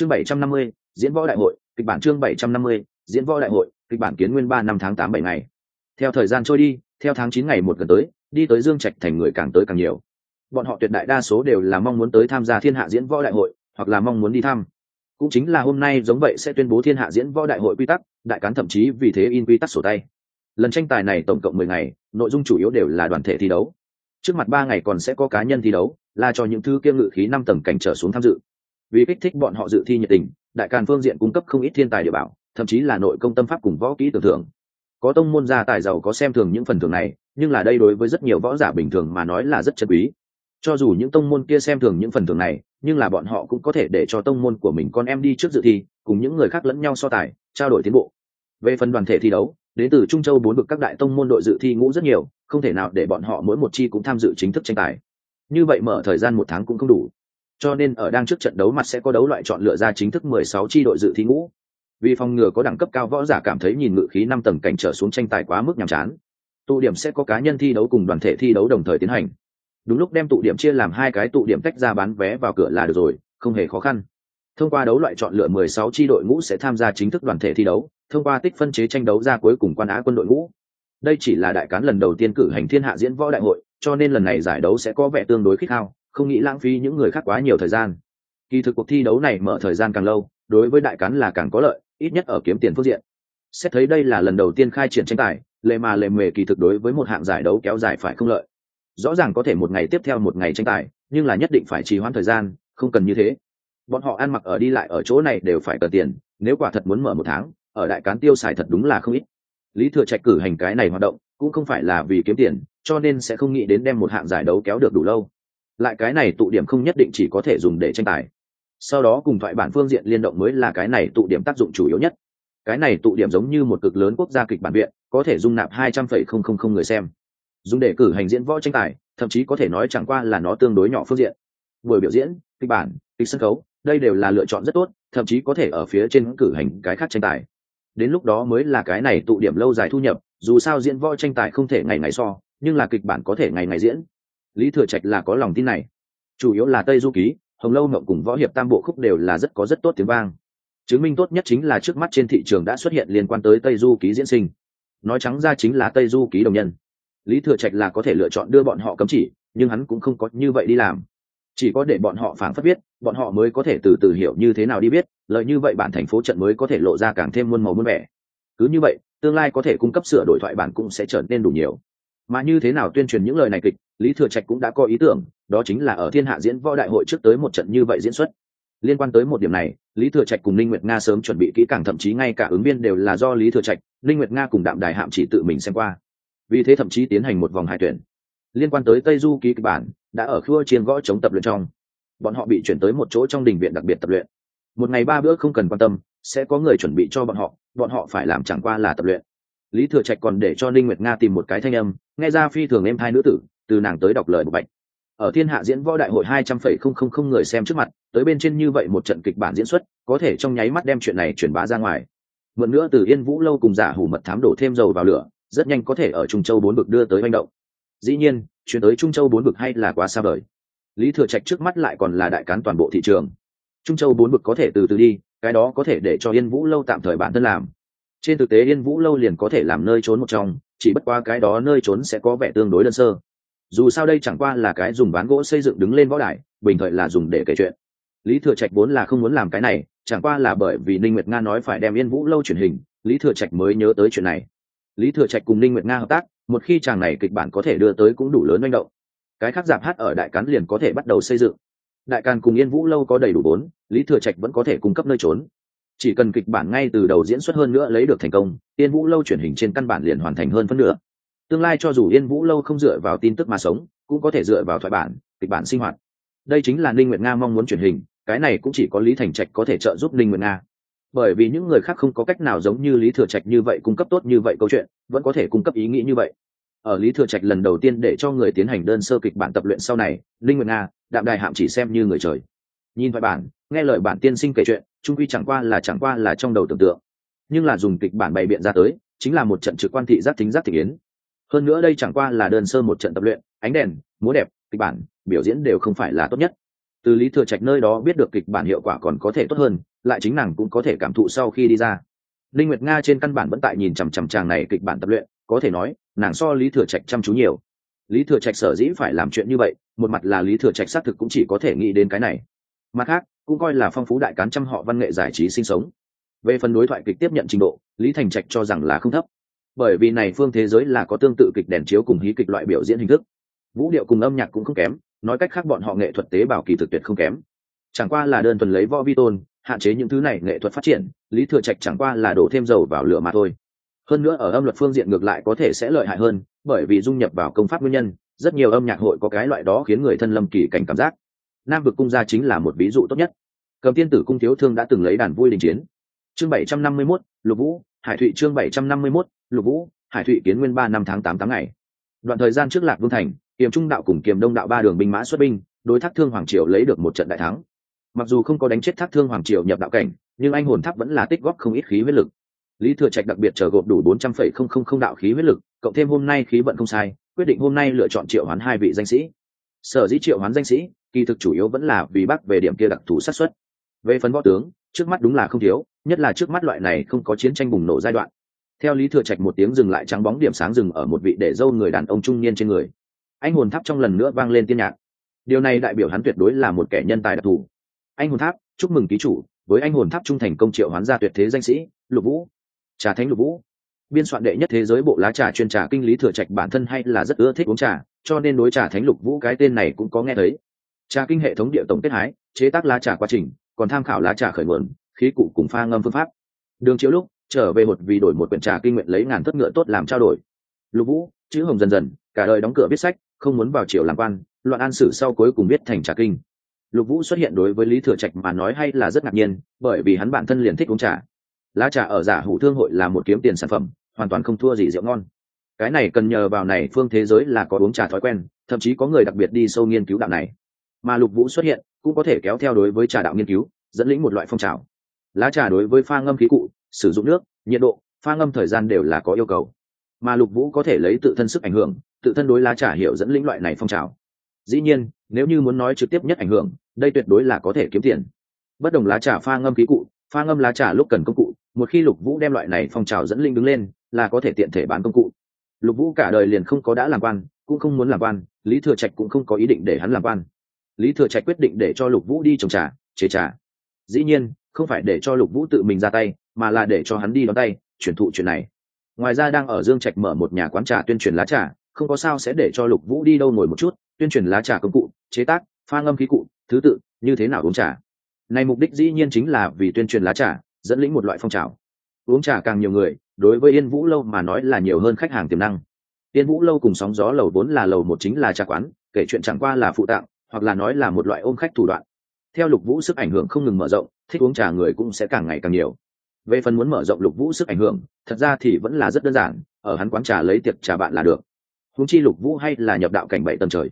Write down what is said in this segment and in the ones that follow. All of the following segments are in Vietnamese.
chương bảy trăm năm mươi, diễn võ đại hội, kịch bản chương bảy trăm năm mươi, diễn võ đại hội, kịch bản kiến nguyên ba năm tháng tám bảy ngày. Theo thời gian trôi đi, theo tháng chín ngày một gần tới, đi tới dương trạch thành người càng tới càng nhiều. Bọn họ tuyệt đại đa số đều là mong muốn tới tham gia thiên hạ diễn võ đại hội, hoặc là mong muốn đi thăm. Cũng chính là hôm nay giống vậy sẽ tuyên bố thiên hạ diễn võ đại hội quy tắc, đại cán thậm chí vì thế in quy tắc sổ tay. Lần tranh tài này tổng cộng mười ngày, nội dung chủ yếu đều là đoàn thể thi đấu. Trước mặt ba ngày còn sẽ có cá nhân thi đấu, là cho những thứ kiêm ngự khí năm tầng cảnh trở xuống tham dự vì kích thích bọn họ dự thi nhiệt tình, đại càn phương diện cung cấp không ít thiên tài địa bảo, thậm chí là nội công tâm pháp cùng võ kỹ tưởng thưởng. Có tông môn gia tài giàu có xem thường những phần thưởng này, nhưng là đây đối với rất nhiều võ giả bình thường mà nói là rất chân quý. Cho dù những tông môn kia xem thường những phần thưởng này, nhưng là bọn họ cũng có thể để cho tông môn của mình con em đi trước dự thi, cùng những người khác lẫn nhau so tài, trao đổi tiến bộ. Về phần đoàn thể thi đấu, đến từ trung châu bốn bực các đại tông môn đội dự thi ngũ rất nhiều, không thể nào để bọn họ mỗi một chi cũng tham dự chính thức tranh tài. Như vậy mở thời gian một tháng cũng không đủ cho nên ở đang trước trận đấu mặt sẽ có đấu loại chọn lựa ra chính thức mười sáu chi đội dự thi ngũ. Vì phòng ngừa có đẳng cấp cao võ giả cảm thấy nhìn ngự khí năm tầng cảnh trở xuống tranh tài quá mức nhàm chán, tụ điểm sẽ có cá nhân thi đấu cùng đoàn thể thi đấu đồng thời tiến hành. Đúng lúc đem tụ điểm chia làm hai cái tụ điểm tách ra bán vé vào cửa là được rồi, không hề khó khăn. Thông qua đấu loại chọn lựa 16 chi đội ngũ sẽ tham gia chính thức đoàn thể thi đấu, thông qua tích phân chế tranh đấu ra cuối cùng quan á quân đội ngũ. Đây chỉ là đại cán lần đầu tiên cử hành thiên hạ diễn võ đại hội, cho nên lần này giải đấu sẽ có vẻ tương đối khích hao không nghĩ lãng phí những người khác quá nhiều thời gian. Kỳ thực cuộc thi đấu này mở thời gian càng lâu, đối với đại cán là càng có lợi, ít nhất ở kiếm tiền phương diện. Xét thấy đây là lần đầu tiên khai triển tranh tài, lệ mà lệ mề kỳ thực đối với một hạng giải đấu kéo dài phải không lợi. Rõ ràng có thể một ngày tiếp theo một ngày tranh tài, nhưng là nhất định phải trì hoãn thời gian, không cần như thế. Bọn họ ăn mặc ở đi lại ở chỗ này đều phải cần tiền, nếu quả thật muốn mở một tháng, ở đại cán tiêu xài thật đúng là không ít. Lý thừa trạch cử hành cái này hoạt động, cũng không phải là vì kiếm tiền, cho nên sẽ không nghĩ đến đem một hạng giải đấu kéo được đủ lâu lại cái này tụ điểm không nhất định chỉ có thể dùng để tranh tài. Sau đó cùng thoại bản phương diện liên động mới là cái này tụ điểm tác dụng chủ yếu nhất. Cái này tụ điểm giống như một cực lớn quốc gia kịch bản viện, có thể dung nạp hai trăm phẩy không không không người xem. Dùng để cử hành diễn võ tranh tài, thậm chí có thể nói chẳng qua là nó tương đối nhỏ phương diện. Buổi biểu diễn, kịch bản, kịch sân khấu, đây đều là lựa chọn rất tốt, thậm chí có thể ở phía trên cử hành cái khác tranh tài. Đến lúc đó mới là cái này tụ điểm lâu dài thu nhập, dù sao diễn võ tranh tài không thể ngày ngày so, nhưng là kịch bản có thể ngày ngày diễn lý thừa trạch là có lòng tin này. Chủ yếu là tây du ký, hồng lâu mộng cùng võ hiệp tam bộ khúc đều là rất có rất tốt tiếng vang. Chứng minh tốt nhất chính là trước mắt trên thị trường đã xuất hiện liên quan tới tây du ký diễn sinh. Nói trắng ra chính là tây du ký đồng nhân. Lý thừa trạch là có thể lựa chọn đưa bọn họ cấm chỉ, nhưng hắn cũng không có như vậy đi làm. Chỉ có để bọn họ phản phất biết, bọn họ mới có thể từ từ hiểu như thế nào đi biết, lợi như vậy bản thành phố trận mới có thể lộ ra càng thêm muôn màu muôn vẻ. Cứ như vậy, tương lai có thể cung cấp sửa đổi thoại bản cũng sẽ trở nên đủ nhiều. Mà như thế nào tuyên truyền những lời này kịch lý thừa trạch cũng đã có ý tưởng, đó chính là ở thiên hạ diễn võ đại hội trước tới một trận như vậy diễn xuất. Liên quan tới một điểm này, lý thừa trạch cùng linh nguyệt nga sớm chuẩn bị kỹ càng, thậm chí ngay cả ứng viên đều là do lý thừa trạch linh nguyệt nga cùng đạm đài hạm chỉ tự mình xem qua. Vì thế thậm chí tiến hành một vòng hải tuyển. Liên quan tới tây du ký kịch bản, đã ở khua chiên gõ chống tập luyện trong. Bọn họ bị chuyển tới một chỗ trong đình viện đặc biệt tập luyện. Một ngày ba bữa không cần quan tâm, sẽ có người chuẩn bị cho bọn họ bọn họ phải làm chẳng qua là tập luyện. Lý thừa trạch còn để cho ninh nguyệt nga tìm một cái thanh âm, nghe ra phi thường em hai nữ tử từ nàng tới đọc lời một bạch. Ở thiên hạ diễn võ đại hội hai trăm phẩy không không không người xem trước mặt, tới bên trên như vậy một trận kịch bản diễn xuất, có thể trong nháy mắt đem chuyện này truyền bá ra ngoài. Mượn nữa từ yên vũ lâu cùng giả hủ mật thám đổ thêm dầu vào lửa, rất nhanh có thể ở trung châu bốn vực đưa tới manh động. Dĩ nhiên, chuyển tới trung châu bốn vực hay là quá xa vời. Lý thừa trạch trước mắt lại còn là đại cán toàn bộ thị trường. Trung châu bốn vực có thể từ từ đi, cái đó có thể để cho yên vũ lâu tạm thời bản thân làm. Trên thực tế yên vũ lâu liền có thể làm nơi trốn một trong, chỉ bất qua cái đó nơi trốn sẽ có vẻ tương đối đơn sơ dù sao đây chẳng qua là cái dùng ván gỗ xây dựng đứng lên võ đài, bình thời là dùng để kể chuyện. Lý thừa trạch vốn là không muốn làm cái này, chẳng qua là bởi vì ninh nguyệt nga nói phải đem yên vũ lâu truyền hình, lý thừa trạch mới nhớ tới chuyện này. Lý thừa trạch cùng ninh nguyệt nga hợp tác, một khi chàng này kịch bản có thể đưa tới cũng đủ lớn manh động. Cái khác giảm hát ở đại cán liền có thể bắt đầu xây dựng. Đại càn cùng yên vũ lâu có đầy đủ vốn, lý thừa trạch vẫn có thể cung cấp nơi trốn. Chỉ cần kịch bản ngay từ đầu diễn xuất hơn nữa lấy được thành công, yên vũ lâu truyền hình trên căn bản liền hoàn thành hơn phân nửa tương lai cho dù yên vũ lâu không dựa vào tin tức mà sống, cũng có thể dựa vào thoại bản, kịch bản sinh hoạt. Đây chính là ninh nguyệt nga mong muốn truyền hình, cái này cũng chỉ có lý thành trạch có thể trợ giúp ninh nguyệt nga. Bởi vì những người khác không có cách nào giống như lý thừa trạch như vậy cung cấp tốt như vậy câu chuyện, vẫn có thể cung cấp ý nghĩ như vậy. Ở lý thừa trạch lần đầu tiên để cho người tiến hành đơn sơ kịch bản tập luyện sau này linh nguyệt nga, đạm đài hạm chỉ xem như người trời. Nhìn thoại bản, nghe lời bản tiên sinh kể chuyện, trung quy chẳng qua là chẳng qua là trong đầu tưởng tượng. Nhưng là dùng kịch bản bày biện ra tới, chính là một trận trực quan thị giác thính giác thị yến hơn nữa đây chẳng qua là đơn sơ một trận tập luyện, ánh đèn, múa đẹp, kịch bản, biểu diễn đều không phải là tốt nhất. Từ lý thừa trạch nơi đó biết được kịch bản hiệu quả còn có thể tốt hơn, lại chính nàng cũng có thể cảm thụ sau khi đi ra. Linh nguyệt nga trên căn bản vẫn tại nhìn chằm chằm chàng này kịch bản tập luyện, có thể nói, nàng so lý thừa trạch chăm chú nhiều. Lý thừa trạch sở dĩ phải làm chuyện như vậy, một mặt là lý thừa trạch xác thực cũng chỉ có thể nghĩ đến cái này. Mặt khác, cũng coi là phong phú đại cán trăm họ văn nghệ giải trí sinh sống. Về phần đối thoại kịch tiếp nhận trình độ, lý thành trạch cho rằng là không thấp bởi vì này phương thế giới là có tương tự kịch đèn chiếu cùng hí kịch loại biểu diễn hình thức. Vũ điệu cùng âm nhạc cũng không kém nói cách khác bọn họ nghệ thuật tế bào kỳ thực tuyệt không kém. Chẳng qua là đơn thuần lấy võ vi tôn hạn chế những thứ này nghệ thuật phát triển lý thừa trạch chẳng qua là đổ thêm dầu vào lửa mà thôi. Hơn nữa ở âm luật phương diện ngược lại có thể sẽ lợi hại hơn bởi vì dung nhập vào công pháp nguyên nhân rất nhiều âm nhạc hội có cái loại đó khiến người thân lâm kỳ cảnh cảm giác. Nam vực cung gia chính là một ví dụ tốt nhất. Cầm tiên tử cung thiếu thương đã từng lấy đàn vui đình chiến. Chương bảy trăm năm mươi 751, lục vũ hải thụy chương bảy trăm năm mươi 751, lục vũ, hải thụy kiến nguyên ba năm tháng tám tháng ngày. Đoạn thời gian trước lạc vương thành, kiềm trung đạo cùng kiềm đông đạo ba đường binh mã xuất binh, đối thác thương hoàng triều lấy được một trận đại thắng. Mặc dù không có đánh chết thác thương hoàng triều nhập đạo cảnh, nhưng anh hồn tháp vẫn là tích góp không ít khí huyết lực. Lý thừa trạch đặc biệt chờ gộp đủ bốn trăm phẩy không không không đạo khí huyết lực, cộng thêm hôm nay khí vận không sai, quyết định hôm nay lựa chọn triệu hoán hai vị danh sĩ. Sở dĩ triệu hoán danh sĩ, kỳ thực chủ yếu vẫn là vì bắc về điểm kia đặc thù sát xuất về phần võ tướng, trước mắt đúng là không thiếu, nhất là trước mắt loại này không có chiến tranh bùng nổ giai đoạn theo lý thừa trạch một tiếng dừng lại trắng bóng điểm sáng dừng ở một vị để dâu người đàn ông trung niên trên người. Anh hồn tháp trong lần nữa vang lên tiên nhạc. Điều này đại biểu hắn tuyệt đối là một kẻ nhân tài đặc thù. Anh hồn tháp, chúc mừng ký chủ, với anh hồn tháp trung thành công triệu hoán gia tuyệt thế danh sĩ, lục vũ. Trà thánh lục vũ. Biên soạn đệ nhất thế giới bộ lá trà chuyên trà kinh lý thừa trạch bản thân hay là rất ưa thích uống trà, cho nên đối trà thánh lục vũ cái tên này cũng có nghe thấy. Trà kinh hệ thống địa tổng kết hái, chế tác lá trà quá trình, còn tham khảo lá trà khởi nguồn, khí cụ cùng pha ngâm phương pháp. Đường chiếu lúc trở về một vì đổi một quyển trà kinh nguyện lấy ngàn thất ngựa tốt làm trao đổi. Lục vũ, chữ hồng dần dần, cả đời đóng cửa viết sách, không muốn vào triều làm quan, loạn an sử sau cuối cùng viết thành trà kinh. Lục vũ xuất hiện đối với lý thừa trạch mà nói hay là rất ngạc nhiên, bởi vì hắn bản thân liền thích uống trà. Lá trà ở giả hủ thương hội là một kiếm tiền sản phẩm, hoàn toàn không thua gì rượu ngon. Cái này cần nhờ vào này phương thế giới là có uống trà thói quen, thậm chí có người đặc biệt đi sâu nghiên cứu đạo này. Mà lục vũ xuất hiện, cũng có thể kéo theo đối với trà đạo nghiên cứu, dẫn lĩnh một loại phong trào. Lá trà đối với pha ngâm khí cụ sử dụng nước, nhiệt độ, pha ngâm thời gian đều là có yêu cầu. Mà lục vũ có thể lấy tự thân sức ảnh hưởng, tự thân đối lá trà hiểu dẫn lĩnh loại này phong trào. Dĩ nhiên, nếu như muốn nói trực tiếp nhất ảnh hưởng, đây tuyệt đối là có thể kiếm tiền. Bất đồng lá trà pha ngâm khí cụ, pha ngâm lá trà lúc cần công cụ, một khi lục vũ đem loại này phong trào dẫn linh đứng lên, là có thể tiện thể bán công cụ. Lục vũ cả đời liền không có đã làm quan, cũng không muốn làm quan, lý thừa trạch cũng không có ý định để hắn làm quan. Lý thừa trạch quyết định để cho lục vũ đi trồng trà, chế trà. Dĩ nhiên, không phải để cho lục vũ tự mình ra tay mà là để cho hắn đi đón tay, chuyển thụ chuyện này. Ngoài ra đang ở dương trạch mở một nhà quán trà tuyên truyền lá trà, không có sao sẽ để cho lục vũ đi đâu ngồi một chút, tuyên truyền lá trà công cụ, chế tác, pha ngâm khí cụ, thứ tự, như thế nào uống trà. Này mục đích dĩ nhiên chính là vì tuyên truyền lá trà, dẫn lĩnh một loại phong trào. Uống trà càng nhiều người, đối với yên vũ lâu mà nói là nhiều hơn khách hàng tiềm năng. Yên vũ lâu cùng sóng gió lầu vốn là lầu một chính là trà quán, kể chuyện chẳng qua là phụ tạng, hoặc là nói là một loại ôm khách thủ đoạn. Theo lục vũ sức ảnh hưởng không ngừng mở rộng, thích uống trà người cũng sẽ càng ngày càng nhiều về phần muốn mở rộng lục vũ sức ảnh hưởng, thật ra thì vẫn là rất đơn giản, ở hắn quán trà lấy tiệc trà bạn là được. Húng chi lục vũ hay là nhập đạo cảnh bảy tầng trời.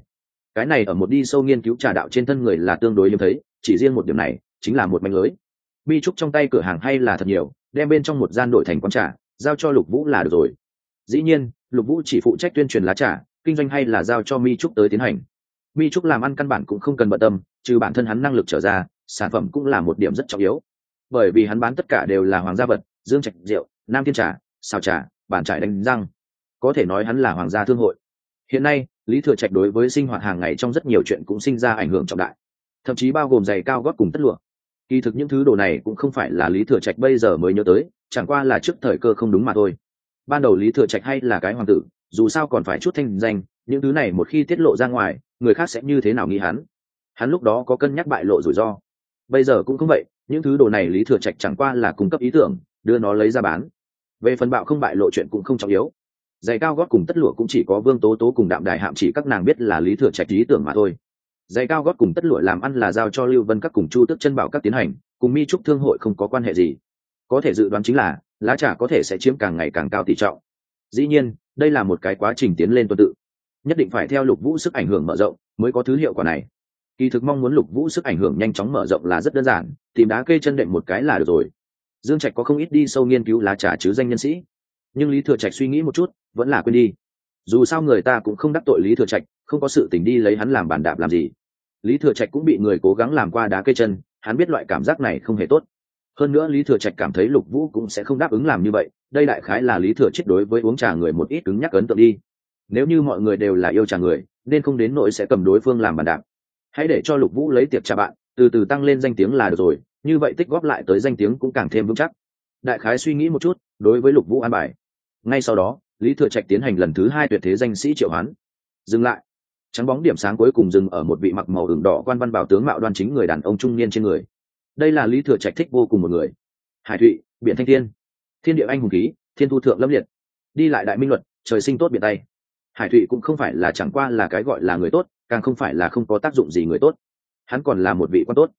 Cái này ở một đi sâu nghiên cứu trà đạo trên thân người là tương đối hiếm thấy, chỉ riêng một điểm này, chính là một manh lưới. Mi trúc trong tay cửa hàng hay là thật nhiều, đem bên trong một gian đổi thành quán trà, giao cho lục vũ là được rồi. Dĩ nhiên, lục vũ chỉ phụ trách tuyên truyền lá trà, kinh doanh hay là giao cho mi trúc tới tiến hành. Mi trúc làm ăn căn bản cũng không cần bận tâm, trừ bản thân hắn năng lực trở ra, sản phẩm cũng là một điểm rất trọng yếu bởi vì hắn bán tất cả đều là hoàng gia vật, dương trạch, rượu, nam thiên trà, xào trà, bản trải đánh răng. Có thể nói hắn là hoàng gia thương hội. Hiện nay, lý thừa trạch đối với sinh hoạt hàng ngày trong rất nhiều chuyện cũng sinh ra ảnh hưởng trọng đại. Thậm chí bao gồm giày cao gót cùng tất lụa. Kỳ thực những thứ đồ này cũng không phải là lý thừa trạch bây giờ mới nhớ tới, chẳng qua là trước thời cơ không đúng mà thôi. Ban đầu lý thừa trạch hay là cái hoàng tử, dù sao còn phải chút thanh danh, những thứ này một khi tiết lộ ra ngoài, người khác sẽ như thế nào nghĩ hắn? Hắn lúc đó có cân nhắc bại lộ rủi ro. Bây giờ cũng không vậy những thứ đồ này lý thừa trạch chẳng qua là cung cấp ý tưởng, đưa nó lấy ra bán. Về phần bạo không bại lộ chuyện cũng không trọng yếu. Giày cao gót cùng tất lụa cũng chỉ có vương tố tố cùng đạm đài hạm chỉ các nàng biết là lý thừa trạch ý tưởng mà thôi. Giày cao gót cùng tất lụa làm ăn là giao cho lưu vân các cùng chu tức chân bảo các tiến hành, cùng mi trúc thương hội không có quan hệ gì. Có thể dự đoán chính là, lá trà có thể sẽ chiếm càng ngày càng cao tỷ trọng. Dĩ nhiên, đây là một cái quá trình tiến lên tuần tự. Nhất định phải theo lục vũ sức ảnh hưởng mở rộng, mới có thứ hiệu quả này kỳ thực mong muốn lục vũ sức ảnh hưởng nhanh chóng mở rộng là rất đơn giản, tìm đá kê chân đệm một cái là được rồi. Dương trạch có không ít đi sâu nghiên cứu lá trà chứ danh nhân sĩ. Nhưng lý thừa trạch suy nghĩ một chút, vẫn là quên đi. Dù sao người ta cũng không đắc tội lý thừa trạch, không có sự tình đi lấy hắn làm bàn đạp làm gì. Lý thừa trạch cũng bị người cố gắng làm qua đá cây chân, hắn biết loại cảm giác này không hề tốt. Hơn nữa lý thừa trạch cảm thấy lục vũ cũng sẽ không đáp ứng làm như vậy, đây đại khái là lý thừa chết đối với uống trà người một ít cứng nhắc ấn tượng đi. Nếu như mọi người đều là yêu trà người, nên không đến nỗi sẽ cầm đối phương làm bàn đạp hãy để cho lục vũ lấy tiệc trà bạn, từ từ tăng lên danh tiếng là được rồi, như vậy tích góp lại tới danh tiếng cũng càng thêm vững chắc. Đại khái suy nghĩ một chút, đối với lục vũ an bài. Ngay sau đó, lý thừa trạch tiến hành lần thứ hai tuyệt thế danh sĩ triệu hoán. Dừng lại. Trắng bóng điểm sáng cuối cùng dừng ở một vị mặc màu ửng đỏ quan văn bảo tướng mạo đoan chính người đàn ông trung niên trên người. Đây là lý thừa trạch thích vô cùng một người. Hải thụy biện thanh thiên. Thiên địa anh hùng khí, thiên thu thượng lâm liệt. Đi lại đại minh luật, trời sinh tốt biện tay. Hải thụy cũng không phải là chẳng qua là cái gọi là người tốt càng không phải là không có tác dụng gì người tốt. Hắn còn là một vị quan tốt.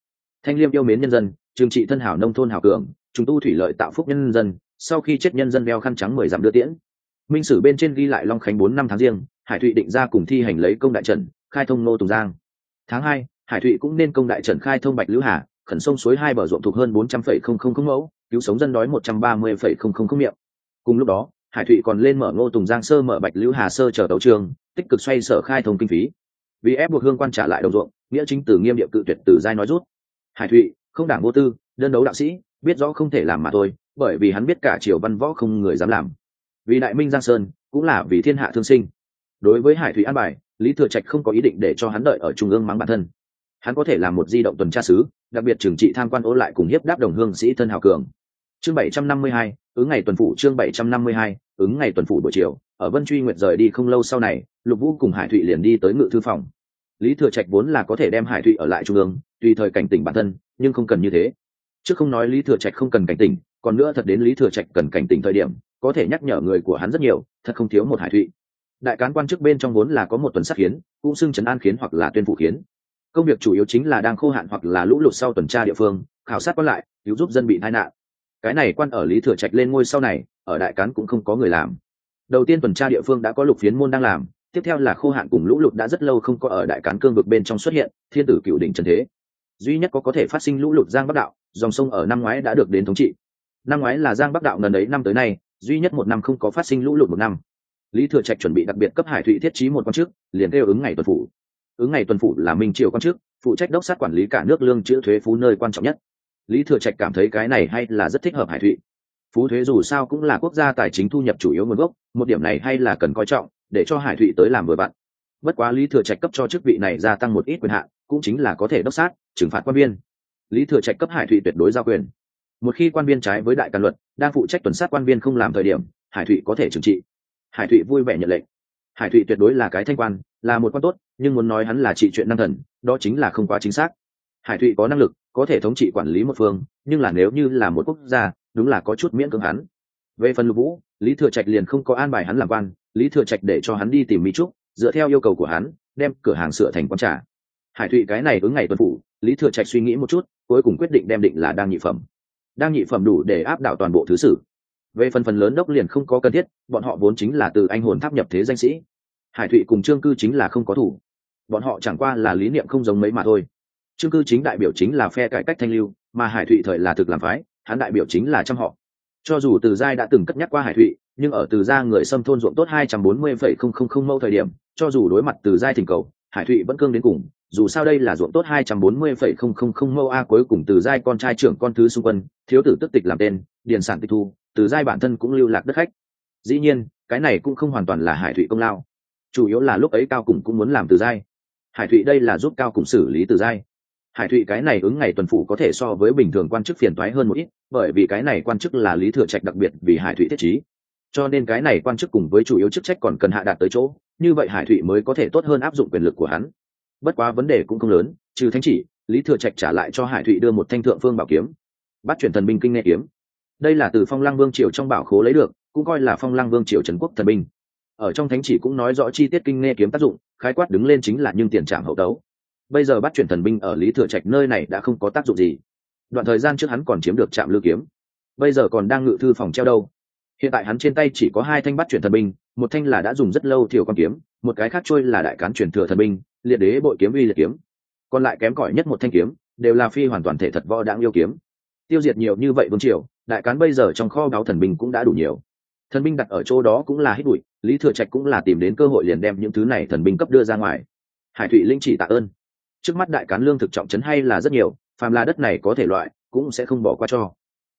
Thanh liêm yêu mến nhân dân trừng trị thân hảo nông thôn hảo cường chúng tu thủy lợi tạo phúc nhân dân, sau khi chết nhân dân đeo khăn trắng mười dặm đưa tiễn. Minh sử bên trên ghi lại long khánh bốn năm tháng riêng, hải thụy định ra cùng thi hành lấy công đại trần khai thông nô tùng giang. Tháng hai, hải thụy cũng nên công đại trần khai thông bạch lữ hà, khẩn sông suối hai bờ ruộng thuộc hơn bốn trăm phẩy không không không mẫu, cứu sống dân đói một trăm ba mươi phẩy không không không miệng. Cùng lúc đó, hải thụy còn lên mở ngô tùng giang sơ mở bạch lữ hà sơ chờ tàu trường, tích cực xoay sở khai thông kinh phí vì ép buộc hương quan trả lại đồng ruộng, nghĩa chính từ nghiêm địa cự tuyệt từ giai nói rút. Hải thụy, không đảng vô tư, đơn đấu đạo sĩ, biết rõ không thể làm mà thôi, bởi vì hắn biết cả triều văn võ không người dám làm. Vì đại minh giang sơn, cũng là vì thiên hạ thương sinh. Đối với hải thụy an bài, lý thừa trạch không có ý định để cho hắn đợi ở trung ương mắng bản thân. Hắn có thể làm một di động tuần tra sứ, đặc biệt trừng trị tham quan ô lại cùng hiếp đáp đồng hương sĩ thân hào cường. Chương bảy trăm năm mươi hai, ứng ngày tuần phủ, chương bảy trăm năm mươi hai, ứng ngày tuần phủ buổi chiều ở vân truy nguyệt rời đi không lâu sau này, lục vũ cùng hải thụy liền đi tới ngự thư phòng. Lý thừa trạch vốn là có thể đem hải thụy ở lại trung ương, tùy thời cảnh tỉnh bản thân, nhưng không cần như thế. Chứ không nói lý thừa trạch không cần cảnh tỉnh, còn nữa thật đến lý thừa trạch cần cảnh tỉnh thời điểm, có thể nhắc nhở người của hắn rất nhiều, thật không thiếu một hải thụy. Đại cán quan chức bên trong vốn là có một tuần sát khiến, cũng xưng trấn an khiến hoặc là tuyên phụ khiến. Công việc chủ yếu chính là đang khô hạn hoặc là lũ lụt sau tuần tra địa phương, khảo sát quan lại, cứu giúp dân bị tai nạn. Cái này quan ở lý thừa trạch lên ngôi sau này, ở đại cán cũng không có người làm đầu tiên tuần tra địa phương đã có lục phiến môn đang làm, tiếp theo là khô hạn cùng lũ lụt đã rất lâu không có ở đại cán cương vực bên trong xuất hiện, thiên tử cựu đỉnh trần thế. Duy nhất có có thể phát sinh lũ lụt giang bắc đạo, dòng sông ở năm ngoái đã được đến thống trị. Năm ngoái là giang bắc đạo gần ấy năm tới nay, duy nhất một năm không có phát sinh lũ lụt một năm. Lý thừa trạch chuẩn bị đặc biệt cấp hải thụy thiết trí một quan chức, liền kêu ứng ngày tuần phủ. Ứng ngày tuần phủ là minh triều quan chức, phụ trách đốc sát quản lý cả nước lương chữ thuế phú nơi quan trọng nhất. Lý thừa trạch cảm thấy cái này hay là rất thích hợp hải thụy phú thuế dù sao cũng là quốc gia tài chính thu nhập chủ yếu nguồn gốc, một điểm này hay là cần coi trọng, để cho hải thụy tới làm vừa bạn. bất quá lý thừa trạch cấp cho chức vị này gia tăng một ít quyền hạn, cũng chính là có thể đốc sát, trừng phạt quan viên. Lý thừa trạch cấp hải thụy tuyệt đối giao quyền. Một khi quan viên trái với đại càn luật, đang phụ trách tuần sát quan viên không làm thời điểm, hải thụy có thể trừng trị. Hải thụy vui vẻ nhận lệnh. Hải thụy tuyệt đối là cái thanh quan, là một quan tốt, nhưng muốn nói hắn là trị chuyện năng thần, đó chính là không quá chính xác. Hải thụy có năng lực, có thể thống trị quản lý một phương, nhưng là nếu như là một quốc gia đúng là có chút miễn cưỡng hắn. Về phần lục vũ, lý thừa trạch liền không có an bài hắn làm quan, lý thừa trạch để cho hắn đi tìm mỹ trúc, dựa theo yêu cầu của hắn, đem cửa hàng sửa thành quán trà. Hải thụy cái này ứng ngày tuần phủ, lý thừa trạch suy nghĩ một chút, cuối cùng quyết định đem định là đang nhị phẩm. Đang nhị phẩm đủ để áp đảo toàn bộ thứ sử. Về phần phần lớn đốc liền không có cần thiết, bọn họ vốn chính là từ anh hồn tháp nhập thế danh sĩ. Hải thụy cùng trương cư chính là không có thủ. Bọn họ chẳng qua là lý niệm không giống mấy mà thôi. Trương cư chính đại biểu chính là phe cải cách thanh lưu, mà hải thụy thời là thực làm phái hắn đại biểu chính là trăm họ. Cho dù từ giai đã từng cất nhắc qua hải thụy, nhưng ở từ gia người xâm thôn ruộng tốt hai trăm bốn mươi phẩy không không không mẫu thời điểm, cho dù đối mặt từ giai thỉnh cầu, hải thụy vẫn cương đến cùng, dù sao đây là ruộng tốt hai trăm bốn mươi phẩy không không không mẫu a cuối cùng từ giai con trai trưởng con thứ xung quân, thiếu tử tức tịch làm tên, điền sản tịch thu, từ giai bản thân cũng lưu lạc đất khách. Dĩ nhiên, cái này cũng không hoàn toàn là hải thụy công lao. Chủ yếu là lúc ấy cao cùng cũng muốn làm từ giai. Hải thụy đây là giúp cao cùng xử lý từ giai hải thụy cái này ứng ngày tuần phủ có thể so với bình thường quan chức phiền toái hơn một ít, bởi vì cái này quan chức là lý thừa trạch đặc biệt vì hải thụy thiết trí. Cho nên cái này quan chức cùng với chủ yếu chức trách còn cần hạ đạt tới chỗ, như vậy hải thụy mới có thể tốt hơn áp dụng quyền lực của hắn. Bất quá vấn đề cũng không lớn, trừ thánh chỉ, lý thừa trạch trả lại cho hải thụy đưa một thanh thượng phương bảo kiếm. Bắt chuyển thần binh kinh nghe kiếm. Đây là từ phong lăng vương triều trong bảo khố lấy được, cũng coi là phong lăng vương triều trần quốc thần binh. Ở trong thánh chỉ cũng nói rõ chi tiết kinh nghe kiếm tác dụng, khái quát đứng lên chính là nhưng tiền trảm hậu tấu bây giờ bắt chuyển thần binh ở lý thừa trạch nơi này đã không có tác dụng gì. Đoạn thời gian trước hắn còn chiếm được trạm lưu kiếm. Bây giờ còn đang ngự thư phòng treo đâu. Hiện tại hắn trên tay chỉ có hai thanh bắt chuyển thần binh, một thanh là đã dùng rất lâu thiểu con kiếm, một cái khác trôi là đại cán chuyển thừa thần binh, liệt đế bội kiếm uy liệt kiếm. Còn lại kém cỏi nhất một thanh kiếm, đều là phi hoàn toàn thể thật võ đáng yêu kiếm. Tiêu diệt nhiều như vậy vương triều, đại cán bây giờ trong kho báo thần binh cũng đã đủ nhiều. Thần binh đặt ở chỗ đó cũng là hít bụi, lý thừa trạch cũng là tìm đến cơ hội liền đem những thứ này thần binh cấp đưa ra ngoài. Hải thụy linh chỉ tạ ơn trước mắt đại cán lương thực trọng trấn hay là rất nhiều, phàm là đất này có thể loại, cũng sẽ không bỏ qua cho.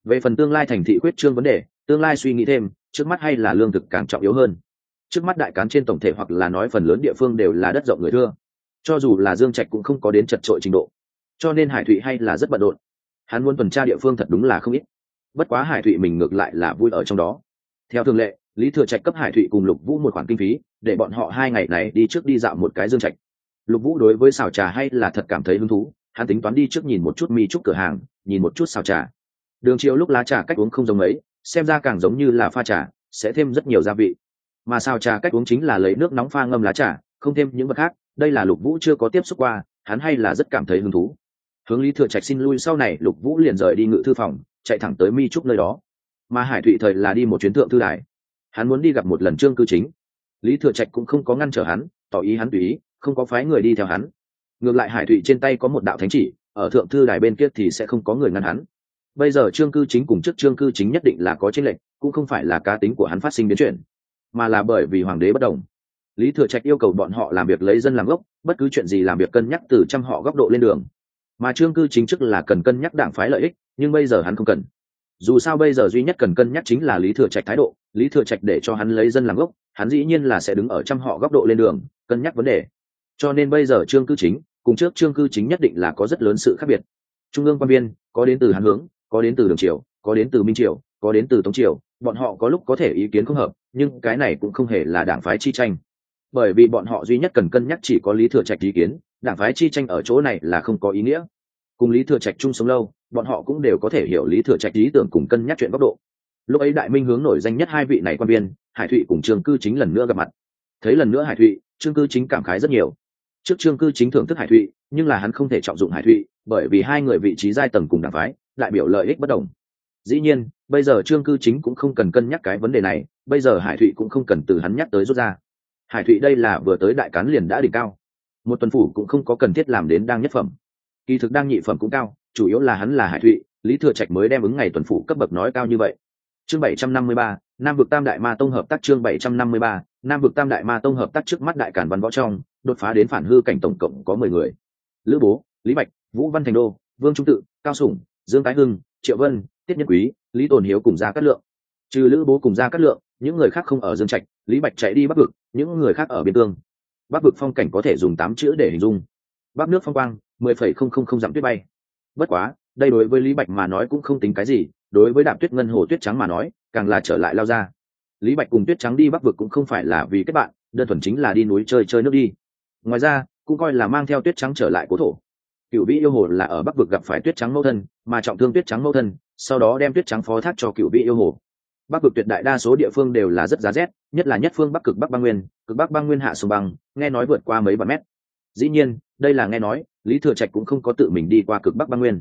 Về phần tương lai thành thị quyết trương vấn đề, tương lai suy nghĩ thêm, trước mắt hay là lương thực càng trọng yếu hơn. Trước mắt đại cán trên tổng thể hoặc là nói phần lớn địa phương đều là đất rộng người thưa. Cho dù là dương trạch cũng không có đến chật trội trình độ. Cho nên hải thụy hay là rất bận rộn. Hắn muốn tuần tra địa phương thật đúng là không ít. Bất quá hải thụy mình ngược lại là vui ở trong đó. Theo thường lệ, lý thừa trạch cấp hải thụy cùng lục vũ một khoản kinh phí, để bọn họ hai ngày này đi trước đi dạo một cái dương trạch lục vũ đối với xào trà hay là thật cảm thấy hứng thú, hắn tính toán đi trước nhìn một chút mi trúc cửa hàng, nhìn một chút xào trà. Đường chiều lúc lá trà cách uống không giống ấy xem ra càng giống như là pha trà, sẽ thêm rất nhiều gia vị. Mà xào trà cách uống chính là lấy nước nóng pha ngâm lá trà, không thêm những vật khác, đây là lục vũ chưa có tiếp xúc qua, hắn hay là rất cảm thấy hứng thú. Hướng lý thừa trạch xin lui sau này, lục vũ liền rời đi ngự thư phòng, chạy thẳng tới mi trúc nơi đó. Mà hải thụy thời là đi một chuyến thượng thư đài. Hắn muốn đi gặp một lần trương cư chính. Lý thừa trạch cũng không có ngăn trở hắn, tỏ ý hắn tùy ý không có phái người đi theo hắn. Ngược lại hải thụy trên tay có một đạo thánh chỉ, ở thượng thư đài bên kia thì sẽ không có người ngăn hắn. Bây giờ trương cư chính cùng trước trương cư chính nhất định là có tranh lệch, cũng không phải là cá tính của hắn phát sinh biến chuyển, mà là bởi vì hoàng đế bất đồng. Lý thừa trạch yêu cầu bọn họ làm việc lấy dân làm gốc, bất cứ chuyện gì làm việc cân nhắc từ trăm họ góc độ lên đường. Mà trương cư chính chức là cần cân nhắc đảng phái lợi ích, nhưng bây giờ hắn không cần. Dù sao bây giờ duy nhất cần cân nhắc chính là lý thừa trạch thái độ, lý thừa trạch để cho hắn lấy dân làm gốc, hắn dĩ nhiên là sẽ đứng ở trăm họ góc độ lên đường, cân nhắc vấn đề cho nên bây giờ trương cư chính, cùng trước trương cư chính nhất định là có rất lớn sự khác biệt. Trung ương quan viên, có đến từ hàn hướng, có đến từ đường triều, có đến từ minh triều, có đến từ tống triều, bọn họ có lúc có thể ý kiến không hợp, nhưng cái này cũng không hề là đảng phái chi tranh. Bởi vì bọn họ duy nhất cần cân nhắc chỉ có lý thừa trạch ý kiến, đảng phái chi tranh ở chỗ này là không có ý nghĩa. Cùng lý thừa trạch chung sống lâu, bọn họ cũng đều có thể hiểu lý thừa trạch ý tưởng cùng cân nhắc chuyện góc độ. Lúc ấy đại minh hướng nổi danh nhất hai vị này quan viên, hải thụy cùng trương cư chính lần nữa gặp mặt. Thấy lần nữa hải thụy, trương cư chính cảm khái rất nhiều trước trương cư chính thưởng thức hải thụy, nhưng là hắn không thể trọng dụng hải thụy, bởi vì hai người vị trí giai tầng cùng đảng phái, đại biểu lợi ích bất đồng. Dĩ nhiên, bây giờ trương cư chính cũng không cần cân nhắc cái vấn đề này, bây giờ hải thụy cũng không cần từ hắn nhắc tới rút ra. Hải thụy đây là vừa tới đại cán liền đã đỉnh cao. Một tuần phủ cũng không có cần thiết làm đến đang nhất phẩm. Kỳ thực đang nhị phẩm cũng cao, chủ yếu là hắn là hải thụy, lý thừa trạch mới đem ứng ngày tuần phủ cấp bậc nói cao như vậy. Chương bảy trăm năm mươi ba, nam vực tam đại ma tông hợp tác chương bảy trăm năm mươi ba, nam vực tam đại ma tông hợp tác trước mắt đại cản văn võ trong đột phá đến phản hư cảnh tổng cộng có mười người. Lữ bố, lý bạch, vũ văn thành đô, vương trung tự, cao sủng, dương tái hưng, triệu vân, tiết nhân quý, lý tồn hiếu cùng ra cát lượng. Trừ lữ bố cùng ra cát lượng, những người khác không ở dương trạch, lý bạch chạy đi bắc vực, những người khác ở biên tương bắc vực phong cảnh có thể dùng tám chữ để hình dung. Bắc nước phong quang, mười phẩy không không không dặm tuyết bay. Bất quá, đây đối với lý bạch mà nói cũng không tính cái gì, đối với đạm tuyết ngân hồ tuyết trắng mà nói, càng là trở lại lao ra. Lý bạch cùng tuyết trắng đi bắc vực cũng không phải là vì kết bạn, đơn thuần chính là đi núi chơi chơi nước đi ngoài ra, cũng coi là mang theo tuyết trắng trở lại cố thổ. Cựu vĩ yêu hồ là ở bắc vực gặp phải tuyết trắng mẫu thân, mà trọng thương tuyết trắng mẫu thân, sau đó đem tuyết trắng phó thác cho cựu vĩ yêu hồ. Bắc cực tuyệt đại đa số địa phương đều là rất giá rét, nhất là nhất phương bắc cực bắc băng nguyên, cực bắc băng nguyên hạ sông băng, nghe nói vượt qua mấy vạn mét. Dĩ nhiên, đây là nghe nói, lý thừa trạch cũng không có tự mình đi qua cực bắc băng nguyên.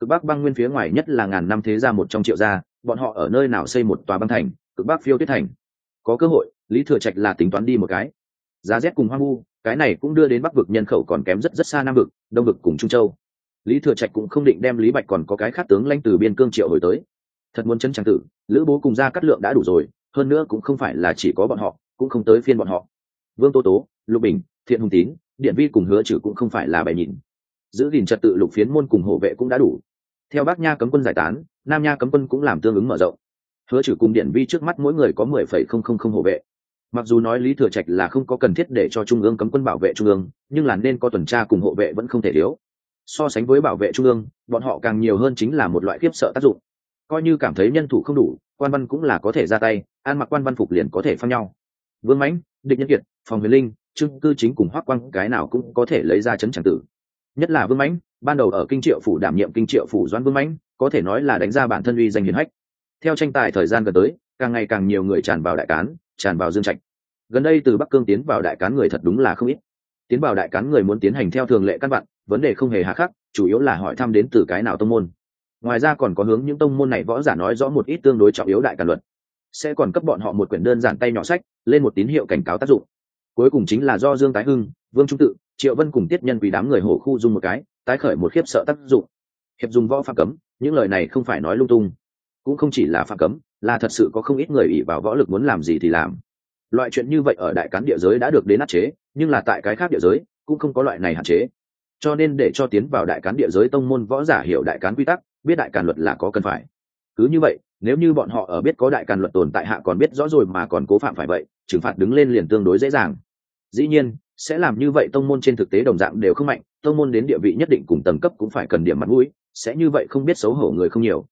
Cực bắc băng nguyên phía ngoài nhất là ngàn năm thế gia một trong triệu gia, bọn họ ở nơi nào xây một tòa băng thành, cực bắc phiêu tuyết thành. Có cơ hội, lý thừa trạch là tính toán đi một cái. Giá rét cùng hoang vu cái này cũng đưa đến bắc vực nhân khẩu còn kém rất rất xa nam vực, đông vực cùng trung châu. Lý thừa trạch cũng không định đem lý bạch còn có cái khác tướng lanh từ biên cương triệu hồi tới. Thật muốn chân trang tử, lữ bố cùng ra cắt lượng đã đủ rồi, hơn nữa cũng không phải là chỉ có bọn họ, cũng không tới phiên bọn họ. Vương tô tố, lục bình, thiện hùng tín, điện vi cùng hứa trừ cũng không phải là bài nhìn. Giữ gìn trật tự lục phiến môn cùng hộ vệ cũng đã đủ. Theo bác nha cấm quân giải tán, nam nha cấm quân cũng làm tương ứng mở rộng. Hứa trừ cùng điện vi trước mắt mỗi người có mười phẩy không không không hộ vệ mặc dù nói lý thừa trạch là không có cần thiết để cho trung ương cấm quân bảo vệ trung ương, nhưng là nên có tuần tra cùng hộ vệ vẫn không thể thiếu. So sánh với bảo vệ trung ương, bọn họ càng nhiều hơn chính là một loại khiếp sợ tác dụng. Coi như cảm thấy nhân thủ không đủ, quan văn cũng là có thể ra tay, an mặc quan văn phục liền có thể phăng nhau. Vương mãnh, địch nhân kiệt, phòng huyền linh, trương cư chính cùng hoác quang cái nào cũng có thể lấy ra chấn tràng tử. Nhất là vương mãnh, ban đầu ở kinh triệu phủ đảm nhiệm kinh triệu phủ doãn vương mãnh, có thể nói là đánh ra bản thân uy danh hiển hách. Theo tranh tài thời gian gần tới, càng ngày càng nhiều người tràn vào đại cán tràn vào dương trạch. Gần đây từ bắc cương tiến vào đại cán người thật đúng là không ít. Tiến vào đại cán người muốn tiến hành theo thường lệ căn bản vấn đề không hề hà khắc, chủ yếu là hỏi thăm đến từ cái nào tông môn. Ngoài ra còn có hướng những tông môn này võ giả nói rõ một ít tương đối trọng yếu đại cản luật. Sẽ còn cấp bọn họ một quyển đơn giản tay nhỏ sách, lên một tín hiệu cảnh cáo tác dụng. Cuối cùng chính là do dương tái hưng, vương trung tự, triệu vân cùng tiết nhân vì đám người hổ khu dung một cái, tái khởi một khiếp sợ tác dụng. Hiệp dùng võ phạm cấm, những lời này không phải nói lung tung cũng không chỉ là phạm cấm, là thật sự có không ít người ỉ vào võ lực muốn làm gì thì làm. Loại chuyện như vậy ở đại cán địa giới đã được đến áp chế, nhưng là tại cái khác địa giới, cũng không có loại này hạn chế. Cho nên để cho tiến vào đại cán địa giới tông môn võ giả hiểu đại cán quy tắc, biết đại càn luật là có cần phải. Cứ như vậy, nếu như bọn họ ở biết có đại càn luật tồn tại hạ còn biết rõ rồi mà còn cố phạm phải vậy, trừng phạt đứng lên liền tương đối dễ dàng. Dĩ nhiên, sẽ làm như vậy tông môn trên thực tế đồng dạng đều không mạnh, tông môn đến địa vị nhất định cùng tầng cấp cũng phải cần điểm mặt mũi, sẽ như vậy không biết xấu hổ người không nhiều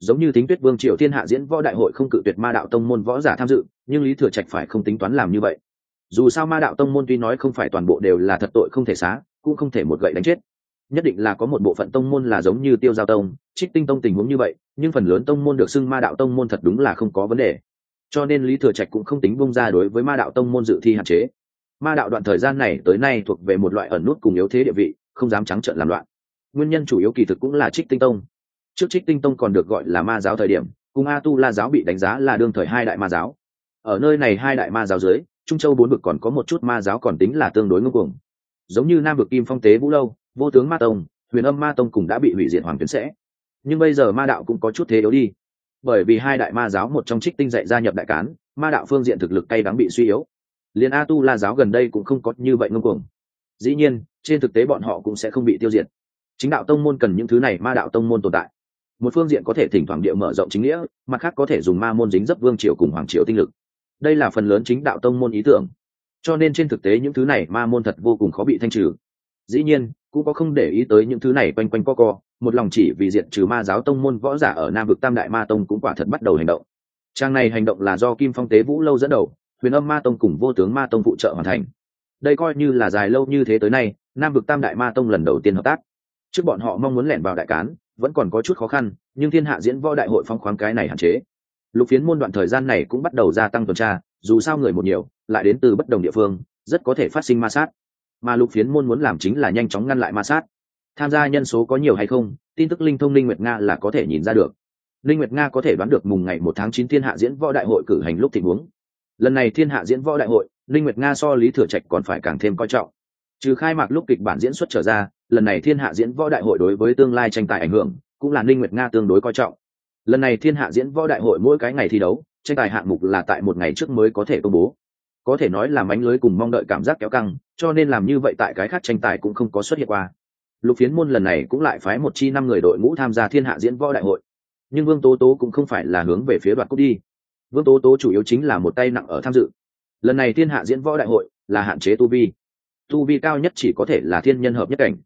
giống như tính tuyết vương triều thiên hạ diễn võ đại hội không cự tuyệt ma đạo tông môn võ giả tham dự, nhưng lý thừa trạch phải không tính toán làm như vậy. Dù sao ma đạo tông môn tuy nói không phải toàn bộ đều là thật tội không thể xá, cũng không thể một gậy đánh chết. Nhất định là có một bộ phận tông môn là giống như tiêu giao tông, trích tinh tông tình huống như vậy, nhưng phần lớn tông môn được xưng ma đạo tông môn thật đúng là không có vấn đề. Cho nên lý thừa trạch cũng không tính bung ra đối với ma đạo tông môn dự thi hạn chế. Ma đạo đoạn thời gian này tới nay thuộc về một loại ẩn nút cùng yếu thế địa vị, không dám trắng trợn làm loạn. Nguyên nhân chủ yếu kỳ thực cũng là trích tinh tông trước trích tinh tông còn được gọi là ma giáo thời điểm, cùng a tu la giáo bị đánh giá là đương thời hai đại ma giáo. Ở nơi này hai đại ma giáo dưới, trung châu bốn vực còn có một chút ma giáo còn tính là tương đối ngưng cuồng. Giống như nam vực kim phong tế vũ lâu, vô tướng ma tông, huyền âm ma tông cũng đã bị hủy diệt hoàng tuyến sẽ. Nhưng bây giờ ma đạo cũng có chút thế yếu đi. Bởi vì hai đại ma giáo một trong trích tinh dạy gia nhập đại cán, ma đạo phương diện thực lực cay đắng bị suy yếu. Liền a tu la giáo gần đây cũng không có như vậy ngưng cuồng. Dĩ nhiên, trên thực tế bọn họ cũng sẽ không bị tiêu diệt. Chính đạo tông môn cần những thứ này ma đạo tông môn tồn tại một phương diện có thể thỉnh thoảng địa mở rộng chính nghĩa, mặt khác có thể dùng ma môn dính dấp vương triều cùng hoàng triều tinh lực. Đây là phần lớn chính đạo tông môn ý tưởng. Cho nên trên thực tế những thứ này ma môn thật vô cùng khó bị thanh trừ. Dĩ nhiên, cũng có không để ý tới những thứ này quanh quanh co co, một lòng chỉ vì diện trừ ma giáo tông môn võ giả ở nam vực tam đại ma tông cũng quả thật bắt đầu hành động. Trang này hành động là do kim phong tế vũ lâu dẫn đầu, huyền âm ma tông cùng vô tướng ma tông phụ trợ hoàn thành. Đây coi như là dài lâu như thế tới nay, nam vực tam đại ma tông lần đầu tiên hợp tác. Trước bọn họ mong muốn lẻn vào đại cán vẫn còn có chút khó khăn, nhưng thiên hạ diễn võ đại hội phong khoáng cái này hạn chế. Lục phiến môn đoạn thời gian này cũng bắt đầu gia tăng tuần tra, dù sao người một nhiều, lại đến từ bất đồng địa phương, rất có thể phát sinh ma sát. Mà lục phiến môn muốn làm chính là nhanh chóng ngăn lại ma sát. Tham gia nhân số có nhiều hay không, tin tức linh thông linh nguyệt nga là có thể nhìn ra được. Linh nguyệt nga có thể đoán được mùng ngày một tháng chín thiên hạ diễn võ đại hội cử hành lúc tình huống. Lần này thiên hạ diễn võ đại hội linh nguyệt nga so lý thừa trạch còn phải càng thêm coi trọng. Trừ khai mạc lúc kịch bản diễn xuất trở ra lần này thiên hạ diễn võ đại hội đối với tương lai tranh tài ảnh hưởng, cũng là ninh nguyệt nga tương đối coi trọng. Lần này thiên hạ diễn võ đại hội mỗi cái ngày thi đấu, tranh tài hạng mục là tại một ngày trước mới có thể công bố. Có thể nói là mánh lưới cùng mong đợi cảm giác kéo căng, cho nên làm như vậy tại cái khác tranh tài cũng không có xuất hiện qua. Lục phiến môn lần này cũng lại phái một chi năm người đội ngũ tham gia thiên hạ diễn võ đại hội. Nhưng vương tố tố cũng không phải là hướng về phía đoạt cúp đi. Vương tố tố chủ yếu chính là một tay nặng ở tham dự. Lần này thiên hạ diễn võ đại hội là hạn chế tu vi. Tu vi cao nhất chỉ có thể là thiên nhân hợp nhất cảnh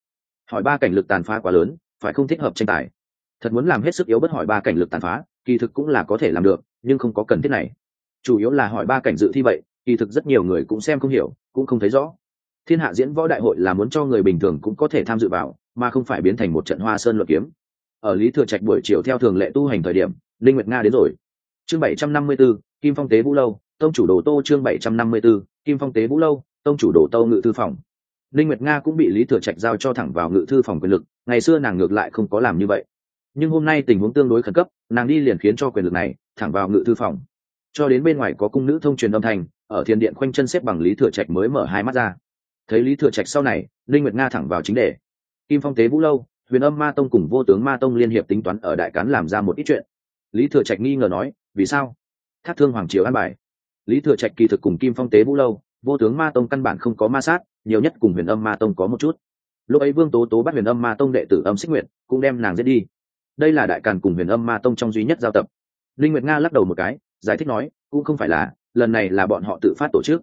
hỏi ba cảnh lực tàn phá quá lớn phải không thích hợp tranh tài? Thật muốn làm hết sức yếu bất hỏi ba cảnh lực tàn phá kỳ thực cũng là có thể làm được nhưng không có cần thiết này. Chủ yếu là hỏi ba cảnh dự thi vậy kỳ thực rất nhiều người cũng xem không hiểu cũng không thấy rõ. Thiên hạ diễn võ đại hội là muốn cho người bình thường cũng có thể tham dự vào mà không phải biến thành một trận hoa sơn luận kiếm. Ở lý thừa trạch buổi chiều theo thường lệ tu hành thời điểm linh nguyệt nga đến rồi. Chương 754, kim phong tế vũ lâu tông chủ đồ tô chương 754, kim phong tế vũ lâu tông chủ đồ tô ngự thư phòng linh nguyệt nga cũng bị lý thừa trạch giao cho thẳng vào ngự thư phòng quyền lực, ngày xưa nàng ngược lại không có làm như vậy. Nhưng hôm nay tình huống tương đối khẩn cấp, nàng đi liền khiến cho quyền lực này thẳng vào ngự thư phòng. Cho đến bên ngoài có cung nữ thông truyền âm thanh, ở thiên điện khoanh chân xếp bằng lý thừa trạch mới mở hai mắt ra. Thấy lý thừa trạch sau này, linh nguyệt nga thẳng vào chính đề. Kim phong tế vũ lâu, huyền âm ma tông cùng vô tướng ma tông liên hiệp tính toán ở đại cán làm ra một ít chuyện. Lý thừa trạch nghi ngờ nói, vì sao? Thác thương hoàng triều an bài. Lý thừa trạch kỳ thực cùng kim phong tế vũ lâu vô tướng ma tông căn bản không có ma sát, nhiều nhất cùng huyền âm ma tông có một chút. Lúc ấy vương tố tố bắt huyền âm ma tông đệ tử âm xích nguyện cũng đem nàng giết đi. Đây là đại càn cùng huyền âm ma tông trong duy nhất giao tập. Linh nguyệt nga lắc đầu một cái, giải thích nói, cũng không phải là, lần này là bọn họ tự phát tổ chức.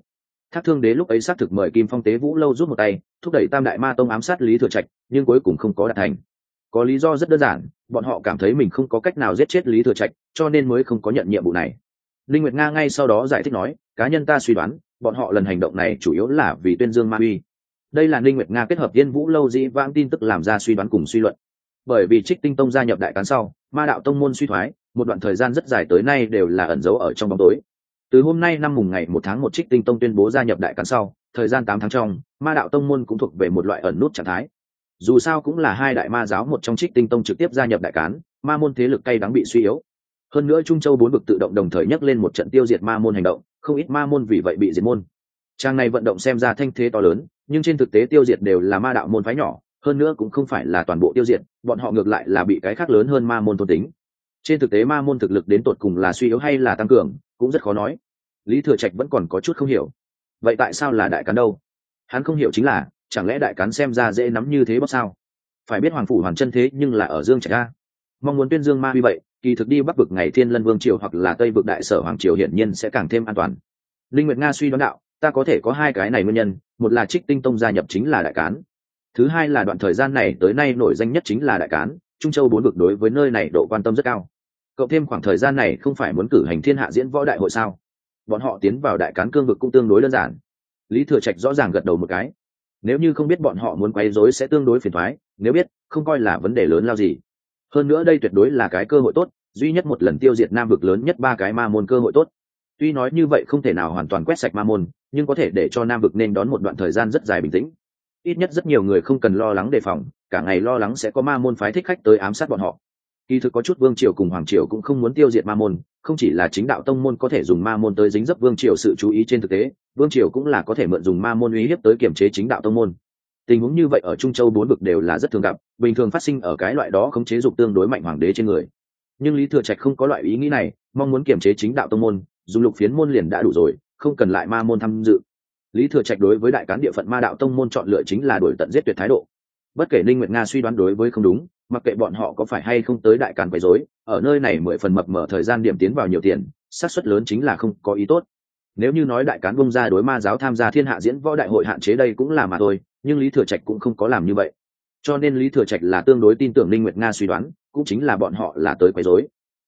Thác thương đế lúc ấy xác thực mời kim phong tế vũ lâu rút một tay, thúc đẩy tam đại ma tông ám sát lý thừa trạch, nhưng cuối cùng không có đạt thành. Có lý do rất đơn giản, bọn họ cảm thấy mình không có cách nào giết chết lý thừa trạch, cho nên mới không có nhận nhiệm vụ này. Linh nguyệt nga ngay sau đó giải thích nói, cá nhân ta suy đoán bọn họ lần hành động này chủ yếu là vì tuyên dương ma uy. Đây là linh nguyệt nga kết hợp tiên vũ lâu dĩ vãng tin tức làm ra suy đoán cùng suy luận. Bởi vì trích tinh tông gia nhập đại cán sau, ma đạo tông môn suy thoái, một đoạn thời gian rất dài tới nay đều là ẩn giấu ở trong bóng tối. Từ hôm nay năm mùng ngày một tháng một trích tinh tông tuyên bố gia nhập đại cán sau, thời gian tám tháng trong, ma đạo tông môn cũng thuộc về một loại ẩn nút trạng thái. Dù sao cũng là hai đại ma giáo một trong trích tinh tông trực tiếp gia nhập đại cán, ma môn thế lực cay đắng bị suy yếu. Hơn nữa trung châu bốn vực tự động đồng thời nhắc lên một trận tiêu diệt ma môn hành động không ít ma môn vì vậy bị diệt môn. Trang này vận động xem ra thanh thế to lớn, nhưng trên thực tế tiêu diệt đều là ma đạo môn phái nhỏ, hơn nữa cũng không phải là toàn bộ tiêu diệt, bọn họ ngược lại là bị cái khác lớn hơn ma môn thôn tính. Trên thực tế ma môn thực lực đến tột cùng là suy yếu hay là tăng cường, cũng rất khó nói. Lý thừa trạch vẫn còn có chút không hiểu. Vậy tại sao là đại cán đâu? Hắn không hiểu chính là, chẳng lẽ đại cán xem ra dễ nắm như thế bóc sao? Phải biết hoàng phủ hoàn chân thế nhưng là ở dương trạch a. Mong muốn tuyên dương ma huy vậy kỳ thực đi bắc vực ngày thiên lân vương triều hoặc là tây vực đại sở hoàng triều hiển nhiên sẽ càng thêm an toàn. Linh nguyệt nga suy đoán đạo, ta có thể có hai cái này nguyên nhân, một là trích tinh tông gia nhập chính là đại cán. Thứ hai là đoạn thời gian này tới nay nổi danh nhất chính là đại cán, trung châu bốn vực đối với nơi này độ quan tâm rất cao. Cộng thêm khoảng thời gian này không phải muốn cử hành thiên hạ diễn võ đại hội sao? Bọn họ tiến vào đại cán cương vực cũng tương đối đơn giản. Lý thừa trạch rõ ràng gật đầu một cái. Nếu như không biết bọn họ muốn quấy rối sẽ tương đối phiền thoái nếu biết, không coi là vấn đề lớn lao gì hơn nữa đây tuyệt đối là cái cơ hội tốt, duy nhất một lần tiêu diệt nam vực lớn nhất ba cái ma môn cơ hội tốt. Tuy nói như vậy không thể nào hoàn toàn quét sạch ma môn, nhưng có thể để cho nam vực nên đón một đoạn thời gian rất dài bình tĩnh. Ít nhất rất nhiều người không cần lo lắng đề phòng, cả ngày lo lắng sẽ có ma môn phái thích khách tới ám sát bọn họ. Kỳ thực có chút vương triều cùng hoàng triều cũng không muốn tiêu diệt ma môn, không chỉ là chính đạo tông môn có thể dùng ma môn tới dính dấp vương triều sự chú ý trên thực tế, vương triều cũng là có thể mượn dùng ma môn uy hiếp tới kiểm chế chính đạo tông môn tình huống như vậy ở trung châu bốn vực đều là rất thường gặp, bình thường phát sinh ở cái loại đó khống chế dục tương đối mạnh hoàng đế trên người. Nhưng lý thừa trạch không có loại ý nghĩ này, mong muốn kiểm chế chính đạo tông môn dùng lục phiến môn liền đã đủ rồi, không cần lại ma môn tham dự. Lý thừa trạch đối với đại cán địa phận ma đạo tông môn chọn lựa chính là đổi tận giết tuyệt thái độ. Bất kể linh nguyệt nga suy đoán đối với không đúng, mặc kệ bọn họ có phải hay không tới đại càn quấy rối, ở nơi này mười phần mập mở thời gian điểm tiến vào nhiều tiền, xác suất lớn chính là không có ý tốt nếu như nói đại cán bông ra đối ma giáo tham gia thiên hạ diễn võ đại hội hạn chế đây cũng là mà thôi, nhưng lý thừa trạch cũng không có làm như vậy. Cho nên lý thừa trạch là tương đối tin tưởng linh nguyệt nga suy đoán, cũng chính là bọn họ là tới quấy rối.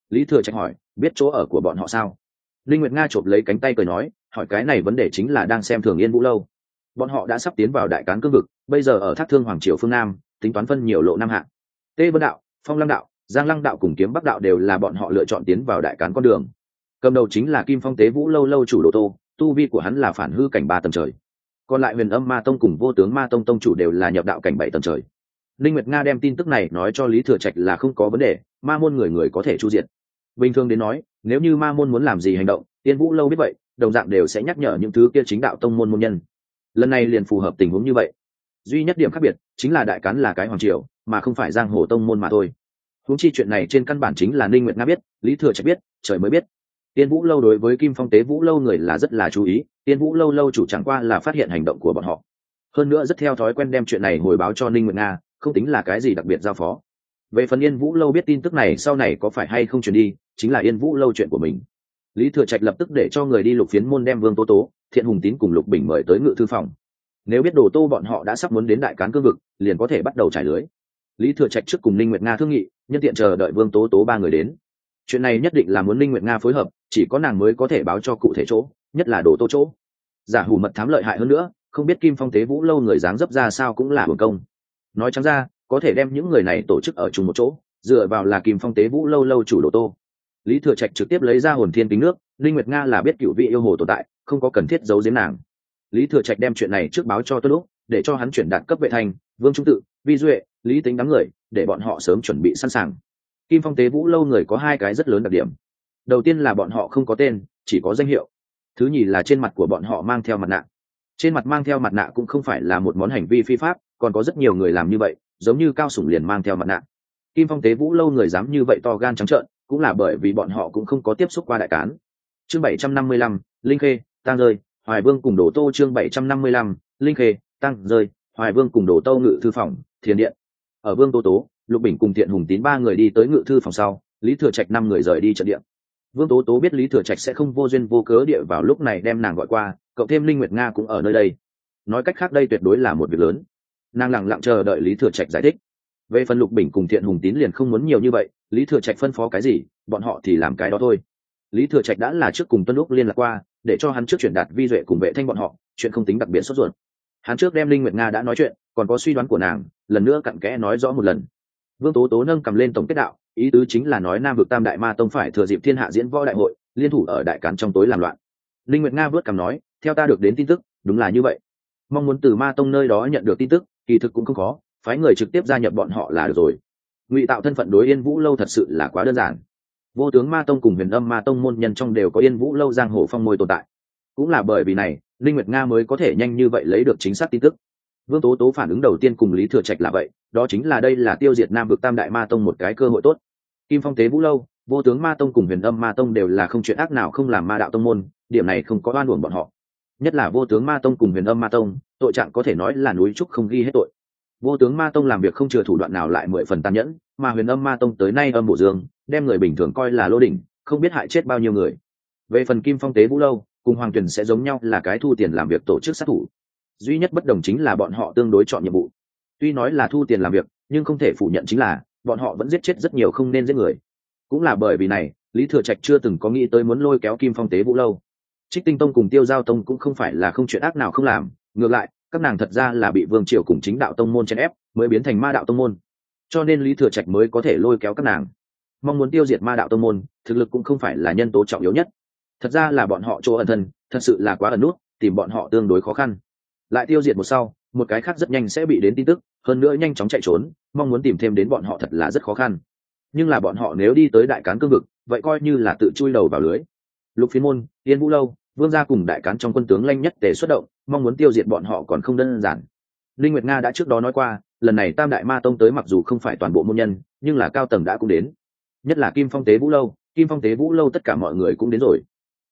Lý thừa trạch hỏi, biết chỗ ở của bọn họ sao? Linh nguyệt nga chộp lấy cánh tay cười nói, hỏi cái này vấn đề chính là đang xem thường yên vũ lâu. Bọn họ đã sắp tiến vào đại cán cương vực, bây giờ ở thác thương hoàng triều phương nam, tính toán phân nhiều lộ nam hạng tê vân đạo, phong lăng đạo, giang lăng đạo cùng kiếm bắc đạo đều là bọn họ lựa chọn tiến vào đại cán con đường cầm đầu chính là kim phong tế vũ lâu lâu chủ đồ tô, tu vi của hắn là phản hư cảnh ba tầng trời. Còn lại huyền âm ma tông cùng vô tướng ma tông tông chủ đều là nhập đạo cảnh bảy tầng trời. Linh nguyệt nga đem tin tức này nói cho lý thừa trạch là không có vấn đề, ma môn người người có thể chu diệt. bình thường đến nói, nếu như ma môn muốn làm gì hành động, tiên vũ lâu biết vậy, đồng dạng đều sẽ nhắc nhở những thứ kia chính đạo tông môn môn nhân. Lần này liền phù hợp tình huống như vậy. Duy nhất điểm khác biệt, chính là đại cán là cái hoàng triều, mà không phải giang hồ tông môn mà thôi. Huống chi chuyện này trên căn bản chính là ninh nguyệt nga biết, lý thừa trạch biết, trời mới biết tiên vũ lâu đối với kim phong tế vũ lâu người là rất là chú ý, tiên vũ lâu lâu chủ chẳng qua là phát hiện hành động của bọn họ. Hơn nữa rất theo thói quen đem chuyện này hồi báo cho ninh nguyệt nga, không tính là cái gì đặc biệt giao phó. Về phần yên vũ lâu biết tin tức này sau này có phải hay không chuyển đi, chính là yên vũ lâu chuyện của mình. Lý thừa trạch lập tức để cho người đi lục phiến môn đem vương tố tố, thiện hùng tín cùng lục bình mời tới ngự thư phòng. Nếu biết đồ tô bọn họ đã sắp muốn đến đại cán cương vực, liền có thể bắt đầu trải lưới. Lý thừa trạch trước cùng ninh nguyệt nga thương nghị, nhân tiện chờ đợi vương tố tố ba người đến chuyện này nhất định là muốn linh nguyệt nga phối hợp, chỉ có nàng mới có thể báo cho cụ thể chỗ, nhất là đồ tô chỗ. Giả hủ mật thám lợi hại hơn nữa, không biết kim phong tế vũ lâu người dáng dấp ra sao cũng là hưởng công. Nói chẳng ra, có thể đem những người này tổ chức ở chung một chỗ, dựa vào là kim phong tế vũ lâu lâu chủ đồ tô. Lý thừa trạch trực tiếp lấy ra hồn thiên kính nước, linh nguyệt nga là biết cựu vị yêu hồ tồn tại, không có cần thiết giấu giếm nàng. Lý thừa trạch đem chuyện này trước báo cho tôi lúc để cho hắn chuyển đạt cấp vệ thành, vương trung tự, vi duệ, lý tính đám người, để bọn họ sớm chuẩn bị sẵn sàng kim phong tế vũ lâu người có hai cái rất lớn đặc điểm. Đầu tiên là bọn họ không có tên, chỉ có danh hiệu. Thứ nhì là trên mặt của bọn họ mang theo mặt nạ. Trên mặt mang theo mặt nạ cũng không phải là một món hành vi phi pháp, còn có rất nhiều người làm như vậy, giống như cao sủng liền mang theo mặt nạ. Kim phong tế vũ lâu người dám như vậy to gan trắng trợn, cũng là bởi vì bọn họ cũng không có tiếp xúc qua đại cán. Chương bảy trăm năm mươi lăm, linh khê tăng rơi, hoài vương cùng đồ tô chương bảy trăm năm mươi lăm, linh khê tăng rơi, hoài vương cùng đồ tô ngự thư phòng, thiền điện. Ở vương tô tố lục bình cùng thiện hùng tín ba người đi tới ngự thư phòng sau, lý thừa trạch năm người rời đi trận điện vương tố tố biết lý thừa trạch sẽ không vô duyên vô cớ địa vào lúc này đem nàng gọi qua, cậu thêm linh nguyệt nga cũng ở nơi đây. Nói cách khác đây tuyệt đối là một việc lớn. Nàng lặng lặng chờ đợi lý thừa trạch giải thích. Về phần lục bình cùng thiện hùng tín liền không muốn nhiều như vậy, lý thừa trạch phân phó cái gì, bọn họ thì làm cái đó thôi. Lý thừa trạch đã là trước cùng tuân lúc liên lạc qua, để cho hắn trước chuyển đạt vi duệ cùng vệ thanh bọn họ, chuyện không tính đặc biệt sốt ruột. Hắn trước đem linh nguyệt nga đã nói chuyện, còn có suy đoán của nàng, lần nữa cặn kẽ nói rõ một lần vương tố tố nâng cầm lên tổng kết đạo, ý tứ chính là nói nam vực tam đại ma tông phải thừa dịp thiên hạ diễn võ đại hội, liên thủ ở đại cán trong tối làm loạn. Linh nguyệt nga vớt cầm nói, theo ta được đến tin tức, đúng là như vậy. Mong muốn từ ma tông nơi đó nhận được tin tức, kỳ thực cũng không khó, phái người trực tiếp gia nhập bọn họ là được rồi. Ngụy tạo thân phận đối yên vũ lâu thật sự là quá đơn giản. Vô tướng ma tông cùng huyền âm ma tông môn nhân trong đều có yên vũ lâu giang hồ phong môi tồn tại. Cũng là bởi vì này, linh nguyệt nga mới có thể nhanh như vậy lấy được chính xác tin tức vương tố tố phản ứng đầu tiên cùng lý thừa trạch là vậy, đó chính là đây là tiêu diệt nam vực tam đại ma tông một cái cơ hội tốt. Kim phong tế vũ lâu, vô tướng ma tông cùng huyền âm ma tông đều là không chuyện ác nào không làm ma đạo tông môn, điểm này không có oan uổng bọn họ. Nhất là vô tướng ma tông cùng huyền âm ma tông, tội trạng có thể nói là núi trúc không ghi hết tội. Vô tướng ma tông làm việc không chừa thủ đoạn nào lại mười phần tàn nhẫn, mà huyền âm ma tông tới nay âm bổ dương, đem người bình thường coi là lô đỉnh, không biết hại chết bao nhiêu người. Về phần kim phong tế vũ lâu, cùng hoàng tuyền sẽ giống nhau là cái thu tiền làm việc tổ chức sát thủ duy nhất bất đồng chính là bọn họ tương đối chọn nhiệm vụ. Tuy nói là thu tiền làm việc, nhưng không thể phủ nhận chính là, bọn họ vẫn giết chết rất nhiều không nên giết người. Cũng là bởi vì này, lý thừa trạch chưa từng có nghĩ tới muốn lôi kéo kim phong tế vũ lâu. Trích tinh tông cùng tiêu giao tông cũng không phải là không chuyện ác nào không làm, ngược lại, các nàng thật ra là bị vương triều cùng chính đạo tông môn chèn ép, mới biến thành ma đạo tông môn. Cho nên lý thừa trạch mới có thể lôi kéo các nàng. Mong muốn tiêu diệt ma đạo tông môn, thực lực cũng không phải là nhân tố trọng yếu nhất. Thật ra là bọn họ chỗ ẩn thân, thật sự là quá ẩn nút, tìm bọn họ tương đối khó khăn lại tiêu diệt một sau, một cái khác rất nhanh sẽ bị đến tin tức, hơn nữa nhanh chóng chạy trốn, mong muốn tìm thêm đến bọn họ thật là rất khó khăn. Nhưng là bọn họ nếu đi tới đại cán cương vực, vậy coi như là tự chui đầu vào lưới. Lục phi môn, yên vũ lâu, vương gia cùng đại cán trong quân tướng lanh nhất tề xuất động, mong muốn tiêu diệt bọn họ còn không đơn giản. Linh nguyệt nga đã trước đó nói qua, lần này tam đại ma tông tới mặc dù không phải toàn bộ môn nhân, nhưng là cao tầng đã cũng đến. Nhất là kim phong tế vũ lâu, kim phong tế vũ lâu tất cả mọi người cũng đến rồi.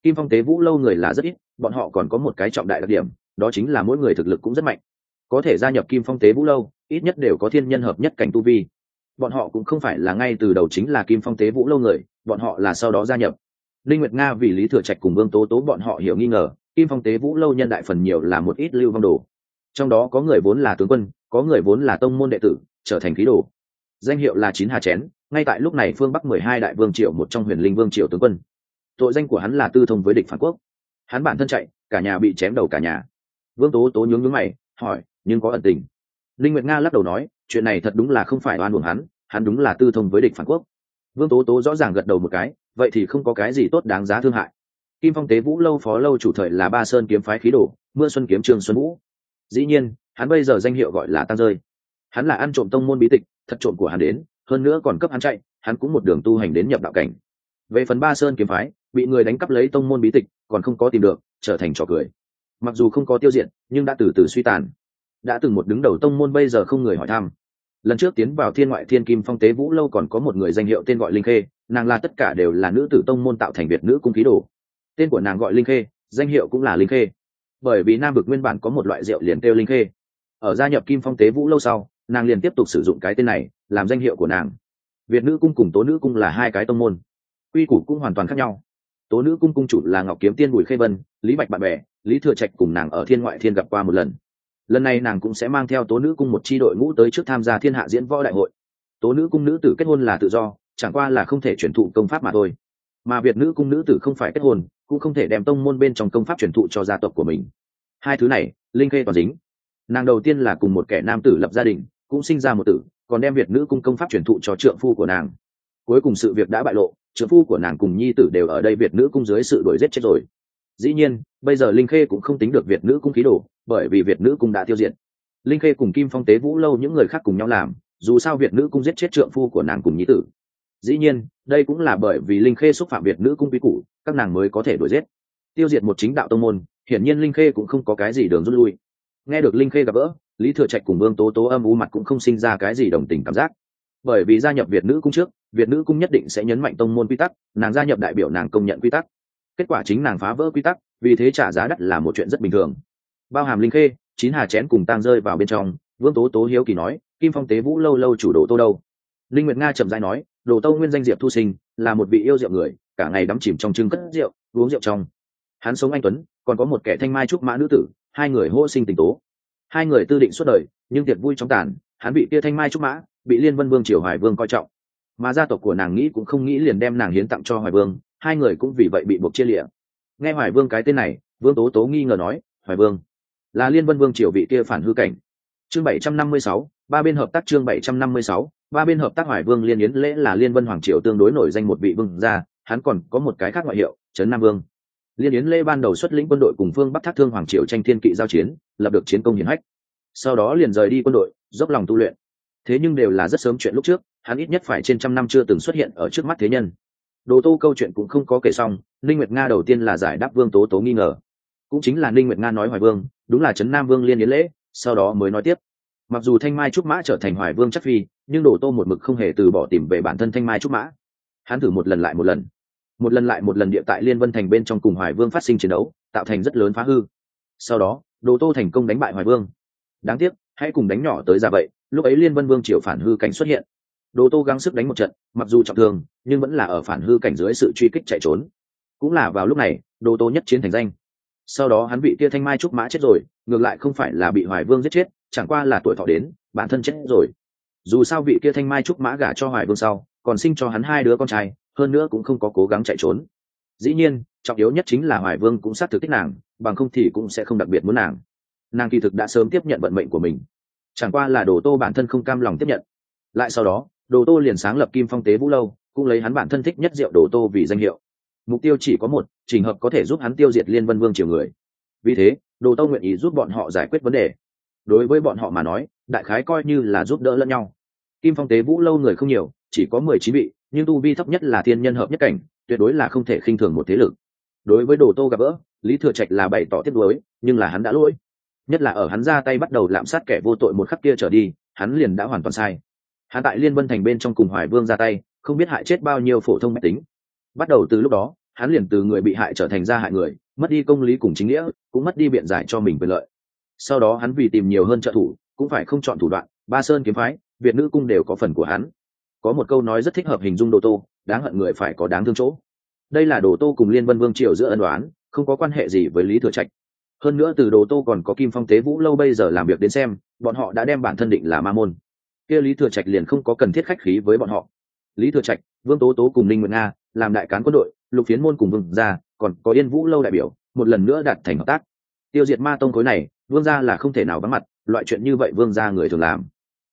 Kim phong tế vũ lâu người là rất ít, bọn họ còn có một cái trọng đại đặc điểm đó chính là mỗi người thực lực cũng rất mạnh. Có thể gia nhập kim phong tế vũ lâu, ít nhất đều có thiên nhân hợp nhất cảnh tu vi. Bọn họ cũng không phải là ngay từ đầu chính là kim phong tế vũ lâu người, bọn họ là sau đó gia nhập. Linh nguyệt nga vì lý thừa trạch cùng vương tố tố bọn họ hiểu nghi ngờ, kim phong tế vũ lâu nhân đại phần nhiều là một ít lưu vong đồ. Trong đó có người vốn là tướng quân, có người vốn là tông môn đệ tử, trở thành khí đồ. Danh hiệu là chín hà chén, ngay tại lúc này phương bắc mười hai đại vương triệu một trong huyền linh vương triệu tướng quân. Tội danh của hắn là tư thông với địch phản quốc. Hắn bản thân chạy, cả nhà bị chém đầu cả nhà vương tố tố nhướng nhướng mày, hỏi, nhưng có ẩn tình? Linh nguyệt nga lắc đầu nói, chuyện này thật đúng là không phải oan uổng hắn hắn đúng là tư thông với địch phản quốc. Vương tố tố rõ ràng gật đầu một cái, vậy thì không có cái gì tốt đáng giá thương hại. Kim phong tế vũ lâu phó lâu chủ thời là ba sơn kiếm phái khí đồ, mưa xuân kiếm trường xuân vũ. Dĩ nhiên, hắn bây giờ danh hiệu gọi là tăng rơi. Hắn là ăn trộm tông môn bí tịch, thật trộm của hắn đến, hơn nữa còn cấp hắn chạy, hắn cũng một đường tu hành đến nhập đạo cảnh. Về phần ba sơn kiếm phái, bị người đánh cắp lấy tông môn bí tịch, còn không có tìm được, trở thành trò cười mặc dù không có tiêu diện nhưng đã từ từ suy tàn. Đã từng một đứng đầu tông môn bây giờ không người hỏi thăm. Lần trước tiến vào thiên ngoại thiên kim phong tế vũ lâu còn có một người danh hiệu tên gọi linh khê, nàng là tất cả đều là nữ tử tông môn tạo thành việt nữ cung khí đồ. Tên của nàng gọi linh khê, danh hiệu cũng là linh khê. Bởi vì nam vực nguyên bản có một loại rượu liền kêu linh khê. Ở gia nhập kim phong tế vũ lâu sau, nàng liền tiếp tục sử dụng cái tên này, làm danh hiệu của nàng. Việt nữ cung cùng tố nữ cung là hai cái tông môn. Quy củ cũng hoàn toàn khác nhau tố nữ cung cung chủ là ngọc kiếm tiên bùi khê vân, lý bạch bạn bè, lý thừa trạch cùng nàng ở thiên ngoại thiên gặp qua một lần. Lần này nàng cũng sẽ mang theo tố nữ cung một c h i đội ngũ tới trước tham gia thiên hạ diễn võ đại hội. Tố nữ cung nữ tử kết hôn là tự do, chẳng qua là không thể chuyển thụ công pháp mà thôi. Mà việt nữ cung nữ tử không phải kết hôn, cũng không thể đem tông môn bên trong công pháp truyền thụ cho gia tộc của mình. Hai thứ này, linh khê toàn dính. Nàng đầu tiên là cùng một kẻ nam tử lập gia đình, cũng sinh ra một tử, còn đem việt nữ cung công pháp truyền thụ cho trượng phu của nàng. Cuối cùng sự việc đã bại lộ trượng phu của nàng cùng nhi tử đều ở đây việt nữ cung dưới sự đuổi giết chết rồi. Dĩ nhiên bây giờ linh khê cũng không tính được việt nữ cung khí đổ, bởi vì việt nữ cung đã tiêu diệt. Linh khê cùng kim phong tế vũ lâu những người khác cùng nhau làm dù sao việt nữ cung giết chết trượng phu của nàng cùng nhi tử. Dĩ nhiên đây cũng là bởi vì linh khê xúc phạm việt nữ cung quý củ các nàng mới có thể đuổi giết. Tiêu diệt một chính đạo tông môn hiển nhiên linh khê cũng không có cái gì đường rút lui. Nghe được linh khê gặp gỡ lý thừa trạch cùng vương tố tố âm u mặt cũng không sinh ra cái gì đồng tình cảm giác bởi vì gia nhập việt nữ cung trước, việt nữ cung nhất định sẽ nhấn mạnh tông môn quy tắc, nàng gia nhập đại biểu nàng công nhận quy tắc. Kết quả chính nàng phá vỡ quy tắc, vì thế trả giá đắt là một chuyện rất bình thường. Bao hàm linh khê, chín hà chén cùng tang rơi vào bên trong, vương tố tố hiếu kỳ nói, kim phong tế vũ lâu lâu chủ đồ tô đâu? Linh nguyệt nga chậm rãi nói, đồ tô nguyên danh diệp thu sinh, là một vị yêu rượu người, cả ngày đắm chìm trong trưng cất rượu, uống rượu trong. Hắn sống anh tuấn, còn có một kẻ thanh mai trúc mã nữ tử, hai người hô sinh tình tố. Hai người tư định suốt đời, nhưng tiệc vui trong tàn, hắn bị kia thanh mai trúc mã bị liên vân vương triều hoài vương coi trọng mà gia tộc của nàng nghĩ cũng không nghĩ liền đem nàng hiến tặng cho hoài vương hai người cũng vì vậy bị buộc chia lịa nghe hoài vương cái tên này vương tố tố nghi ngờ nói hoài vương là liên vân vương triều vị kia phản hư cảnh chương bảy trăm năm mươi sáu, ba bên hợp tác chương bảy trăm năm mươi sáu, ba bên hợp tác hoài vương liên yến lễ là liên vân hoàng triều tương đối nổi danh một vị vương gia hắn còn có một cái khác ngoại hiệu trấn nam vương liên yến lễ ban đầu xuất lĩnh quân đội cùng phương bắc thác thương hoàng triều tranh thiên kỵ giao chiến lập được chiến công hiển hách sau đó liền rời đi quân đội dốc lòng tu luyện thế nhưng đều là rất sớm chuyện lúc trước, hắn ít nhất phải trên trăm năm chưa từng xuất hiện ở trước mắt thế nhân. Đồ tô câu chuyện cũng không có kể xong, ninh nguyệt nga đầu tiên là giải đáp vương tố tố nghi ngờ. Cũng chính là ninh nguyệt nga nói hoài vương, đúng là trấn nam vương liên yến lễ, sau đó mới nói tiếp. Mặc dù thanh mai trúc mã trở thành hoài vương chắc phi, nhưng đồ tô một mực không hề từ bỏ tìm về bản thân thanh mai trúc mã. Hắn thử một lần lại một lần. Một lần lại một lần địa tại liên vân thành bên trong cùng hoài vương phát sinh chiến đấu, tạo thành rất lớn phá hư. Sau đó, đồ tô thành công đánh bại hoài vương. Đáng tiếc, hãy cùng đánh nhỏ tới ra vậy lúc ấy liên vân vương triều phản hư cảnh xuất hiện đồ tô gắng sức đánh một trận mặc dù trọng thương nhưng vẫn là ở phản hư cảnh dưới sự truy kích chạy trốn cũng là vào lúc này đồ tô nhất chiến thành danh sau đó hắn bị tia thanh mai trúc mã chết rồi ngược lại không phải là bị hoài vương giết chết chẳng qua là tuổi thọ đến bản thân chết rồi dù sao vị kia thanh mai trúc mã gả cho hoài vương sau còn sinh cho hắn hai đứa con trai hơn nữa cũng không có cố gắng chạy trốn dĩ nhiên trọng yếu nhất chính là hoài vương cũng xác thực thích nàng bằng không thì cũng sẽ không đặc biệt muốn nàng nàng kỳ thực đã sớm tiếp nhận vận mệnh của mình chẳng qua là đồ tô bản thân không cam lòng tiếp nhận. Lại sau đó đồ tô liền sáng lập kim phong tế vũ lâu cũng lấy hắn bản thân thích nhất rượu đồ tô vì danh hiệu. Mục tiêu chỉ có một trình hợp có thể giúp hắn tiêu diệt liên vân vương triều người. Vì thế đồ tô nguyện ý giúp bọn họ giải quyết vấn đề. Đối với bọn họ mà nói đại khái coi như là giúp đỡ lẫn nhau. Kim phong tế vũ lâu người không nhiều chỉ có mười chín vị nhưng tu vi thấp nhất là thiên nhân hợp nhất cảnh tuyệt đối là không thể khinh thường một thế lực. Đối với đồ tô gặp gỡ lý thừa trạch là bày tỏ tiếc đối, nhưng là hắn đã lỗi nhất là ở hắn ra tay bắt đầu lạm sát kẻ vô tội một khắc kia trở đi, hắn liền đã hoàn toàn sai. Hắn tại liên vân thành bên trong cùng hoài vương ra tay, không biết hại chết bao nhiêu phổ thông máy tính. Bắt đầu từ lúc đó, hắn liền từ người bị hại trở thành ra hại người, mất đi công lý cùng chính nghĩa, cũng mất đi biện giải cho mình quyền lợi. Sau đó hắn vì tìm nhiều hơn trợ thủ, cũng phải không chọn thủ đoạn, ba sơn kiếm phái, việt nữ cung đều có phần của hắn. Có một câu nói rất thích hợp hình dung đồ tô, đáng hận người phải có đáng thương chỗ. Đây là đồ tô cùng liên vân vương triều giữa ân đoán không có quan hệ gì với lý thừa trạch hơn nữa từ đồ tô còn có kim phong tế vũ lâu bây giờ làm việc đến xem, bọn họ đã đem bản thân định là ma môn. Kia lý thừa trạch liền không có cần thiết khách khí với bọn họ. Lý thừa trạch, vương tố tố cùng ninh nguyệt nga làm đại cán quân đội, lục phiến môn cùng vương gia, còn có yên vũ lâu đại biểu, một lần nữa đạt thành hợp tác. Tiêu diệt ma tông khối này, vương gia là không thể nào vắng mặt, loại chuyện như vậy vương gia người thường làm.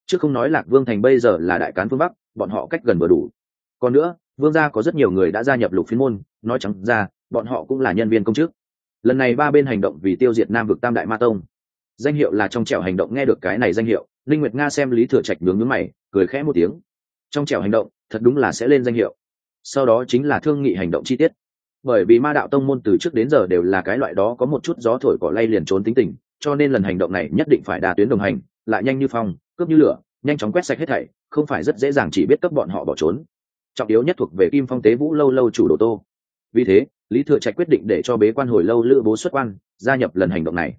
Chứ không nói lạc vương thành bây giờ là đại cán phương bắc, bọn họ cách gần vừa đủ. Còn nữa, vương gia có rất nhiều người đã gia nhập lục phiến môn, nói trắng ra, bọn họ cũng là nhân viên công chức lần này ba bên hành động vì tiêu diệt nam vực tam đại ma tông. Danh hiệu là trong trẻo hành động nghe được cái này danh hiệu linh nguyệt nga xem lý thừa trạch nướng nướng mày, cười khẽ một tiếng. Trong trẻo hành động, thật đúng là sẽ lên danh hiệu. Sau đó chính là thương nghị hành động chi tiết. Bởi vì ma đạo tông môn từ trước đến giờ đều là cái loại đó có một chút gió thổi cỏ lay liền trốn tính tình, cho nên lần hành động này nhất định phải đa tuyến đồng hành, lại nhanh như phong, cướp như lửa, nhanh chóng quét sạch hết thảy, không phải rất dễ dàng chỉ biết cấp bọn họ bỏ trốn. Trọng yếu nhất thuộc về kim phong tế vũ lâu lâu chủ đồ tô vì thế, lý thừa trạch quyết định để cho bế quan hồi lâu lữ bố xuất quan, gia nhập lần hành động này.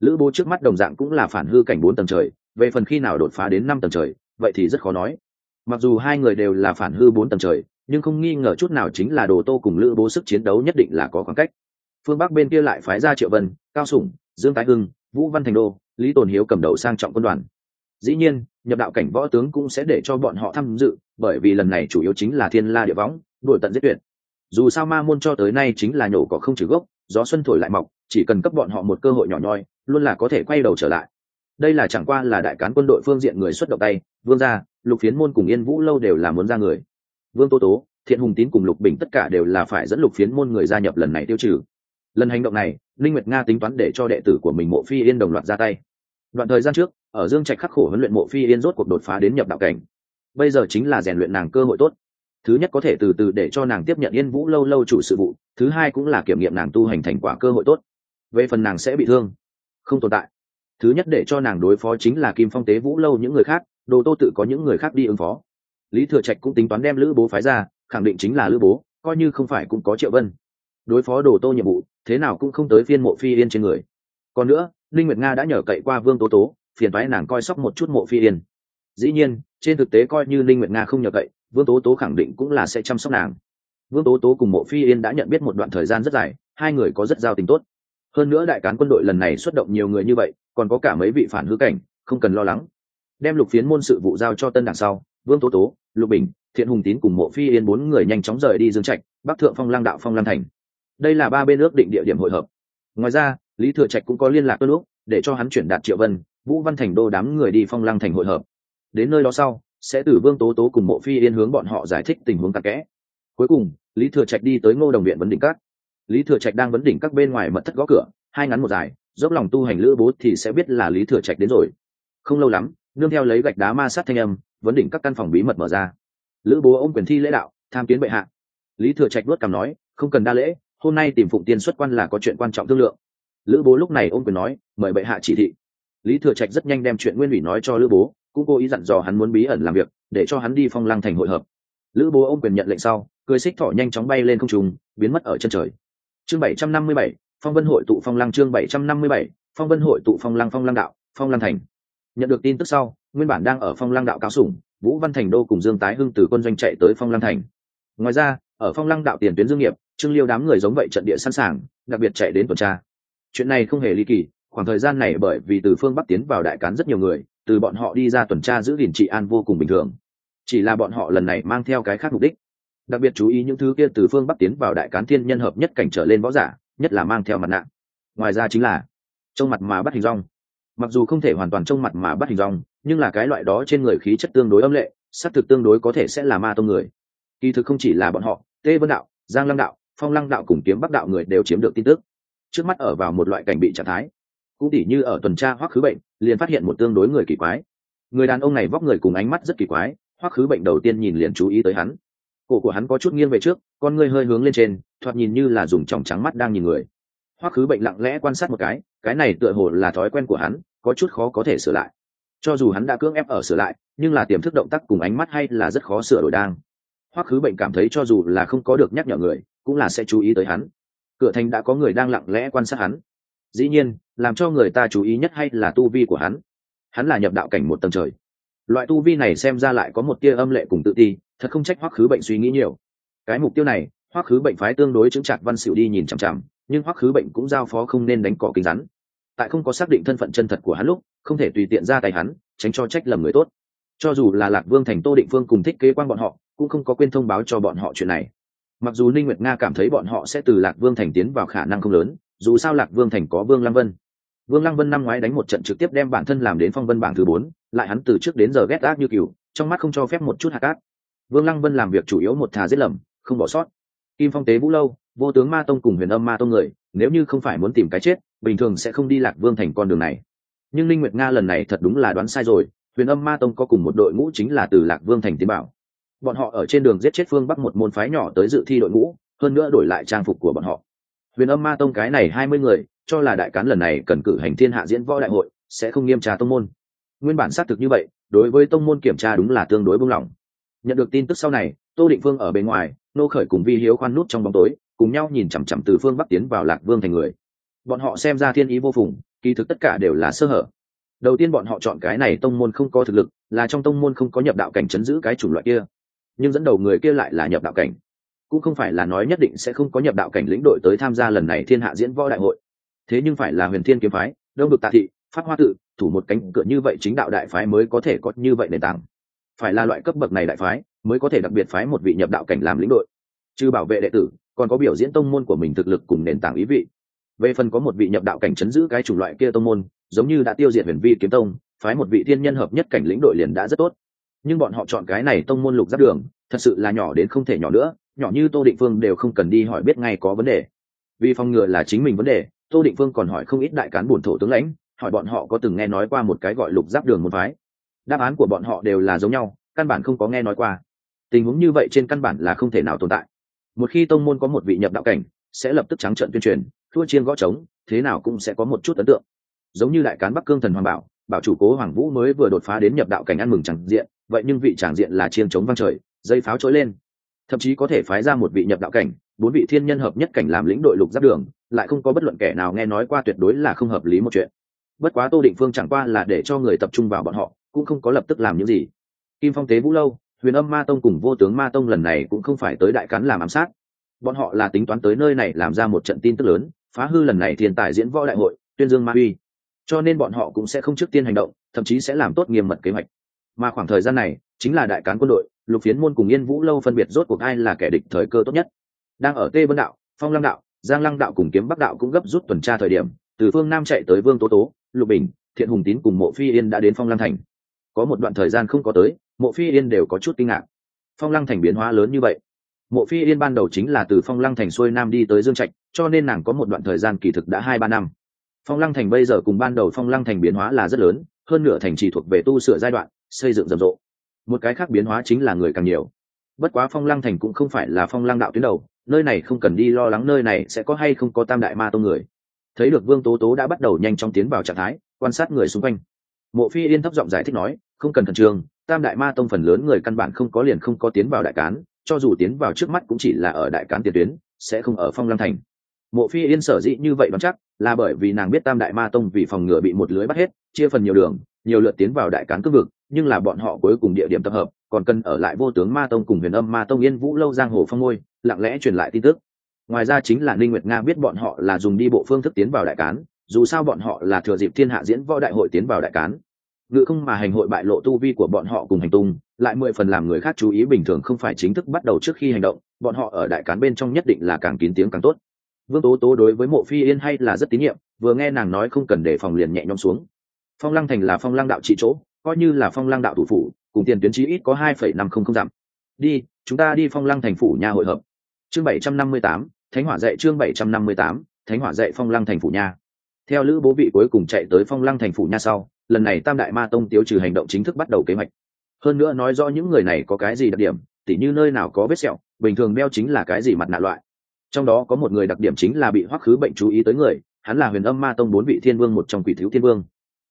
Lữ bố trước mắt đồng dạng cũng là phản hư cảnh bốn tầng trời, về phần khi nào đột phá đến năm tầng trời, vậy thì rất khó nói. Mặc dù hai người đều là phản hư bốn tầng trời, nhưng không nghi ngờ chút nào chính là đồ tô cùng lữ bố sức chiến đấu nhất định là có khoảng cách. Phương bắc bên kia lại phái ra triệu vân, cao sủng, dương tái hưng, vũ văn thành đô, lý tồn hiếu cầm đầu sang trọng quân đoàn. Dĩ nhiên, nhập đạo cảnh võ tướng cũng sẽ để cho bọn họ tham dự, bởi vì lần này chủ yếu chính là thiên la địa võng, đuổi tận giết tuyệt dù sao ma môn cho tới nay chính là nhổ cỏ không trừ gốc, gió xuân thổi lại mọc, chỉ cần cấp bọn họ một cơ hội nhỏ nhoi, luôn là có thể quay đầu trở lại. Đây là chẳng qua là đại cán quân đội phương diện người xuất động tay, vương gia, lục phiến môn cùng yên vũ lâu đều là muốn ra người. Vương tô tố, thiện hùng tín cùng lục bình tất cả đều là phải dẫn lục phiến môn người gia nhập lần này tiêu trừ. Lần hành động này linh nguyệt nga tính toán để cho đệ tử của mình mộ phi yên đồng loạt ra tay. Đoạn thời gian trước, ở dương trạch khắc khổ huấn luyện mộ phi yên rốt cuộc đột phá đến nhập đạo cảnh. Bây giờ chính là rèn luyện nàng cơ hội tốt thứ nhất có thể từ từ để cho nàng tiếp nhận yên vũ lâu lâu chủ sự vụ, thứ hai cũng là kiểm nghiệm nàng tu hành thành quả cơ hội tốt. Về phần nàng sẽ bị thương, không tồn tại. Thứ nhất để cho nàng đối phó chính là kim phong tế vũ lâu những người khác, đồ tô tự có những người khác đi ứng phó. Lý thừa trạch cũng tính toán đem lữ bố phái ra, khẳng định chính là lữ bố, coi như không phải cũng có triệu vân. Đối phó đồ tô nhiệm vụ, thế nào cũng không tới phiên mộ phi yên trên người. Còn nữa, linh nguyệt nga đã nhờ cậy qua vương tố tố, phiền toái nàng coi sóc một chút mộ phi yên. Dĩ nhiên, trên thực tế coi như linh nguyệt nga không nhờ cậy vương tố tố khẳng định cũng là sẽ chăm sóc nàng. Vương tố tố cùng mộ phi yên đã nhận biết một đoạn thời gian rất dài, hai người có rất giao tình tốt. Hơn nữa đại cán quân đội lần này xuất động nhiều người như vậy, còn có cả mấy vị phản hữu cảnh, không cần lo lắng. Đem lục phiến môn sự vụ giao cho tân đằng sau, vương tố tố, lục bình, thiện hùng tín cùng mộ phi yên bốn người nhanh chóng rời đi dương trạch, bắc thượng phong lang đạo phong lan thành. Đây là ba bên ước định địa điểm hội hợp. Ngoài ra, lý thừa trạch cũng có liên lạc đôi lúc, để cho hắn chuyển đạt triệu vân, vũ văn thành đô đám người đi phong lang thành hội hợp. Đến nơi đó sau sẽ từ vương tố tố cùng mộ phi yên hướng bọn họ giải thích tình huống tạc kẽ. Cuối cùng, lý thừa trạch đi tới ngô đồng viện vấn đỉnh các. Lý thừa trạch đang vấn đỉnh các bên ngoài mật thất gõ cửa, hai ngắn một dài, dốc lòng tu hành lữ bố thì sẽ biết là lý thừa trạch đến rồi. Không lâu lắm, nương theo lấy gạch đá ma sát thanh âm, vấn đỉnh các căn phòng bí mật mở ra. Lữ bố ôm quyền thi lễ đạo, tham kiến bệ hạ. Lý thừa trạch nuốt cằm nói, không cần đa lễ, hôm nay tìm phụng tiên xuất quan là có chuyện quan trọng thương lượng. Lữ bố lúc này ôm quyền nói, mời bệ hạ chỉ thị. Lý thừa trạch rất nhanh đem chuyện nguyên ủy nói cho lữ bố cũng cố ý dặn dò hắn muốn bí ẩn làm việc, để cho hắn đi phong lăng thành hội hợp. Lữ bố ôm quyền nhận lệnh sau, cười xích thỏ nhanh chóng bay lên không trùng biến mất ở chân trời. Chương bảy trăm năm mươi bảy, phong vân hội tụ phong lăng chương bảy trăm năm mươi bảy, phong vân hội tụ phong lăng phong lăng đạo, phong lăng thành. Nhận được tin tức sau, nguyên bản đang ở phong lăng đạo cao sủng, vũ văn thành đô cùng dương tái hưng từ quân doanh chạy tới phong lăng thành. Ngoài ra, ở phong lăng đạo tiền tuyến dương nghiệp, trương liêu đám người giống vậy trận địa sẵn sàng, đặc biệt chạy đến tuần tra. Chuyện này không hề ly kỳ, khoảng thời gian này bởi vì từ phương bắc tiến vào đại cán rất nhiều người từ bọn họ đi ra tuần tra giữ gìn trị an vô cùng bình thường. Chỉ là bọn họ lần này mang theo cái khác mục đích. Đặc biệt chú ý những thứ kia từ phương bắc tiến vào đại cán thiên nhân hợp nhất cảnh trở lên võ giả, nhất là mang theo mặt nạ. Ngoài ra chính là trông mặt mà bắt hình rong. Mặc dù không thể hoàn toàn trông mặt mà bắt hình rong, nhưng là cái loại đó trên người khí chất tương đối âm lệ s á c thực tương đối có thể sẽ là ma tông người. Kỳ thực không chỉ là bọn họ, tê vân đạo, giang lăng đạo, phong lăng đạo cùng kiếm bắc đạo người đều chiếm được tin tức. Trước mắt ở vào một loại cảnh bị trạng thái cũng tỉ như ở tuần tra hoắc khứ bệnh, liền phát hiện một tương đối người kỳ quái. Người đàn ông này vóc người cùng ánh mắt rất kỳ quái, hoắc khứ bệnh đầu tiên nhìn liền chú ý tới hắn. Cổ của hắn có chút nghiêng về trước, con người hơi hướng lên trên, thoạt nhìn như là dùng tròng trắng mắt đang nhìn người. Hoắc khứ bệnh lặng lẽ quan sát một cái cái này tựa hồ là thói quen của hắn, có chút khó có thể sửa lại. Cho dù hắn đã cưỡng ép ở sửa lại, nhưng là tiềm thức động tác cùng ánh mắt hay là rất khó sửa đổi đang. Hoắc khứ bệnh cảm thấy cho dù là không có được nhắc nhở người, cũng là sẽ chú ý tới hắn. Cửa thành đã có người đang lặng lẽ quan sát hắn dĩ nhiên, làm cho người ta chú ý nhất hay là tu vi của hắn. Hắn là nhập đạo cảnh một tầng trời. Loại tu vi này xem ra lại có một tia âm lệ cùng tự ti, thật không trách hoắc khứ bệnh suy nghĩ nhiều. Cái mục tiêu này, hoắc khứ bệnh phái tương đối chứng chặt văn xỉu đi nhìn chằm chằm, nhưng hoắc khứ bệnh cũng giao phó không nên đánh cỏ kính rắn. Tại không có xác định thân phận chân thật của hắn lúc, không thể tùy tiện ra tay hắn, tránh cho trách lầm người tốt. Cho dù là lạc vương thành tô định phương cùng thích kế quan bọn họ, cũng không có quên thông báo cho bọn họ chuyện này. Mặc dù ninh nguyệt nga cảm thấy bọn họ sẽ từ lạc vương thành tiến vào khả năng không lớn dù sao lạc vương thành có vương lăng vân. Vương lăng vân năm ngoái đánh một trận trực tiếp đem bản thân làm đến phong vân bảng thứ bốn, lại hắn từ trước đến giờ ghét ác như cừu, trong mắt không cho phép một chút hạt cát. Vương lăng vân làm việc chủ yếu một thà giết lầm, không bỏ sót. Kim phong tế vũ lâu, vô tướng ma tông cùng huyền âm ma tông người, nếu như không phải muốn tìm cái chết, bình thường sẽ không đi lạc vương thành con đường này. Nhưng linh nguyệt nga lần này thật đúng là đoán sai rồi, huyền âm ma tông có cùng một đội ngũ chính là từ lạc vương thành tiến bảo. Bọn họ ở trên đường giết chết phương bắc một môn phái nhỏ tới dự thi đội ngũ, hơn nữa đổi lại trang phục của bọn họ huyền âm ma tông cái này hai mươi người, cho là đại cán lần này cần cử hành thiên hạ diễn võ đại hội, sẽ không nghiêm tra tông môn. Nguyên bản xác thực như vậy, đối với tông môn kiểm tra đúng là tương đối buông lỏng. Nhận được tin tức sau này, tô định phương ở bên ngoài, nô khởi cùng vi hiếu khoan nút trong bóng tối, cùng nhau nhìn chằm chằm từ phương bắc tiến vào lạc vương thành người. Bọn họ xem ra thiên ý vô phùng, kỳ thực tất cả đều là sơ hở. Đầu tiên bọn họ chọn cái này tông môn không có thực lực, là trong tông môn không có nhập đạo cảnh chấn giữ cái chủng loại kia. Nhưng dẫn đầu người kia lại là nhập đạo cảnh cũng không phải là nói nhất định sẽ không có nhập đạo cảnh lĩnh đội tới tham gia lần này thiên hạ diễn võ đại hội. Thế nhưng phải là huyền thiên kiếm phái, đông được tạ thị phát hoa tự thủ một cánh cửa như vậy chính đạo đại phái mới có thể có như vậy nền tảng. Phải là loại cấp bậc này đại phái, mới có thể đặc biệt phái một vị nhập đạo cảnh làm lĩnh đội. Trừ bảo vệ đệ tử, còn có biểu diễn tông môn của mình thực lực cùng nền tảng ý vị. Về phần có một vị nhập đạo cảnh chấn giữ cái chủng loại kia tông môn, giống như đã tiêu diệt huyền vi kiếm tông, phái một vị thiên nhân hợp nhất cảnh lĩnh đội liền đã rất tốt. Nhưng bọn họ chọn cái này tông môn lục giáp đường, thật sự là nhỏ đến không thể nhỏ nữa nhỏ như tô định phương đều không cần đi hỏi biết ngay có vấn đề. Vì phòng ngừa là chính mình vấn đề, tô định phương còn hỏi không ít đại cán bổn thổ tướng lãnh, hỏi bọn họ có từng nghe nói qua một cái gọi lục giáp đường một phái. Đáp án của bọn họ đều là giống nhau, căn bản không có nghe nói qua. Tình huống như vậy trên căn bản là không thể nào tồn tại. Một khi tông môn có một vị nhập đạo cảnh, sẽ lập tức trắng trận tuyên truyền, thua chiên gõ trống, thế nào cũng sẽ có một chút ấn tượng. Giống như đại cán bắc cương thần hoàng bảo bảo chủ cố hoàng vũ mới vừa đột phá đến nhập đạo cảnh ăn mừng chẳng diện, vậy nhưng vị tràng diện là chiên trống vang trời, dây pháo trỗi lên thậm chí có thể phái ra một vị nhập đạo cảnh, bốn vị thiên nhân hợp nhất cảnh làm lĩnh đội lục giáp đường, lại không có bất luận kẻ nào nghe nói qua tuyệt đối là không hợp lý một chuyện. Bất quá tô định phương chẳng qua là để cho người tập trung vào bọn họ, cũng không có lập tức làm những gì. Kim phong tế vũ lâu, huyền âm ma tông cùng vô tướng ma tông lần này cũng không phải tới đại cắn làm ám sát. Bọn họ là tính toán tới nơi này làm ra một trận tin tức lớn, phá hư lần này thiên tài diễn võ đại hội, tuyên dương ma uy. Cho nên bọn họ cũng sẽ không trước tiên hành động, thậm chí sẽ làm tốt nghiêm mật kế hoạch. Mà khoảng thời gian này, chính là đại cán quân đội lục phiến môn cùng yên vũ lâu phân biệt rốt cuộc ai là kẻ địch thời cơ tốt nhất. Đang ở tê vân đạo, phong lăng đạo, giang lăng đạo cùng kiếm bắc đạo cũng gấp rút tuần tra thời điểm, từ phương nam chạy tới vương tố tố, lục bình, thiện hùng tín cùng mộ phi yên đã đến phong lăng thành. Có một đoạn thời gian không có tới, mộ phi yên đều có chút kinh ngạc. Phong lăng thành biến hóa lớn như vậy. Mộ phi yên ban đầu chính là từ phong lăng thành xuôi nam đi tới dương trạch, cho nên nàng có một đoạn thời gian kỳ thực đã hai ba năm. Phong lăng thành bây giờ cùng ban đầu phong lăng thành biến hóa là rất lớn, hơn nửa thành chỉ thuộc về tu sửa giai đoạn, xây dựng rầm rộ một cái khác biến hóa chính là người càng nhiều. Bất quá phong lăng thành cũng không phải là phong lăng đạo tuyến đầu nơi này không cần đi lo lắng nơi này sẽ có hay không có tam đại ma tông người. Thấy được vương tố tố đã bắt đầu nhanh chóng tiến vào trạng thái quan sát người xung quanh. Mộ phi yên thấp giọng giải thích nói không cần thần trường, tam đại ma tông phần lớn người căn bản không có liền không có tiến vào đại cán cho dù tiến vào trước mắt cũng chỉ là ở đại cán tiền tuyến sẽ không ở phong lăng thành. Mộ phi yên sở dĩ như vậy đoán chắc là bởi vì nàng biết tam đại ma tông vì phòng ngừa bị một lưới bắt hết chia phần nhiều đường nhiều lượt tiến vào đại cán cương vực, nhưng là bọn họ cuối cùng địa điểm tập hợp, còn cần ở lại vô tướng ma tông cùng huyền âm ma tông yên vũ lâu giang hồ phong ngôi, lặng lẽ truyền lại tin tức. Ngoài ra chính là ninh nguyệt nga biết bọn họ là dùng đi bộ phương thức tiến vào đại cán, dù sao bọn họ là thừa dịp thiên hạ diễn võ đại hội tiến vào đại cán. Ngự không mà hành hội bại lộ tu vi của bọn họ cùng hành tung, lại mười phần làm người khác chú ý bình thường không phải chính thức bắt đầu trước khi hành động, bọn họ ở đại cán bên trong nhất định là càng kín tiếng càng tốt. Vương tố tố đối với mộ phi yên hay là rất tín nhiệm, vừa nghe nàng nói không cần để phòng liền nhẹ nhõm xuống phong lăng thành là phong lăng đạo trị chỗ, coi như là phong lăng đạo thủ phủ, cùng tiền tuyến trí ít có hai phẩy năm không không dặm. Đi, chúng ta đi phong lăng thành phủ nhà hội hợp. Chương bảy trăm năm mươi tám, thánh hỏa dạy chương bảy trăm năm mươi tám, thánh hỏa dạy phong lăng thành phủ nha. Theo lữ bố vị cuối cùng chạy tới phong lăng thành phủ nha sau, lần này tam đại ma tông tiêu trừ hành động chính thức bắt đầu kế hoạch. Hơn nữa nói rõ những người này có cái gì đặc điểm, tỉ như nơi nào có vết sẹo, bình thường đeo chính là cái gì mặt nạ loại. Trong đó có một người đặc điểm chính là bị hoắc khứ bệnh chú ý tới người, hắn là huyền âm ma tông bốn vị thiên vương một trong quỷ thiếu thiên vương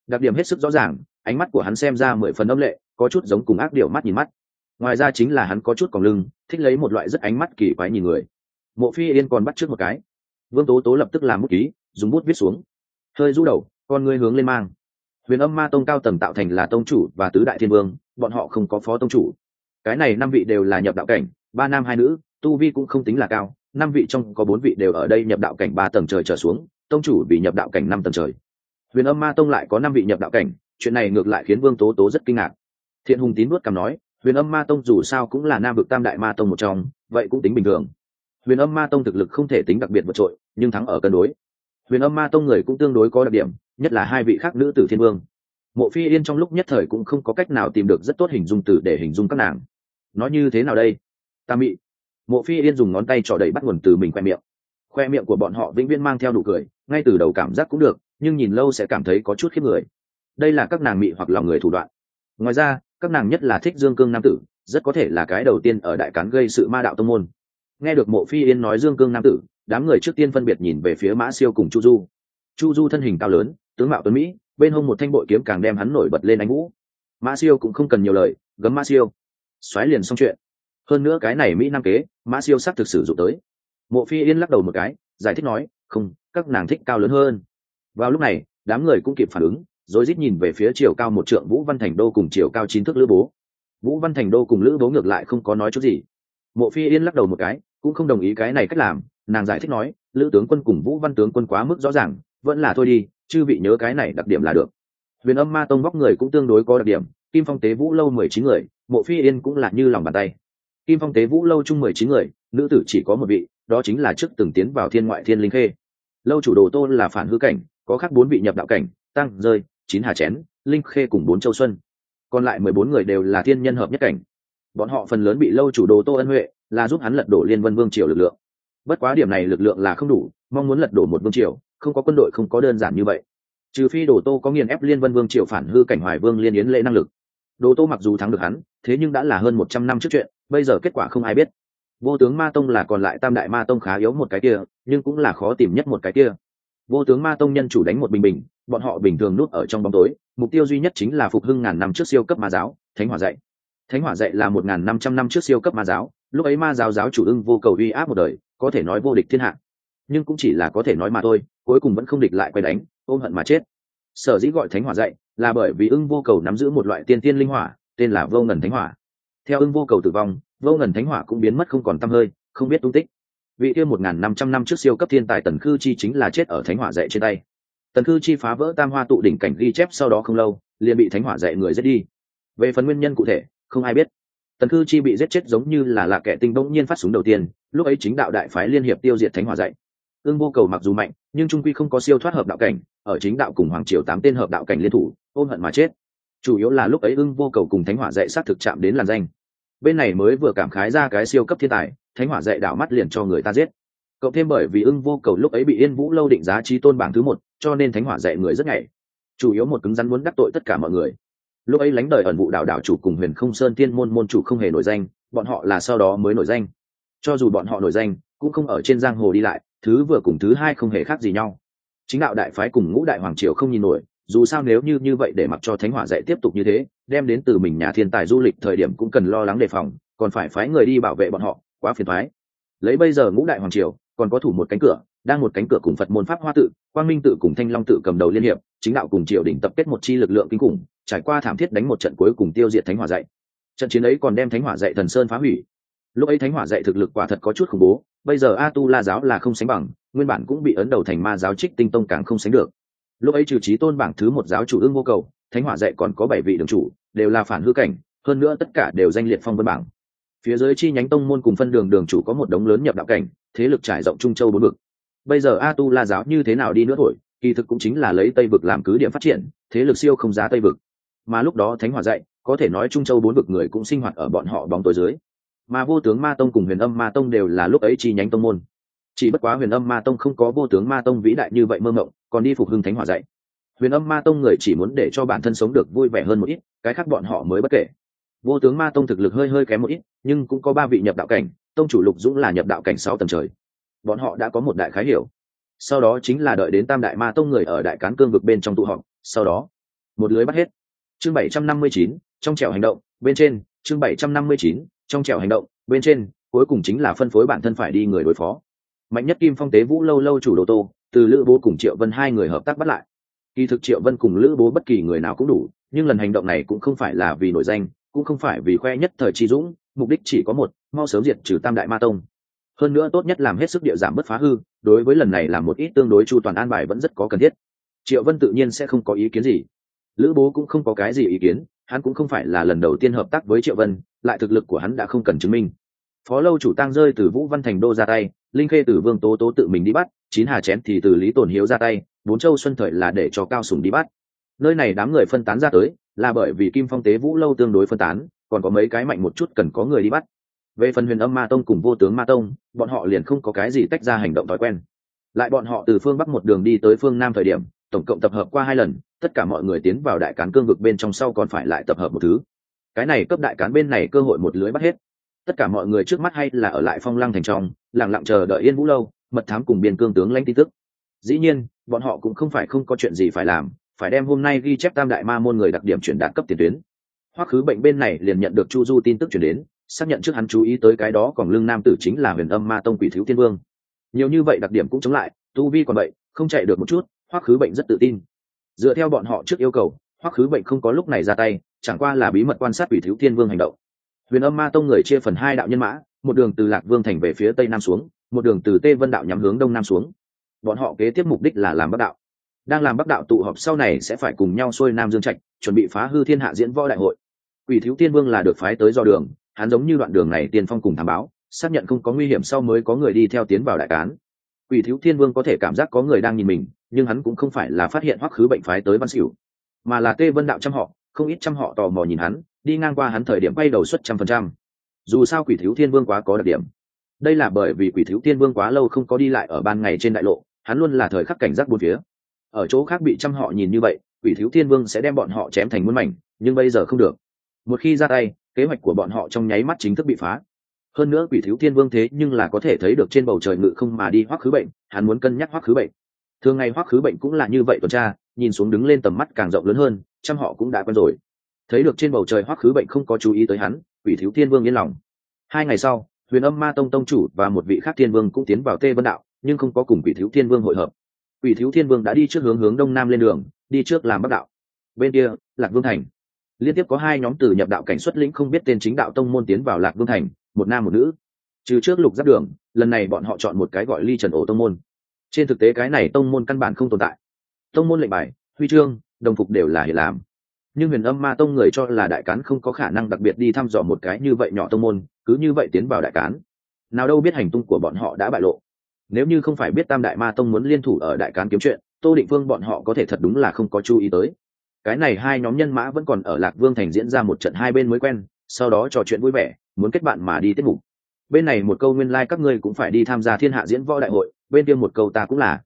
đặc điểm hết sức rõ ràng, ánh mắt của hắn xem ra mười phần âm lệ, có chút giống cùng ác điệu mắt nhìn mắt. Ngoài ra chính là hắn có chút còn lưng, thích lấy một loại rất ánh mắt kỳ quái nhìn người. Mộ phi yên còn bắt trước một cái. Vương tố tố lập tức làm bút ký, dùng bút viết xuống. Hơi rũ đầu, con ngươi hướng lên mang. Huyền âm ma tông cao tầng tạo thành là tông chủ và tứ đại thiên vương, bọn họ không có phó tông chủ. Cái này năm vị đều là nhập đạo cảnh, ba nam hai nữ, tu vi cũng không tính là cao, năm vị trong có bốn vị đều ở đây nhập đạo cảnh ba tầng trời trở xuống, tông chủ bị nhập đạo cảnh năm tầng trời huyền âm ma tông lại có năm vị nhập đạo cảnh, chuyện này ngược lại khiến vương tố tố rất kinh ngạc. Thiện hùng tín nuốt cằm nói, huyền âm ma tông dù sao cũng là nam vực tam đại ma tông một trong, vậy cũng tính bình thường. Huyền âm ma tông thực lực không thể tính đặc biệt vượt trội, nhưng thắng ở cân đối. Huyền âm ma tông người cũng tương đối có đặc điểm, nhất là hai vị khác nữ tử thiên vương. Mộ phi yên trong lúc nhất thời cũng không có cách nào tìm được rất tốt hình dung từ để hình dung các nàng. Nói như thế nào đây? Ta mị. Mộ phi yên dùng ngón tay trỏ đầy bắt nguồn từ mình khoe miệng. Khoe miệng của bọn họ vĩnh viễn mang theo nụ cười, ngay từ đầu cảm giác cũng được nhưng nhìn lâu sẽ cảm thấy có chút khiếp người. Đây là các nàng mị hoặc lòng người thủ đoạn. Ngoài ra, các nàng nhất là thích dương cương nam tử, rất có thể là cái đầu tiên ở đại cán gây sự ma đạo tông môn. Nghe được mộ phi yên nói dương cương nam tử, đám người trước tiên phân biệt nhìn về phía mã siêu cùng chu du. Chu du thân hình cao lớn, tướng mạo tuấn mỹ, bên hông một thanh bội kiếm càng đem hắn nổi bật lên ánh vũ mã siêu cũng không cần nhiều lời, gấm mã siêu. Xoáy liền xong chuyện. Hơn nữa cái này mỹ nam kế, mã siêu s thực sử dụng tới. Mộ phi yên lắc đầu một cái, giải thích nói, không, các nàng thích cao lớn hơn vào lúc này, đám người cũng kịp phản ứng, rồi rít nhìn về phía chiều cao một trượng vũ văn thành đô cùng chiều cao chín thước lữ bố. Vũ văn thành đô cùng lữ bố ngược lại không có nói chút gì. Mộ phi yên lắc đầu một cái, cũng không đồng ý cái này cách làm, nàng giải thích nói, lữ tướng quân cùng vũ văn tướng quân quá mức rõ ràng, vẫn là thôi đi, chư vị nhớ cái này đặc điểm là được. Huyền âm ma tông bóc người cũng tương đối có đặc điểm, kim phong tế vũ lâu mười chín người, mộ phi yên cũng là như lòng bàn tay. Kim phong tế vũ lâu chung mười chín người, nữ tử chỉ có một vị, đó chính là trước từng tiến vào thiên ngoại thiên linh khê. Lâu chủ đồ tôn là phản hư cảnh có khác bốn vị nhập đạo cảnh, tăng, rơi, chín hà chén, linh khê cùng bốn châu xuân. Còn lại mười bốn người đều là thiên nhân hợp nhất cảnh. Bọn họ phần lớn bị lâu chủ đồ tô ân huệ, là giúp hắn lật đổ liên vân vương triều lực lượng. Bất quá điểm này lực lượng là không đủ, mong muốn lật đổ một vương triều, không có quân đội không có đơn giản như vậy. Trừ phi đồ tô có nghiền ép liên vân vương triều phản hư cảnh hoài vương liên yến lệ năng lực. Đồ tô mặc dù thắng được hắn, thế nhưng đã là hơn một trăm năm trước chuyện, bây giờ kết quả không ai biết. Vô tướng ma tông là còn lại tam đại ma tông khá yếu một cái kia, nhưng cũng là khó tìm nhất một cái kia vô tướng ma tông nhân chủ đánh một bình bình, bọn họ bình thường nút ở trong bóng tối, mục tiêu duy nhất chính là phục hưng ngàn năm trước siêu cấp ma giáo, thánh hỏa dạy. Thánh hỏa dạy là một ngàn năm trăm năm trước siêu cấp ma giáo, lúc ấy ma giáo giáo chủ ưng vô cầu uy áp một đời, có thể nói vô địch thiên hạ. Nhưng cũng chỉ là có thể nói mà thôi, cuối cùng vẫn không địch lại quay đánh, ôm hận mà chết. Sở dĩ gọi thánh hỏa dạy là bởi vì ưng vô cầu nắm giữ một loại tiên tiên linh hỏa, tên là vô ngần thánh hỏa. Theo ưng vô cầu tử vong, vô ngần thánh hỏa cũng biến mất không còn t hơi, không biết tung tích vị kia một n g h n năm trăm năm trước siêu cấp thiên tài tần khư chi chính là chết ở thánh hỏa dạy trên tay. Tần khư chi phá vỡ tam hoa tụ đỉnh cảnh ghi chép sau đó không lâu, liền bị thánh hỏa dạy người giết đi. Về phần nguyên nhân cụ thể, không ai biết. Tần khư chi bị giết chết giống như là lạ kẻ tinh bỗng nhiên phát súng đầu tiên, lúc ấy chính đạo đại phái liên hiệp tiêu diệt thánh hỏa dạy. Ương vô cầu mặc dù mạnh, nhưng trung quy không có siêu thoát hợp đạo cảnh, ở chính đạo cùng hoàng triều tám tên hợp đạo cảnh liên thủ ôm hận mà chết. Chủ yếu là lúc ấy ưng vô cầu cùng thánh hỏa dạy sát thực chạm đến làn danh. Bên này mới vừa cảm khái ra cái siêu cấp thiên tài thánh hỏa dạy đảo mắt liền cho người ta giết. Cậu thêm bởi vì ưng vô cầu lúc ấy bị yên vũ lâu định giá trí tôn bảng thứ một, cho nên thánh hỏa dạy người rất nhảy chủ yếu một cứng rắn muốn đắc tội tất cả mọi người. Lúc ấy lánh đời ẩn vụ đảo đảo chủ cùng huyền không sơn tiên môn môn chủ không hề nổi danh, bọn họ là sau đó mới nổi danh. Cho dù bọn họ nổi danh, cũng không ở trên giang hồ đi lại, thứ vừa cùng thứ hai không hề khác gì nhau. Chính đạo đại phái cùng ngũ đại hoàng triều không nhìn nổi, dù sao nếu như như vậy để mặc cho thánh hỏa dạy tiếp tục như thế, đem đến từ mình nhà thiên tài du lịch thời điểm cũng cần lo lắng đề phòng, còn phải phái người đi bảo vệ bọn họ quá phiền thoái. Lấy bây giờ ngũ đại hoàng triều, còn có thủ một cánh cửa, đang một cánh cửa cùng phật môn pháp hoa tự, quang minh tự cùng thanh long tự cầm đầu liên hiệp, chính đạo cùng triều đình tập kết một chi lực lượng kinh khủng, trải qua thảm thiết đánh một trận cuối cùng tiêu diệt thánh hỏa dạy. Trận chiến ấy còn đem thánh hỏa dạy thần sơn phá hủy. Lúc ấy thánh hỏa dạy thực lực quả thật có chút khủng bố, bây giờ a tu la giáo là không sánh bằng, nguyên bản cũng bị ấn đầu thành ma giáo trích tinh tông càng không sánh được. Lúc ấy trừ trí tôn bảng thứ một giáo chủ ương vô cầu, thánh hỏa dạy còn có bảy vị đường chủ, đều là phản hư cảnh, hơn nữa tất cả đều danh liệt phong vân bảng phía dưới chi nhánh tông môn cùng phân đường đường chủ có một đống lớn nhập đạo cảnh, thế lực trải rộng trung châu bốn vực. Bây giờ a tu la giáo như thế nào đi nữa thổi, kỳ thực cũng chính là lấy tây vực làm cứ điểm phát triển, thế lực siêu không giá tây vực. Mà lúc đó thánh Hòa dạy, có thể nói trung châu bốn vực người cũng sinh hoạt ở bọn họ bóng tối dưới. Mà vô tướng ma tông cùng huyền âm ma tông đều là lúc ấy chi nhánh tông môn. Chỉ bất quá huyền âm ma tông không có vô tướng ma tông vĩ đại như vậy mơ mộng, còn đi phục hưng thánh Hòa dạy. Huyền âm ma tông người chỉ muốn để cho bản thân sống được vui vẻ hơn một ít, cái khác bọn họ mới bất kể vô tướng ma tông thực lực hơi hơi kém một ít, nhưng cũng có ba vị nhập đạo cảnh, tông chủ lục dũng là nhập đạo cảnh sáu tầng trời. Bọn họ đã có một đại khái hiểu. Sau đó chính là đợi đến tam đại ma tông người ở đại cán cương vực bên trong tụ họp, sau đó, một lưới bắt hết. Chương bảy trăm năm mươi chín, trong trèo hành động, bên trên. Chương bảy trăm năm mươi chín, trong trèo hành động, bên trên. Cuối cùng chính là phân phối bản thân phải đi người đối phó. Mạnh nhất kim phong tế vũ lâu lâu chủ đồ tô, từ lữ bố cùng triệu vân hai người hợp tác bắt lại. Kỳ thực triệu vân cùng lữ bố bất kỳ người nào cũng đủ, nhưng lần hành động này cũng không phải là vì nổi danh cũng không phải vì khoe nhất thời chi dũng, mục đích chỉ có một, mau sớm diệt trừ tam đại ma tông. Hơn nữa tốt nhất làm hết sức địa giảm bất phá hư, đối với lần này là một ít tương đối chu toàn an bài vẫn rất có cần thiết. Triệu vân tự nhiên sẽ không có ý kiến gì. Lữ bố cũng không có cái gì ý kiến, hắn cũng không phải là lần đầu tiên hợp tác với triệu vân, lại thực lực của hắn đã không cần chứng minh. Phó lâu chủ tăng rơi từ vũ văn thành đô ra tay, linh khê từ vương tố tố tự mình đi bắt, chín hà chén thì từ lý tồn hiếu ra tay, bốn châu xuân thời là để cho cao sùng đi bắt. Nơi này đám người phân tán ra tới là bởi vì kim phong tế vũ lâu tương đối phân tán, còn có mấy cái mạnh một chút cần có người đi bắt. Về phần huyền âm ma tông cùng vô tướng ma tông, bọn họ liền không có cái gì tách ra hành động thói quen. Lại bọn họ từ phương bắc một đường đi tới phương nam thời điểm, tổng cộng tập hợp qua hai lần, tất cả mọi người tiến vào đại cán cương vực bên trong sau còn phải lại tập hợp một thứ. Cái này cấp đại cán bên này cơ hội một lưới bắt hết. Tất cả mọi người trước mắt hay là ở lại phong lăng thành trong lẳng lặng chờ đợi yên vũ lâu, mật thám cùng biên cương tướng lãnh tin tức. Dĩ nhiên, bọn họ cũng không phải không có chuyện gì phải làm phải đem hôm nay ghi chép tam đại ma môn người đặc điểm chuyển đạt cấp tiền tuyến. Hoắc khứ bệnh bên này liền nhận được chu du tin tức chuyển đến, xác nhận trước hắn chú ý tới cái đó còn lương nam tử chính là huyền âm ma tông quỷ thiếu thiên vương. Nhiều như vậy đặc điểm cũng chống lại, tu vi còn vậy, không chạy được một chút, hoắc khứ bệnh rất tự tin. Dựa theo bọn họ trước yêu cầu, hoắc khứ bệnh không có lúc này ra tay, chẳng qua là bí mật quan sát quỷ thiếu thiên vương hành động. Huyền âm ma tông người chia phần hai đạo nhân mã, một đường từ lạc vương thành về phía tây nam xuống, một đường từ tê vân đạo nhắm hướng đông nam xuống. Bọn họ kế tiếp mục đích là làm bắc đạo đang làm bắc đạo tụ họp sau này sẽ phải cùng nhau xuôi nam dương trạch, chuẩn bị phá hư thiên hạ diễn võ đại hội. Quỷ thiếu tiên vương là được phái tới do đường, hắn giống như đoạn đường này tiên phong cùng thám báo, xác nhận không có nguy hiểm sau mới có người đi theo tiến vào đại cán. Quỷ thiếu thiên vương có thể cảm giác có người đang nhìn mình, nhưng hắn cũng không phải là phát hiện hoắc khứ bệnh phái tới văn xỉu, mà là tê vân đạo trăm họ, không ít trăm họ tò mò nhìn hắn, đi ngang qua hắn thời điểm bay đầu suất trăm phần trăm. Dù sao quỷ thiếu thiên vương quá có đặc điểm. Đây là bởi vì quỷ thiếu thiên vương quá lâu không có đi lại ở ban ngày trên đại lộ, hắn luôn là thời khắc cảnh giác bốn phía ở chỗ khác bị trăm họ nhìn như vậy, quỷ thiếu thiên vương sẽ đem bọn họ chém thành muôn mảnh, nhưng bây giờ không được. Một khi ra tay, kế hoạch của bọn họ trong nháy mắt chính thức bị phá. Hơn nữa quỷ thiếu thiên vương thế nhưng là có thể thấy được trên bầu trời ngự không mà đi hoắc khứ bệnh, hắn muốn cân nhắc hoắc khứ bệnh. Thường ngày hoắc khứ bệnh cũng là như vậy tuần tra, nhìn xuống đứng lên tầm mắt càng rộng lớn hơn trăm họ cũng đã quen rồi. Thấy được trên bầu trời hoắc khứ bệnh không có chú ý tới hắn, quỷ thiếu thiên vương yên lòng. Hai ngày sau, huyền âm ma tông tông chủ và một vị khác thiên vương cũng tiến vào tê vân đạo, nhưng không có cùng quỷ thiếu thiên vương hội hợp quỷ thiếu thiên vương đã đi trước hướng hướng đông nam lên đường, đi trước làm bắc đạo. Bên kia, lạc vương thành. Liên tiếp có hai nhóm từ nhập đạo cảnh xuất lĩnh không biết tên chính đạo tông môn tiến vào lạc vương thành, một nam một nữ. Trừ trước lục giáp đường, lần này bọn họ chọn một cái gọi ly trần ổ tông môn. Trên thực tế cái này tông môn căn bản không tồn tại. Tông môn lệnh bài, huy chương, đồng phục đều là hiện làm. Nhưng huyền âm ma tông người cho là đại cán không có khả năng đặc biệt đi thăm dò một cái như vậy nhỏ tông môn, cứ như vậy tiến vào đại cán. Nào đâu biết hành tung của bọn họ đã bại lộ nếu như không phải biết tam đại ma tông muốn liên thủ ở đại cán kiếm chuyện, tô định phương bọn họ có thể thật đúng là không có chú ý tới. Cái này hai nhóm nhân mã vẫn còn ở lạc vương thành diễn ra một trận hai bên mới quen, sau đó trò chuyện vui vẻ, muốn kết bạn mà đi tiết mục. Bên này một câu nguyên lai、like、các ngươi cũng phải đi tham gia thiên hạ diễn võ đại hội, bên kia một câu ta cũng là.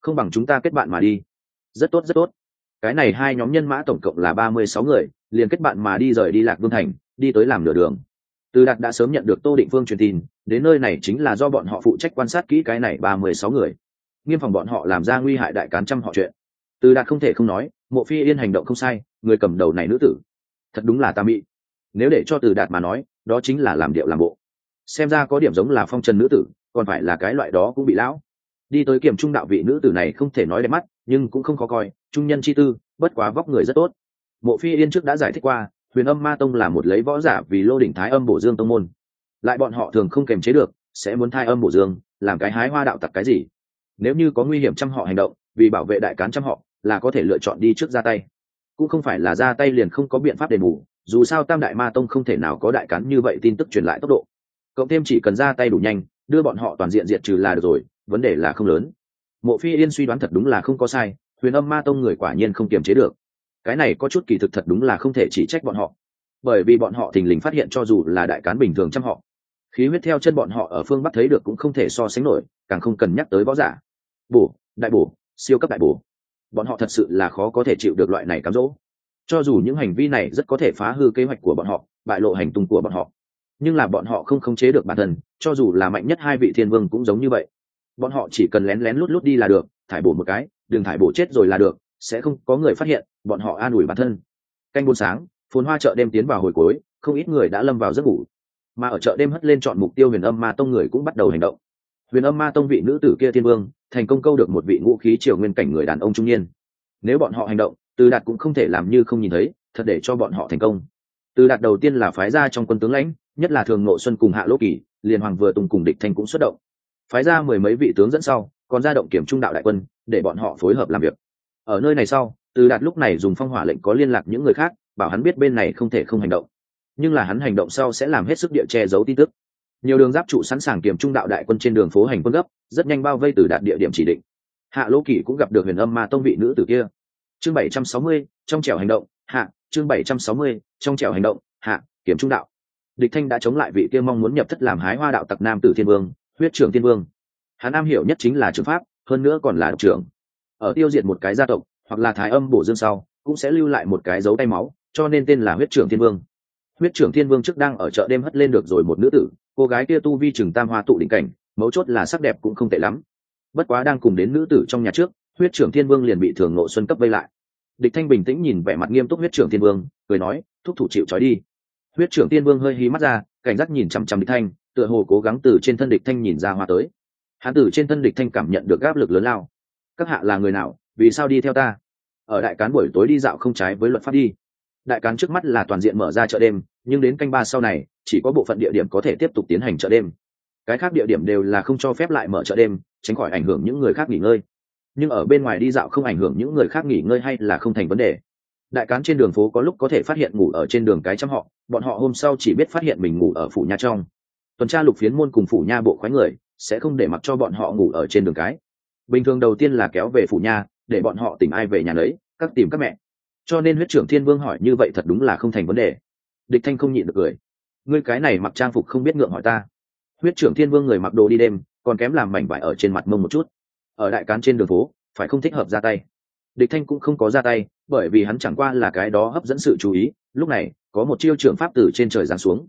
Không bằng chúng ta kết bạn mà đi. Rất tốt rất tốt. Cái này hai nhóm nhân mã tổng cộng là ba mươi sáu người, liền kết bạn mà đi rời đi lạc vương thành, đi tới làm nửa đường từ đạt đã sớm nhận được tô định phương truyền tin, đến nơi này chính là do bọn họ phụ trách quan sát kỹ cái này ba mươi sáu người. Nghiêm phòng bọn họ làm ra nguy hại đại cán trăm họ chuyện. Từ đạt không thể không nói, mộ phi yên hành động không sai, người cầm đầu này nữ tử. Thật đúng là ta mị. Nếu để cho từ đạt mà nói, đó chính là làm điệu làm bộ. Xem ra có điểm giống là phong trần nữ tử, còn phải là cái loại đó cũng bị lão. Đi tới kiểm trung đạo vị nữ tử này không thể nói đẹp mắt, nhưng cũng không khó coi, trung nhân chi tư, bất quá vóc người rất tốt. Mộ phi yên trước đã giải thích qua huyền âm ma tông là một lấy võ giả vì lô đỉnh thái âm bổ dương tông môn. Lại bọn họ thường không kềm chế được, sẽ muốn thai âm bổ dương, làm cái hái hoa đạo tặc cái gì? Nếu như có nguy hiểm trăm họ hành động, vì bảo vệ đại cán trăm họ, là có thể lựa chọn đi trước ra tay. Cũng không phải là ra tay liền không có biện pháp đền bù, dù sao tam đại ma tông không thể nào có đại cán như vậy tin tức truyền lại tốc độ. Cộng thêm chỉ cần ra tay đủ nhanh, đưa bọn họ toàn diện diệt trừ là được rồi, vấn đề là không lớn. Mộ phi yên suy đoán thật đúng là không có sai, huyền âm ma tông người quả nhiên không kiềm chế được cái này có chút kỳ thực thật đúng là không thể chỉ trách bọn họ. Bởi vì bọn họ thình lình phát hiện cho dù là đại cán bình thường chăm họ, khí huyết theo chân bọn họ ở phương bắc thấy được cũng không thể so sánh nổi, càng không cần nhắc tới võ giả. Bổ, đại bổ, siêu cấp đại bổ. Bọn họ thật sự là khó có thể chịu được loại này cám dỗ. Cho dù những hành vi này rất có thể phá hư kế hoạch của bọn họ, bại lộ hành tung của bọn họ, nhưng là bọn họ không khống chế được bản thân, cho dù là mạnh nhất hai vị thiên vương cũng giống như vậy. Bọn họ chỉ cần lén lén lút lút đi là được, thải bổ một cái, đừng thải bổ chết rồi là được sẽ không có người phát hiện, bọn họ an ủi bản thân. Canh buôn sáng, phồn hoa chợ đêm tiến vào hồi cuối, không ít người đã lâm vào giấc ngủ. Mà ở chợ đêm hất lên chọn mục tiêu huyền âm ma tông người cũng bắt đầu hành động. Huyền âm ma tông vị nữ tử kia thiên vương, thành công câu được một vị ngũ khí triều nguyên cảnh người đàn ông trung niên. Nếu bọn họ hành động, từ đạt cũng không thể làm như không nhìn thấy, thật để cho bọn họ thành công. Từ đạt đầu tiên là phái ra trong quân tướng lãnh, nhất là thường nội xuân cùng hạ lỗ kỳ, liền hoàng vừa tùng cùng địch thanh cũng xuất động. Phái ra mười mấy vị tướng dẫn sau, còn ra động kiểm trung đạo đại quân, để bọn họ phối hợp làm việc ở nơi này sau, từ đạt lúc này dùng phong hỏa lệnh có liên lạc những người khác, bảo hắn biết bên này không thể không hành động. Nhưng là hắn hành động sau sẽ làm hết sức địa che giấu tin tức. Nhiều đường giáp trụ sẵn sàng kiểm trung đạo đại quân trên đường phố hành quân gấp, rất nhanh bao vây từ đạt địa điểm chỉ định. Hạ lỗ kỳ cũng gặp được huyền âm ma tông vị nữ tử kia. Chương bảy trăm sáu mươi, trong trèo hành động, hạ, chương bảy trăm sáu mươi, trong trèo hành động, hạ, kiểm trung đạo. Địch thanh đã chống lại vị kia mong muốn nhập thất làm hái hoa đạo tặc nam tử thiên vương, huyết trưởng thiên vương. Hắn am hiểu nhất chính là trường pháp, hơn nữa còn là độc trưởng ở tiêu diệt một cái gia tộc, hoặc là thái âm bổ dương sau, cũng sẽ lưu lại một cái dấu tay máu, cho nên tên là huyết trưởng thiên vương. Huyết trưởng thiên vương trước đang ở chợ đêm hất lên được rồi một nữ tử, cô gái kia tu vi chừng tam hoa tụ đỉnh cảnh, mấu chốt là sắc đẹp cũng không tệ lắm. Bất quá đang cùng đến nữ tử trong nhà trước, huyết trưởng thiên vương liền bị thường nộ xuân cấp vây lại. Địch thanh bình tĩnh nhìn vẻ mặt nghiêm túc huyết trưởng thiên vương, cười nói, thúc thủ chịu trói đi. Huyết trưởng thiên vương hơi hí mắt ra, cảnh giác nhìn chằm chằm địch thanh, tựa hồ cố gắng từ trên thân địch thanh nhìn ra hoa tới. Hắn tử trên thân địch thanh cảm nhận được áp lực lớn lao các hạ là người nào, vì sao đi theo ta? Ở đại cán buổi tối đi dạo không trái với luật pháp đi. Đại cán trước mắt là toàn diện mở ra chợ đêm, nhưng đến canh ba sau này, chỉ có bộ phận địa điểm có thể tiếp tục tiến hành chợ đêm. Cái khác địa điểm đều là không cho phép lại mở chợ đêm, tránh khỏi ảnh hưởng những người khác nghỉ ngơi. Nhưng ở bên ngoài đi dạo không ảnh hưởng những người khác nghỉ ngơi hay là không thành vấn đề. Đại cán trên đường phố có lúc có thể phát hiện ngủ ở trên đường cái trăm họ, bọn họ hôm sau chỉ biết phát hiện mình ngủ ở phủ nha trong. Tuần tra lục phiến môn cùng phủ nha bộ khoái người, sẽ không để mặc cho bọn họ ngủ ở trên đường cái bình thường đầu tiên là kéo về phủ nha để bọn họ tìm ai về nhà lấy các tìm các mẹ. Cho nên huyết trưởng thiên vương hỏi như vậy thật đúng là không thành vấn đề. Địch thanh không nhịn được cười. Ngươi cái này mặc trang phục không biết ngượng hỏi ta. Huyết trưởng thiên vương người mặc đồ đi đêm, còn kém làm mảnh vải ở trên mặt mông một chút. Ở đại cán trên đường phố, phải không thích hợp ra tay. Địch thanh cũng không có ra tay, bởi vì hắn chẳng qua là cái đó hấp dẫn sự chú ý, lúc này, có một chiêu trưởng pháp từ trên trời giáng xuống.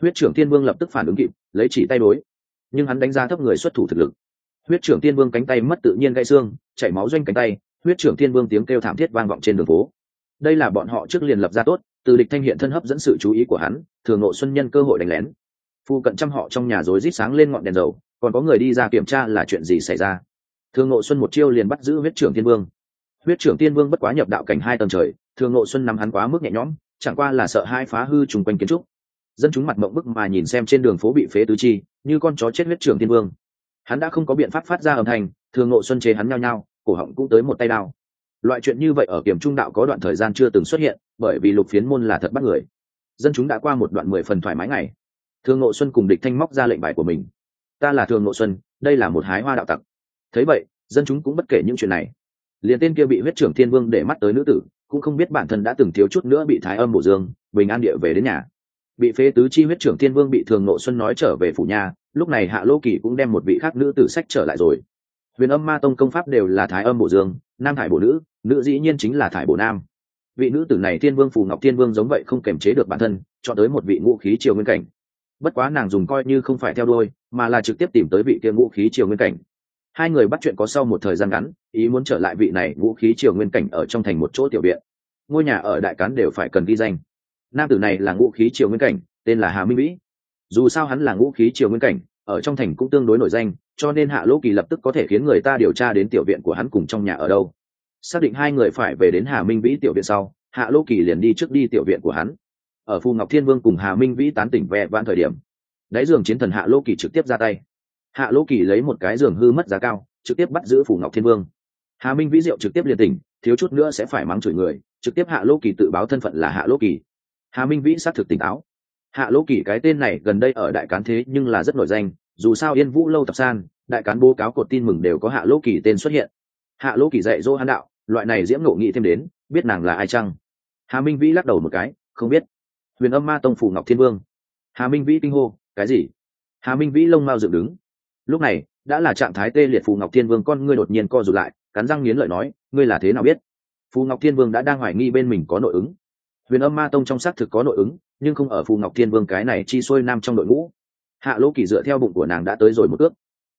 Huyết trưởng thiên vương lập tức phản ứng kịp, lấy chỉ tay đối. Nhưng hắn đánh giá thấp người xuất thủ thực lực huyết trưởng tiên vương cánh tay mất tự nhiên gãy xương, chảy máu doanh cánh tay, huyết trưởng tiên vương tiếng kêu thảm thiết vang vọng trên đường phố. Đây là bọn họ trước liền lập ra tốt, từ địch thanh hiện thân hấp dẫn sự chú ý của hắn, thường nội xuân nhân cơ hội đánh lén. Phu cận trăm họ trong nhà rối rít sáng lên ngọn đèn dầu, còn có người đi ra kiểm tra là chuyện gì xảy ra. Thường nội xuân một chiêu liền bắt giữ huyết trưởng tiên vương. Huyết trưởng tiên vương bất quá nhập đạo cảnh hai tầng trời, thường nội xuân nắm hắn quá mức nhẹ nhõm, chẳng qua là sợ hai phá hư chung quanh kiến trúc. Dân chúng mặt mộng bức mà nhìn xem trên đường phố bị phế tứ chi, như con chó chết huyết trưởng tiên vương hắn đã không có biện pháp phát ra âm thanh, thường ngộ xuân chế hắn nhao nhao, cổ họng cũng tới một tay đao. Loại chuyện như vậy ở kiểm trung đạo có đoạn thời gian chưa từng xuất hiện, bởi vì lục phiến môn là thật bắt người. Dân chúng đã qua một đoạn mười phần thoải mái ngày. Thường ngộ xuân cùng địch thanh móc ra lệnh bài của mình. Ta là thường ngộ xuân, đây là một hái hoa đạo tặc. Thấy vậy, dân chúng cũng bất kể những chuyện này. Liền tên kia bị huyết trưởng thiên vương để mắt tới nữ tử, cũng không biết bản thân đã từng thiếu chút nữa bị thái âm bổ dương, bình an địa về đến nhà bị phế tứ chi huyết trưởng thiên vương bị thường nộ xuân nói trở về phủ nhà, lúc này hạ lô kỳ cũng đem một vị khác nữ tử sách trở lại rồi. Huyền âm ma tông công pháp đều là thái âm bổ dương, nam thải bổ nữ nữ dĩ nhiên chính là thải bổ nam. Vị nữ tử này thiên vương phù ngọc thiên vương giống vậy không kềm chế được bản thân chọn tới một vị ngũ khí triều nguyên cảnh. Bất quá nàng dùng coi như không phải theo đuôi, mà là trực tiếp tìm tới vị kia ngũ khí triều nguyên cảnh. Hai người bắt chuyện có sau một thời gian ngắn, ý muốn trở lại vị này vũ khí triều nguyên cảnh ở trong thành một chỗ tiểu viện. Ngôi nhà ở đại cán đều phải cần ghi danh nam tử này là ngũ khí triều nguyên cảnh, tên là hà minh vĩ dù sao hắn là ngũ khí triều nguyên cảnh, ở trong thành cũng tương đối nổi danh, cho nên hạ lỗ kỳ lập tức có thể khiến người ta điều tra đến tiểu viện của hắn cùng trong nhà ở đâu. Xác định hai người phải về đến hà minh vĩ tiểu viện sau, hạ lỗ kỳ liền đi trước đi tiểu viện của hắn. Ở phù ngọc thiên vương cùng hà minh vĩ tán tỉnh vẹ vãn thời điểm, đáy giường chiến thần hạ lỗ kỳ trực tiếp ra tay. Hạ lỗ kỳ lấy một cái giường hư mất giá cao, trực tiếp bắt giữ phù ngọc thiên vương. Hà minh vĩ diệu trực tiếp liền tỉnh, thiếu chút nữa sẽ phải mắng chửi người, trực tiếp hạ lỗ kỳ tự báo thân phận là hạ lỗ kỳ hà minh vĩ xác thực tỉnh táo. Hạ lỗ kỷ cái tên này gần đây ở đại cán thế nhưng là rất nổi danh, dù sao yên vũ lâu tập san, đại cán bố cáo cột tin mừng đều có hạ lỗ kỷ tên xuất hiện. Hạ lỗ kỷ dạy dỗ hán đạo, loại này diễm ngộ nghị thêm đến, biết nàng là ai chăng? Hà minh vĩ lắc đầu một cái, không biết. Huyền âm ma tông phủ ngọc thiên vương. Hà minh vĩ kinh hô, cái gì? Hà minh vĩ lông mao dựng đứng. Lúc này, đã là trạng thái tê liệt phù ngọc thiên vương con ngươi đột nhiên co rụt lại, cắn răng nghiến lợi nói, ngươi là thế nào biết? Phù ngọc thiên vương đã đang hoài nghi bên mình có nội ứng huyền âm ma tông trong xác thực có nội ứng, nhưng không ở phù ngọc thiên vương cái này chi xuôi nam trong đội ngũ. Hạ lỗ kỳ dựa theo bụng của nàng đã tới rồi một ước.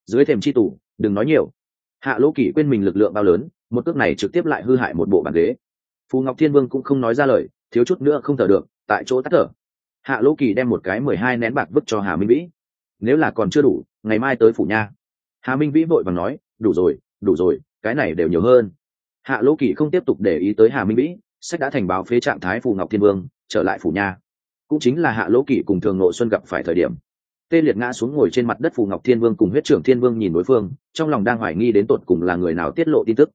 Dưới thềm chi tủ đừng nói nhiều. Hạ lỗ kỳ quên mình lực lượng bao lớn, một ước này trực tiếp lại hư hại một bộ bàn ghế. Phù ngọc thiên vương cũng không nói ra lời, thiếu chút nữa không thở được, tại chỗ tắt thở. Hạ lỗ kỳ đem một cái mười hai nén bạc vứt cho hà minh vĩ. Nếu là còn chưa đủ, ngày mai tới phủ nha. Hà minh vĩ vội bằng nói, đủ rồi đủ rồi, cái này đều nhiều hơn. Hạ lỗ kỳ không tiếp tục để ý tới hà minh vĩ sách đã thành báo phế trạng thái phù ngọc thiên vương, trở lại phủ nha. Cũng chính là hạ lỗ kỷ cùng thường nội xuân gặp phải thời điểm. Tê liệt ngã xuống ngồi trên mặt đất phù ngọc thiên vương cùng huyết trưởng thiên vương nhìn đối phương, trong lòng đang hoài nghi đến tột cùng là người nào tiết lộ tin tức.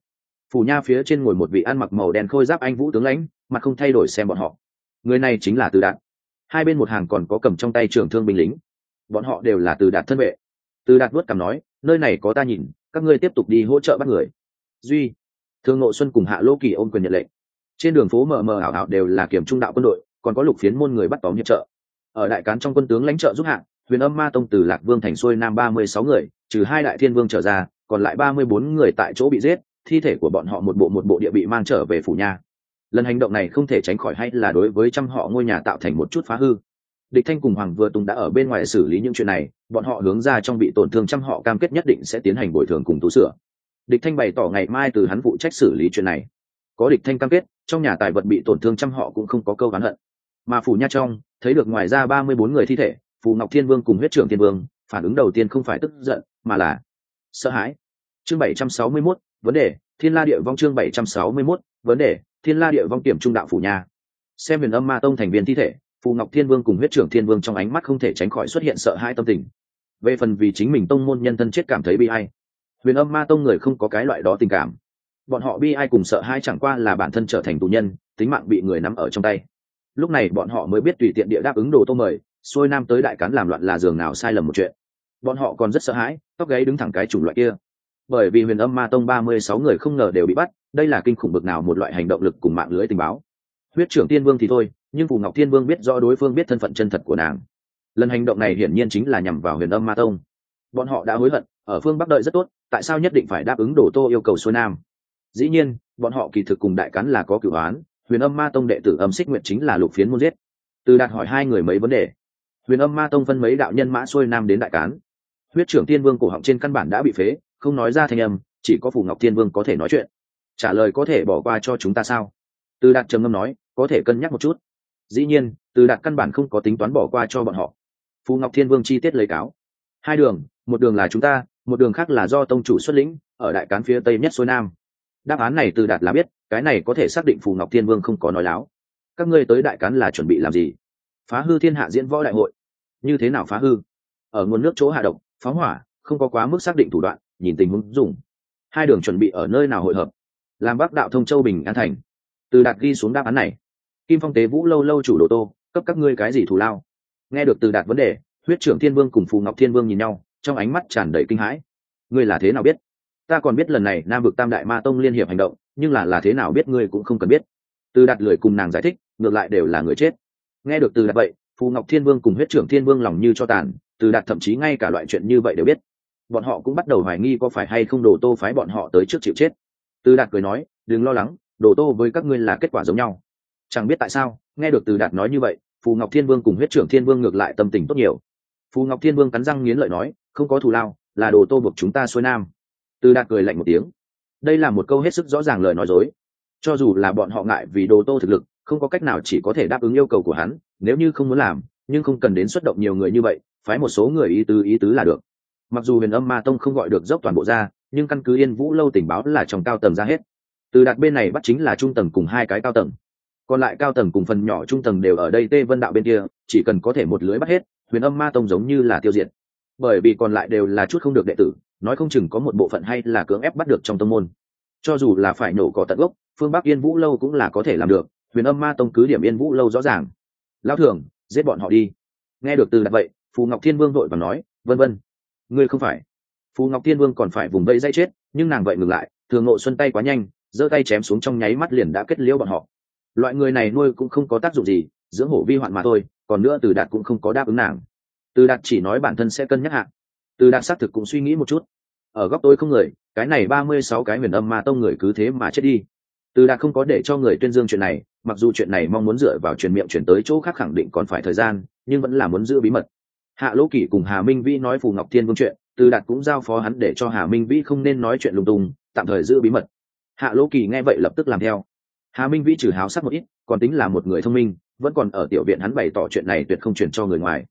Phủ nha phía trên ngồi một vị ăn mặc màu đen khôi giáp anh vũ tướng lãnh, mặt không thay đổi xem bọn họ. Người này chính là từ đạt. Hai bên một hàng còn có cầm trong tay trường thương binh lính. Bọn họ đều là từ đạt thân vệ. Từ đạt vuốt cằm nói, nơi này có ta nhìn, các ngươi tiếp tục đi hỗ trợ bắt người. Duy. Thương nội xuân cùng hạ lô kỳ ôm quyền nhận lệnh trên đường phố mờ mờ ảo ảo đều là kiểm trung đạo quân đội, còn có lục phiến môn người bắt tóm hiệp trợ. Ở đại cán trong quân tướng lãnh trợ giúp hạng huyền âm ma tông từ lạc vương thành xuôi nam ba mươi sáu người, trừ hai đại thiên vương trở ra, còn lại ba mươi bốn người tại chỗ bị giết, thi thể của bọn họ một bộ một bộ địa bị mang trở về phủ nhà. lần hành động này không thể tránh khỏi hay là đối với trăm họ ngôi nhà tạo thành một chút phá hư. Địch thanh cùng hoàng vừa tùng đã ở bên ngoài xử lý những chuyện này, bọn họ hướng ra trong bị tổn thương trăm họ cam kết nhất định sẽ tiến hành bồi thường cùng tú sửa. Địch thanh bày tỏ ngày mai từ hắn phụ trách xử lý chuyện này có địch thanh cam kết trong nhà tài vật bị tổn thương trăm họ cũng không có câu oán hận. Mà phủ nha trong thấy được ngoài ra ba mươi bốn người thi thể phù ngọc thiên vương cùng huyết trưởng thiên vương phản ứng đầu tiên không phải tức giận mà là sợ hãi. Chương bảy trăm sáu mươi 761, vấn đề thiên la địa vong chương bảy trăm sáu mươi 761, vấn đề thiên la địa vong kiểm trung đạo phủ nha. Xem huyền âm ma tông thành viên thi thể phù ngọc thiên vương cùng huyết trưởng thiên vương trong ánh mắt không thể tránh khỏi xuất hiện sợ hãi tâm tình. Về phần vì chính mình tông môn nhân thân chết cảm thấy bi ai huyền âm ma tông người không có cái loại đó tình cảm bọn họ bi ai cùng sợ hai chẳng qua là bản thân trở thành tù nhân, tính mạng bị người nắm ở trong tay. Lúc này bọn họ mới biết tùy tiện địa đáp ứng đồ tô mời, xuôi nam tới đại cán làm loạn là giường nào sai lầm một chuyện. Bọn họ còn rất sợ hãi, tóc gáy đứng thẳng cái chủng loại kia. Bởi vì huyền âm ma tông ba mươi sáu người không ngờ đều bị bắt, đây là kinh khủng bực nào một loại hành động lực cùng mạng lưới tình báo. Huyết trưởng tiên vương thì thôi, nhưng phù ngọc tiên vương biết rõ đối phương biết thân phận chân thật của nàng. Lần hành động này hiển nhiên chính là nhằm vào huyền âm ma tông. Bọn họ đã hối hận, ở phương bắc đợi rất tốt, tại sao nhất định phải đáp ứng đổ tô yêu cầu xuôi nam? Dĩ nhiên, bọn họ kỳ thực cùng đại cắn là có cửu án huyền âm ma tông đệ tử âm xích nguyện chính là lục phiến muốn giết. Từ đạt hỏi hai người mấy vấn đề. Huyền âm ma tông phân mấy đạo nhân mã xuôi nam đến đại cán. Huyết trưởng tiên vương cổ họng trên căn bản đã bị phế, không nói ra thanh âm, chỉ có phù ngọc tiên vương có thể nói chuyện. Trả lời có thể bỏ qua cho chúng ta sao? Từ đạt trầm ngâm nói, có thể cân nhắc một chút. Dĩ nhiên, từ đạt căn bản không có tính toán bỏ qua cho bọn họ. Phù ngọc thiên vương chi tiết lấy cáo. Hai đường, một đường là chúng ta, một đường khác là do tông chủ xuất lĩnh, ở đại cán phía tây nhất xuôi nam đáp án này từ đạt là biết, cái này có thể xác định phù ngọc thiên vương không có nói láo. Các ngươi tới đại cán là chuẩn bị làm gì? Phá hư thiên hạ diễn võ đại hội. Như thế nào phá hư? Ở nguồn nước chỗ hạ độc phóng hỏa, không có quá mức xác định thủ đoạn, nhìn tình huống dùng. Hai đường chuẩn bị ở nơi nào hội hợp? Làm bắc đạo thông châu bình an thành. Từ đạt ghi xuống đáp án này. Kim phong tế vũ lâu lâu chủ đồ tô, cấp các ngươi cái gì thù lao? Nghe được từ đạt vấn đề, huyết trưởng thiên vương cùng phù ngọc thiên vương nhìn nhau, trong ánh mắt tràn đầy kinh hãi. Ngươi là thế nào biết? Ta còn biết lần này nam vực tam đại ma tông liên hiệp hành động, nhưng là là thế nào biết ngươi cũng không cần biết. Từ đạt lười cùng nàng giải thích, ngược lại đều là người chết. Nghe được từ đạt vậy, phù ngọc thiên vương cùng huyết trưởng thiên vương lòng như cho tàn, từ đạt thậm chí ngay cả loại chuyện như vậy đều biết. Bọn họ cũng bắt đầu hoài nghi có phải hay không đồ tô phái bọn họ tới trước chịu chết. Từ đạt cười nói, đừng lo lắng, đồ tô với các ngươi là kết quả giống nhau. Chẳng biết tại sao, nghe được từ đạt nói như vậy, phù ngọc thiên vương cùng huyết trưởng thiên vương ngược lại tâm tình tốt nhiều. Phù ngọc thiên vương cắn răng nghiến lợi nói, không có thù lao, là đồ tô buộc chúng ta xuôi nam từ đạt cười lạnh một tiếng. Đây là một câu hết sức rõ ràng lời nói dối. Cho dù là bọn họ ngại vì đồ tô thực lực, không có cách nào chỉ có thể đáp ứng yêu cầu của hắn, nếu như không muốn làm, nhưng không cần đến xuất động nhiều người như vậy, phái một số người ý tứ ý tứ là được. Mặc dù huyền âm ma tông không gọi được dốc toàn bộ ra, nhưng căn cứ yên vũ lâu tình báo là trong cao tầng ra hết. Từ đạt bên này bắt chính là trung tầng cùng hai cái cao tầng. Còn lại cao tầng cùng phần nhỏ trung tầng đều ở đây tê vân đạo bên kia, chỉ cần có thể một lưới bắt hết, huyền âm ma tông giống như là tiêu diệt. Bởi vì còn lại đều là chút không được đệ tử nói không chừng có một bộ phận hay là cưỡng ép bắt được trong tông môn. Cho dù là phải nổ cỏ tận gốc, phương bắc yên vũ lâu cũng là có thể làm được, huyền âm ma tông cứ điểm yên vũ lâu rõ ràng. Lao thường giết bọn họ đi. Nghe được từ đặt vậy, phù ngọc thiên vương vội và nói, vân vân, ngươi không phải. Phù ngọc thiên vương còn phải vùng vẫy dây chết, nhưng nàng vậy ngừng lại, thường ngộ xuân tay quá nhanh, giơ tay chém xuống trong nháy mắt liền đã kết liễu bọn họ. Loại người này nuôi cũng không có tác dụng gì, dưỡng hổ vi hoạn mà thôi, còn nữa từ đạt cũng không có đáp ứng nàng. Từ đạt chỉ nói bản thân sẽ cân nhắc hạn từ đạt xác thực cũng suy nghĩ một chút. Ở góc tôi không người, cái này ba mươi sáu cái huyền âm ma tông người cứ thế mà chết đi. Từ đạt không có để cho người tuyên dương chuyện này, mặc dù chuyện này mong muốn dựa vào truyền miệng chuyển tới chỗ khác khẳng định còn phải thời gian, nhưng vẫn là muốn giữ bí mật. Hạ lỗ kỷ cùng hà minh vĩ nói phù ngọc thiên vương chuyện, từ đạt cũng giao phó hắn để cho hà minh vĩ không nên nói chuyện lung tung, tạm thời giữ bí mật. Hạ lỗ kỳ nghe vậy lập tức làm theo. Hà minh vĩ trừ háo sắc một ít, còn tính là một người thông minh, vẫn còn ở tiểu viện hắn bày tỏ chuyện này tuyệt không truyền cho người ngoài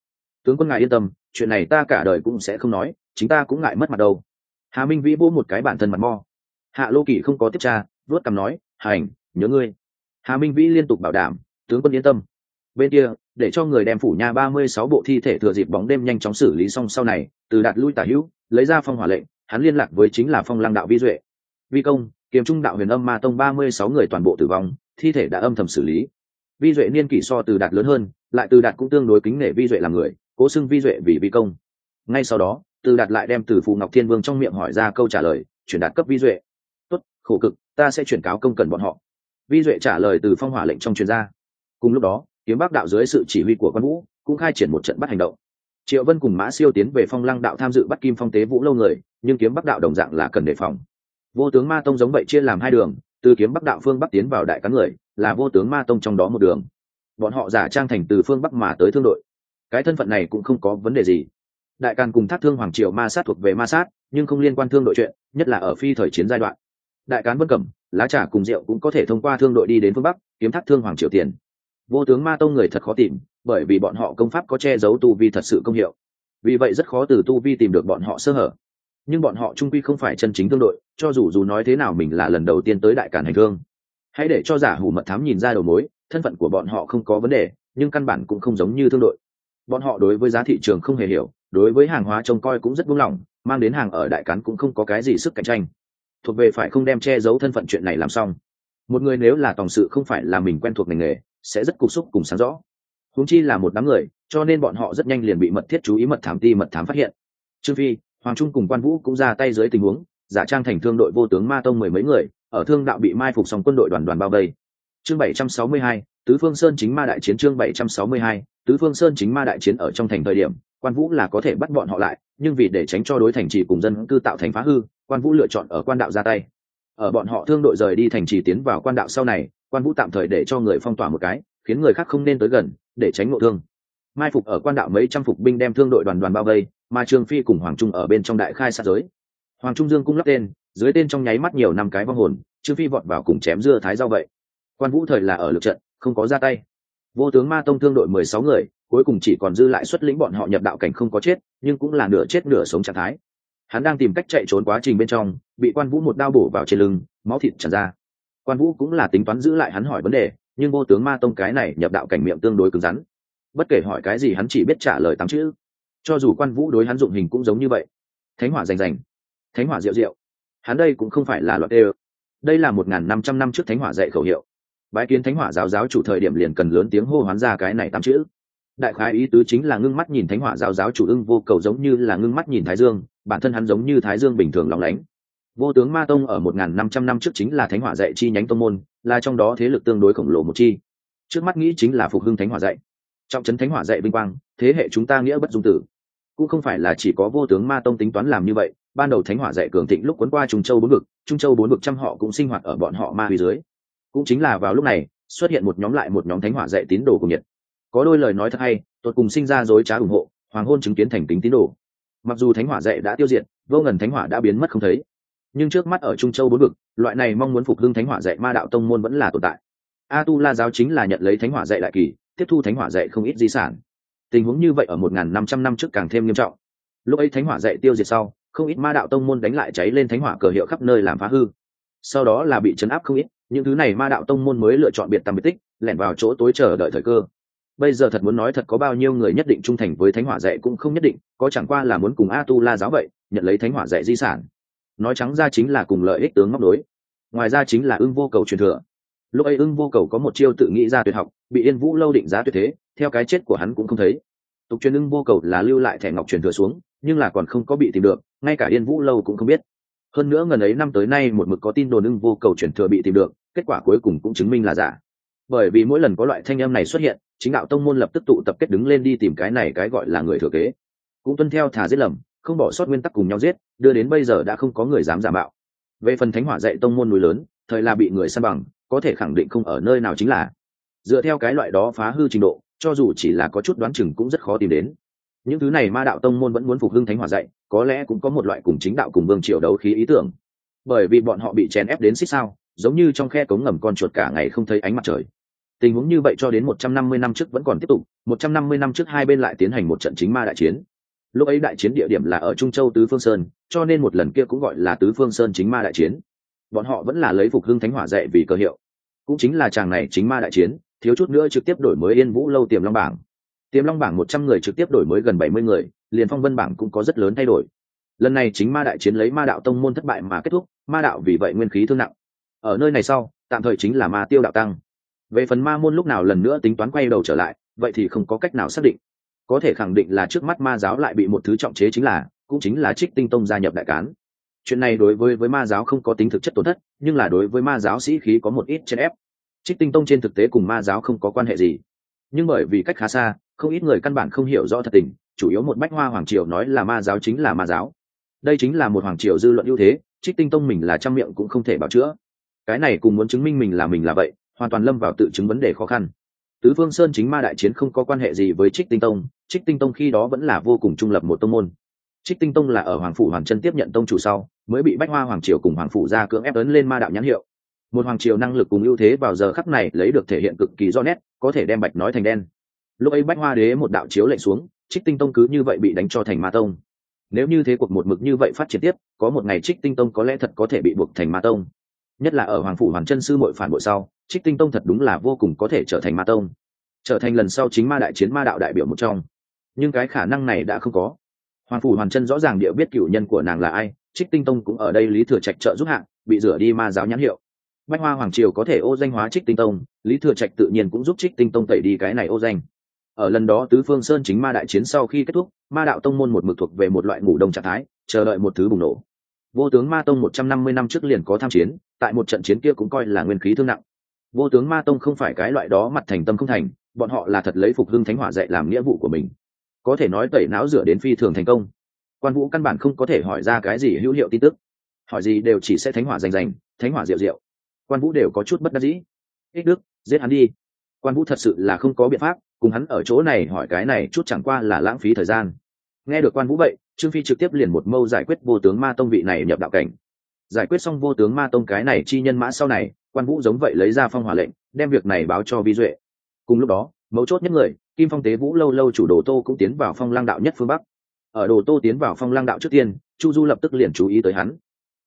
tướng quân ngài yên tâm, chuyện này ta cả đời cũng sẽ không nói, chính ta cũng ngại mất mặt đâu. Hà minh vĩ vô một cái bản thân mặt mo. Hạ lô kỳ không có tiếp tra, vớt cằm nói, hành, nhớ ngươi. Hà minh vĩ liên tục bảo đảm, tướng quân yên tâm. Bên kia, để cho người đem phủ nhà ba mươi sáu bộ thi thể thừa dịp bóng đêm nhanh chóng xử lý xong sau này, từ đạt lui tả hữu, lấy ra phong hỏa lệnh, hắn liên lạc với chính là phong lăng đạo vi duệ. Vi công kiếm trung đạo huyền âm ma tông ba mươi sáu người toàn bộ tử vong, thi thể đã âm thầm xử lý. Vi duệ niên kỷ so từ đạt lớn hơn, lại từ đạt cũng tương đối kính nể vi duệ làm người cố xưng vi duệ vì vi công. Ngay sau đó, từ đạt lại đem từ phù ngọc thiên vương trong miệng hỏi ra câu trả lời chuyển đạt cấp vi duệ. Tốt, khổ cực, ta sẽ chuyển cáo công cần bọn họ. Vi duệ trả lời từ phong hỏa lệnh trong chuyên gia. Cùng lúc đó, kiếm bắc đạo dưới sự chỉ huy của quan vũ cũng khai triển một trận bắt hành động. Triệu vân cùng mã siêu tiến về phong lăng đạo tham dự bắt kim phong tế vũ lâu người, nhưng kiếm bắc đạo đồng dạng là cần đề phòng. Vô tướng ma tông giống vậy chia làm hai đường, từ kiếm bắc đạo phương bắc tiến vào đại cán người, là vô tướng ma tông trong đó một đường. Bọn họ giả trang thành từ phương bắc mà tới thương đội cái thân phận này cũng không có vấn đề gì. Đại càn cùng thác thương hoàng triều ma sát thuộc về ma sát, nhưng không liên quan thương đội chuyện, nhất là ở phi thời chiến giai đoạn. Đại cán vân cẩm lá trà cùng rượu cũng có thể thông qua thương đội đi đến phương bắc, kiếm thác thương hoàng triều tiền. Vô tướng ma tông người thật khó tìm, bởi vì bọn họ công pháp có che giấu tu vi thật sự công hiệu vì vậy rất khó từ tu vi tìm được bọn họ sơ hở. Nhưng bọn họ trung quy không phải chân chính thương đội, cho dù dù nói thế nào mình là lần đầu tiên tới đại cản hành thương. Hãy để cho giả hủ mật thám nhìn ra đầu mối, thân phận của bọn họ không có vấn đề, nhưng căn bản cũng không giống như thương đội bọn họ đối với giá thị trường không hề hiểu, đối với hàng hóa trông coi cũng rất buông lỏng, mang đến hàng ở đại cán cũng không có cái gì sức cạnh tranh. Thuộc về phải không đem che giấu thân phận chuyện này làm xong. Một người nếu là tòng sự không phải là mình quen thuộc ngành nghề, sẽ rất cục xúc cùng sáng rõ. Húng chi là một đám người, cho nên bọn họ rất nhanh liền bị mật thiết chú ý mật thám ti, mật thám phát hiện. Trương phi, hoàng trung cùng quan vũ cũng ra tay dưới tình huống, giả trang thành thương đội vô tướng ma tông mười mấy người, ở thương đạo bị mai phục xong quân đội đoàn đoàn bao vây. Chương bảy trăm sáu mươi hai tứ phương sơn chính ma đại chiến chương bảy trăm sáu mươi hai, tứ phương sơn chính ma đại chiến ở trong thành thời điểm, quan vũ là có thể bắt bọn họ lại, nhưng vì để tránh cho đối thành trì cùng dân cư tạo thành phá hư, quan vũ lựa chọn ở quan đạo ra tay. Ở bọn họ thương đội rời đi thành trì tiến vào quan đạo sau này, quan vũ tạm thời để cho người phong tỏa một cái, khiến người khác không nên tới gần, để tránh ngộ thương. Mai phục ở quan đạo mấy trăm phục binh đem thương đội đoàn đoàn bao vây, mà trương phi cùng hoàng trung ở bên trong đại khai sát giới. Hoàng trung dương cũng lắp tên, dưới tên trong nháy mắt nhiều năm cái vong hồn, trương phi vọt vào cùng chém dưa thái rau vậy. Quan vũ thời là ở lực trận không có ra tay. Vô tướng ma tông thương đội mười sáu người, cuối cùng chỉ còn dư lại xuất lĩnh bọn họ nhập đạo cảnh không có chết, nhưng cũng là nửa chết nửa sống trạng thái. Hắn đang tìm cách chạy trốn quá trình bên trong, bị quan vũ một đao bổ vào trên lưng, máu thịt tràn ra. Quan vũ cũng là tính toán giữ lại hắn hỏi vấn đề, nhưng vô tướng ma tông cái này nhập đạo cảnh miệng tương đối cứng rắn. Bất kể hỏi cái gì hắn chỉ biết trả lời tám chữ. Cho dù quan vũ đối hắn dụng hình cũng giống như vậy. Thánh hỏa rành rành. Thánh hỏa diệu diệu. Hắn đây cũng không phải là loạt đê đây là một n g h n năm trăm năm trước thánh hỏa dạy khẩu hiệu bái kiến thánh hỏa giáo giáo chủ thời điểm liền cần lớn tiếng hô hoán ra cái này tám chữ. Đại khái ý tứ chính là ngưng mắt nhìn thánh hỏa giáo giáo chủ ưng vô cầu giống như là ngưng mắt nhìn thái dương, bản thân hắn giống như thái dương bình thường lóng lánh. Vô tướng ma tông ở một n g h n năm trăm năm trước chính là thánh hỏa dạy chi nhánh tông môn, là trong đó thế lực tương đối khổng lồ một chi. Trước mắt nghĩ chính là phục hưng thánh hỏa dạy. Trọng trấn thánh hỏa dạy vinh quang, thế hệ chúng ta nghĩa bất dung tử. Cũng không phải là chỉ có vô tướng ma tông tính toán làm như vậy, ban đầu thánh hỏa dạy cường thịnh lúc quấn qua trung châu bốn vực, trung châu bốn vực trăm họ cũng sinh hoạt ở bọn họ ma huy dưới cũng chính là vào lúc này, xuất hiện một nhóm lại một nhóm thánh hỏa dạy tín đồ cùng nhiệt có đôi lời nói thật hay tuột cùng sinh ra dối trá ủng hộ, hoàng hôn chứng kiến thành kính tín đồ. Mặc dù thánh hỏa dạy đã tiêu diệt, vô ngần thánh hỏa đã biến mất không thấy. Nhưng trước mắt ở trung châu bốn vực, loại này mong muốn phục hưng thánh hỏa dạy ma đạo tông môn vẫn là tồn tại. A tu la giáo chính là nhận lấy thánh hỏa dạy đại kỳ, tiếp thu thánh hỏa dạy không ít di sản. Tình huống như vậy ở một nghìn năm trăm năm trước càng thêm nghiêm trọng. Lúc ấy thánh hỏa dạy tiêu diệt sau, không ít ma đạo tông môn đánh lại cháy lên thánh hỏa cờ hiệu khắp nơi làm phá hư. Sau đó là bị chấn áp không ít những thứ này ma đạo tông môn mới lựa chọn biệt tầm biệt tích, lẻn vào chỗ tối chờ đợi thời cơ. Bây giờ thật muốn nói thật có bao nhiêu người nhất định trung thành với thánh hỏa dạy cũng không nhất định, có chẳng qua là muốn cùng a tu la giáo vậy, nhận lấy thánh hỏa dạy di sản. Nói trắng ra chính là cùng lợi ích tướng móc đối. Ngoài ra chính là ưng vô cầu truyền thừa. Lúc ấy ưng vô cầu có một chiêu tự nghĩ ra tuyệt học, bị yên vũ lâu định giá tuyệt thế, theo cái chết của hắn cũng không thấy. Tục truyền ưng vô cầu là lưu lại thẻ ngọc truyền thừa xuống, nhưng là còn không có bị tìm được, ngay cả yên vũ lâu cũng không biết hơn nữa ngần ấy năm tới nay một mực có tin đồn ưng vô cầu chuyển thừa bị tìm được, kết quả cuối cùng cũng chứng minh là giả. Bởi vì mỗi lần có loại thanh âm này xuất hiện, chính đạo tông môn lập tức tụ tập kết đứng lên đi tìm cái này cái gọi là người thừa kế. Cũng tuân theo thả giết lầm, không bỏ sót nguyên tắc cùng nhau giết, đưa đến bây giờ đã không có người dám giả mạo. Về phần thánh hỏa dạy tông môn núi lớn, thời là bị người săn bằng, có thể khẳng định không ở nơi nào chính là. Dựa theo cái loại đó phá hư trình độ, cho dù chỉ là có chút đoán chừng cũng rất khó tìm đến những thứ này ma đạo tông môn vẫn muốn phục hưng thánh hỏa dạy, có lẽ cũng có một loại cùng chính đạo cùng vương triều đấu khí ý tưởng. Bởi vì bọn họ bị chèn ép đến xích sao, giống như trong khe cống ngầm con chuột cả ngày không thấy ánh mặt trời. Tình huống như vậy cho đến một trăm năm mươi năm trước vẫn còn tiếp tục, một trăm năm mươi năm trước hai bên lại tiến hành một trận chính ma đại chiến. Lúc ấy đại chiến địa điểm là ở trung châu tứ phương sơn, cho nên một lần kia cũng gọi là tứ phương sơn chính ma đại chiến. Bọn họ vẫn là lấy phục hưng thánh hỏa dạy vì cơ hiệu. Cũng chính là chàng này chính ma đại chiến, thiếu chút nữa trực tiếp đổi mới yên vũ lâu tiềm long bảng tiềm long bảng một trăm người trực tiếp đổi mới gần bảy mươi người, liền phong vân bảng cũng có rất lớn thay đổi. Lần này chính ma đại chiến lấy ma đạo tông môn thất bại mà kết thúc, ma đạo vì vậy nguyên khí thương nặng. Ở nơi này sau, tạm thời chính là ma tiêu đạo tăng. Về phần ma môn lúc nào lần nữa tính toán quay đầu trở lại, vậy thì không có cách nào xác định. Có thể khẳng định là trước mắt ma giáo lại bị một thứ trọng chế chính là, cũng chính là trích tinh tông gia nhập đại cán. Chuyện này đối với với ma giáo không có tính thực chất tổn thất, nhưng là đối với ma giáo sĩ khí có một ít chèn ép. Trích tinh tông trên thực tế cùng ma giáo không có quan hệ gì. Nhưng bởi vì cách khá xa không ít người căn bản không hiểu rõ thật tình, chủ yếu một bách hoa hoàng triều nói là ma giáo chính là ma giáo. Đây chính là một hoàng triều dư luận ưu thế, trích tinh tông mình là trăm miệng cũng không thể bảo chữa. Cái này cùng muốn chứng minh mình là mình là vậy, hoàn toàn lâm vào tự chứng vấn đề khó khăn. Tứ phương sơn chính ma đại chiến không có quan hệ gì với trích tinh tông, trích tinh tông khi đó vẫn là vô cùng trung lập một tông môn. Trích tinh tông là ở hoàng phủ hoàng chân tiếp nhận tông chủ sau, mới bị bách hoa hoàng triều cùng hoàng phủ ra cưỡng ép ấn lên ma đạo nhãn hiệu. Một hoàng triều năng lực cùng ưu thế vào giờ khắc này lấy được thể hiện cực kỳ rõ nét, có thể đem bạch nói thành đen lúc ấy bách hoa đế một đạo chiếu lệnh xuống, trích tinh tông cứ như vậy bị đánh cho thành ma tông. Nếu như thế cuộc một mực như vậy phát triển tiếp, có một ngày trích tinh tông có lẽ thật có thể bị buộc thành ma tông. Nhất là ở hoàng phủ hoàng chân sư mội phản bội sau, trích tinh tông thật đúng là vô cùng có thể trở thành ma tông. Trở thành lần sau chính ma đại chiến ma đạo đại biểu một trong. Nhưng cái khả năng này đã không có. Hoàng phủ hoàn chân rõ ràng địa biết cựu nhân của nàng là ai, trích tinh tông cũng ở đây lý thừa trạch trợ giúp hạng bị rửa đi ma giáo nhãn hiệu. Bách hoa hoàng triều có thể ô danh hóa trích tinh tông, lý thừa trạch tự nhiên cũng giúp trích tinh tông tẩy đi cái này ô danh ở lần đó tứ phương sơn chính ma đại chiến sau khi kết thúc, ma đạo tông môn một mực thuộc về một loại ngủ đông trạng thái, chờ đợi một thứ bùng nổ. Vô tướng ma tông một trăm năm mươi năm trước liền có tham chiến, tại một trận chiến kia cũng coi là nguyên khí thương nặng. Vô tướng ma tông không phải cái loại đó mặt thành tâm không thành, bọn họ là thật lấy phục hưng thánh hỏa dạy làm nghĩa vụ của mình. Có thể nói tẩy não rửa đến phi thường thành công. Quan vũ căn bản không có thể hỏi ra cái gì hữu hiệu tin tức. Hỏi gì đều chỉ sẽ thánh hỏa rành rành, thánh hỏa rượu rượu quan vũ đều có chút bất đắc dĩ. Ích đức, giết hắn đi. Quan vũ thật sự là không có biện pháp cùng hắn ở chỗ này hỏi cái này chút chẳng qua là lãng phí thời gian. Nghe được quan vũ vậy, trương phi trực tiếp liền một mâu giải quyết vô tướng ma tông vị này nhập đạo cảnh. Giải quyết xong vô tướng ma tông cái này chi nhân mã sau này, quan vũ giống vậy lấy ra phong hỏa lệnh, đem việc này báo cho vi duệ. Cùng lúc đó, mấu chốt nhất người, kim phong tế vũ lâu lâu chủ đồ tô cũng tiến vào phong lang đạo nhất phương bắc. Ở đồ tô tiến vào phong lang đạo trước tiên, chu du lập tức liền chú ý tới hắn.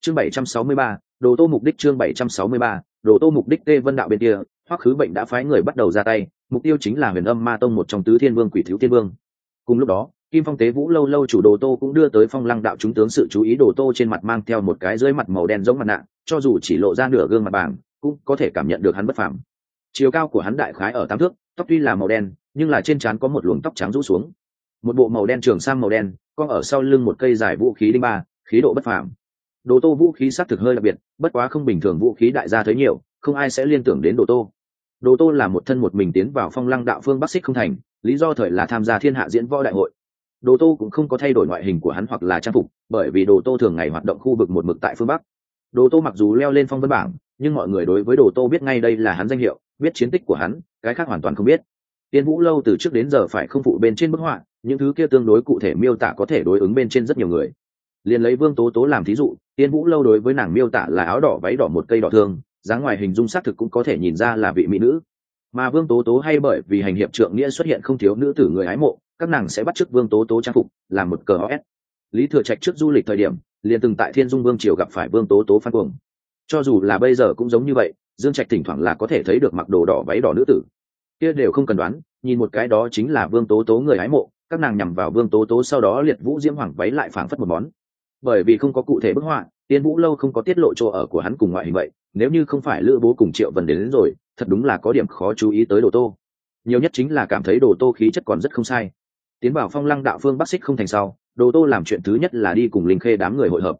Chương bảy trăm sáu mươi ba, đồ tô mục đích chương bảy trăm sáu mươi ba, đồ tô mục đích tê vân đạo bên kia hoắc khứ bệnh đã phái người bắt đầu ra tay, mục tiêu chính là huyền âm ma tông một trong tứ thiên vương quỷ thiếu thiên vương. Cùng lúc đó, kim phong tế vũ lâu lâu chủ đồ tô cũng đưa tới phong lăng đạo chúng tướng sự chú ý đồ tô trên mặt mang theo một cái dưới mặt màu đen giống mặt nạ, cho dù chỉ lộ ra nửa gương mặt bảng, cũng có thể cảm nhận được hắn bất phàm. Chiều cao của hắn đại khái ở tám thước, tóc tuy là màu đen, nhưng là trên trán có một luồng tóc trắng rũ xuống. Một bộ màu đen trường sang màu đen con ở sau lưng một cây dài vũ khí đinh ba, khí độ bất phàm. Đồ tô vũ khí xác thực hơi đặc biệt, bất quá không bình thường vũ khí đại gia thấy nhiều, không ai sẽ liên tưởng đến đồ tô đồ tô là một thân một mình tiến vào phong lăng đạo phương bắc xích không thành, lý do thời là tham gia thiên hạ diễn võ đại hội. Đồ tô cũng không có thay đổi ngoại hình của hắn hoặc là trang phục, bởi vì đồ tô thường ngày hoạt động khu vực một mực tại phương bắc. Đồ tô mặc dù leo lên phong vân bảng, nhưng mọi người đối với đồ tô biết ngay đây là hắn danh hiệu, biết chiến tích của hắn, cái khác hoàn toàn không biết. Tiên vũ lâu từ trước đến giờ phải không phụ bên trên bức họa, những thứ kia tương đối cụ thể miêu tả có thể đối ứng bên trên rất nhiều người. Liền lấy vương tố tố làm thí dụ, tiên vũ lâu đối với nàng miêu tả là áo đỏ váy đỏ một cây đỏ thương dáng ngoài hình dung xác thực cũng có thể nhìn ra là vị mỹ nữ. Mà vương tố tố hay bởi vì hành hiệp trượng nghĩa xuất hiện không thiếu nữ tử người ái mộ, các nàng sẽ bắt chước vương tố tố trang phục, làm một cờ os. Lý thừa trạch trước du lịch thời điểm, liền từng tại thiên dung vương triều gặp phải vương tố tố phan cuồng. Cho dù là bây giờ cũng giống như vậy, dương trạch thỉnh thoảng là có thể thấy được mặc đồ đỏ váy đỏ nữ tử. Kia đều không cần đoán, nhìn một cái đó chính là vương tố tố người ái mộ, các nàng nhằm vào vương tố tố sau đó liệt vũ diễm hoàng váy lại phảng phất một món. Bởi vì không có cụ thể bức họa tiên vũ lâu không có tiết lộ chỗ ở của hắn cùng ngoại hình vậy nếu như không phải lữ bố cùng triệu vần đến, đến rồi thật đúng là có điểm khó chú ý tới đồ tô. Nhiều nhất chính là cảm thấy đồ tô khí chất còn rất không sai. Tiến bảo phong lăng đạo phương bắc xích không thành sau đồ tô làm chuyện thứ nhất là đi cùng linh khê đám người hội hợp.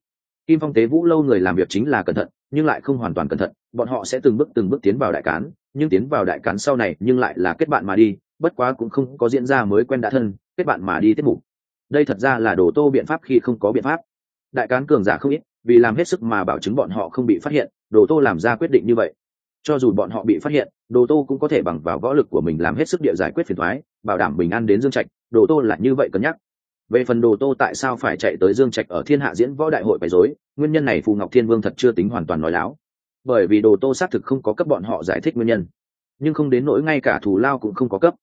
Kim phong tế vũ lâu người làm việc chính là cẩn thận nhưng lại không hoàn toàn cẩn thận bọn họ sẽ từng bước từng bước tiến vào đại cán nhưng tiến vào đại cán sau này nhưng lại là kết bạn mà đi bất quá cũng không có diễn ra mới quen đã thân kết bạn mà đi tiết mục đây thật ra là đồ tô biện pháp khi không có biện pháp. Đại cán cường giả không ít vì làm hết sức mà bảo chứng bọn họ không bị phát hiện, đồ tô làm ra quyết định như vậy. Cho dù bọn họ bị phát hiện, đồ tô cũng có thể bằng vào võ lực của mình làm hết sức địa giải quyết phiền thoái bảo đảm bình an đến dương trạch, đồ tô là như vậy cân nhắc. Về phần đồ tô tại sao phải chạy tới dương trạch ở thiên hạ diễn võ đại hội bày dối nguyên nhân này phù ngọc thiên vương thật chưa tính hoàn toàn nói láo. Bởi vì đồ tô xác thực không có cấp bọn họ giải thích nguyên nhân, nhưng không đến nỗi ngay cả thù lao cũng không có cấp.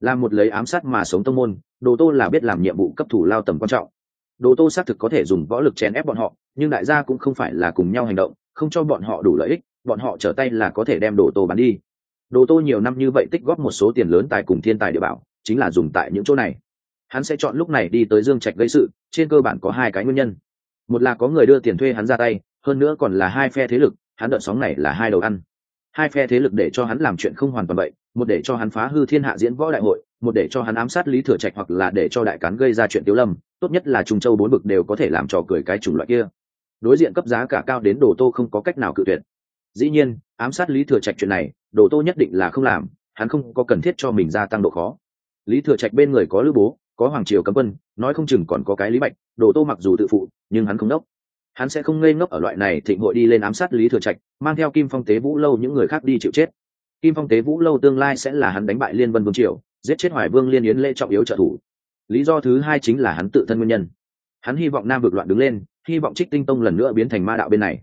Là một lấy ám sát mà sống tông môn, đồ tô là biết làm nhiệm vụ cấp thù lao tầm quan trọng đồ tô xác thực có thể dùng võ lực chèn ép bọn họ, nhưng đại gia cũng không phải là cùng nhau hành động, không cho bọn họ đủ lợi ích, bọn họ trở tay là có thể đem đồ tô bán đi. Đồ tô nhiều năm như vậy tích góp một số tiền lớn tài cùng thiên tài địa bảo, chính là dùng tại những chỗ này. Hắn sẽ chọn lúc này đi tới dương trạch gây sự, trên cơ bản có hai cái nguyên nhân. Một là có người đưa tiền thuê hắn ra tay, hơn nữa còn là hai phe thế lực, hắn đợt sóng này là hai đầu ăn. Hai phe thế lực để cho hắn làm chuyện không hoàn toàn vậy, một để cho hắn phá hư thiên hạ diễn võ đại hội một để cho hắn ám sát lý thừa trạch hoặc là để cho đại cán gây ra chuyện tiếu lâm, tốt nhất là trung châu bốn bực đều có thể làm trò cười cái chủng loại kia. Đối diện cấp giá cả cao đến đồ tô không có cách nào cự tuyệt. Dĩ nhiên, ám sát lý thừa trạch chuyện này, đồ tô nhất định là không làm, hắn không có cần thiết cho mình gia tăng độ khó. Lý thừa trạch bên người có lữ bố, có hoàng triều cấm quân, nói không chừng còn có cái lý bạch, đồ tô mặc dù tự phụ, nhưng hắn không đốc. Hắn sẽ không ngây ngốc ở loại này thịnh hội đi lên ám sát lý thừa trạch, mang theo kim phong tế vũ lâu những người khác đi chịu chết. Kim phong tế vũ lâu tương lai sẽ là hắn đánh bại liên vân vương triều giết chết hoài vương liên yến lễ trọng yếu trợ thủ. Lý do thứ hai chính là hắn tự thân nguyên nhân. Hắn hy vọng nam vực loạn đứng lên, hy vọng trích tinh tông lần nữa biến thành ma đạo bên này.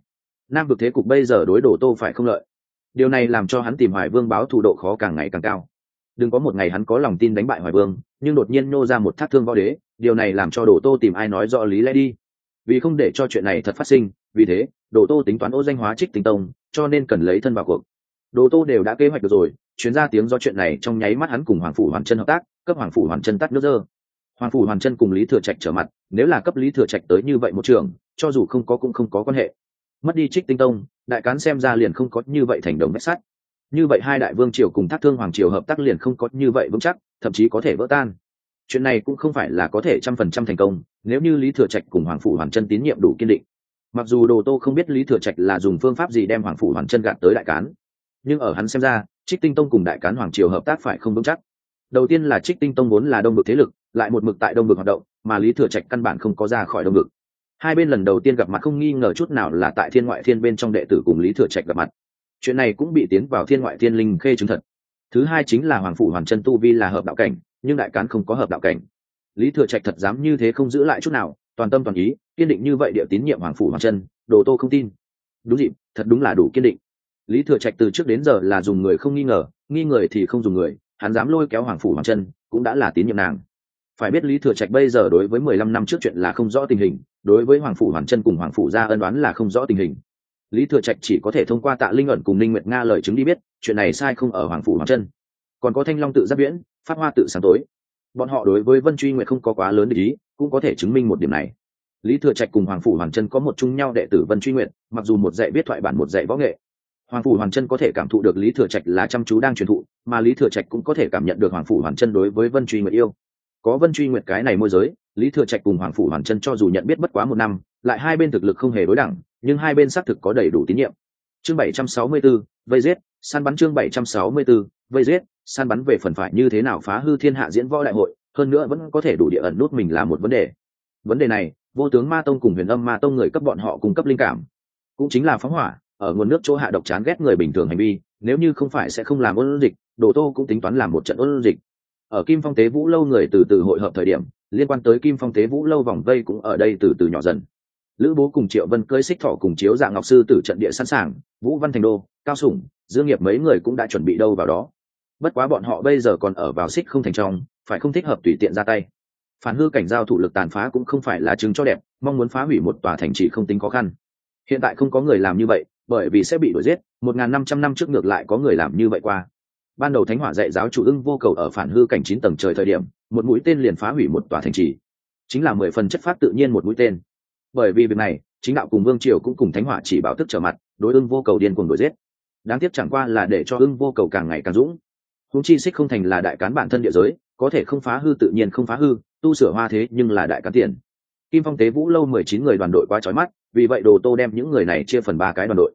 Nam vực thế cục bây giờ đối đổ tô phải không lợi. Điều này làm cho hắn tìm hoài vương báo thủ độ khó càng ngày càng cao. Đừng có một ngày hắn có lòng tin đánh bại hoài vương, nhưng đột nhiên nô ra một thác thương võ đế, điều này làm cho đồ tô tìm ai nói rõ lý lẽ đi. Vì không để cho chuyện này thật phát sinh, vì thế đồ tô tính toán ô danh hóa trích tinh tông, cho nên cần lấy thân vào cuộc đồ tô đều đã kế hoạch được rồi, chuyến ra tiếng do chuyện này trong nháy mắt hắn cùng hoàng phủ hoàn chân hợp tác, cấp hoàng phủ hoàn chân tắt nước dơ. Hoàng phủ hoàn chân cùng lý thừa trạch trở mặt, nếu là cấp lý thừa trạch tới như vậy một trường, cho dù không có cũng không có quan hệ. Mất đi trích tinh tông, đại cán xem ra liền không có như vậy thành đồng vách sắt như vậy hai đại vương triều cùng thác thương hoàng triều hợp tác liền không có như vậy vững chắc, thậm chí có thể vỡ tan. Chuyện này cũng không phải là có thể trăm phần trăm thành công, nếu như lý thừa trạch cùng hoàng phủ hoàn chân tín nhiệm đủ kiên định. Mặc dù đồ tô không biết lý thừa trạch là dùng phương pháp gì đem hoàng phủ hoàn chân gạt tới đại cán nhưng ở hắn xem ra, trích tinh tông cùng đại cán hoàng triều hợp tác phải không vững chắc. Đầu tiên là trích tinh tông vốn là đông Bực thế lực, lại một mực tại đông Bực hoạt động, mà lý thừa trạch căn bản không có ra khỏi đông Bực. hai bên lần đầu tiên gặp mặt không nghi ngờ chút nào là tại thiên ngoại thiên bên trong đệ tử cùng lý thừa trạch gặp mặt. Chuyện này cũng bị tiến vào thiên ngoại thiên linh khê chứng thật. Thứ hai chính là hoàng phủ hoàn chân tu vi là hợp đạo cảnh, nhưng đại cán không có hợp đạo cảnh. Lý thừa trạch thật dám như thế không giữ lại chút nào, toàn tâm toàn ý, kiên định như vậy địa tín nhiệm hoàng phủ hoàn chân, đồ tô không tin. Đúng dịp, thật đúng là đủ kiên định lý thừa trạch từ trước đến giờ là dùng người không nghi ngờ, nghi người thì không dùng người, hắn dám lôi kéo hoàng phủ hoàng chân cũng đã là tín nhiệm nàng. Phải biết lý thừa trạch bây giờ đối với mười lăm năm trước chuyện là không rõ tình hình, đối với hoàng phủ hoàng chân cùng hoàng phủ gia ân đoán là không rõ tình hình. Lý thừa trạch chỉ có thể thông qua tạ linh ẩn cùng ninh nguyệt nga lời chứng đi biết, chuyện này sai không ở hoàng phủ hoàng chân còn có thanh long tự giáp viễn phát hoa tự sáng tối. Bọn họ đối với vân truy nguyệt không có quá lớn để ý, cũng có thể chứng minh một điểm này. Lý thừa trạch cùng hoàng phủ hoàng chân có một chung nhau đệ tử vân truy nguyệt, mặc dù một dạy biết thoại bản một dạy võ nghệ hoàng phủ hoàn chân có thể cảm thụ được lý thừa trạch là chăm chú đang truyền thụ mà lý thừa trạch cũng có thể cảm nhận được hoàng phủ hoàn chân đối với vân truy nguyệt yêu. Có vân truy nguyệt cái này môi giới lý thừa trạch cùng hoàng phủ hoàn chân cho dù nhận biết bất quá một năm lại hai bên thực lực không hề đối đẳng nhưng hai bên xác thực có đầy đủ tín nhiệm. Chương bảy trăm sáu mươi 764, vây giết săn bắn chương bảy trăm sáu mươi 764, vây giết săn bắn về phần phải như thế nào phá hư thiên hạ diễn võ đại hội hơn nữa vẫn có thể đủ địa ẩn nút mình là một vấn đề. Vấn đề này vô tướng ma tông cùng huyền âm ma tông người cấp bọn họ cung cấp linh cảm cũng chính là phóng hỏa ở nguồn nước chỗ hạ độc chán ghét người bình thường hành vi, nếu như không phải sẽ không làm ôn dịch, đồ tô cũng tính toán làm một trận ôn dịch. Ở kim phong tế vũ lâu người từ từ hội hợp thời điểm, liên quan tới kim phong tế vũ lâu vòng vây cũng ở đây từ từ nhỏ dần. Lữ bố cùng triệu vân cơi xích thọ cùng chiếu dạng ngọc sư từ trận địa sẵn sàng, vũ văn thành đô, cao sủng, dương nghiệp mấy người cũng đã chuẩn bị đâu vào đó. Bất quá bọn họ bây giờ còn ở vào xích không thành trong, phải không thích hợp tùy tiện ra tay. Phản hư cảnh giao thủ lực tàn phá cũng không phải là chứng cho đẹp, mong muốn phá hủy một tòa thành trì không tính khó khăn. Hiện tại không có người làm như vậy bởi vì sẽ bị đuổi giết, một n g h n năm trăm năm trước ngược lại có người làm như vậy qua. Ban đầu thánh hỏa dạy giáo chủ ưng vô cầu ở phản hư cảnh chín tầng trời thời điểm, một mũi tên liền phá hủy một tòa thành trì. Chính là mười phần chất phát tự nhiên một mũi tên. Bởi vì việc này, chính đạo cùng vương triều cũng cùng thánh hỏa chỉ bảo thức trở mặt, đối ưng vô cầu điên cuồng đuổi giết. Đáng tiếc chẳng qua là để cho ưng vô cầu càng ngày càng dũng. Húng chi xích không thành là đại cán bản thân địa giới, có thể không phá hư tự nhiên không phá hư, tu sửa hoa thế nhưng là đại cán tiền. Kim phong tế vũ lâu mười chín người đoàn đội quá trói mắt vì vậy đồ tô đem những người này chia phần ba cái đoàn đội.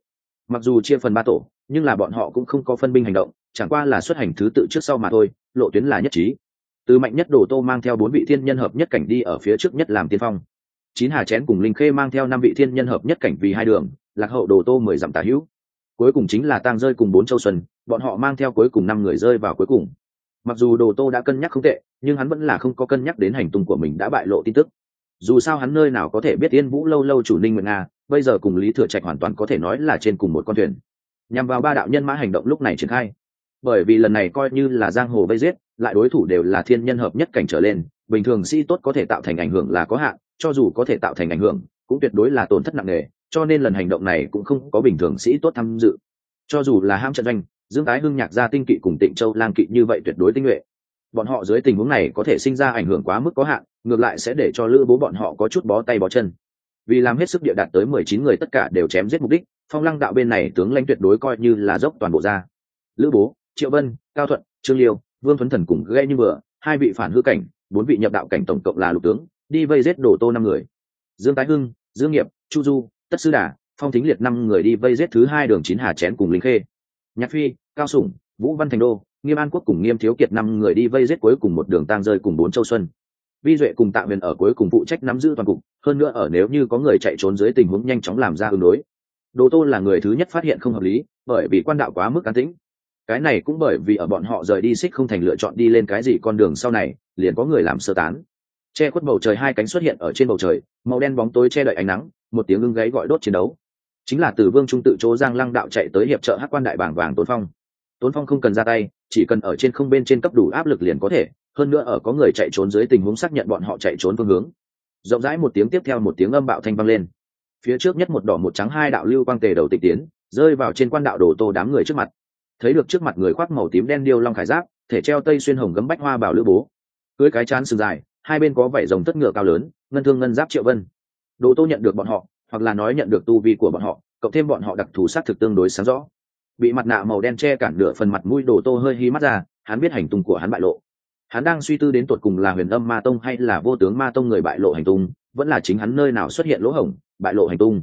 Mặc dù chia phần ba tổ, nhưng là bọn họ cũng không có phân binh hành động, chẳng qua là xuất hành thứ tự trước sau mà thôi, lộ tuyến là nhất trí. Từ mạnh nhất đồ tô mang theo bốn vị thiên nhân hợp nhất cảnh đi ở phía trước nhất làm tiên phong. Chín hà chén cùng linh khê mang theo năm vị thiên nhân hợp nhất cảnh vì hai đường, lạc hậu đồ tô mười dặm tà hữu. Cuối cùng chính là tang rơi cùng bốn châu xuân, bọn họ mang theo cuối cùng năm người rơi vào cuối cùng. Mặc dù đồ tô đã cân nhắc không tệ, nhưng hắn vẫn là không có cân nhắc đến hành tung của mình đã bại lộ tin tức dù sao hắn nơi nào có thể biết yên vũ lâu lâu chủ ninh nguyện nga, bây giờ cùng lý thừa trạch hoàn toàn có thể nói là trên cùng một con thuyền. Nhằm vào ba đạo nhân mã hành động lúc này triển khai. Bởi vì lần này coi như là giang hồ vây giết, lại đối thủ đều là thiên nhân hợp nhất cảnh trở lên, bình thường sĩ tốt có thể tạo thành ảnh hưởng là có hạn, cho dù có thể tạo thành ảnh hưởng, cũng tuyệt đối là tổn thất nặng nề, cho nên lần hành động này cũng không có bình thường sĩ tốt tham dự. Cho dù là ham trận doanh, dương tái hưng nhạc gia tinh kỵ cùng tịnh châu lang kỵ như vậy tuyệt đối tinh nhuệ bọn họ dưới tình huống này có thể sinh ra ảnh hưởng quá mức có hạn ngược lại sẽ để cho lữ bố bọn họ có chút bó tay bó chân. Vì làm hết sức địa đạt tới mười chín người tất cả đều chém giết mục đích phong lăng đạo bên này tướng lãnh tuyệt đối coi như là dốc toàn bộ ra. Lữ bố triệu vân cao thuận trương liêu vương thuấn thần cùng gây như vừa, hai vị phản hư cảnh bốn vị nhập đạo cảnh tổng cộng là lục tướng đi vây giết đổ tô năm người. Dương tái hưng dương nghiệp chu du tất sư đà phong thính liệt năm người đi vây giết thứ hai đường chín hà chén cùng linh khê. Nhạc phi cao sủng vũ văn thành đô nghiêm an quốc cùng nghiêm thiếu kiệt năm người đi vây giết cuối cùng một đường tang rơi cùng bốn châu xuân. Vi duệ cùng tạ huyền ở cuối cùng phụ trách nắm giữ toàn cục, hơn nữa ở nếu như có người chạy trốn dưới tình huống nhanh chóng làm ra ứng đối. Đồ tô là người thứ nhất phát hiện không hợp lý, bởi vì quan đạo quá mức cán tĩnh. Cái này cũng bởi vì ở bọn họ rời đi xích không thành lựa chọn đi lên cái gì con đường sau này, liền có người làm sơ tán. Che khuất bầu trời hai cánh xuất hiện ở trên bầu trời, màu đen bóng tối che đậy ánh nắng, một tiếng ưng gáy gọi đốt chiến đấu. Chính là từ vương trung tự chỗ giang lăng đạo chạy tới hiệp trợ hắc quan đại bảng vàng tôn phong tốn phong không cần ra tay, chỉ cần ở trên không bên trên cấp đủ áp lực liền có thể, hơn nữa ở có người chạy trốn dưới tình huống xác nhận bọn họ chạy trốn phương hướng. Rộng rãi một tiếng tiếp theo một tiếng âm bạo thanh vang lên. Phía trước nhất một đỏ một trắng hai đạo lưu quang tề đầu tịch tiến, rơi vào trên quan đạo đồ tô đám người trước mặt. Thấy được trước mặt người khoác màu tím đen điêu long khải giáp, thể treo tây xuyên hồng gấm bách hoa bảo lữ bố. Cưới cái chán sừng dài, hai bên có vảy rồng tất ngựa cao lớn, ngân thương ngân giáp triệu vân. Đồ tô nhận được bọn họ, hoặc là nói nhận được tu vi của bọn họ, cộng thêm bọn họ đặc thù sát thực tương đối sáng rõ bị mặt nạ màu đen che cản nửa phần mặt mũi đồ tô hơi hí mắt ra, hắn biết hành tung của hắn bại lộ. Hắn đang suy tư đến tột cùng là huyền âm ma tông hay là vô tướng ma tông người bại lộ hành tung, vẫn là chính hắn nơi nào xuất hiện lỗ hổng, bại lộ hành tung.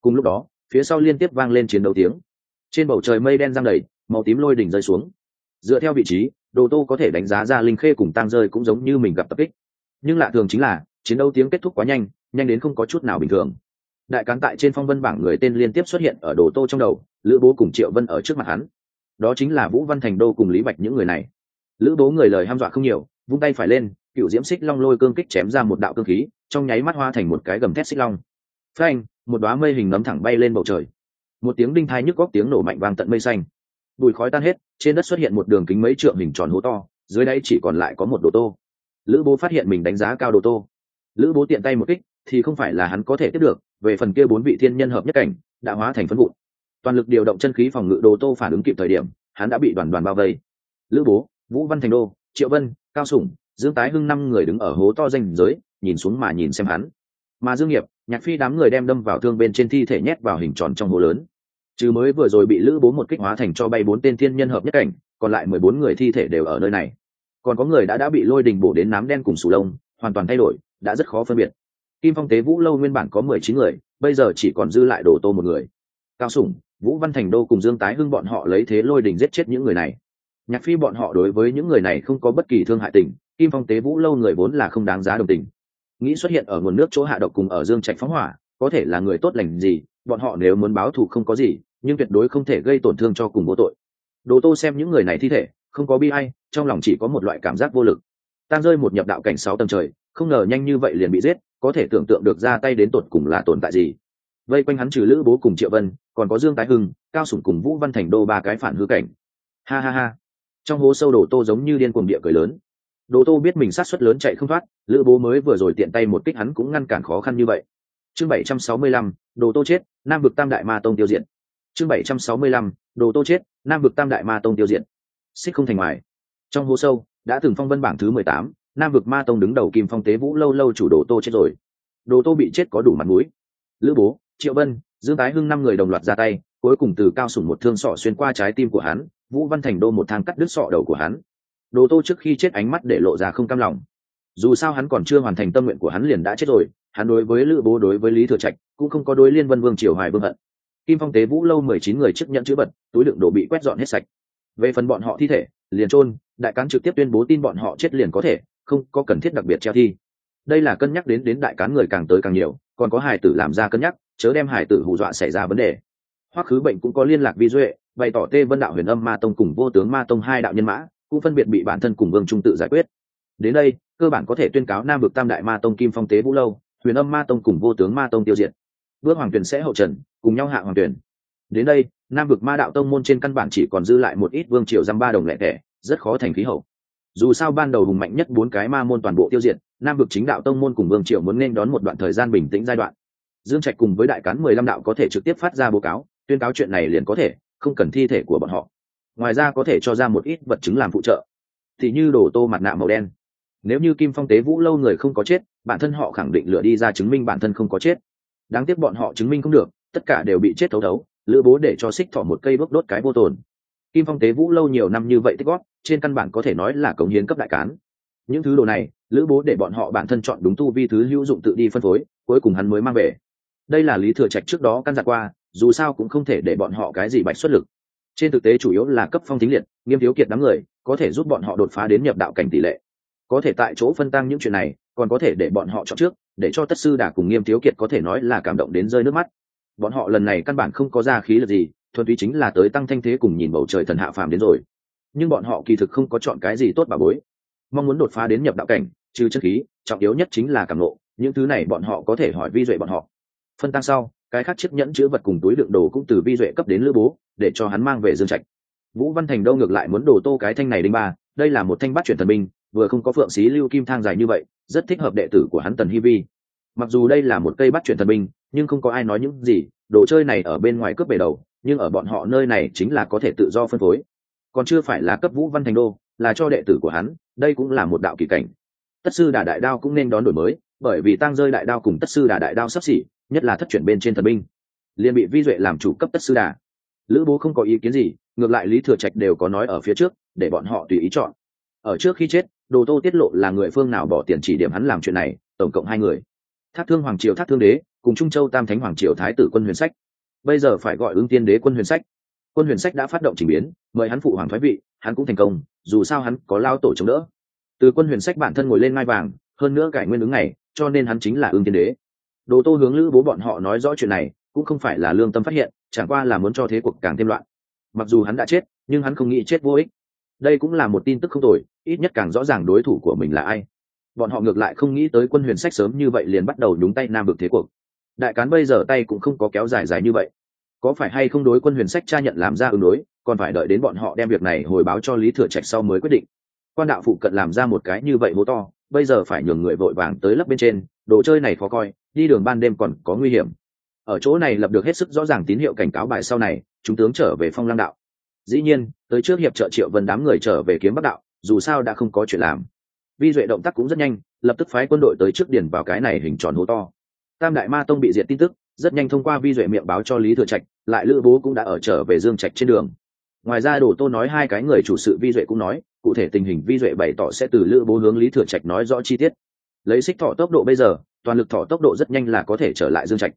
Cùng lúc đó, phía sau liên tiếp vang lên chiến đấu tiếng. Trên bầu trời mây đen giăng đầy, màu tím lôi đỉnh rơi xuống. Dựa theo vị trí, đồ tô có thể đánh giá ra linh khê cùng tăng rơi cũng giống như mình gặp tập kích. Nhưng lạ thường chính là, chiến đấu tiếng kết thúc quá nhanh nhanh đến không có chút nào bình thường đại cán tại trên phong vân bảng người tên liên tiếp xuất hiện ở đồ tô trong đầu, lữ bố cùng triệu vân ở trước mặt hắn. Đó chính là vũ văn thành đô cùng lý bạch những người này. Lữ bố người lời ham dọa không nhiều, vung tay phải lên, cựu diễm xích long lôi cương kích chém ra một đạo cơ khí, trong nháy mắt hoa thành một cái gầm thét xích long. Phanh, một đoá mây hình nấm thẳng bay lên bầu trời. Một tiếng đinh thai nhức góc tiếng nổ mạnh vang tận mây xanh. Bụi khói tan hết, trên đất xuất hiện một đường kính mấy trượng hình tròn hố to, dưới đây chỉ còn lại có một đồ tô. Lữ bố phát hiện mình đánh giá cao đồ tô. Lữ bố tiện tay một kích thì không phải là hắn có thể tiếp được, về phần kia bốn vị thiên nhân hợp nhất cảnh, đã hóa thành phân vụn. Toàn lực điều động chân khí phòng ngự đồ tô phản ứng kịp thời điểm, hắn đã bị đoàn đoàn bao vây. Lữ bố, vũ văn thành đô, triệu vân, cao sủng dương tái hưng năm người đứng ở hố to danh giới, nhìn xuống mà nhìn xem hắn. Mà dương nghiệp, nhạc phi đám người đem đâm vào thương bên trên thi thể nhét vào hình tròn trong hố lớn. Chứ mới vừa rồi bị lữ bố một kích hóa thành cho bay bốn tên thiên nhân hợp nhất cảnh, còn lại mười bốn người thi thể đều ở nơi này. Còn có người đã đã bị lôi đình bổ đến nám đen cùng sù lông, hoàn toàn thay đổi, đã rất khó phân biệt kim phong tế vũ lâu nguyên bản có mười chín người, bây giờ chỉ còn dư lại Đồ tô một người. Cao sủng, vũ văn thành đô cùng dương tái hưng bọn họ lấy thế lôi đình giết chết những người này. Nhạc phi bọn họ đối với những người này không có bất kỳ thương hại tình, kim phong tế vũ lâu người vốn là không đáng giá đồng tình. Nghĩ xuất hiện ở nguồn nước chỗ hạ độc cùng ở dương trạch phóng hỏa, có thể là người tốt lành gì, bọn họ nếu muốn báo thù không có gì, nhưng tuyệt đối không thể gây tổn thương cho cùng vô tội. Đồ tô xem những người này thi thể, không có bi ai, trong lòng chỉ có một loại cảm giác vô lực. Tan rơi một nhập đạo cảnh sáu tầng trời, không ngờ nhanh như vậy liền bị giết có thể tưởng tượng được ra tay đến tột cùng là tồn tại gì. Vây quanh hắn trừ lữ bố cùng triệu vân, còn có dương tái hưng, cao sủng cùng vũ văn thành đô ba cái phản hư cảnh. Ha ha ha. Trong hố sâu đồ tô giống như điên cuồng địa cười lớn. Đồ tô biết mình sát suất lớn chạy không thoát, lữ bố mới vừa rồi tiện tay một kích hắn cũng ngăn cản khó khăn như vậy. Chương bảy trăm sáu mươi lăm, đồ tô chết, nam vực tam đại ma tông tiêu diện chương bảy trăm sáu mươi lăm, đồ tô chết, nam vực tam đại ma tông tiêu diện xích không thành ngoài. Trong hố sâu, đã từng phong vân bảng thứ mười tám nam vực ma tông đứng đầu kim phong tế vũ lâu lâu chủ đồ tô chết rồi. Đồ tô bị chết có đủ mặt mũi. Lữ bố, triệu vân, dương tái hưng năm người đồng loạt ra tay, cuối cùng từ cao sủng một thương sọ xuyên qua trái tim của hắn, vũ văn thành đô một thang cắt đứt sọ đầu của hắn. Đồ tô trước khi chết ánh mắt để lộ ra không cam lòng. Dù sao hắn còn chưa hoàn thành tâm nguyện của hắn liền đã chết rồi, hắn đối với lữ bố, đối với lý thừa trạch cũng không có đối liên vân vương triều hoài vương hận. Kim phong tế vũ lâu mười chín người chức nhận chữ vật, túi đựng đồ bị quét dọn hết sạch. Về phần bọn họ thi thể, liền trôn đại cán trực tiếp tuyên bố tin bọn họ chết liền có thể không có cần thiết đặc biệt treo thi. Đây là cân nhắc đến đến đại cán người càng tới càng nhiều, còn có hải tử làm ra cân nhắc, chớ đem hải tử hù dọa xảy ra vấn đề. Hoắc khứ bệnh cũng có liên lạc vi duệ, bày tỏ tê vân đạo huyền âm ma tông cùng vô tướng ma tông hai đạo nhân mã, cũng phân biệt bị bản thân cùng vương trung tự giải quyết. Đến đây, cơ bản có thể tuyên cáo nam vực tam đại ma tông kim phong tế vũ lâu, huyền âm ma tông cùng vô tướng ma tông tiêu diệt. Bước hoàng tuyển sẽ hậu trần, cùng nhau hạ hoàng tuyển đến đây, nam vực ma đạo tông môn trên căn bản chỉ còn dư lại một ít vương triều dăm ba đồng lẻ tẻ, rất khó thành khí hậu dù sao ban đầu hùng mạnh nhất bốn cái ma môn toàn bộ tiêu diệt, nam vực chính đạo tông môn cùng vương triều muốn nên đón một đoạn thời gian bình tĩnh giai đoạn. Dương trạch cùng với đại cán mười lăm đạo có thể trực tiếp phát ra báo cáo, tuyên cáo chuyện này liền có thể, không cần thi thể của bọn họ. Ngoài ra có thể cho ra một ít vật chứng làm phụ trợ. Thì như đổ tô mặt nạ màu đen. Nếu như kim phong tế vũ lâu người không có chết, bản thân họ khẳng định lựa đi ra chứng minh bản thân không có chết. Đáng tiếc bọn họ chứng minh không được, tất cả đều bị chết thấu thấu lữ bố để cho xích thọ một cây bước đốt cái vô tồn kim phong tế vũ lâu nhiều năm như vậy tích góp, trên căn bản có thể nói là cống hiến cấp đại cán. Những thứ đồ này, lữ bố để bọn họ bản thân chọn đúng tu vi thứ hữu dụng tự đi phân phối, cuối cùng hắn mới mang về. Đây là lý thừa trạch trước đó căn dặn qua, dù sao cũng không thể để bọn họ cái gì bạch xuất lực. Trên thực tế chủ yếu là cấp phong tính liệt, nghiêm thiếu kiệt đám người, có thể giúp bọn họ đột phá đến nhập đạo cảnh tỷ lệ. Có thể tại chỗ phân tăng những chuyện này, còn có thể để bọn họ chọn trước, để cho tất sư đà cùng nghiêm thiếu kiệt có thể nói là cảm động đến rơi nước mắt. Bọn họ lần này căn bản không có ra khí lực gì thuần túy chính là tới tăng thanh thế cùng nhìn bầu trời thần hạ phàm đến rồi. Nhưng bọn họ kỳ thực không có chọn cái gì tốt bà bối. Mong muốn đột phá đến nhập đạo cảnh, trừ chân khí, trọng yếu nhất chính là cảm nộ những thứ này bọn họ có thể hỏi vi duệ bọn họ. Phân tăng sau, cái khác chiếc nhẫn chứa vật cùng túi đựng đồ cũng từ vi duệ cấp đến lữ bố, để cho hắn mang về dương trạch. Vũ văn thành đâu ngược lại muốn đổ tô cái thanh này đinh ba, đây là một thanh bắt chuyển thần binh, vừa không có phượng xí lưu kim thang dài như vậy, rất thích hợp đệ tử của hắn tần hi vi. Mặc dù đây là một cây bắt chuyển thần binh, nhưng không có ai nói những gì, đồ chơi này ở bên ngoài cướp bể đầu nhưng ở bọn họ nơi này chính là có thể tự do phân phối. Còn chưa phải là cấp vũ văn thành đô, là cho đệ tử của hắn, đây cũng là một đạo kỳ cảnh. Tất sư đà đại đao cũng nên đón đổi mới, bởi vì tăng rơi đại đao cùng tất sư đà đại đao sắp xỉ, nhất là thất chuyển bên trên thần binh. Liền bị vi duệ làm chủ cấp tất sư đà. Lữ bố không có ý kiến gì, ngược lại lý thừa trạch đều có nói ở phía trước, để bọn họ tùy ý chọn. Ở trước khi chết, đồ tô tiết lộ là người phương nào bỏ tiền chỉ điểm hắn làm chuyện này, tổng cộng hai người. Thác thương hoàng triều thác thương đế, cùng trung châu tam thánh hoàng triều thái tử quân huyền sách bây giờ phải gọi ứng tiên đế quân huyền sách. Quân huyền sách đã phát động trình biến, mời hắn phụ hoàng thoái vị, hắn cũng thành công, dù sao hắn có lao tổ chống đỡ. Từ quân huyền sách bản thân ngồi lên ngai vàng, hơn nữa cải nguyên ứng này cho nên hắn chính là ứng tiên đế. Đồ tô hướng lữ bố bọn họ nói rõ chuyện này, cũng không phải là lương tâm phát hiện, chẳng qua là muốn cho thế cuộc càng thêm loạn. Mặc dù hắn đã chết, nhưng hắn không nghĩ chết vô ích. Đây cũng là một tin tức không tồi, ít nhất càng rõ ràng đối thủ của mình là ai. Bọn họ ngược lại không nghĩ tới quân huyền sách sớm như vậy liền bắt đầu nhúng tay nam vực thế cuộc đại cán bây giờ tay cũng không có kéo dài dài như vậy. Có phải hay không đối quân huyền sách tra nhận làm ra ứng đối, còn phải đợi đến bọn họ đem việc này hồi báo cho lý thừa trạch sau mới quyết định. Quan đạo phụ cận làm ra một cái như vậy hố to, bây giờ phải nhường người vội vàng tới lấp bên trên, đồ chơi này khó coi, đi đường ban đêm còn có nguy hiểm. Ở chỗ này lập được hết sức rõ ràng tín hiệu cảnh cáo bài sau này, chúng tướng trở về phong lăng đạo. Dĩ nhiên, tới trước hiệp trợ triệu vân đám người trở về kiếm bắc đạo, dù sao đã không có chuyện làm. Vi duệ động tác cũng rất nhanh, lập tức phái quân đội tới trước điển vào cái này hình tròn hố to tam đại ma tông bị diệt tin tức, rất nhanh thông qua vi duệ miệng báo cho lý thừa trạch, lại lữ bố cũng đã ở trở về dương trạch trên đường. Ngoài ra đồ tô nói hai cái người chủ sự vi duệ cũng nói, cụ thể tình hình vi duệ bày tỏ sẽ từ lữ bố hướng lý thừa trạch nói rõ chi tiết. Lấy xích thọ tốc độ bây giờ, toàn lực thọ tốc độ rất nhanh là có thể trở lại dương trạch.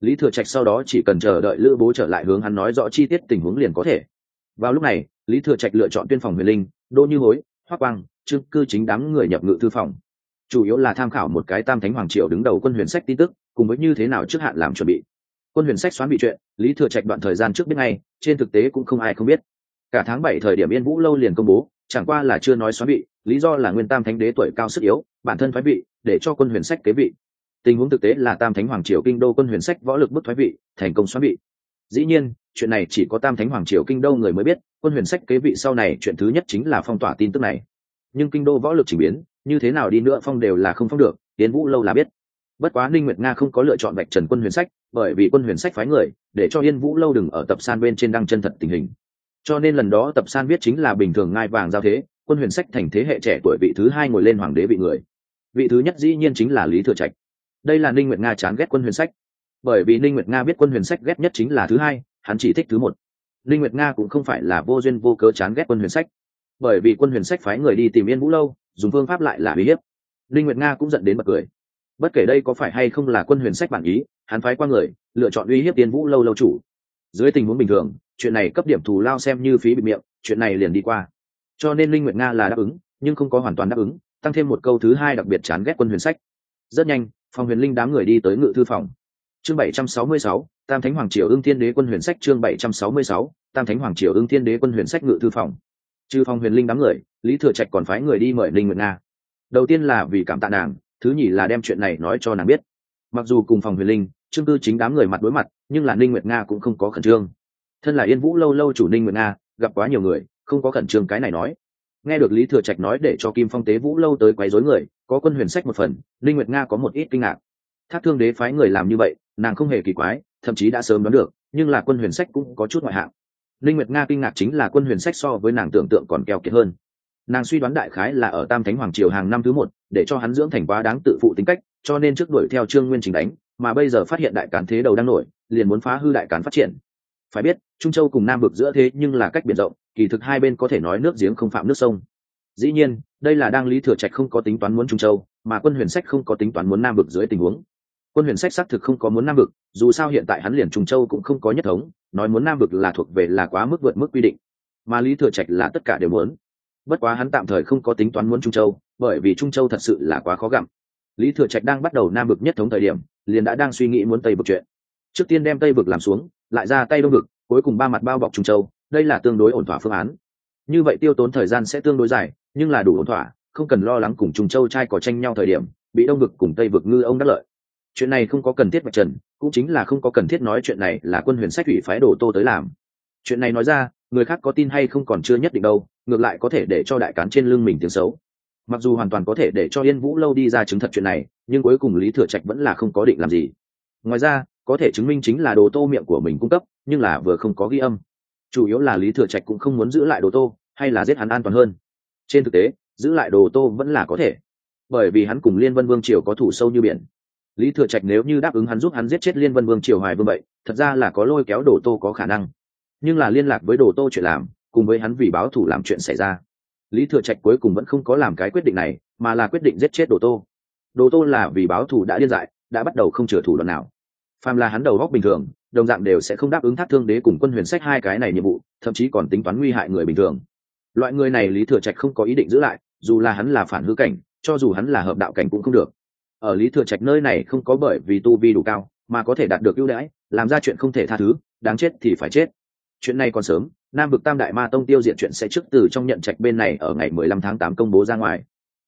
Lý thừa trạch sau đó chỉ cần chờ đợi lữ bố trở lại hướng hắn nói rõ chi tiết tình huống liền có thể. Vào lúc này, lý thừa trạch lựa chọn tuyên phòng huyền linh, đỗ như hối, hoác quang, trương cư chính đám người nhập ngự thư phòng. Chủ yếu là tham khảo một cái tam thánh hoàng triều đứng đầu quân huyền sách tin tức cùng với như thế nào trước hạn làm chuẩn bị. Quân huyền sách xoán bị chuyện, lý thừa trạch đoạn thời gian trước biết ngay, trên thực tế cũng không ai không biết. Cả tháng bảy thời điểm yên vũ lâu liền công bố, chẳng qua là chưa nói xoán bị, lý do là nguyên tam thánh đế tuổi cao sức yếu, bản thân phái vị, để cho quân huyền sách kế vị. Tình huống thực tế là tam thánh hoàng triều kinh đô quân huyền sách võ lực bức thoái vị, thành công xoán vị dĩ nhiên, chuyện này chỉ có tam thánh hoàng triều kinh đô người mới biết, quân huyền sách kế vị sau này chuyện thứ nhất chính là phong tỏa tin tức này. Nhưng kinh đô võ lực chỉ biến, như thế nào đi nữa phong đều là không phong được tiến vũ lâu là biết bất quá ninh nguyệt nga không có lựa chọn vạch trần quân huyền sách, bởi vì quân huyền sách phái người, để cho yên vũ lâu đừng ở tập san bên trên đăng chân thật tình hình. Cho nên lần đó tập san biết chính là bình thường ngai vàng giao thế, quân huyền sách thành thế hệ trẻ tuổi vị thứ hai ngồi lên hoàng đế vị người. Vị thứ nhất dĩ nhiên chính là lý thừa trạch. Đây là ninh nguyệt nga chán ghét quân huyền sách. Bởi vì ninh nguyệt nga biết quân huyền sách ghét nhất chính là thứ hai, hắn chỉ thích thứ một. Ninh nguyệt nga cũng không phải là vô duyên vô cớ chán ghét quân huyền sách. Bởi vì quân huyền sách phái người đi tìm yên vũ lâu, dùng phương pháp lại là uy hiếp. Ninh nguyệt nga cũng giận đến bật cười bất kể đây có phải hay không là quân huyền sách bản ý hắn phái qua người lựa chọn uy hiếp tiên vũ lâu lâu chủ. Dưới tình huống bình thường chuyện này cấp điểm thù lao xem như phí bị miệng chuyện này liền đi qua. Cho nên linh nguyệt nga là đáp ứng nhưng không có hoàn toàn đáp ứng tăng thêm một câu thứ hai đặc biệt chán ghét quân huyền sách. Rất nhanh phòng huyền linh đám người đi tới ngự thư phòng. Chương 766, tam thánh hoàng triều ương thiên đế quân huyền sách chương 766, tam thánh hoàng triều ương thiên đế quân huyền sách ngự thư phòng. Trừ phòng huyền linh đám người lý thừa trạch còn phái người đi mời linh nguyệt nga. Đầu tiên là vì cảm tạ nàng thứ nhì là đem chuyện này nói cho nàng biết. Mặc dù cùng phòng huyền linh, trương tư chính đám người mặt đối mặt, nhưng là ninh nguyệt nga cũng không có khẩn trương. Thân là yên vũ lâu lâu chủ ninh nguyệt nga, gặp quá nhiều người, không có khẩn trương cái này nói. Nghe được lý thừa trạch nói để cho kim phong tế vũ lâu tới quấy rối người, có quân huyền sách một phần, ninh nguyệt nga có một ít kinh ngạc. Thác thương đế phái người làm như vậy, nàng không hề kỳ quái, thậm chí đã sớm đoán được, nhưng là quân huyền sách cũng có chút ngoại hạng. Linh nguyệt nga kinh ngạc chính là quân huyền sách so với nàng tưởng tượng còn keo kiệt hơn nàng suy đoán đại khái là ở tam thánh hoàng triều hàng năm thứ một, để cho hắn dưỡng thành quá đáng tự phụ tính cách, cho nên trước đuổi theo trương nguyên trình đánh, mà bây giờ phát hiện đại cán thế đầu đang nổi, liền muốn phá hư đại cán phát triển. Phải biết, trung châu cùng nam vực giữa thế nhưng là cách biển rộng, kỳ thực hai bên có thể nói nước giếng không phạm nước sông. Dĩ nhiên, đây là đang lý thừa trạch không có tính toán muốn trung châu, mà quân huyền sách không có tính toán muốn nam vực dưới tình huống. Quân huyền sách xác thực không có muốn nam vực, dù sao hiện tại hắn liền trung châu cũng không có nhất thống, nói muốn nam vực là thuộc về là quá mức vượt mức quy định. Mà lý thừa trạch là tất cả đều muốn bất quá hắn tạm thời không có tính toán muốn trung châu, bởi vì trung châu thật sự là quá khó gặm. Lý thừa trạch đang bắt đầu nam vực nhất thống thời điểm, liền đã đang suy nghĩ muốn tây vực chuyện. Trước tiên đem tây vực làm xuống, lại ra tay đông vực, cuối cùng ba mặt bao bọc trung châu, đây là tương đối ổn thỏa phương án. Như vậy tiêu tốn thời gian sẽ tương đối dài, nhưng là đủ ổn thỏa, không cần lo lắng cùng trung châu trai có tranh nhau thời điểm, bị đông vực cùng tây vực ngư ông đắc lợi. Chuyện này không có cần thiết vạch trần, cũng chính là không có cần thiết nói chuyện này là quân huyền sách ủy phái đồ tô tới làm. Chuyện này nói ra người khác có tin hay không còn chưa nhất định đâu, ngược lại có thể để cho đại cán trên lưng mình tiếng xấu. Mặc dù hoàn toàn có thể để cho yên vũ lâu đi ra chứng thật chuyện này, nhưng cuối cùng lý thừa trạch vẫn là không có định làm gì. Ngoài ra, có thể chứng minh chính là đồ tô miệng của mình cung cấp, nhưng là vừa không có ghi âm. Chủ yếu là lý thừa trạch cũng không muốn giữ lại đồ tô, hay là giết hắn an toàn hơn. Trên thực tế, giữ lại đồ tô vẫn là có thể, bởi vì hắn cùng liên vân vương triều có thủ sâu như biển. Lý thừa trạch nếu như đáp ứng hắn giúp hắn giết chết liên vân vương triều hoài vương vậy, thật ra là có lôi kéo đồ tô có khả năng nhưng là liên lạc với đồ tô chuyện làm, cùng với hắn vì báo thủ làm chuyện xảy ra. Lý thừa trạch cuối cùng vẫn không có làm cái quyết định này, mà là quyết định giết chết đồ tô. Đồ tô là vì báo thủ đã điên dại, đã bắt đầu không chừa thủ đoạn nào. Phàm là hắn đầu góc bình thường, đồng dạng đều sẽ không đáp ứng thác thương đế cùng quân huyền sách hai cái này nhiệm vụ, thậm chí còn tính toán nguy hại người bình thường. Loại người này lý thừa trạch không có ý định giữ lại, dù là hắn là phản hư cảnh, cho dù hắn là hợp đạo cảnh cũng không được. Ở lý thừa trạch nơi này không có bởi vì tu vi đủ cao, mà có thể đạt được ưu đãi, làm ra chuyện không thể tha thứ, đáng chết thì phải chết chuyện này còn sớm, nam vực tam đại ma tông tiêu diệt chuyện sẽ trước từ trong nhận trạch bên này ở ngày mười lăm tháng tám công bố ra ngoài.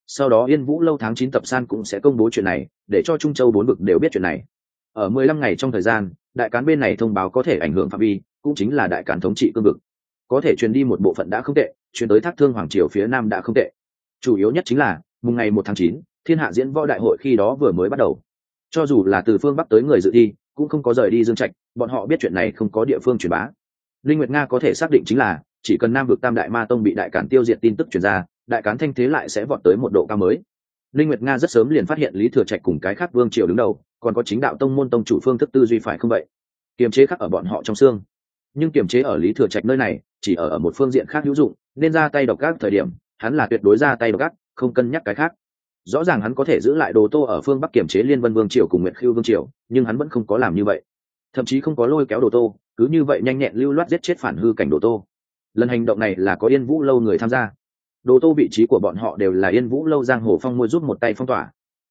Sau đó yên vũ lâu tháng chín tập san cũng sẽ công bố chuyện này, để cho trung châu bốn vực đều biết chuyện này. Ở mười lăm ngày trong thời gian, đại cán bên này thông báo có thể ảnh hưởng phạm vi, cũng chính là đại cán thống trị cương vực. Có thể truyền đi một bộ phận đã không tệ, truyền tới thác thương hoàng triều phía nam đã không tệ. Chủ yếu nhất chính là, mùng ngày một tháng chín, thiên hạ diễn võ đại hội khi đó vừa mới bắt đầu. Cho dù là từ phương bắc tới người dự thi, cũng không có rời đi dương trạch, bọn họ biết chuyện này không có địa phương truyền bá linh nguyệt nga có thể xác định chính là, chỉ cần nam vực tam đại ma tông bị đại cản tiêu diệt tin tức truyền ra, đại cán thanh thế lại sẽ vọt tới một độ cao mới. Linh nguyệt nga rất sớm liền phát hiện lý thừa trạch cùng cái khác vương triều đứng đầu, còn có chính đạo tông môn tông chủ phương thức tư duy phải không vậy? Kiềm chế khác ở bọn họ trong xương. Nhưng kiềm chế ở lý thừa trạch nơi này, chỉ ở ở một phương diện khác hữu dụng, nên ra tay độc các thời điểm, hắn là tuyệt đối ra tay độc các không cân nhắc cái khác. Rõ ràng hắn có thể giữ lại đồ tô ở phương bắc Kiềm chế liên vân vương triều cùng nguyệt khiêu vương triều, nhưng hắn vẫn không có làm như vậy thậm chí không có lôi kéo đồ tô, cứ như vậy nhanh nhẹn lưu loát giết chết phản hư cảnh đồ tô. Lần hành động này là có yên vũ lâu người tham gia. Đồ tô vị trí của bọn họ đều là yên vũ lâu giang hồ phong môi giúp một tay phong tỏa.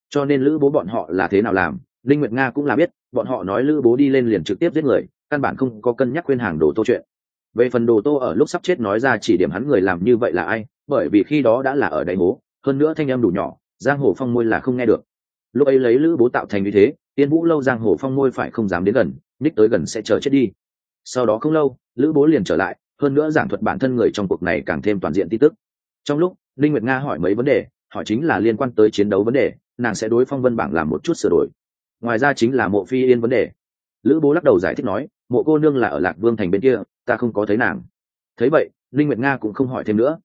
Cho nên lữ bố bọn họ là thế nào làm, linh nguyệt nga cũng là biết, bọn họ nói lữ bố đi lên liền trực tiếp giết người, căn bản không có cân nhắc khuyên hàng đồ tô chuyện. Về phần đồ tô ở lúc sắp chết nói ra chỉ điểm hắn người làm như vậy là ai, bởi vì khi đó đã là ở đáy hố, hơn nữa thanh em đủ nhỏ, giang hồ phong môi là không nghe được. Lúc ấy lấy lữ bố tạo thành như thế tiên vũ lâu giang hồ phong môi phải không dám đến gần ních tới gần sẽ chờ chết đi. Sau đó không lâu, lữ bố liền trở lại, hơn nữa giảng thuật bản thân người trong cuộc này càng thêm toàn diện tin tức. Trong lúc linh nguyệt nga hỏi mấy vấn đề, hỏi chính là liên quan tới chiến đấu vấn đề, nàng sẽ đối phong vân bảng làm một chút sửa đổi. Ngoài ra chính là mộ phi yên vấn đề. Lữ bố lắc đầu giải thích nói, mộ cô nương là ở lạc vương thành bên kia, ta không có thấy nàng. Thấy vậy linh nguyệt nga cũng không hỏi thêm nữa.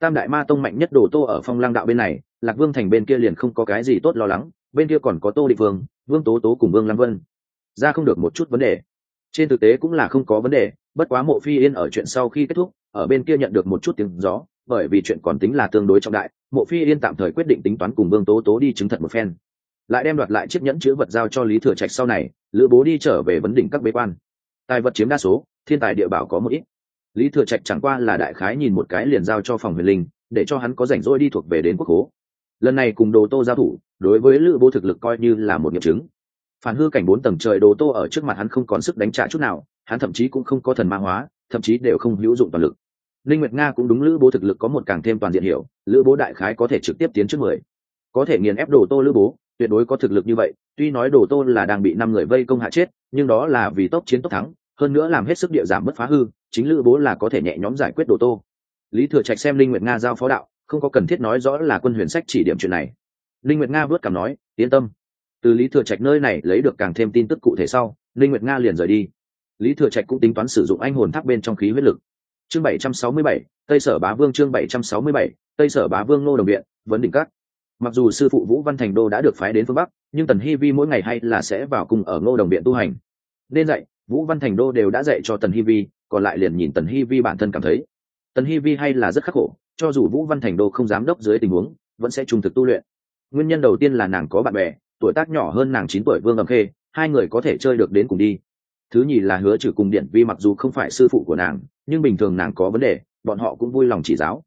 Tam đại ma tông mạnh nhất đồ tô ở phong lang đạo bên này, lạc vương thành bên kia liền không có cái gì tốt lo lắng, bên kia còn có tô định vương vương tố tố cùng vương lam vân ra không được một chút vấn đề. Trên thực tế cũng là không có vấn đề, bất quá mộ phi yên ở chuyện sau khi kết thúc, ở bên kia nhận được một chút tiếng gió, bởi vì chuyện còn tính là tương đối trọng đại, mộ phi yên tạm thời quyết định tính toán cùng vương tố tố đi chứng thật một phen. Lại đem đoạt lại chiếc nhẫn chữ vật giao cho lý thừa trạch sau này, lữ bố đi trở về vấn đỉnh các bế quan. Tài vật chiếm đa số, thiên tài địa bảo có một ít. Lý thừa trạch chẳng qua là đại khái nhìn một cái liền giao cho phòng huyền linh, để cho hắn có rảnh rỗi đi thuộc về đến quốc hố lần này cùng đồ tô giao thủ, đối với lữ bố thực lực coi như là một nghiệm chứng phản hư cảnh bốn tầng trời đồ tô ở trước mặt hắn không còn sức đánh trả chút nào, hắn thậm chí cũng không có thần ma hóa, thậm chí đều không hữu dụng toàn lực. Linh nguyệt nga cũng đúng lữ bố thực lực có một càng thêm toàn diện hiểu, lữ bố đại khái có thể trực tiếp tiến trước mười. Có thể nghiền ép đồ tô lữ bố, tuyệt đối có thực lực như vậy, tuy nói đồ tô là đang bị năm người vây công hạ chết, nhưng đó là vì tốc chiến tốc thắng, hơn nữa làm hết sức địa giảm mất phá hư, chính lữ bố là có thể nhẹ nhõm giải quyết đồ tô. Lý thừa trạch xem linh nguyệt nga giao phó đạo, không có cần thiết nói rõ là quân huyền sách chỉ điểm chuyện này. Linh nguyệt nga vớt cảm nói, yên tâm từ lý thừa trạch nơi này lấy được càng thêm tin tức cụ thể sau linh nguyệt nga liền rời đi. Lý thừa trạch cũng tính toán sử dụng anh hồn tháp bên trong khí huyết lực. Chương 767, tây sở bá vương chương 767, tây sở bá vương ngô đồng viện vấn đỉnh các. Mặc dù sư phụ vũ văn thành đô đã được phái đến phương bắc nhưng tần hi vi mỗi ngày hay là sẽ vào cùng ở ngô đồng viện tu hành. Nên dạy vũ văn thành đô đều đã dạy cho tần hi vi còn lại liền nhìn tần hi vi bản thân cảm thấy. Tần hi vi hay là rất khắc khổ cho dù vũ văn thành đô không dám đốc dưới tình huống vẫn sẽ trung thực tu luyện. Nguyên nhân đầu tiên là nàng có bạn bè tuổi tác nhỏ hơn nàng chín tuổi vương ẩm khê, hai người có thể chơi được đến cùng đi. Thứ nhì là hứa trừ cùng điện vi mặc dù không phải sư phụ của nàng, nhưng bình thường nàng có vấn đề, bọn họ cũng vui lòng chỉ giáo.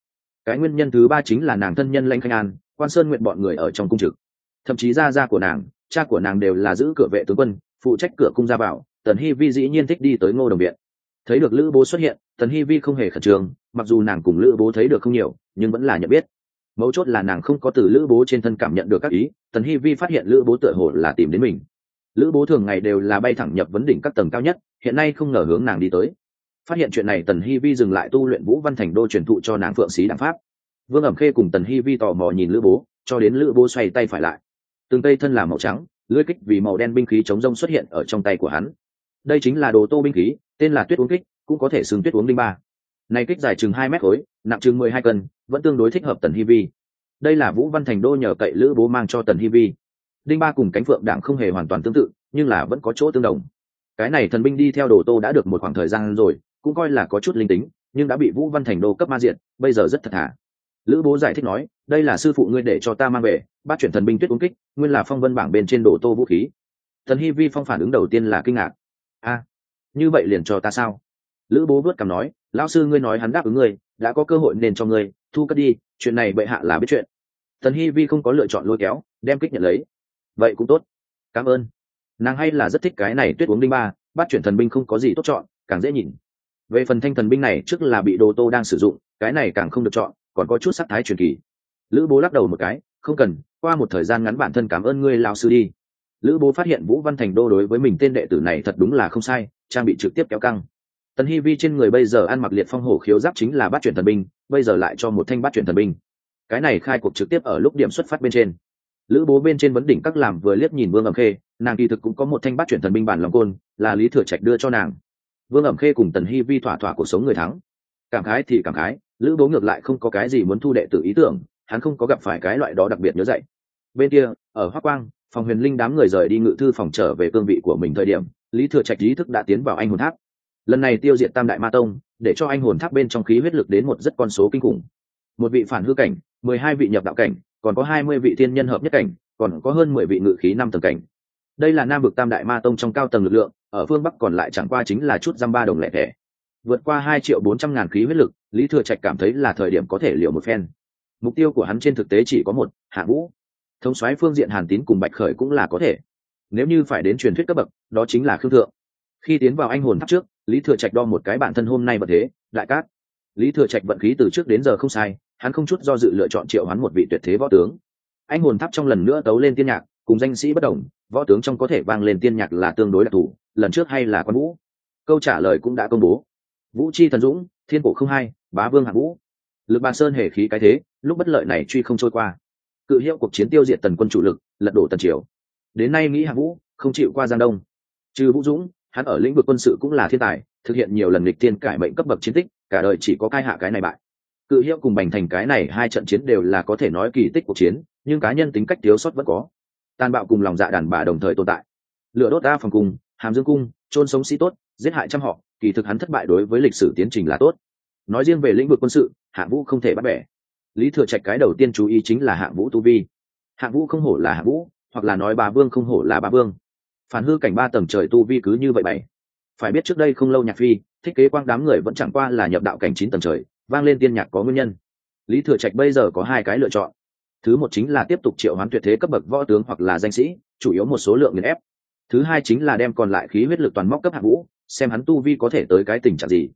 Cái nguyên nhân thứ ba chính là nàng thân nhân lãnh khanh an, quan sơn nguyện bọn người ở trong cung trực. Thậm chí gia gia của nàng, cha của nàng đều là giữ cửa vệ tướng quân, phụ trách cửa cung ra vào tần hi vi dĩ nhiên thích đi tới ngô đồng viện. Thấy được lữ bố xuất hiện, tần hi vi không hề khẩn trương, mặc dù nàng cùng lữ bố thấy được không nhiều, nhưng vẫn là nhận biết mấu chốt là nàng không có từ lữ bố trên thân cảm nhận được các ý, tần hi vi phát hiện lữ bố tựa hồ là tìm đến mình. Lữ bố thường ngày đều là bay thẳng nhập vấn đỉnh các tầng cao nhất, hiện nay không ngờ hướng nàng đi tới. Phát hiện chuyện này, tần hi vi dừng lại tu luyện vũ văn thành đô truyền thụ cho nàng phượng sĩ đảng pháp. Vương ẩm khê cùng tần hi vi tò mò nhìn lữ bố, cho đến lữ bố xoay tay phải lại. Từng tay thân là màu trắng lưỡi kích vì màu đen binh khí chống rông xuất hiện ở trong tay của hắn. Đây chính là đồ tô binh khí, tên là tuyết uống kích, cũng có thể xưng tuyết uống đinh ba. Này kích dài chừng hai mét khối, nặng chừng mười hai cân vẫn tương đối thích hợp tần hi vi. Đây là vũ văn thành đô nhờ cậy lữ bố mang cho tần hi vi. Đinh ba cùng cánh phượng đảng không hề hoàn toàn tương tự, nhưng là vẫn có chỗ tương đồng. Cái này thần binh đi theo đồ tô đã được một khoảng thời gian rồi, cũng coi là có chút linh tính, nhưng đã bị vũ văn thành đô cấp ma diện bây giờ rất thật thà lữ bố giải thích nói, đây là sư phụ ngươi để cho ta mang về, bắt chuyển thần binh tuyết uống kích, nguyên là phong vân bảng bên trên đồ tô vũ khí. Thần hi vi phong phản ứng đầu tiên là kinh ngạc. A, như vậy liền cho ta sao? Lữ bố vớt cằm nói lão sư ngươi nói hắn đáp ứng ngươi, đã có cơ hội nên cho ngươi, thu cất đi, chuyện này bệ hạ là biết chuyện. Thần hi vi không có lựa chọn lôi kéo, đem kích nhận lấy. Vậy cũng tốt. Cảm ơn. Nàng hay là rất thích cái này tuyết uống đinh ba, bắt chuyển thần binh không có gì tốt chọn, càng dễ nhìn. Về phần thanh thần binh này, trước là bị đồ tô đang sử dụng, cái này càng không được chọn, còn có chút sắc thái truyền kỳ. Lữ bố lắc đầu một cái, không cần, qua một thời gian ngắn bản thân cảm ơn ngươi lao sư đi. Lữ bố phát hiện vũ văn thành đô đối với mình tên đệ tử này thật đúng là không sai, trang bị trực tiếp kéo căng tần hi vi trên người bây giờ ăn mặc liệt phong hổ khiếu giáp chính là bát chuyển thần binh, bây giờ lại cho một thanh bát chuyển thần binh. Cái này khai cuộc trực tiếp ở lúc điểm xuất phát bên trên. Lữ bố bên trên vấn đỉnh các làm vừa liếc nhìn vương ẩm khê, nàng kỳ thực cũng có một thanh bát chuyển thần binh bản lòng côn, là lý thừa trạch đưa cho nàng. Vương ẩm khê cùng tần hi vi thỏa thỏa cuộc sống người thắng. Cảm khái thì cảm khái, lữ bố ngược lại không có cái gì muốn thu đệ tử ý tưởng, hắn không có gặp phải cái loại đó đặc biệt nhớ dạy bên kia, ở hoa quang, phòng huyền linh đám người rời đi ngự thư phòng trở về cương vị của mình thời điểm, lý thừa trạch ý thức đã tiến vào anh hồn tháp lần này tiêu diệt tam đại ma tông, để cho anh hồn tháp bên trong khí huyết lực đến một rất con số kinh khủng. Một vị phản hư cảnh, mười hai vị nhập đạo cảnh, còn có hai mươi vị thiên nhân hợp nhất cảnh, còn có hơn mười vị ngự khí năm tầng cảnh. Đây là nam vực tam đại ma tông trong cao tầng lực lượng, ở phương bắc còn lại chẳng qua chính là chút dăm ba đồng lẻ thẻ. Vượt qua hai triệu bốn trăm ngàn khí huyết lực, lý thừa trạch cảm thấy là thời điểm có thể liệu một phen. Mục tiêu của hắn trên thực tế chỉ có một, hạ vũ. Thống xoáy phương diện hàn tín cùng bạch khởi cũng là có thể. Nếu như phải đến truyền thuyết cấp bậc, đó chính là khương thượng. Khi tiến vào anh hồn tháp trước lý thừa trạch đo một cái bản thân hôm nay và thế, đại cát. Lý thừa trạch vận khí từ trước đến giờ không sai, hắn không chút do dự lựa chọn triệu hắn một vị tuyệt thế võ tướng. Anh hồn tháp trong lần nữa tấu lên tiên nhạc, cùng danh sĩ bất đồng, võ tướng trong có thể vang lên tiên nhạc là tương đối đặc thù, lần trước hay là quan vũ. Câu trả lời cũng đã công bố. Vũ chi thần dũng, thiên cổ không hai, bá vương hạng vũ. Lực bàn sơn hề khí cái thế, lúc bất lợi này truy không trôi qua. Cự hiệu cuộc chiến tiêu diệt tần quân chủ lực, lật đổ tần triều. Đến nay nghĩ hạng vũ, không chịu qua giang đông. Trừ vũ dũng hắn ở lĩnh vực quân sự cũng là thiên tài, thực hiện nhiều lần lịch tiên cải mệnh cấp bậc chiến tích, cả đời chỉ có cai hạ cái này bại. Cự hiệu cùng bành thành cái này hai trận chiến đều là có thể nói kỳ tích cuộc chiến, nhưng cá nhân tính cách thiếu sót vẫn có. Tàn bạo cùng lòng dạ đàn bà đồng thời tồn tại. Lựa đốt đa phòng cung hàm dương cung trôn sống sĩ tốt, giết hại trăm họ, kỳ thực hắn thất bại đối với lịch sử tiến trình là tốt. Nói riêng về lĩnh vực quân sự, hạng vũ không thể bắt bẻ. Lý thừa trạch cái đầu tiên chú ý chính là hạng vũ tu vi. Hạng vũ không hổ là hạng vũ, hoặc là nói bà vương không hổ là bà vương phản hư cảnh ba tầng trời tu vi cứ như vậy bảy phải biết trước đây không lâu nhạc phi thiết kế quang đám người vẫn chẳng qua là nhập đạo cảnh chín tầng trời, vang lên tiên nhạc có nguyên nhân. Lý thừa trạch bây giờ có hai cái lựa chọn. Thứ một chính là tiếp tục triệu hoán tuyệt thế cấp bậc võ tướng hoặc là danh sĩ, chủ yếu một số lượng nghiền ép. Thứ hai chính là đem còn lại khí huyết lực toàn móc cấp hạng vũ, xem hắn tu vi có thể tới cái tình trạng gì.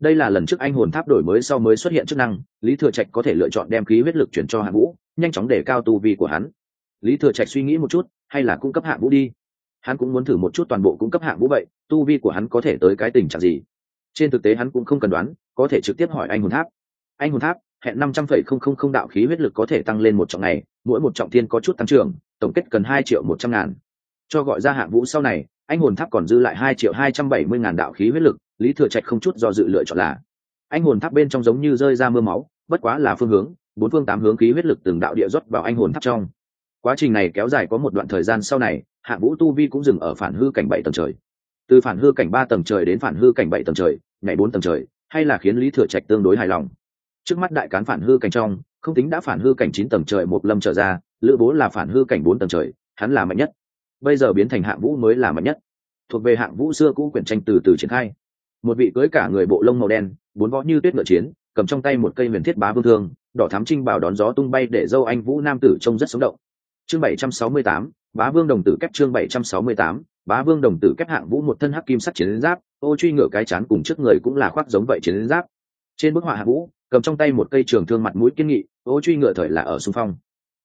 Đây là lần trước anh hồn tháp đổi mới sau mới xuất hiện chức năng, lý thừa trạch có thể lựa chọn đem khí huyết lực chuyển cho hạng vũ, nhanh chóng để cao tu vi của hắn. Lý thừa trạch suy nghĩ một chút, hay là cung cấp hạng vũ đi hắn cũng muốn thử một chút toàn bộ cung cấp hạng vũ vậy, tu vi của hắn có thể tới cái tình trạng gì? Trên thực tế hắn cũng không cần đoán, có thể trực tiếp hỏi anh hồn tháp. Anh hồn tháp, hẹn năm trăm phẩy không không không đạo khí huyết lực có thể tăng lên một trọng này, mỗi một trọng thiên có chút tăng trưởng, tổng kết cần hai triệu một trăm ngàn. Cho gọi ra hạng vũ sau này, anh hồn tháp còn dư lại hai triệu hai trăm bảy mươi ngàn đạo khí huyết lực, lý thừa trạch không chút do dự lựa chọn là. Anh hồn tháp bên trong giống như rơi ra mưa máu, bất quá là phương hướng, bốn phương tám hướng khí huyết lực từng đạo địa rót vào anh hồn tháp trong. Quá trình này kéo dài có một đoạn thời gian sau này hạ vũ tu vi cũng dừng ở phản hư cảnh bảy tầng trời. Từ phản hư cảnh ba tầng trời đến phản hư cảnh bảy tầng trời ngày bốn tầng trời, hay là khiến lý thừa trạch tương đối hài lòng? Trước mắt đại cán phản hư cảnh trong, không tính đã phản hư cảnh chín tầng trời một lâm trở ra, lữ bố là phản hư cảnh bốn tầng trời, hắn là mạnh nhất. Bây giờ biến thành hạng vũ mới là mạnh nhất. Thuộc về hạng vũ xưa cũ quyển tranh từ từ triển khai. Một vị cưới cả người bộ lông màu đen, bốn võ như tuyết ngựa chiến, cầm trong tay một cây huyền thiết bá vương thương, đỏ thám trinh bảo đón gió tung bay để dâu anh vũ nam tử trông rất sống động. Chương bảy trăm sáu mươi tám bá vương đồng tử kép chương bảy trăm sáu mươi tám, bá vương đồng tử kép hạng vũ một thân hắc kim sắt chiến giáp, ô truy ngựa cái chán cùng trước người cũng là khoác giống vậy chiến giáp. Trên bức họa hạng vũ, cầm trong tay một cây trường thương mặt mũi kiên nghị, ô truy ngựa thời là ở xung phong.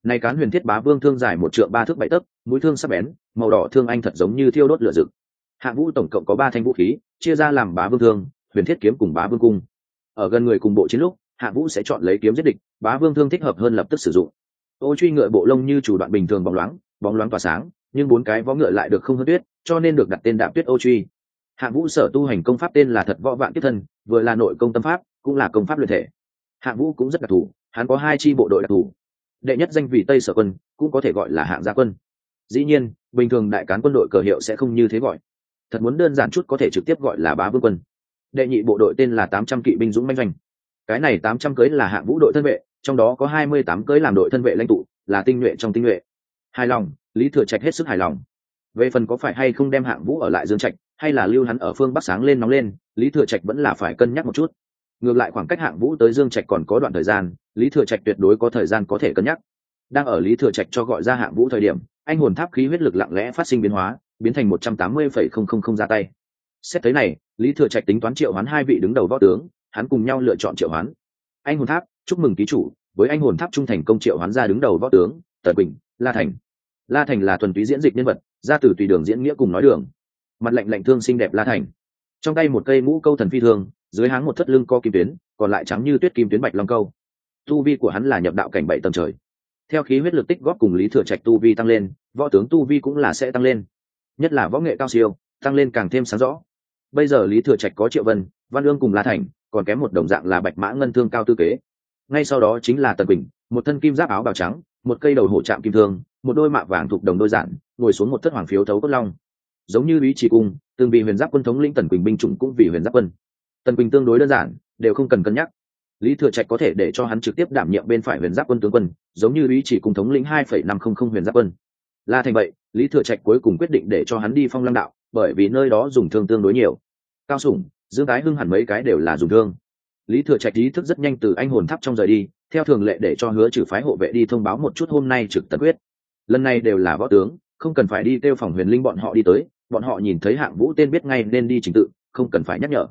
Này cán huyền thiết bá vương thương dài một trượng ba thước bảy tấc, mũi thương sắc bén, màu đỏ thương anh thật giống như thiêu đốt lửa rực. Hạng vũ tổng cộng có ba thanh vũ khí, chia ra làm bá vương thương, huyền thiết kiếm cùng bá vương cung. Ở gần người cùng bộ chiến lúc, hạng vũ sẽ chọn lấy kiếm giết địch, bá vương thương thích hợp hơn lập tức sử dụng. Ô truy ngựa bộ lông như chủ đoạn bình thường bóng loáng bóng loáng tỏa sáng, nhưng bốn cái võ ngựa lại được không hơn tuyết, cho nên được đặt tên đạm tuyết ô truy. Hạng vũ sở tu hành công pháp tên là thật võ vạn tiếp thân, vừa là nội công tâm pháp, cũng là công pháp luyện thể. Hạng vũ cũng rất đặc thù, hắn có hai chi bộ đội đặc thù. Đệ nhất danh vị tây sở quân, cũng có thể gọi là hạng gia quân. Dĩ nhiên, bình thường đại cán quân đội cờ hiệu sẽ không như thế gọi. Thật muốn đơn giản chút có thể trực tiếp gọi là bá vương quân. Đệ nhị bộ đội tên là tám trăm kỵ binh dũng manh doanh. Cái này tám trăm cưới là hạng vũ đội thân vệ, trong đó có hai mươi tám cưới làm đội thân vệ lãnh tụ, là tinh nhuệ trong tinh nhuệ hài lòng, lý thừa trạch hết sức hài lòng. Về phần có phải hay không đem hạng vũ ở lại dương trạch, hay là lưu hắn ở phương bắc sáng lên nóng lên, lý thừa trạch vẫn là phải cân nhắc một chút. Ngược lại khoảng cách hạng vũ tới dương trạch còn có đoạn thời gian, lý thừa trạch tuyệt đối có thời gian có thể cân nhắc. Đang ở lý thừa trạch cho gọi ra hạng vũ thời điểm, anh hồn tháp khí huyết lực lặng lẽ phát sinh biến hóa, biến thành một trăm tám mươi phẩy không không không ra tay. Xét thấy này, lý thừa trạch tính toán triệu hoán hai vị đứng đầu võ tướng, hắn cùng nhau lựa chọn triệu hoán. Anh hồn tháp, chúc mừng ký chủ, với anh hồn tháp trung thành công triệu hoán ra đứng đầu võ tướng, tần quỳnh, la thành la thành là thuần túy diễn dịch nhân vật ra từ tùy đường diễn nghĩa cùng nói đường. Mặt lạnh lạnh thương xinh đẹp la thành. Trong tay một cây mũ câu thần phi thương dưới háng một thất lưng co kim tuyến, còn lại trắng như tuyết kim tuyến bạch long câu. Tu vi của hắn là nhập đạo cảnh bảy tầng trời. Theo khí huyết lực tích góp cùng lý thừa trạch tu vi tăng lên, võ tướng tu vi cũng là sẽ tăng lên. Nhất là võ nghệ cao siêu, tăng lên càng thêm sáng rõ. Bây giờ lý thừa trạch có triệu vân, văn ương cùng la thành, còn kém một đồng dạng là bạch mã ngân thương cao tư kế. Ngay sau đó chính là tần bình một thân kim giáp áo bào trắng, một cây đầu hổ trạm kim thương một đôi mạ vàng thuộc đồng đôi giản, ngồi xuống một thất hoàng phiếu thấu cốt long. Giống như ý chỉ cung, từng vì huyền giáp quân thống lĩnh tần quỳnh binh chủng cũng vì huyền giáp quân. Tần quỳnh tương đối đơn giản, đều không cần cân nhắc. Lý thừa trạch có thể để cho hắn trực tiếp đảm nhiệm bên phải huyền giáp quân tướng quân, giống như ý chỉ cung thống lĩnh hai phẩy năm không không huyền giáp quân. Là thành vậy, lý thừa trạch cuối cùng quyết định để cho hắn đi phong lăng đạo, bởi vì nơi đó dùng thương tương đối nhiều. Cao sủng, dương tái hưng hẳn mấy cái đều là dùng thương. Lý thừa trạch ý thức rất nhanh từ anh hồn tháp trong rời đi, theo thường lệ để cho hứa trừ phái hộ vệ đi thông báo một chút hôm nay trực tật quyết lần này đều là võ tướng, không cần phải đi kêu phòng huyền linh bọn họ đi tới, bọn họ nhìn thấy hạng vũ tên biết ngay nên đi trình tự, không cần phải nhắc nhở.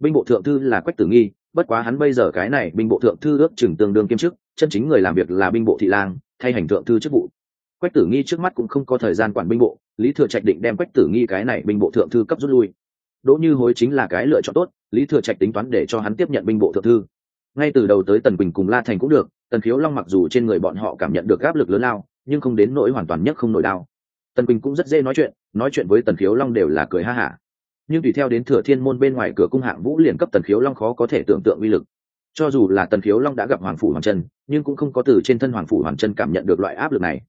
Binh bộ thượng thư là quách tử nghi, bất quá hắn bây giờ cái này binh bộ thượng thư ước chừng tương đương kiêm chức, chân chính người làm việc là binh bộ thị lang, thay hành thượng thư chức vụ. Quách tử nghi trước mắt cũng không có thời gian quản binh bộ, lý thừa trạch định đem quách tử nghi cái này binh bộ thượng thư cấp rút lui. Đỗ như hối chính là cái lựa chọn tốt, lý thừa trạch tính toán để cho hắn tiếp nhận binh bộ thượng thư. Ngay từ đầu tới tần quỳnh cùng la thành cũng được, tần khiếu long mặc dù trên người bọn họ cảm nhận được áp lực lớn lao nhưng không đến nỗi hoàn toàn nhất không nổi đau. Tần quỳnh cũng rất dễ nói chuyện nói chuyện với tần khiếu long đều là cười ha hả. Nhưng tùy theo đến thừa thiên môn bên ngoài cửa cung hạng vũ liền cấp tần khiếu long khó có thể tưởng tượng uy lực. Cho dù là tần khiếu long đã gặp hoàng phủ hoàng chân nhưng cũng không có từ trên thân hoàng phủ hoàng chân cảm nhận được loại áp lực này.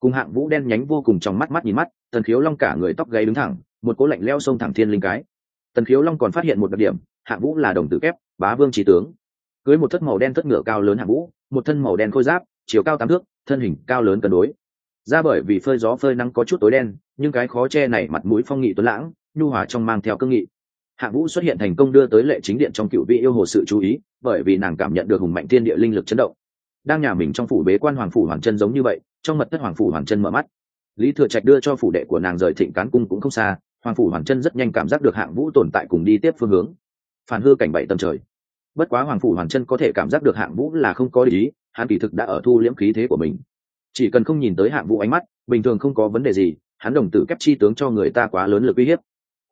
Cùng hạng vũ đen nhánh vô cùng trong mắt mắt nhìn mắt, tần khiếu long cả người tóc gáy đứng thẳng, một cố lạnh leo sông thẳng thiên linh cái. Tần khiếu long còn phát hiện một đặc điểm, hạng vũ là đồng tử kép, bá vương trí tướng. Cưới một thất màu đen thất ngựa cao lớn hạng vũ, một thân màu đen khôi giáp, chiều cao tám thước thân hình cao lớn cân đối. Ra bởi vì phơi gió phơi nắng có chút tối đen, nhưng cái khó che này mặt mũi phong nghị tuấn lãng, nhu hòa trong mang theo cương nghị. Hạ vũ xuất hiện thành công đưa tới lệ chính điện trong cựu vị yêu hồ sự chú ý, bởi vì nàng cảm nhận được hùng mạnh thiên địa linh lực chấn động. Đang nhà mình trong phủ bế quan hoàng phủ hoàng chân giống như vậy, trong mật thất hoàng phủ hoàng chân mở mắt. Lý thừa trạch đưa cho phủ đệ của nàng rời thịnh cán cung cũng không xa, hoàng phủ hoàng chân rất nhanh cảm giác được hạng vũ tồn tại cùng đi tiếp phương hướng. Phản hư cảnh bảy tầm trời. Bất quá hoàng phủ hoàng chân có thể cảm giác được hạng vũ là không có lý hắn kỳ thực đã ở thu liễm khí thế của mình. Chỉ cần không nhìn tới hạng vũ ánh mắt, bình thường không có vấn đề gì, hắn đồng tử kép chi tướng cho người ta quá lớn lực uy hiếp.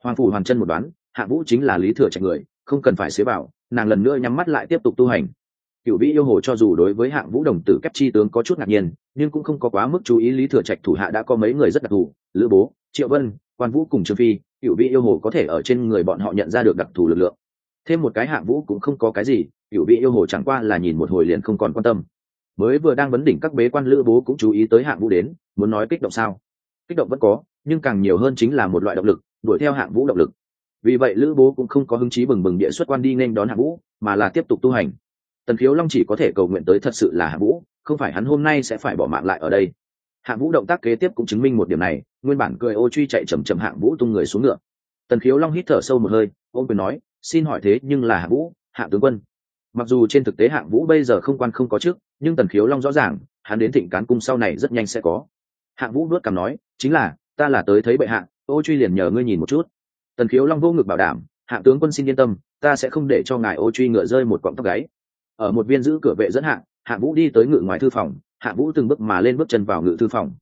Hoàng phủ hoàng chân một đoán, hạng vũ chính là lý thừa trạch người, không cần phải xế bảo, nàng lần nữa nhắm mắt lại tiếp tục tu hành. Cựu vĩ yêu hồ cho dù đối với hạng vũ đồng tử kép chi tướng có chút ngạc nhiên, nhưng cũng không có quá mức chú ý lý thừa trạch thủ hạ đã có mấy người rất đặc thù, lữ bố, triệu vân, quan vũ cùng trương phi, cựu vĩ yêu hồ có thể ở trên người bọn họ nhận ra được đặc thù lực lượng. Thêm một cái hạng vũ cũng không có cái gì, cựu vĩ yêu hồ chẳng qua là nhìn một hồi liền không còn quan tâm mới vừa đang vấn đỉnh các bế quan lữ bố cũng chú ý tới hạng vũ đến, muốn nói kích động sao? Kích động vẫn có, nhưng càng nhiều hơn chính là một loại động lực, đuổi theo hạng vũ động lực. Vì vậy lữ bố cũng không có hứng chí bừng bừng địa xuất quan đi nên đón hạng vũ, mà là tiếp tục tu hành. Tần khiếu long chỉ có thể cầu nguyện tới thật sự là hạng vũ, không phải hắn hôm nay sẽ phải bỏ mạng lại ở đây. Hạng vũ động tác kế tiếp cũng chứng minh một điểm này, nguyên bản cười ô truy chạy chầm chầm hạng vũ tung người xuống ngựa. Tần khiếu long hít thở sâu một hơi ô quyền nói, xin hỏi thế nhưng là hạng vũ hạ tướng quân mặc dù trên thực tế hạng vũ bây giờ không quan không có trước, nhưng tần khiếu long rõ ràng, hắn đến thịnh cán cung sau này rất nhanh sẽ có. Hạng vũ nuốt cảm nói, chính là, ta là tới thấy bệ hạ, ô truy liền nhờ ngươi nhìn một chút. Tần khiếu long vô ngực bảo đảm hạng tướng quân xin yên tâm, ta sẽ không để cho ngài ô truy ngựa rơi một cọng tóc gáy. Ở một viên giữ cửa vệ dẫn hạng hạng vũ đi tới ngự ngoài thư phòng, hạng vũ từng bước mà lên bước chân vào ngự thư phòng.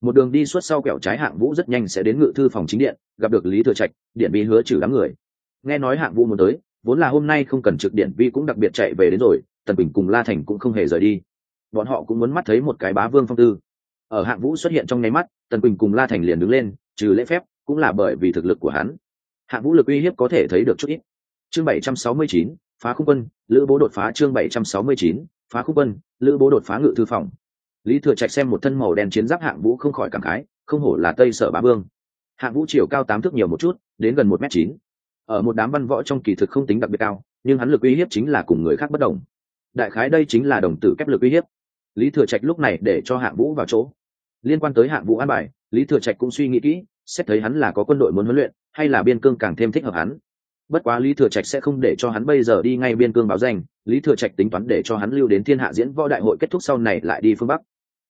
Một đường đi suốt sau kẹo trái hạng vũ rất nhanh sẽ đến ngự thư phòng chính điện, gặp được lý thừa trạch, điện bí hứa trừ đám người. Nghe nói hạng vũ muốn tới vốn là hôm nay không cần trực điện vi cũng đặc biệt chạy về đến rồi, tần bình cùng la thành cũng không hề rời đi. Bọn họ cũng muốn mắt thấy một cái bá vương phong tư. Ở hạng vũ xuất hiện trong nháy mắt, tần bình cùng la thành liền đứng lên, trừ lễ phép, cũng là bởi vì thực lực của hắn. Hạng vũ lực uy hiếp có thể thấy được chút ít. Chương bảy trăm sáu mươi chín, phá khung quân, lữ bố đột phá chương bảy trăm sáu mươi chín, phá khung quân, lữ bố đột phá ngự thư phòng. Lý thừa trạch xem một thân màu đen chiến giáp hạng vũ không khỏi cảm khái, không hổ là tây sở bá vương. Hạng vũ chiều cao tám thước nhiều một chút, đến gần một m chín ở một đám văn võ trong kỳ thực không tính đặc biệt cao, nhưng hắn lực uy hiếp chính là cùng người khác bất đồng. Đại khái đây chính là đồng tử kép lực uy hiếp. Lý thừa trạch lúc này để cho hạng vũ vào chỗ. Liên quan tới hạng vũ an bài, lý thừa trạch cũng suy nghĩ kỹ, xét thấy hắn là có quân đội muốn huấn luyện, hay là biên cương càng thêm thích hợp hắn. Bất quá lý thừa trạch sẽ không để cho hắn bây giờ đi ngay biên cương báo danh, lý thừa trạch tính toán để cho hắn lưu đến thiên hạ diễn võ đại hội kết thúc sau này lại đi phương bắc.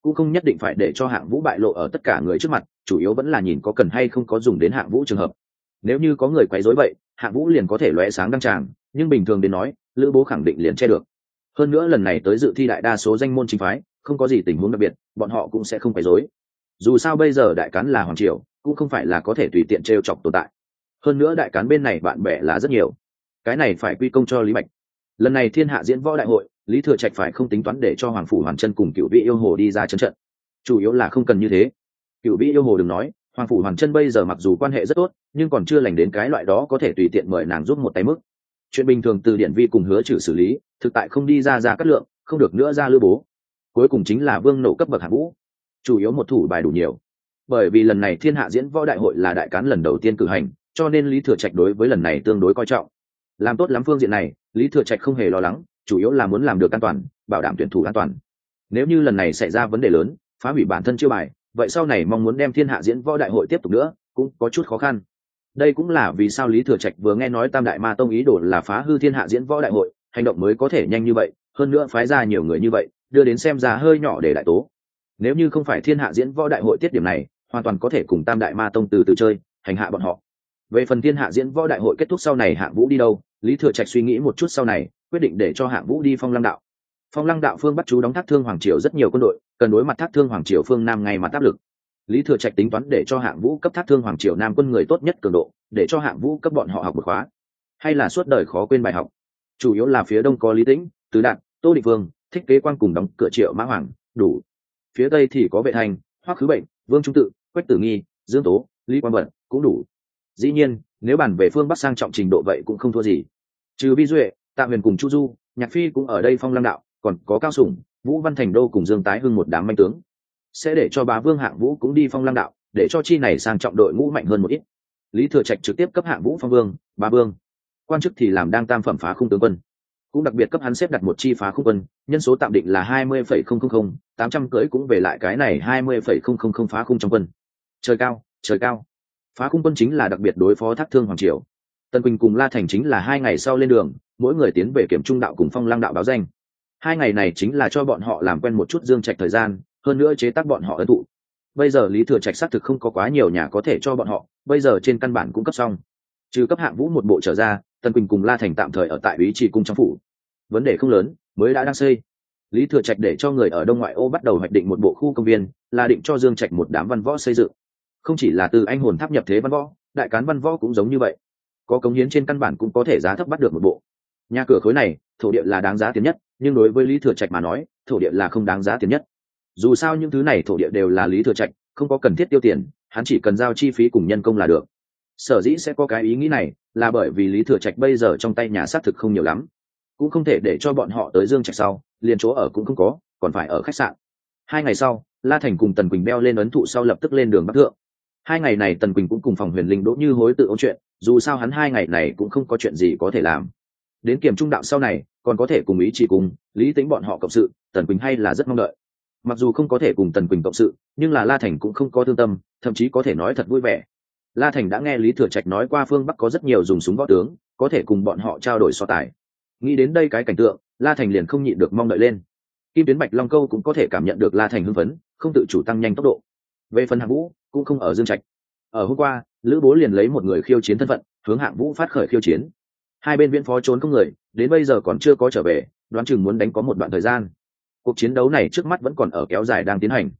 Cũng không nhất định phải để cho hạng vũ bại lộ ở tất cả người trước mặt, chủ yếu vẫn là nhìn có cần hay không có dùng đến hạng vũ trường hợp. Nếu như có người quấy rối vậy Hạ vũ liền có thể lóe sáng đăng tràng, nhưng bình thường đến nói, lữ bố khẳng định liền che được. Hơn nữa lần này tới dự thi đại đa số danh môn chính phái, không có gì tình huống đặc biệt, bọn họ cũng sẽ không phải dối. dù sao bây giờ đại cán là hoàng triều, cũng không phải là có thể tùy tiện t chọc tồn tại. Hơn nữa đại cán bên này bạn bè là rất nhiều. Cái này phải quy công cho lý bạch. Lần này thiên hạ diễn võ đại hội, lý thừa trạch phải không tính toán để cho hoàng phủ hoàn chân cùng cựu vị yêu hồ đi ra chân trận. Chủ yếu là không cần như thế. Cựu vị yêu hồ đừng nói hoàng phủ hoàn chân bây giờ mặc dù quan hệ rất tốt, nhưng còn chưa lành đến cái loại đó có thể tùy tiện mời nàng giúp một tay mức. Chuyện bình thường từ điện vi cùng hứa trừ xử lý, thực tại không đi ra ra cắt lượng, không được nữa ra lưu bố. Cuối cùng chính là vương nổ cấp bậc hạng vũ. Chủ yếu một thủ bài đủ nhiều. Bởi vì lần này thiên hạ diễn võ đại hội là đại cán lần đầu tiên cử hành, cho nên lý thừa trạch đối với lần này tương đối coi trọng. Làm tốt lắm phương diện này, lý thừa trạch không hề lo lắng, chủ yếu là muốn làm được an toàn, bảo đảm tuyển thủ an toàn. Nếu như lần này xảy ra vấn đề lớn, phá hủy bản thân chưa bài vậy sau này mong muốn đem thiên hạ diễn võ đại hội tiếp tục nữa, cũng có chút khó khăn. Đây cũng là vì sao lý thừa trạch vừa nghe nói tam đại ma tông ý đồ là phá hư thiên hạ diễn võ đại hội, hành động mới có thể nhanh như vậy, hơn nữa phái ra nhiều người như vậy, đưa đến xem ra hơi nhỏ để đại tố. Nếu như không phải thiên hạ diễn võ đại hội tiết điểm này, hoàn toàn có thể cùng tam đại ma tông từ từ chơi, hành hạ bọn họ. Về phần thiên hạ diễn võ đại hội kết thúc sau này hạng vũ đi đâu, lý thừa trạch suy nghĩ một chút sau này, quyết định để cho hạng vũ đi phong lăng đạo phong lăng đạo phương bắt chú đóng thác thương hoàng triều rất nhiều quân đội, cần đối mặt thác thương hoàng triều phương nam ngay mặt áp lực. Lý thừa trạch tính toán để cho hạng vũ cấp thác thương hoàng triều nam quân người tốt nhất cường độ, để cho hạng vũ cấp bọn họ học một khóa. Hay là suốt đời khó quên bài học. Chủ yếu là phía đông có lý tĩnh, tứ đạn tô định vương, thích kế quan cùng đóng cửa triệu mã hoàng, đủ. Phía tây thì có vệ thành, hoắc khứ bệnh, vương trung tự, quách tử nghi, dương tố, lý quang vận, cũng đủ. Dĩ nhiên, nếu bàn về phương bắc sang trọng trình độ vậy cũng không thua gì. Trừ vi duệ, tạ huyền cùng chu du, nhạc phi cũng ở đây phong lăng đạo còn có cao sủng vũ văn thành đô cùng dương tái hưng một đám manh tướng. Sẽ để cho bá vương hạng vũ cũng đi phong lăng đạo, để cho chi này sang trọng đội ngũ mạnh hơn một ít. Lý thừa trạch trực tiếp cấp hạng vũ phong vương ba vương. Quan chức thì làm đang tam phẩm phá khung tướng quân. Cũng đặc biệt cấp hắn xếp đặt một chi phá khung quân, nhân số tạm định là hai mươi phẩy không không không, tám trăm cưỡi cũng về lại cái này hai mươi phẩy không không không phá khung trong quân. Trời cao trời cao. Phá khung quân chính là đặc biệt đối phó thác thương hoàng triều. Tân quỳnh cùng la thành chính là hai ngày sau lên đường, mỗi người tiến về kiểm trung đạo cùng phong lang đạo báo danh hai ngày này chính là cho bọn họ làm quen một chút dương trạch thời gian, hơn nữa chế tác bọn họ ấn tụ. Bây giờ lý thừa trạch xác thực không có quá nhiều nhà có thể cho bọn họ, bây giờ trên căn bản cũng cấp xong. Trừ cấp hạng vũ một bộ trở ra, tân quỳnh cùng la thành tạm thời ở tại ý trì cung trong phủ. Vấn đề không lớn, mới đã đang xây. Lý thừa trạch để cho người ở đông ngoại ô bắt đầu hoạch định một bộ khu công viên, là định cho dương trạch một đám văn võ xây dựng. Không chỉ là từ anh hồn tháp nhập thế văn võ, đại cán văn võ cũng giống như vậy. Có cống hiến trên căn bản cũng có thể giá thấp bắt được một bộ nhà cửa khối này, thổ địa là đáng giá tiền nhất, nhưng đối với lý thừa trạch mà nói, thổ địa là không đáng giá tiền nhất. Dù sao những thứ này thổ địa đều là lý thừa trạch, không có cần thiết tiêu tiền, hắn chỉ cần giao chi phí cùng nhân công là được. Sở dĩ sẽ có cái ý nghĩ này, là bởi vì lý thừa trạch bây giờ trong tay nhà xác thực không nhiều lắm. Cũng không thể để cho bọn họ tới dương trạch sau, liền chỗ ở cũng không có, còn phải ở khách sạn. Hai ngày sau, la thành cùng tần quỳnh beo lên ấn thụ sau lập tức lên đường bắc thượng. Hai ngày này tần quỳnh cũng cùng phòng huyền linh đỗ như hối tự ôn chuyện, dù sao hắn hai ngày này cũng không có chuyện gì có thể làm đến kiểm trung đạo sau này, còn có thể cùng ý chỉ cùng, lý tính bọn họ cộng sự, tần quỳnh hay là rất mong đợi. Mặc dù không có thể cùng tần quỳnh cộng sự, nhưng là la thành cũng không có thương tâm, thậm chí có thể nói thật vui vẻ. La thành đã nghe lý thừa trạch nói qua phương bắc có rất nhiều dùng súng võ tướng, có thể cùng bọn họ trao đổi so tài. Nghĩ đến đây cái cảnh tượng, la thành liền không nhịn được mong đợi lên. Kim tuyến bạch long câu cũng có thể cảm nhận được la thành hưng phấn, không tự chủ tăng nhanh tốc độ. Về phần hạng vũ, cũng không ở dương trạch. Ở hôm qua, lữ bố liền lấy một người khiêu chiến thân phận, hướng hạng vũ phát khởi khiêu chiến hai bên viễn phó trốn không người, đến bây giờ còn chưa có trở về, đoán chừng muốn đánh có một đoạn thời gian. Cuộc chiến đấu này trước mắt vẫn còn ở kéo dài đang tiến hành.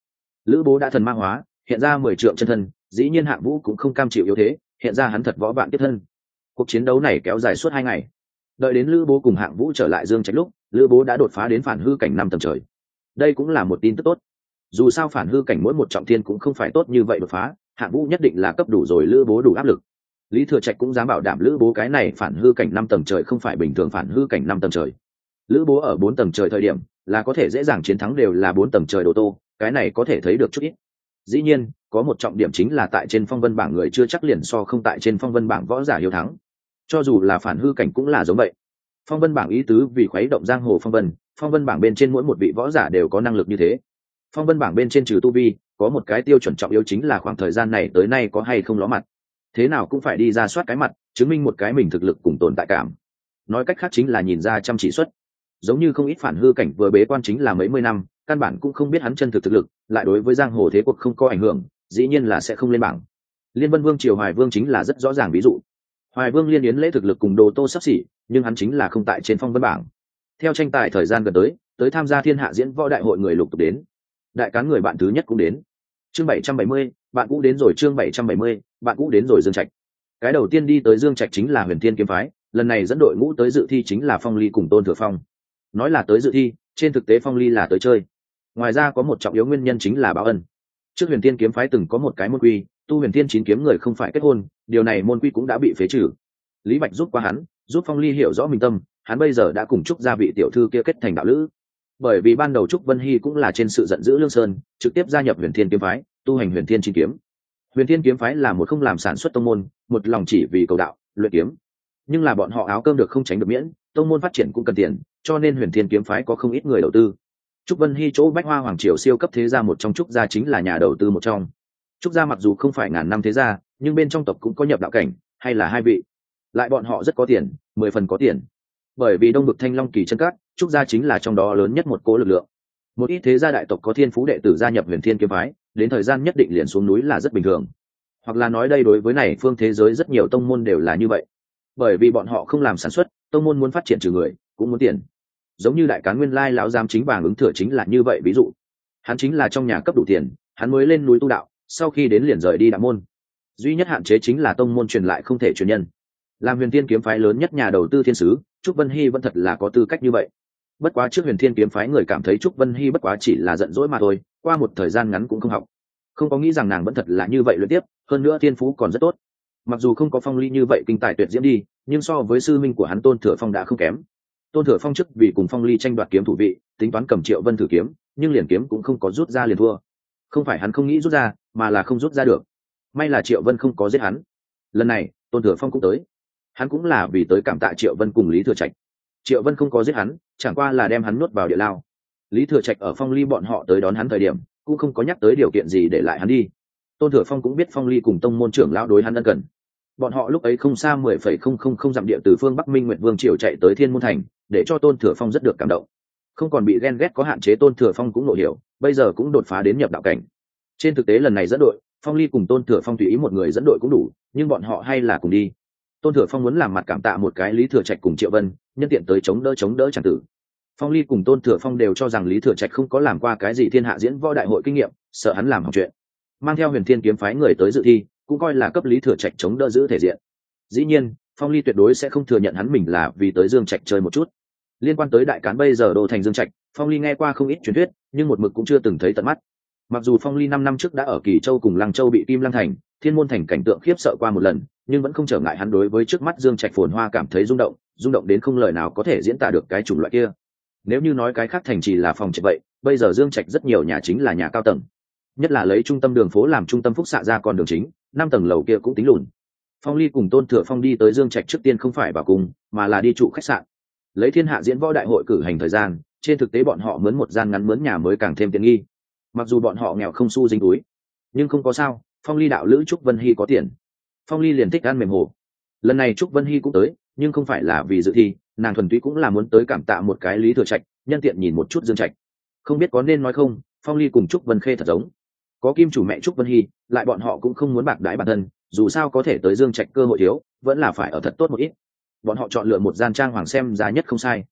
Lữ bố đã thần ma hóa, hiện ra mười triệu chân thân, dĩ nhiên hạng vũ cũng không cam chịu yếu thế, hiện ra hắn thật võ vạn tiếp thân. Cuộc chiến đấu này kéo dài suốt hai ngày. Đợi đến lữ bố cùng hạng vũ trở lại dương trạch lúc, lữ bố đã đột phá đến phản hư cảnh năm tầng trời. Đây cũng là một tin tức tốt. Dù sao phản hư cảnh mỗi một trọng thiên cũng không phải tốt như vậy đột phá hạng vũ nhất định là cấp đủ rồi lữ bố đủ áp lực lý thừa trạch cũng dám bảo đảm lữ bố cái này phản hư cảnh năm tầng trời không phải bình thường phản hư cảnh năm tầng trời. Lữ bố ở bốn tầng trời thời điểm, là có thể dễ dàng chiến thắng đều là bốn tầng trời đồ tô, cái này có thể thấy được chút ít. Dĩ nhiên, có một trọng điểm chính là tại trên phong vân bảng người chưa chắc liền so không tại trên phong vân bảng võ giả hiếu thắng. Cho dù là phản hư cảnh cũng là giống vậy. Phong vân bảng ý tứ vì khuấy động giang hồ phong vân phong vân bảng bên trên mỗi một vị võ giả đều có năng lực như thế. Phong vân bảng bên trên trừ tu vi, có một cái tiêu chuẩn trọng yếu chính là khoảng thời gian này tới nay có hay không ló mặt thế nào cũng phải đi ra soát cái mặt, chứng minh một cái mình thực lực cùng tồn tại cảm. Nói cách khác chính là nhìn ra chăm chỉ xuất. Giống như không ít phản hư cảnh vừa bế quan chính là mấy mươi năm, căn bản cũng không biết hắn chân thực thực lực, lại đối với giang hồ thế cuộc không có ảnh hưởng, dĩ nhiên là sẽ không lên bảng. Liên vân vương triều hoài vương chính là rất rõ ràng ví dụ. Hoài vương liên yến lễ thực lực cùng đồ tô sắp xỉ, nhưng hắn chính là không tại trên phong vân bảng. Theo tranh tài thời gian gần tới tới tham gia thiên hạ diễn võ đại hội người lục tục đến. Đại cán người bạn thứ nhất cũng đến chương bảy trăm bảy mươi, bạn cũ đến rồi chương bảy trăm bảy mươi, bạn cũ đến rồi dương trạch. Cái đầu tiên đi tới dương trạch chính là huyền thiên kiếm phái, lần này dẫn đội ngũ tới dự thi chính là phong ly cùng tôn thừa phong. Nói là tới dự thi, trên thực tế phong ly là tới chơi. Ngoài ra có một trọng yếu nguyên nhân chính là báo ân. Trước huyền thiên kiếm phái từng có một cái môn quy, tu huyền thiên chín kiếm người không phải kết hôn, điều này môn quy cũng đã bị phế trừ. Lý bạch giúp qua hắn, giúp phong ly hiểu rõ mình tâm, hắn bây giờ đã cùng chúc gia vị tiểu thư kia kết thành đạo lữ bởi vì ban đầu trúc vân hy cũng là trên sự giận dữ lương sơn, trực tiếp gia nhập huyền thiên kiếm phái, tu hành huyền thiên chi kiếm. Huyền thiên kiếm phái là một không làm sản xuất tông môn, một lòng chỉ vì cầu đạo, luyện kiếm. Nhưng là bọn họ áo cơm được không tránh được miễn, tông môn phát triển cũng cần tiền, cho nên huyền thiên kiếm phái có không ít người đầu tư. Trúc vân hy chỗ bách hoa hoàng triều siêu cấp thế gia một trong trúc gia chính là nhà đầu tư một trong. Trúc gia mặc dù không phải ngàn năm thế gia, nhưng bên trong tộc cũng có nhập đạo cảnh, hay là hai vị. Lại bọn họ rất có tiền, mười phần có tiền bởi vì đông bực thanh long kỳ chân cát trúc gia chính là trong đó lớn nhất một cố lực lượng. Một ít thế gia đại tộc có thiên phú đệ tử gia nhập huyền thiên kiếm phái, đến thời gian nhất định liền xuống núi là rất bình thường. Hoặc là nói đây đối với này phương thế giới rất nhiều tông môn đều là như vậy. Bởi vì bọn họ không làm sản xuất, tông môn muốn phát triển trừ người, cũng muốn tiền. Giống như đại cá nguyên lai lão giam chính vàng ứng thừa chính là như vậy ví dụ. Hắn chính là trong nhà cấp đủ tiền, hắn mới lên núi tu đạo, sau khi đến liền rời đi đạo môn. Duy nhất hạn chế chính là tông môn truyền lại không thể truyền nhân làm huyền thiên kiếm phái lớn nhất nhà đầu tư thiên sứ, trúc vân hy vẫn thật là có tư cách như vậy. Bất quá trước huyền thiên kiếm phái người cảm thấy trúc vân hy bất quá chỉ là giận dỗi mà thôi, qua một thời gian ngắn cũng không học. Không có nghĩ rằng nàng vẫn thật là như vậy luyện tiếp, hơn nữa thiên phú còn rất tốt. Mặc dù không có phong ly như vậy kinh tài tuyệt diễm đi, nhưng so với sư minh của hắn tôn thừa phong đã không kém. Tôn thừa phong chức vì cùng phong ly tranh đoạt kiếm thủ vị, tính toán cầm triệu vân thử kiếm, nhưng liền kiếm cũng không có rút ra liền thua. Không phải hắn không nghĩ rút ra, mà là không rút ra được. May là triệu vân không có giết hắn. Lần này, tôn thừa phong cũng tới hắn cũng là vì tới cảm tạ triệu vân cùng lý thừa trạch. Triệu vân không có giết hắn, chẳng qua là đem hắn nuốt vào địa lao. Lý thừa trạch ở phong ly bọn họ tới đón hắn thời điểm, cũng không có nhắc tới điều kiện gì để lại hắn đi. Tôn thừa phong cũng biết phong ly cùng tông môn trưởng lão đối hắn ân cần. Bọn họ lúc ấy không xa mười phẩy không không không dặm địa từ phương bắc minh nguyện vương triều chạy tới thiên môn thành, để cho tôn thừa phong rất được cảm động. Không còn bị ghen ghét có hạn chế tôn thừa phong cũng nội hiểu, bây giờ cũng đột phá đến nhập đạo cảnh. Trên thực tế lần này dẫn đội, phong ly cùng tôn thừa phong tùy ý một người dẫn đội cũng đủ, nhưng bọn họ hay là cùng đi tôn thừa phong muốn làm mặt cảm tạ một cái lý thừa trạch cùng triệu vân, nhân tiện tới chống đỡ chống đỡ c tử. Phong ly cùng tôn thừa phong đều cho rằng lý thừa trạch không có làm qua cái gì thiên hạ diễn võ đại hội kinh nghiệm, sợ hắn làm học chuyện. Mang theo huyền thiên kiếm phái người tới dự thi, cũng coi là cấp lý thừa trạch chống đỡ giữ thể diện. Dĩ nhiên, phong ly tuyệt đối sẽ không thừa nhận hắn mình là vì tới dương trạch chơi một chút. Liên quan tới đại cán bây giờ đô thành dương trạch, phong ly nghe qua không ít truyền thuyết, nhưng một mực cũng chưa từng thấy tận mắt. Mặc dù phong ly năm năm trước đã ở kỳ châu cùng lăng châu bị kim lăng thành thiên môn thành cảnh tượng khiếp sợ qua một lần, nhưng vẫn không trở ngại hắn đối với trước mắt dương trạch phồn hoa cảm thấy rung động rung động đến không lời nào có thể diễn tả được cái chủng loại kia. Nếu như nói cái khác thành chỉ là phòng trạch vậy, bây giờ dương trạch rất nhiều nhà chính là nhà cao tầng. Nhất là lấy trung tâm đường phố làm trung tâm phúc xạ ra con đường chính, năm tầng lầu kia cũng tính lùn. Phong ly cùng tôn thừa phong đi tới dương trạch trước tiên không phải vào cùng, mà là đi trụ khách sạn. Lấy thiên hạ diễn võ đại hội cử hành thời gian, trên thực tế bọn họ mướn một gian ngắn mướn nhà mới càng thêm tiện nghi. Mặc dù bọn họ nghèo không su dính túi, nhưng không có sao phong ly đạo lữ trúc vân hy có tiền. Phong ly liền thích ăn mềm hồ. Lần này trúc vân hy cũng tới, nhưng không phải là vì dự thi, nàng thuần túy cũng là muốn tới cảm tạ một cái lý thừa trạch, nhân tiện nhìn một chút dương trạch. Không biết có nên nói không, phong ly cùng trúc vân khê thật giống. Có kim chủ mẹ trúc vân hy, lại bọn họ cũng không muốn bạc đái bản thân, dù sao có thể tới dương trạch cơ hội thiếu, vẫn là phải ở thật tốt một ít. Bọn họ chọn lựa một gian trang hoàng xem giá nhất không sai.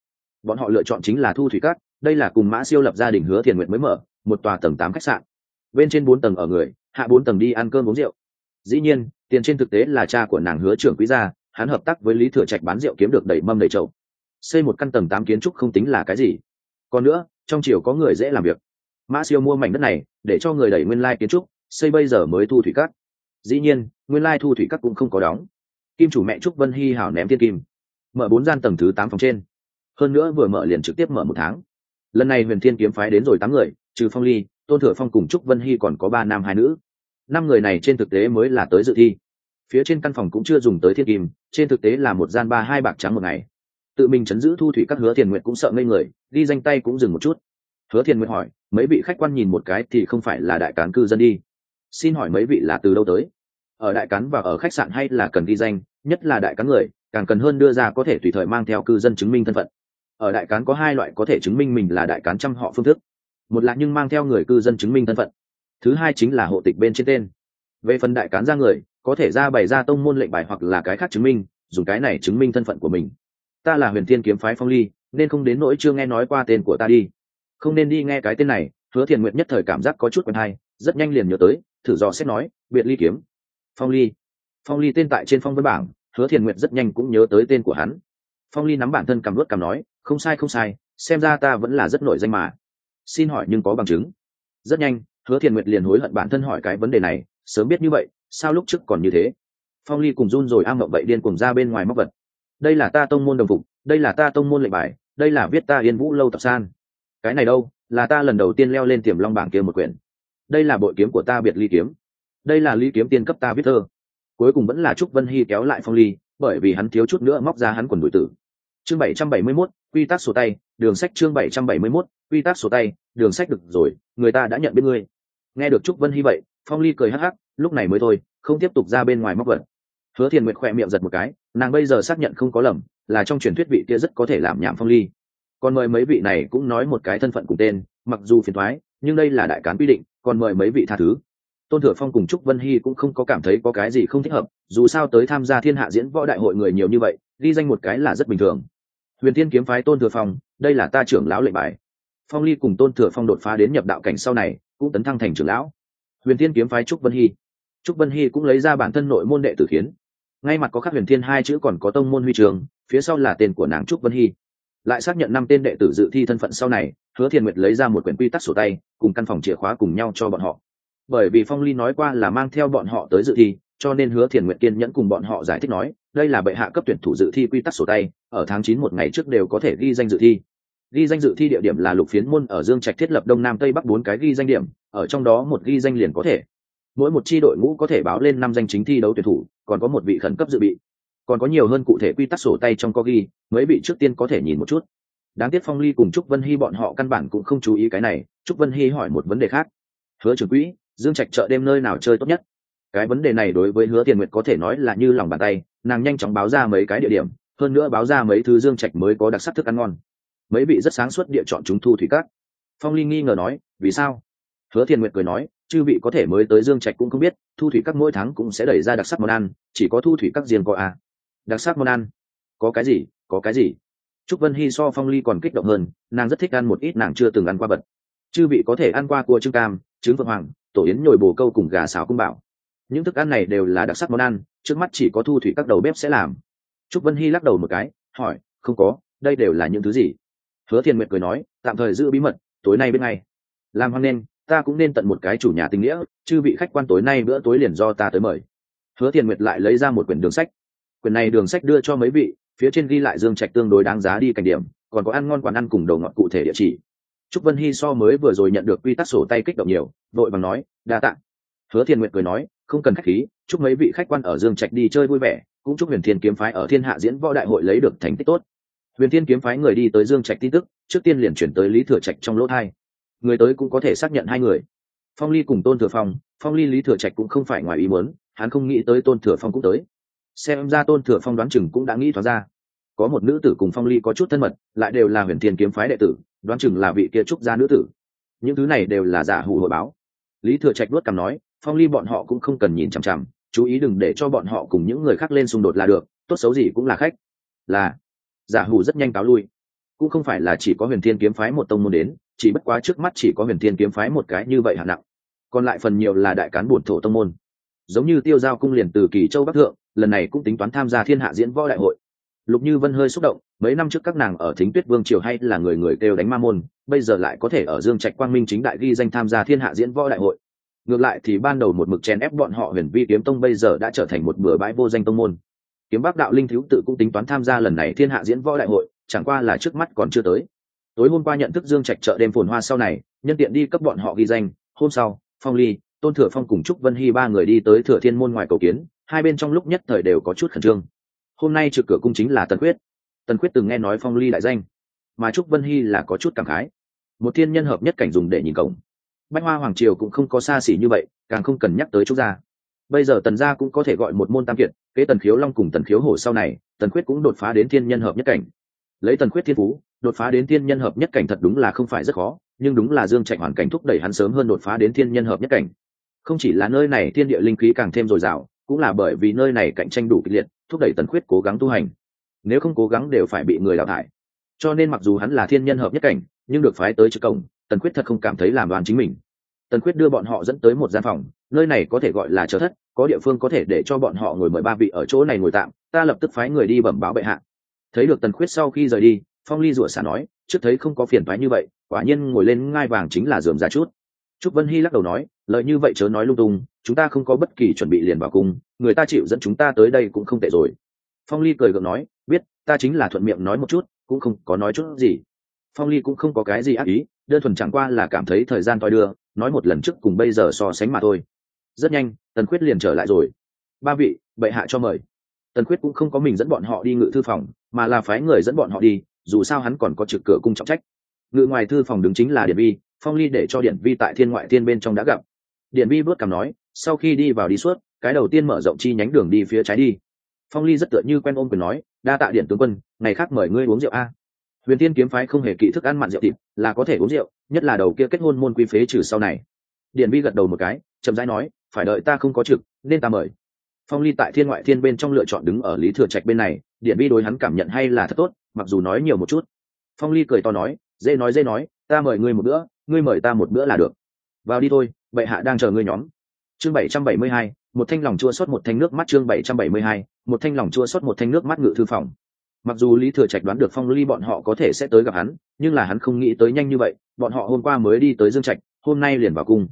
Bọn họ lựa chọn chính là thu thủy cát đây là cùng mã siêu lập gia đình hứa thiền nguyện mới mở, một tòa tầng tám khách sạn. Bên trên bốn tầng ở người hạ bốn tầng đi ăn cơm uống rượu. Dĩ nhiên, tiền trên thực tế là cha của nàng hứa trưởng quý gia, hắn hợp tác với lý thừa trạch bán rượu kiếm được đầy mâm đầy chậu. Xây một căn tầng tám kiến trúc không tính là cái gì. Còn nữa, trong triều có người dễ làm việc. Mã siêu mua mảnh đất này, để cho người đẩy nguyên lai kiến trúc, xây bây giờ mới thu thủy cát. Dĩ nhiên, nguyên lai thu thủy cát cũng không có đóng. Kim chủ mẹ trúc vân hy hảo ném thiên kim. Mở bốn gian tầng thứ tám phòng trên. Hơn nữa vừa mở liền trực tiếp mở một tháng. Lần này huyền thiên kiếm phái đến rồi tám người, trừ phong ly, tôn thừa phong cùng trúc vân hy còn có ba nam hai nữ năm người này trên thực tế mới là tới dự thi. Phía trên căn phòng cũng chưa dùng tới thiên kim, trên thực tế là một gian ba hai bạc trắng một ngày. Tự mình chấn giữ thu thủy các hứa thiền nguyện cũng sợ ngây người đi danh tay cũng dừng một chút. Hứa thiền nguyện hỏi, mấy vị khách quan nhìn một cái thì không phải là đại cán cư dân đi? Xin hỏi mấy vị là từ đâu tới? Ở đại cán và ở khách sạn hay là cần ghi danh? Nhất là đại cán người, càng cần hơn đưa ra có thể tùy thời mang theo cư dân chứng minh thân phận. Ở đại cán có hai loại có thể chứng minh mình là đại cán trăm họ phương thức. Một là nhưng mang theo người cư dân chứng minh thân phận thứ hai chính là hộ tịch bên trên tên. Về phần đại cán ra người, có thể ra bày ra tông môn lệnh bài hoặc là cái khác chứng minh, dùng cái này chứng minh thân phận của mình. Ta là huyền thiên kiếm phái phong ly, nên không đến nỗi chưa nghe nói qua tên của ta đi. Không nên đi nghe cái tên này, hứa thiền nguyện nhất thời cảm giác có chút quen hay, rất nhanh liền nhớ tới, thử dò xét nói, biệt ly kiếm. Phong ly. Phong ly tên tại trên phong văn bảng, hứa thiền nguyện rất nhanh cũng nhớ tới tên của hắn. Phong ly nắm bản thân cầm luất cầm nói, không sai không sai, xem ra ta vẫn là rất nổi danh mà. Xin hỏi nhưng có bằng chứng? Rất nhanh hứa thiền nguyệt liền hối hận bản thân hỏi cái vấn đề này sớm biết như vậy sao lúc trước còn như thế? Phong ly cùng run rồi am mộng vậy điên cùng ra bên ngoài móc vật. Đây là ta tông môn đồng phục đây là ta tông môn lệnh bài đây là viết ta yên vũ lâu tập san. Cái này đâu là ta lần đầu tiên leo lên tiềm long bảng kia một quyển. Đây là bội kiếm của ta biệt ly kiếm. Đây là ly kiếm tiên cấp ta viết thơ. Cuối cùng vẫn là trúc vân hy kéo lại phong ly bởi vì hắn thiếu chút nữa móc ra hắn quần đùi tử. Chương bảy trăm bảy mươi 771, quy tắc sổ tay đường sách chương bảy trăm bảy mươi 771, quy tắc sổ tay đường sách được rồi người ta đã nhận biết ngươi nghe được trúc vân hy vậy, phong ly cười hắc hắc, lúc này mới thôi, không tiếp tục ra bên ngoài móc vật. Hứa thiền nguyệt khỏe miệng giật một cái, nàng bây giờ xác nhận không có lầm, là trong truyền thuyết vị kia rất có thể làm nhảm phong ly. Còn mời mấy vị này cũng nói một cái thân phận cùng tên, mặc dù phiền thoái nhưng đây là đại cán quy định, còn mời mấy vị tha thứ. Tôn thừa phong cùng trúc vân hy cũng không có cảm thấy có cái gì không thích hợp, dù sao tới tham gia thiên hạ diễn võ đại hội người nhiều như vậy, ghi danh một cái là rất bình thường. Huyền thiên kiếm phái tôn thừa phong, đây là ta trưởng lão lệnh bài. Phong ly cùng tôn thừa phong đột phá đến nhập đạo cảnh sau này cũng tấn thăng thành trưởng lão. Huyền thiên kiếm phái trúc vân hy. Trúc vân hy cũng lấy ra bản thân nội môn đệ tử khiến. Ngay mặt có khắc huyền thiên hai chữ còn có tông môn huy trường, phía sau là tên của nàng trúc vân hy. Lại xác nhận năm tên đệ tử dự thi thân phận sau này, hứa thiền nguyệt lấy ra một quyển quy tắc sổ tay, cùng căn phòng chìa khóa cùng nhau cho bọn họ. Bởi vì phong ly nói qua là mang theo bọn họ tới dự thi, cho nên hứa thiền nguyệt kiên nhẫn cùng bọn họ giải thích nói, đây là bệ hạ cấp tuyển thủ dự thi quy tắc sổ tay, ở tháng chín một ngày trước đều có thể ghi danh dự thi ghi danh dự thi địa điểm là lục phiến môn ở dương trạch thiết lập đông nam tây bắc bốn cái ghi danh điểm, ở trong đó một ghi danh liền có thể. Mỗi một chi đội ngũ có thể báo lên năm danh chính thi đấu tuyển thủ, còn có một vị khẩn cấp dự bị. Còn có nhiều hơn cụ thể quy tắc sổ tay trong có ghi, mấy vị trước tiên có thể nhìn một chút. Đáng tiếc phong ly cùng trúc vân hy bọn họ căn bản cũng không chú ý cái này, trúc vân hy hỏi một vấn đề khác. Hứa trưởng quỹ, dương trạch chợ đêm nơi nào chơi tốt nhất? Cái vấn đề này đối với hứa tiền nguyệt có thể nói là như lòng bàn tay, nàng nhanh chóng báo ra mấy cái địa điểm, hơn nữa báo ra mấy thứ dương trạch mới có đặc sắc thức ăn ngon mấy vị rất sáng suốt địa chọn chúng thu thủy cát phong ly nghi ngờ nói, vì sao? Hứa thiền nguyệt cười nói, chư vị có thể mới tới dương trạch cũng không biết, thu thủy các mỗi tháng cũng sẽ đẩy ra đặc sắc món ăn, chỉ có thu thủy các riêng có à. đặc sắc món ăn? Có cái gì? Có cái gì? Trúc vân hy so phong ly còn kích động hơn, nàng rất thích ăn một ít nàng chưa từng ăn qua vật chư vị có thể ăn qua cua trứng cam, trứng phượng hoàng, tổ yến nhồi bồ câu cùng gà xào cung bảo. Những thức ăn này đều là đặc sắc món ăn, trước mắt chỉ có thu thủy các đầu bếp sẽ làm. Trúc vân hy lắc đầu một cái, hỏi, không có, đây đều là những thứ gì? Hứa thiên nguyệt cười nói, tạm thời giữ bí mật, tối nay bên ngay. Làm hoan nên, ta cũng nên tận một cái chủ nhà tình nghĩa, chư vị khách quan tối nay bữa tối liền do ta tới mời. Hứa thiên nguyệt lại lấy ra một quyển đường sách. Quyển này đường sách đưa cho mấy vị, phía trên ghi lại dương trạch tương đối đáng giá đi cảnh điểm, còn có ăn ngon quán ăn cùng đầu ngọt cụ thể địa chỉ. Trúc vân hy so mới vừa rồi nhận được quy tắc sổ tay kích động nhiều đội bằng nói, đa tạ. Hứa thiên nguyệt cười nói, không cần khách khí, chúc mấy vị khách quan ở dương trạch đi chơi vui vẻ, cũng chúc huyền thiên kiếm phái ở thiên hạ diễn võ đại hội lấy được thành tích tốt huyền thiên kiếm phái người đi tới dương trạch tin tức, trước tiên liền chuyển tới lý thừa trạch trong lỗ thai. Người tới cũng có thể xác nhận hai người. Phong ly cùng tôn thừa phong phong ly lý thừa trạch cũng không phải ngoài ý muốn, hắn không nghĩ tới tôn thừa phong cũng tới. Xem ra tôn thừa phong đoán chừng cũng đã nghĩ thoáng ra. Có một nữ tử cùng phong ly có chút thân mật, lại đều là huyền thiên kiếm phái đệ tử, đoán chừng là vị kia trúc gia nữ tử. Những thứ này đều là giả hủ hội báo. Lý thừa trạch nuốt cằm nói, phong ly bọn họ cũng không cần nhìn chằm chằm, chú ý đừng để cho bọn họ cùng những người khác lên xung đột là được, tốt xấu gì cũng là khách. Là giả hủ rất nhanh cáo lui. Cũng không phải là chỉ có huyền thiên kiếm phái một tông môn đến, chỉ bất quá trước mắt chỉ có huyền thiên kiếm phái một cái như vậy hạ nặng. Còn lại phần nhiều là đại cán bổn thổ tông môn. Giống như tiêu giao cung liền từ kỳ châu bắc thượng, lần này cũng tính toán tham gia thiên hạ diễn võ đại hội. Lục như vân hơi xúc động, mấy năm trước các nàng ở thính tuyết vương triều hay là người người kêu đánh ma môn, bây giờ lại có thể ở dương trạch quang minh chính đại ghi danh tham gia thiên hạ diễn võ đại hội. Ngược lại thì ban đầu một mực chèn ép bọn họ huyền vi kiếm tông bây giờ đã trở thành một bừa bãi vô danh tông môn kiếm bắc đạo linh thiếu tự cũng tính toán tham gia lần này thiên hạ diễn võ đại hội, chẳng qua là trước mắt còn chưa tới. Tối hôm qua nhận thức dương trạch chợ đêm phồn hoa sau này, nhân tiện đi cấp bọn họ ghi danh, hôm sau, phong ly, tôn thừa phong cùng trúc vân hy ba người đi tới thừa thiên môn ngoài cầu kiến, hai bên trong lúc nhất thời đều có chút khẩn trương. Hôm nay trực cửa cung chính là tần quyết. Tần quyết từng nghe nói phong ly đại danh, mà trúc vân hy là có chút cảm khái. Một thiên nhân hợp nhất cảnh dùng để nhìn cổng. Bách hoa hoàng triều cũng không có xa xỉ như vậy, càng không cần nhắc tới trúc gia bây giờ tần gia cũng có thể gọi một môn tam kiệt, kế tần khiếu long cùng tần khiếu hổ sau này, tần quyết cũng đột phá đến thiên nhân hợp nhất cảnh. Lấy tần quyết thiên phú, đột phá đến thiên nhân hợp nhất cảnh thật đúng là không phải rất khó, nhưng đúng là dương trạch hoàn cảnh thúc đẩy hắn sớm hơn đột phá đến thiên nhân hợp nhất cảnh. Không chỉ là nơi này thiên địa linh khí càng thêm dồi dào, cũng là bởi vì nơi này cạnh tranh đủ kịch liệt, thúc đẩy tần quyết cố gắng tu hành. Nếu không cố gắng đều phải bị người đào thải. Cho nên mặc dù hắn là thiên nhân hợp nhất cảnh, nhưng được phái tới trước cổng, tần quyết thật không cảm thấy làm đoàn chính mình tần quyết đưa bọn họ dẫn tới một gian phòng, nơi này có thể gọi là chờ thất, có địa phương có thể để cho bọn họ ngồi mời ba vị ở chỗ này ngồi tạm, ta lập tức phái người đi bẩm báo bệ hạ. Thấy được tần quyết sau khi rời đi, phong ly rủa xả nói, trước thấy không có phiền thoái như vậy, quả nhiên ngồi lên ngai vàng chính là dườm ra chút. Trúc vân hy lắc đầu nói lợi như vậy chớ nói lung tung, chúng ta không có bất kỳ chuẩn bị liền vào cung, người ta chịu dẫn chúng ta tới đây cũng không tệ rồi. Phong ly cười gượng nói, biết, ta chính là thuận miệng nói một chút, cũng không có nói chút gì. Phong ly cũng không có cái gì ác ý đơn thuần chẳng qua là cảm thấy thời gian toi đưa, nói một lần trước cùng bây giờ so sánh mà thôi. Rất nhanh, tần quyết liền trở lại rồi. Ba vị, bệ hạ cho mời. Tần quyết cũng không có mình dẫn bọn họ đi ngự thư phòng, mà là phái người dẫn bọn họ đi, dù sao hắn còn có trực cửa cung trọng trách. Ngự ngoài thư phòng đứng chính là điện vi, phong ly để cho điện vi tại thiên ngoại thiên bên trong đã gặp. Điện vi bước cằm nói, sau khi đi vào đi suốt, cái đầu tiên mở rộng chi nhánh đường đi phía trái đi. Phong ly rất tựa như quen ôm quyền nói, đa tạ điện tướng quân, ngày khác mời ngươi uống rượu a huyền tiên kiếm phái không hề kỹ thức ăn mặn rượu thịt, là có thể uống rượu, nhất là đầu kia kết hôn môn quy phế trừ sau này. Điện vi gật đầu một cái, chậm rãi nói, phải đợi ta không có trực, nên ta mời. Phong ly tại thiên ngoại thiên bên trong lựa chọn đứng ở lý thừa trạch bên này điện vi đối hắn cảm nhận hay là thật tốt, mặc dù nói nhiều một chút. Phong ly cười to nói, dễ nói dễ nói, ta mời ngươi một bữa, ngươi mời ta một bữa là được. Vào đi thôi, bệ hạ đang chờ ngươi nhóm. Chương bảy trăm bảy mươi hai, một thanh lòng chua xót, một thanh nước mắt, chương bảy trăm bảy mươi hai, một thanh lòng chua xót, một thanh nước mắt ngự thư phòng mặc dù lý thừa trạch đoán được phong ly bọn họ có thể sẽ tới gặp hắn, nhưng là hắn không nghĩ tới nhanh như vậy, bọn họ hôm qua mới đi tới dương trạch, hôm nay liền vào cung.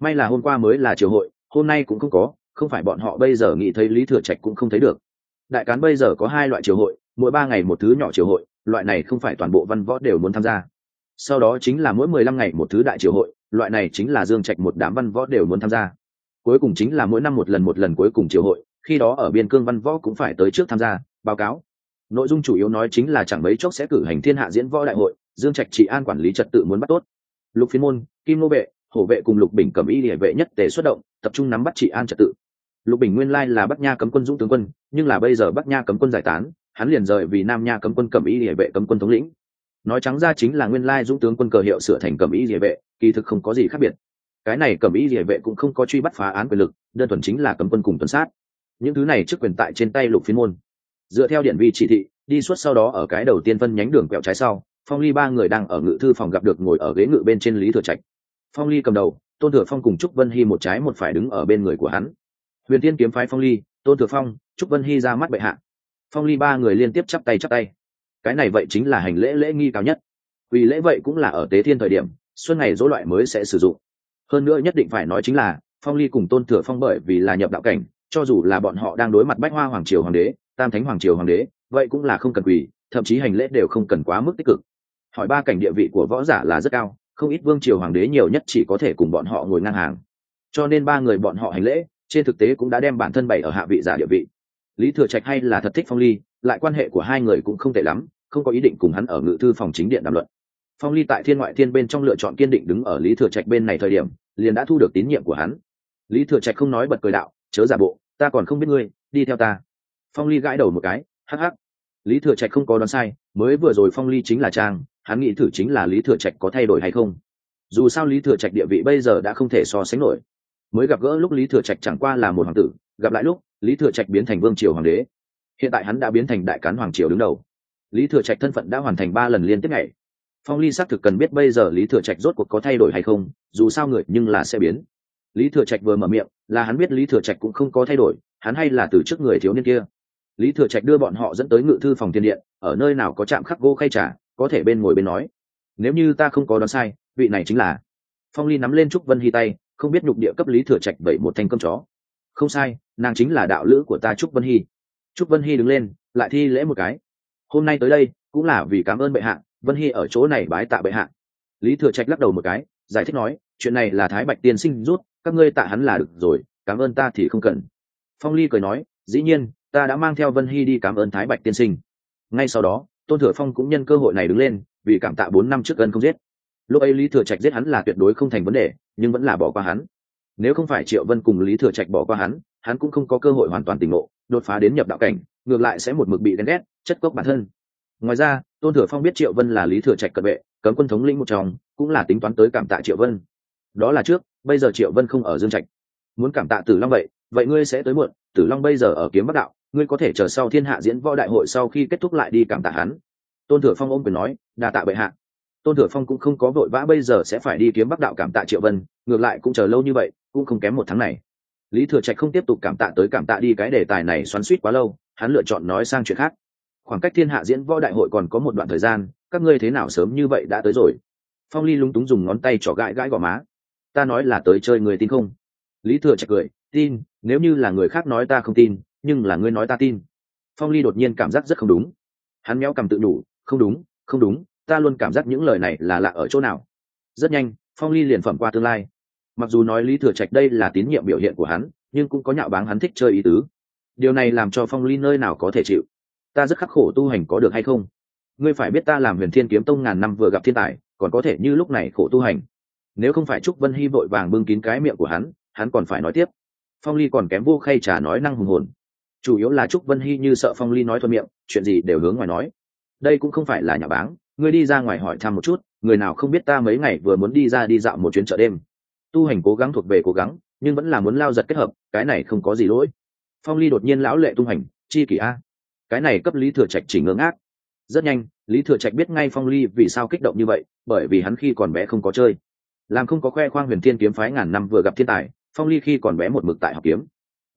May là hôm qua mới là triều hội, hôm nay cũng không có, không phải bọn họ bây giờ nghĩ thấy lý thừa trạch cũng không thấy được. Đại cán bây giờ có hai loại triều hội, mỗi ba ngày một thứ nhỏ triều hội, loại này không phải toàn bộ văn võ đều muốn tham gia. Sau đó chính là mỗi mười lăm ngày một thứ đại triều hội, loại này chính là dương trạch một đám văn võ đều muốn tham gia. Cuối cùng chính là mỗi năm một lần một lần cuối cùng triều hội, khi đó ở biên cương văn võ cũng phải tới trước tham gia, báo cáo nội dung chủ yếu nói chính là chẳng mấy chốc sẽ cử hành thiên hạ diễn võ đại hội, dương trạch trị an quản lý trật tự muốn bắt tốt. Lục phiên môn, kim nô vệ, hổ vệ cùng lục bình cầm y địa vệ nhất tề xuất động, tập trung nắm bắt trị an trật tự. Lục bình nguyên lai là bắc nha cấm quân dũng tướng quân, nhưng là bây giờ bắc nha cấm quân giải tán, hắn liền rời vì nam nha cấm quân cầm y địa vệ cấm quân thống lĩnh. Nói trắng ra chính là nguyên lai dũng tướng quân cờ hiệu sửa thành cầm y địa vệ, kỳ thực không có gì khác biệt. Cái này cầm y địa vệ cũng không có truy bắt phá án quyền lực, đơn thuần chính là cấm quân cùng tuần sát. Những thứ này trước quyền tại trên tay lục phiên môn dựa theo điện vi chỉ thị, đi suốt sau đó ở cái đầu tiên phân nhánh đường quẹo trái sau, phong ly ba người đang ở ngự thư phòng gặp được ngồi ở ghế ngự bên trên lý thừa trạch. Phong ly cầm đầu, tôn thừa phong cùng trúc vân hy một trái một phải đứng ở bên người của hắn. Huyền tiên kiếm phái phong ly, tôn thừa phong, trúc vân hy ra mắt bệ hạ. Phong ly ba người liên tiếp chắp tay chắp tay. Cái này vậy chính là hành lễ lễ nghi cao nhất. Vì lễ vậy cũng là ở tế thiên thời điểm, xuân ngày dỗ loại mới sẽ sử dụng. Hơn nữa nhất định phải nói chính là, phong ly cùng tôn thừa phong bởi vì là nhập đạo cảnh, cho dù là bọn họ đang đối mặt bách hoa hoàng triều hoàng đế tam thánh hoàng triều hoàng đế, vậy cũng là không cần quỳ, thậm chí hành lễ đều không cần quá mức tích cực. Hỏi ba cảnh địa vị của võ giả là rất cao, không ít vương triều hoàng đế nhiều nhất chỉ có thể cùng bọn họ ngồi ngang hàng. Cho nên ba người bọn họ hành lễ, trên thực tế cũng đã đem bản thân bày ở hạ vị giả địa vị. Lý thừa trạch hay là thật thích phong ly, lại quan hệ của hai người cũng không tệ lắm, không có ý định cùng hắn ở ngự thư phòng chính điện đàm luận. Phong ly tại thiên ngoại thiên bên trong lựa chọn kiên định đứng ở lý thừa trạch bên này thời điểm, liền đã thu được tín nhiệm của hắn. Lý thừa trạch không nói bật cười đạo, chớ giả bộ, ta còn không biết ngươi, đi theo ta phong ly gãi đầu một cái, hắc hắc. Lý thừa trạch không có đoán sai, mới vừa rồi phong ly chính là trang, hắn nghĩ thử chính là lý thừa trạch có thay đổi hay không. Dù sao lý thừa trạch địa vị bây giờ đã không thể so sánh nổi. Mới gặp gỡ lúc lý thừa trạch chẳng qua là một hoàng tử, gặp lại lúc, lý thừa trạch biến thành vương triều hoàng đế. Hiện tại hắn đã biến thành đại cán hoàng triều đứng đầu. Lý thừa trạch thân phận đã hoàn thành ba lần liên tiếp ngày phong ly xác thực cần biết bây giờ lý thừa trạch rốt cuộc có thay đổi hay không, dù sao người nhưng là sẽ biến. Lý thừa trạch vừa mở miệng, là hắn biết lý thừa trạch cũng không có thay đổi, hắn hay là từ trước người thiếu niên kia lý thừa trạch đưa bọn họ dẫn tới ngự thư phòng tiền điện, ở nơi nào có trạm khắc gỗ khay trà, có thể bên ngồi bên nói. Nếu như ta không có đoán sai, vị này chính là phong ly nắm lên trúc vân hy tay, không biết nhục địa cấp lý thừa trạch bảy một thanh công chó. Không sai, nàng chính là đạo lữ của ta trúc vân hy. Trúc vân hy đứng lên, lại thi lễ một cái. Hôm nay tới đây, cũng là vì cảm ơn bệ hạ, vân hy ở chỗ này bái tạ bệ hạ. Lý thừa trạch lắc đầu một cái, giải thích nói, chuyện này là thái bạch tiên sinh rút, các ngươi tạ hắn là được rồi, cảm ơn ta thì không cần. Phong ly cười nói, dĩ nhiên ta đã mang theo vân hy đi cảm ơn thái bạch tiên sinh. Ngay sau đó, tôn thừa phong cũng nhân cơ hội này đứng lên, vì cảm tạ bốn năm trước gần không giết. Lúc ấy lý thừa trạch giết hắn là tuyệt đối không thành vấn đề, nhưng vẫn là bỏ qua hắn. Nếu không phải triệu vân cùng lý thừa trạch bỏ qua hắn hắn cũng không có cơ hội hoàn toàn tỉnh ngộ, đột phá đến nhập đạo cảnh, ngược lại sẽ một mực bị ghen ghét, chất cốc bản thân. Ngoài ra, tôn thừa phong biết triệu vân là lý thừa trạch cận vệ, cấm quân thống lĩnh một chồng cũng là tính toán tới cảm tạ triệu vân. Đó là trước, bây giờ triệu vân không ở dương trạch. Muốn cảm tạ tử long vậy vậy ngươi sẽ tới muộn, tử long bây giờ ở kiếm bắc đạo, ngươi có thể chờ sau thiên hạ diễn võ đại hội sau khi kết thúc lại đi cảm tạ hắn. Tôn thừa phong ôm quyền nói đà tạ bệ hạ. Tôn thừa phong cũng không có vội vã bây giờ sẽ phải đi kiếm bắc đạo cảm tạ triệu vân, ngược lại cũng chờ lâu như vậy, cũng không kém một tháng này. Lý thừa trạch không tiếp tục cảm tạ tới cảm tạ đi cái đề tài này xoắn suýt quá lâu, hắn lựa chọn nói sang chuyện khác. Khoảng cách thiên hạ diễn võ đại hội còn có một đoạn thời gian, các ngươi thế nào sớm như vậy đã tới rồi? Phong ly lúng túng dùng ngón tay trỏ gãi gãi gò má. Ta nói là tới chơi người tin không? Lý thừa trạch cười tin, nếu như là người khác nói ta không tin, nhưng là ngươi nói ta tin. Phong ly đột nhiên cảm giác rất không đúng. Hắn méo cầm tự đủ, không đúng không đúng, ta luôn cảm giác những lời này là lạ ở chỗ nào. Rất nhanh, phong ly liền phẩm qua tương lai. Mặc dù nói lý thừa trạch đây là tín nhiệm biểu hiện của hắn, nhưng cũng có nhạo báng hắn thích chơi ý tứ. Điều này làm cho phong ly nơi nào có thể chịu? Ta rất khắc khổ tu hành có được hay không? Ngươi phải biết ta làm huyền thiên kiếm tông ngàn năm vừa gặp thiên tài, còn có thể như lúc này khổ tu hành. Nếu không phải trúc vân hy vội vàng bưng kín cái miệng của hắn hắn còn phải nói tiếp phong ly còn kém vô khay trà nói năng hùng hồn. Chủ yếu là trúc vân hy như sợ phong ly nói thuận miệng, chuyện gì đều hướng ngoài nói. Đây cũng không phải là nhà báng, ngươi đi ra ngoài hỏi thăm một chút, người nào không biết ta mấy ngày vừa muốn đi ra đi dạo một chuyến chợ đêm. Tu hành cố gắng thuộc về cố gắng, nhưng vẫn là muốn lao giật kết hợp, cái này không có gì lỗi. Phong ly đột nhiên lão lệ tu hành, chi kỷ a. Cái này cấp lý thừa trạch chỉ ngưỡng ác rất nhanh, lý thừa trạch biết ngay phong ly vì sao kích động như vậy, bởi vì hắn khi còn bé không có chơi. Làm không có khoe khoang huyền thiên kiếm phái ngàn năm vừa gặp thiên tài phong ly khi còn bé một mực tại học kiếm.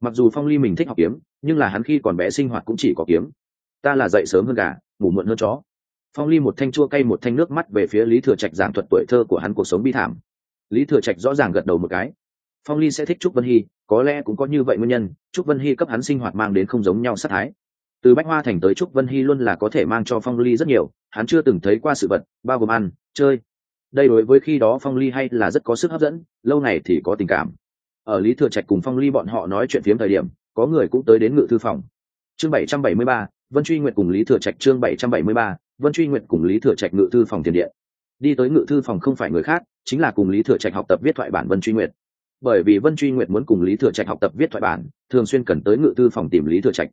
Mặc dù phong ly mình thích học kiếm, nhưng là hắn khi còn bé sinh hoạt cũng chỉ có kiếm. Ta là dậy sớm hơn gà, ngủ muộn hơn chó. Phong ly một thanh chua cay một thanh nước mắt về phía lý thừa trạch giảng thuật tuổi thơ của hắn cuộc sống bi thảm. Lý thừa trạch rõ ràng gật đầu một cái. Phong ly sẽ thích trúc vân hy, có lẽ cũng có như vậy nguyên nhân, trúc vân hy cấp hắn sinh hoạt mang đến không giống nhau sát thái. Từ bách hoa thành tới trúc vân hy luôn là có thể mang cho phong ly rất nhiều, hắn chưa từng thấy qua sự vật, bao gồm ăn, chơi. Đây đối với khi đó phong ly hay là rất có sức hấp dẫn, lâu này thì có tình cảm ở lý thừa trạch cùng phong ly bọn họ nói chuyện phiếm thời điểm, có người cũng tới đến ngự thư phòng. Chương bảy trăm bảy mươi ba, vân truy nguyện cùng lý thừa trạch chương bảy trăm bảy mươi ba, vân truy nguyện cùng lý thừa trạch ngự thư phòng tiền điện. Đi tới ngự thư phòng không phải người khác, chính là cùng lý thừa trạch học tập viết thoại bản vân truy nguyện bởi vì vân truy nguyện muốn cùng lý thừa trạch học tập viết thoại bản, thường xuyên cần tới ngự thư phòng tìm lý thừa trạch.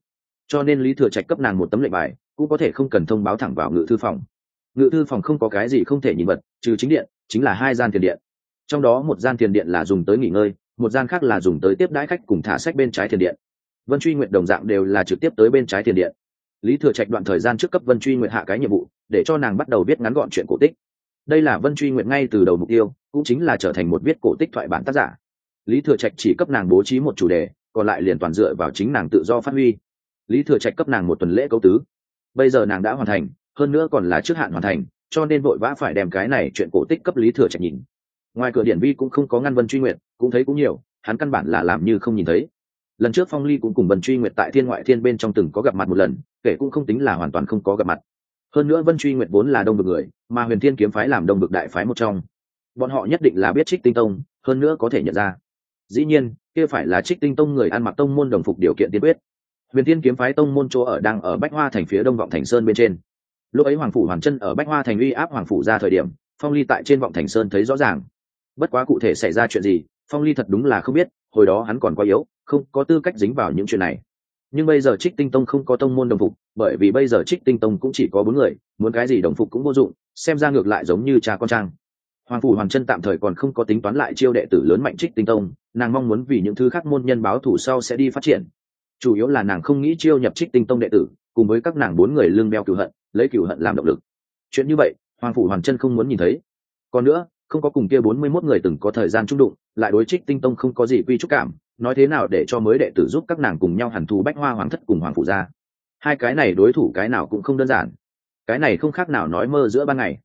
Cho nên lý thừa trạch cấp nàng một tấm lệnh bài, cũng có thể không cần thông báo thẳng vào ngự thư phòng. Ngự thư phòng không có cái gì không thể nhìn vật, trừ chính điện, chính là hai gian tiền điện. Trong đó một gian tiền điện là dùng tới nghỉ ngơi một gian khác là dùng tới tiếp đãi khách cùng thả sách bên trái tiền điện. Vân truy nguyện đồng dạng đều là trực tiếp tới bên trái tiền điện. Lý thừa trạch đoạn thời gian trước cấp vân truy nguyện hạ cái nhiệm vụ, để cho nàng bắt đầu viết ngắn gọn chuyện cổ tích. Đây là vân truy nguyện ngay từ đầu mục tiêu, cũng chính là trở thành một viết cổ tích thoại bản tác giả. Lý thừa trạch chỉ cấp nàng bố trí một chủ đề, còn lại liền toàn dựa vào chính nàng tự do phát huy. Lý thừa trạch cấp nàng một tuần lễ câu tứ. Bây giờ nàng đã hoàn thành, hơn nữa còn là trước hạn hoàn thành, cho nên vội vã phải đem cái này chuyện cổ tích cấp lý thừa trạch nhìn ngoài cửa điển vi cũng không có ngăn vân truy nguyện cũng thấy cũng nhiều, hắn căn bản là làm như không nhìn thấy. Lần trước phong ly cũng cùng vân truy nguyệt tại thiên ngoại thiên bên trong từng có gặp mặt một lần, kể cũng không tính là hoàn toàn không có gặp mặt. Hơn nữa vân truy nguyệt vốn là đông bực người, mà huyền thiên kiếm phái làm đông bực đại phái một trong. Bọn họ nhất định là biết trích tinh tông, hơn nữa có thể nhận ra. Dĩ nhiên, kia phải là trích tinh tông người ăn mặc tông môn đồng phục điều kiện tiên quyết. Huyền thiên kiếm phái tông môn chỗ ở đang ở bách hoa thành phía đông vọng thành sơn bên trên. Lúc ấy hoàng phủ hoàn chân ở bách hoa thành uy áp hoàng phủ ra thời điểm, phong ly tại trên vọng thành sơn thấy rõ ràng bất quá cụ thể xảy ra chuyện gì, phong ly thật đúng là không biết, hồi đó hắn còn quá yếu, không có tư cách dính vào những chuyện này. Nhưng bây giờ trích tinh tông không có tông môn đồng phục, bởi vì bây giờ trích tinh tông cũng chỉ có bốn người, muốn cái gì đồng phục cũng vô dụng, xem ra ngược lại giống như cha con trang. Hoàng phủ hoàng chân tạm thời còn không có tính toán lại chiêu đệ tử lớn mạnh trích tinh tông, nàng mong muốn vì những thứ khác môn nhân báo thủ sau sẽ đi phát triển. Chủ yếu là nàng không nghĩ chiêu nhập trích tinh tông đệ tử, cùng với các nàng bốn người lương đeo cửu hận, lấy cửu hận làm động lực. Chuyện như vậy, hoàng phủ hoàng chân không muốn nhìn thấy. Còn nữa không có cùng kia bốn mươi 41 người từng có thời gian trung đụng, lại đối trích tinh tông không có gì quy trúc cảm, nói thế nào để cho mới đệ tử giúp các nàng cùng nhau hẳn thù bách hoa hoàng thất cùng hoàng phụ gia hai cái này đối thủ cái nào cũng không đơn giản. Cái này không khác nào nói mơ giữa ban ngày.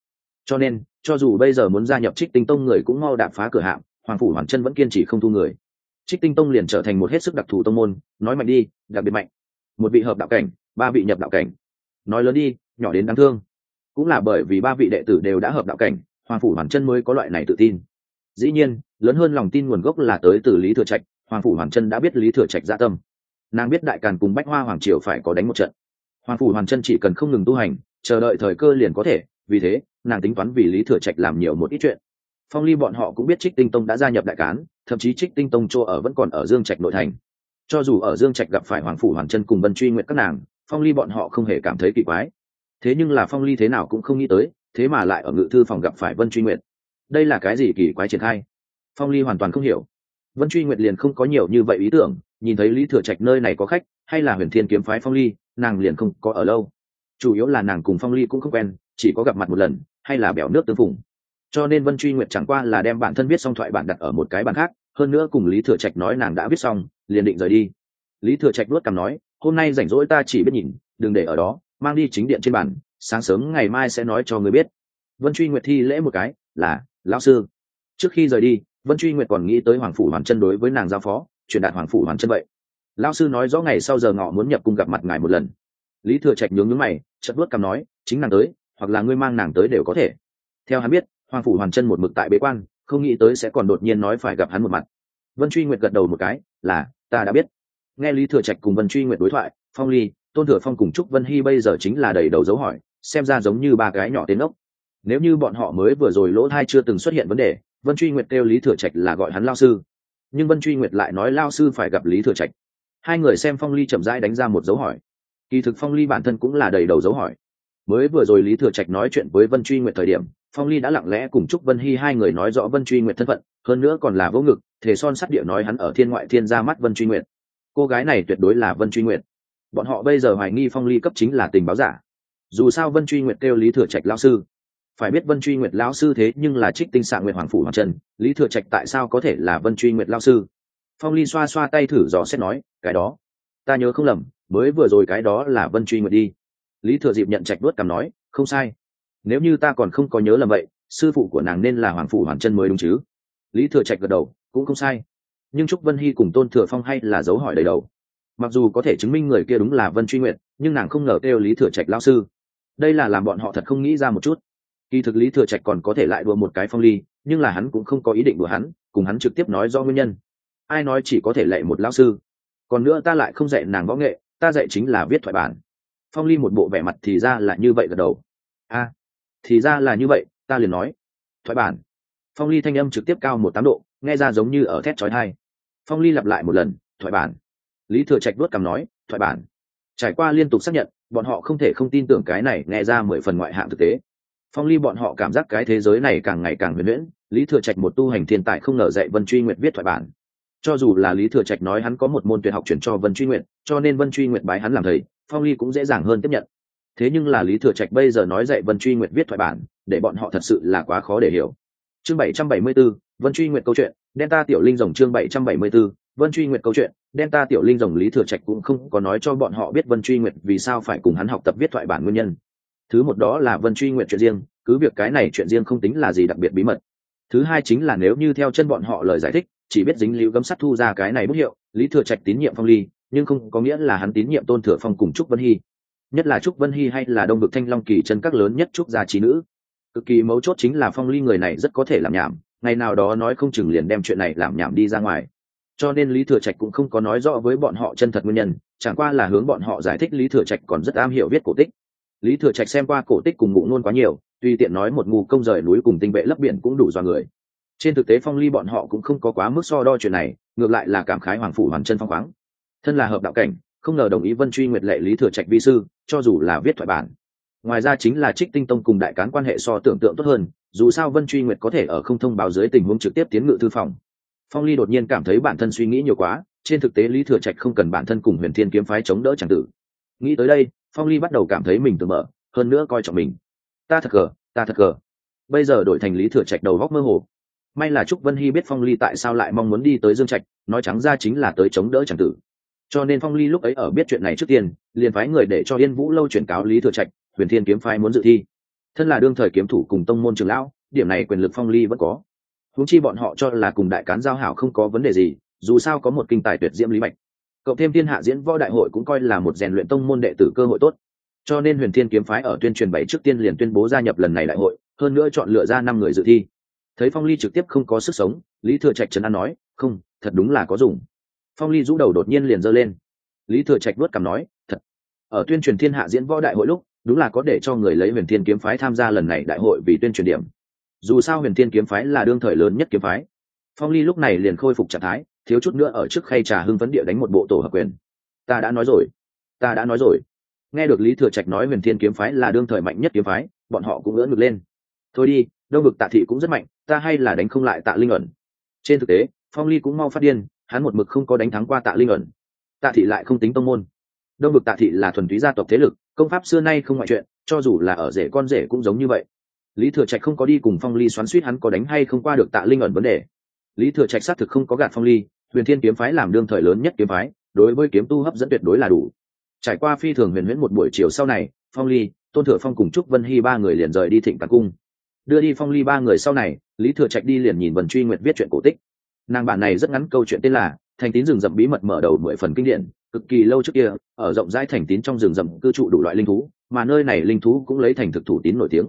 Cho nên, cho dù bây giờ muốn gia nhập trích tinh tông người cũng mau đạp phá cửa hạm, hoàng phủ hoàng chân vẫn kiên trì không thu người. Trích tinh tông liền trở thành một hết sức đặc thù tông môn, nói mạnh đi, đặc biệt mạnh. Một vị hợp đạo cảnh, ba vị nhập đạo cảnh. Nói lớn đi, nhỏ đến đáng thương. Cũng là bởi vì ba vị đệ tử đều đã hợp đạo cảnh hoàng phủ hoàng chân mới có loại này tự tin. Dĩ nhiên, lớn hơn lòng tin nguồn gốc là tới từ lý thừa trạch, hoàng phủ hoàng chân đã biết lý thừa trạch gia tâm. Nàng biết đại càn cùng bách hoa hoàng triều phải có đánh một trận. Hoàng phủ hoàng chân chỉ cần không ngừng tu hành, chờ đợi thời cơ liền có thể, vì thế, nàng tính toán vì lý thừa trạch làm nhiều một ít chuyện. Phong ly bọn họ cũng biết trích tinh tông đã gia nhập đại cán, thậm chí trích tinh tông chỗ ở vẫn còn ở dương trạch nội thành. Cho dù ở dương trạch gặp phải hoàng phủ hoàng chân cùng vân truy nguyện các nàng, phong ly bọn họ không hề cảm thấy kỳ quái. Thế nhưng là phong ly thế nào cũng không nghĩ tới thế mà lại ở ngự thư phòng gặp phải vân truy nguyệt. Đây là cái gì kỳ quái triển khai? Phong ly hoàn toàn không hiểu. Vân truy nguyệt liền không có nhiều như vậy ý tưởng, nhìn thấy lý thừa trạch nơi này có khách, hay là huyền thiên kiếm phái phong ly, nàng liền không có ở lâu. Chủ yếu là nàng cùng phong ly cũng không quen, chỉ có gặp mặt một lần, hay là bẻo nước tương phùng. Cho nên vân truy nguyệt chẳng qua là đem bản thân viết xong thoại bản đặt ở một cái bản khác, hơn nữa cùng lý thừa trạch nói nàng đã viết xong, liền định rời đi. Lý thừa trạch nuốt cằm nói, hôm nay rảnh rỗi ta chỉ biết nhìn, đừng để ở đó, mang đi chính điện trên bản sáng sớm ngày mai sẽ nói cho người biết. Vân truy nguyệt thi lễ một cái, là, lão sư. Trước khi rời đi, vân truy nguyệt còn nghĩ tới hoàng phủ hoàn chân đối với nàng giao phó, truyền đạt hoàng phủ hoàn chân vậy. Lão sư nói rõ ngày sau giờ ngọ muốn nhập cung gặp mặt ngài một lần. Lý thừa trạch nhướng nhướng mày chật vuốt cằm nói, chính nàng tới, hoặc là ngươi mang nàng tới đều có thể. Theo hắn biết, hoàng phủ hoàn chân một mực tại bế quan, không nghĩ tới sẽ còn đột nhiên nói phải gặp hắn một mặt. Vân truy nguyệt gật đầu một cái, là, ta đã biết. Nghe lý thừa trạch cùng vân truy nguyệt đối thoại, phong ly, tôn thừa phong cùng trúc vân hy bây giờ chính là đầy đầu dấu hỏi xem ra giống như ba cái nhỏ tên ốc. Nếu như bọn họ mới vừa rồi lỗ thai chưa từng xuất hiện vấn đề, vân truy nguyệt kêu lý thừa trạch là gọi hắn lao sư. Nhưng vân truy nguyệt lại nói lao sư phải gặp lý thừa trạch. Hai người xem phong ly chậm rãi đánh ra một dấu hỏi. Kỳ thực phong ly bản thân cũng là đầy đầu dấu hỏi. Mới vừa rồi lý thừa trạch nói chuyện với vân truy nguyệt thời điểm, phong ly đã lặng lẽ cùng chúc vân hy hai người nói rõ vân truy nguyệt thân phận, hơn nữa còn là vô ngực thể son sắt địa nói hắn ở thiên ngoại thiên ra mắt vân truy nguyệt. Cô gái này tuyệt đối là vân truy nguyệt. Bọn họ bây giờ hoài nghi phong ly cấp chính là tình báo giả dù sao vân truy nguyệt kêu lý thừa trạch lao sư. Phải biết vân truy nguyệt lão sư thế nhưng là trích tinh xạ nguyệt hoàng phủ hoàng trần, lý thừa trạch tại sao có thể là vân truy nguyệt lão sư? Phong ly xoa xoa tay thử dò xét nói, cái đó, ta nhớ không lầm, mới vừa rồi cái đó là vân truy nguyệt đi. Lý thừa dịp nhận trạch đuốt cằm nói, không sai. Nếu như ta còn không có nhớ lầm vậy, sư phụ của nàng nên là hoàng phủ hoàng chân mới đúng chứ. Lý thừa trạch gật đầu, cũng không sai. Nhưng trúc vân hy cùng tôn thừa phong hay là dấu hỏi đầy đầu. Mặc dù có thể chứng minh người kia đúng là vân truy nguyện nhưng nàng không ngờ kêu lý thừa trạch lao sư đây là làm bọn họ thật không nghĩ ra một chút. Kỳ thực lý thừa trạch còn có thể lại đùa một cái phong ly, nhưng là hắn cũng không có ý định đùa hắn, cùng hắn trực tiếp nói do nguyên nhân. Ai nói chỉ có thể lệ một lao sư? Còn nữa ta lại không dạy nàng võ nghệ, ta dạy chính là viết thoại bản. Phong ly một bộ vẻ mặt thì ra là như vậy gật đầu. A, thì ra là như vậy, ta liền nói. Thoại bản. Phong ly thanh âm trực tiếp cao một tám độ, nghe ra giống như ở thét trói thai phong ly lặp lại một lần, thoại bản. Lý thừa trạch đốt cằm nói, thoại bản. Trải qua liên tục xác nhận bọn họ không thể không tin tưởng cái này nghe ra mười phần ngoại hạng thực tế. Phong ly bọn họ cảm giác cái thế giới này càng ngày càng huyền huyễn lý thừa trạch một tu hành thiên tài không ngờ dạy vân truy nguyệt viết thoại bản. Cho dù là lý thừa trạch nói hắn có một môn tuyệt học chuyển cho vân truy nguyệt cho nên vân truy nguyệt bái hắn làm thầy phong ly cũng dễ dàng hơn tiếp nhận. Thế nhưng là lý thừa trạch bây giờ nói dạy vân truy nguyệt viết thoại bản để bọn họ thật sự là quá khó để hiểu. Chương bảy trăm bảy mươi 774, vân truy nguyệt câu chuyện delta tiểu linh rồng chương bảy trăm bảy mươi 774, vân truy nguyệt câu chuyện, đem ta tiểu linh rồng lý thừa trạch cũng không có nói cho bọn họ biết vân truy nguyệt vì sao phải cùng hắn học tập viết thoại bản nguyên nhân. Thứ một đó là vân truy nguyệt chuyện riêng, cứ việc cái này chuyện riêng không tính là gì đặc biệt bí mật. Thứ hai chính là nếu như theo chân bọn họ lời giải thích, chỉ biết dính lưu gấm sắt thu ra cái này bút hiệu, lý thừa trạch tín nhiệm phong ly, nhưng không có nghĩa là hắn tín nhiệm tôn thừa phong cùng trúc vân hy. Nhất là trúc vân hy hay là đông vực thanh long kỳ chân các lớn nhất trúc gia trí nữ. Cực kỳ mấu chốt chính là phong ly người này rất có thể làm nhảm, ngày nào đó nói không chừng liền đem chuyện này làm nhảm đi ra ngoài cho nên lý thừa trạch cũng không có nói rõ với bọn họ chân thật nguyên nhân, chẳng qua là hướng bọn họ giải thích lý thừa trạch còn rất am hiểu viết cổ tích. Lý thừa trạch xem qua cổ tích cùng ngụ nôn quá nhiều, tuy tiện nói một ngu công rời núi cùng tinh vệ lấp biển cũng đủ do người. Trên thực tế phong ly bọn họ cũng không có quá mức so đo chuyện này, ngược lại là cảm khái hoàng phủ hoàn chân phong khoáng. Thân là hợp đạo cảnh, không ngờ đồng ý vân truy nguyệt lệ lý thừa trạch vi sư, cho dù là viết thoại bản. Ngoài ra chính là trích tinh tông cùng đại cán quan hệ so tưởng tượng tốt hơn, dù sao vân truy nguyệt có thể ở không thông báo dưới tình huống trực tiếp tiến ngự thư phòng phong ly đột nhiên cảm thấy bản thân suy nghĩ nhiều quá, trên thực tế lý thừa trạch không cần bản thân cùng huyền thiên kiếm phái chống đỡ c tử. Nghĩ tới đây, phong ly bắt đầu cảm thấy mình tự mở, hơn nữa coi trọng mình. Ta thật cờ ta thật cờ bây giờ đổi thành lý thừa trạch đầu góc mơ hồ. May là trúc vân hy biết phong ly tại sao lại mong muốn đi tới dương trạch, nói trắng ra chính là tới chống đỡ c tử. Cho nên phong ly lúc ấy ở biết chuyện này trước tiên, liền phái người để cho yên vũ lâu chuyển cáo lý thừa trạch, huyền thiên kiếm phái muốn dự thi. Thân là đương thời kiếm thủ cùng tông môn trường lão, điểm này quyền lực phong ly vẫn có húng chi bọn họ cho là cùng đại cán giao hảo không có vấn đề gì, dù sao có một kinh tài tuyệt diễm lý mạch cộng thêm thiên hạ diễn võ đại hội cũng coi là một rèn luyện tông môn đệ tử cơ hội tốt. Cho nên huyền thiên kiếm phái ở tuyên truyền bảy trước tiên liền tuyên bố gia nhập lần này đại hội, hơn nữa chọn lựa ra năm người dự thi. Thấy phong ly trực tiếp không có sức sống, lý thừa trạch trấn an nói, không, thật đúng là có dùng. Phong ly rũ đầu đột nhiên liền giơ lên. Lý thừa trạch vớt cằm nói, thật. Ở tuyên truyền thiên hạ diễn võ đại hội lúc, đúng là có để cho người lấy huyền thiên kiếm phái tham gia lần này đại hội vì tuyên truyền điểm dù sao huyền thiên kiếm phái là đương thời lớn nhất kiếm phái. Phong ly lúc này liền khôi phục trạng thái, thiếu chút nữa ở trước khay trà hưng phấn địa đánh một bộ tổ hợp quyền. Ta đã nói rồi. Ta đã nói rồi. Nghe được lý thừa trạch nói huyền thiên kiếm phái là đương thời mạnh nhất kiếm phái, bọn họ cũng ngỡ ngực lên. Thôi đi, đông ngực tạ thị cũng rất mạnh, ta hay là đánh không lại tạ linh ẩn. Trên thực tế, phong ly cũng mau phát điên, hắn một mực không có đánh thắng qua tạ linh ẩn. Tạ thị lại không tính tông môn. Đông vực tạ thị là thuần túy gia tộc thế lực, công pháp xưa nay không ngoại chuyện, cho dù là ở rể con rể cũng giống như vậy lý thừa trạch không có đi cùng phong ly xoắn suýt hắn có đánh hay không qua được tạ linh ẩn vấn đề. Lý thừa trạch xác thực không có gạt phong ly, huyền thiên kiếm phái làm đương thời lớn nhất kiếm phái, đối với kiếm tu hấp dẫn tuyệt đối là đủ. Trải qua phi thường huyền huyễn một buổi chiều sau này, phong ly, tôn thừa phong cùng trúc vân hy ba người liền rời đi thịnh tạc cung. Đưa đi phong ly ba người sau này, lý thừa trạch đi liền nhìn vần truy nguyệt viết chuyện cổ tích. Nàng bản này rất ngắn câu chuyện tên là thành tín rừng rậm bí mật mở đầu mười phần kinh điển, cực kỳ lâu trước kia, ở rộng rãi thành tín trong rừng rậm cư trụ đủ loại linh thú, mà nơi này linh thú cũng lấy thành thực thủ tín nổi tiếng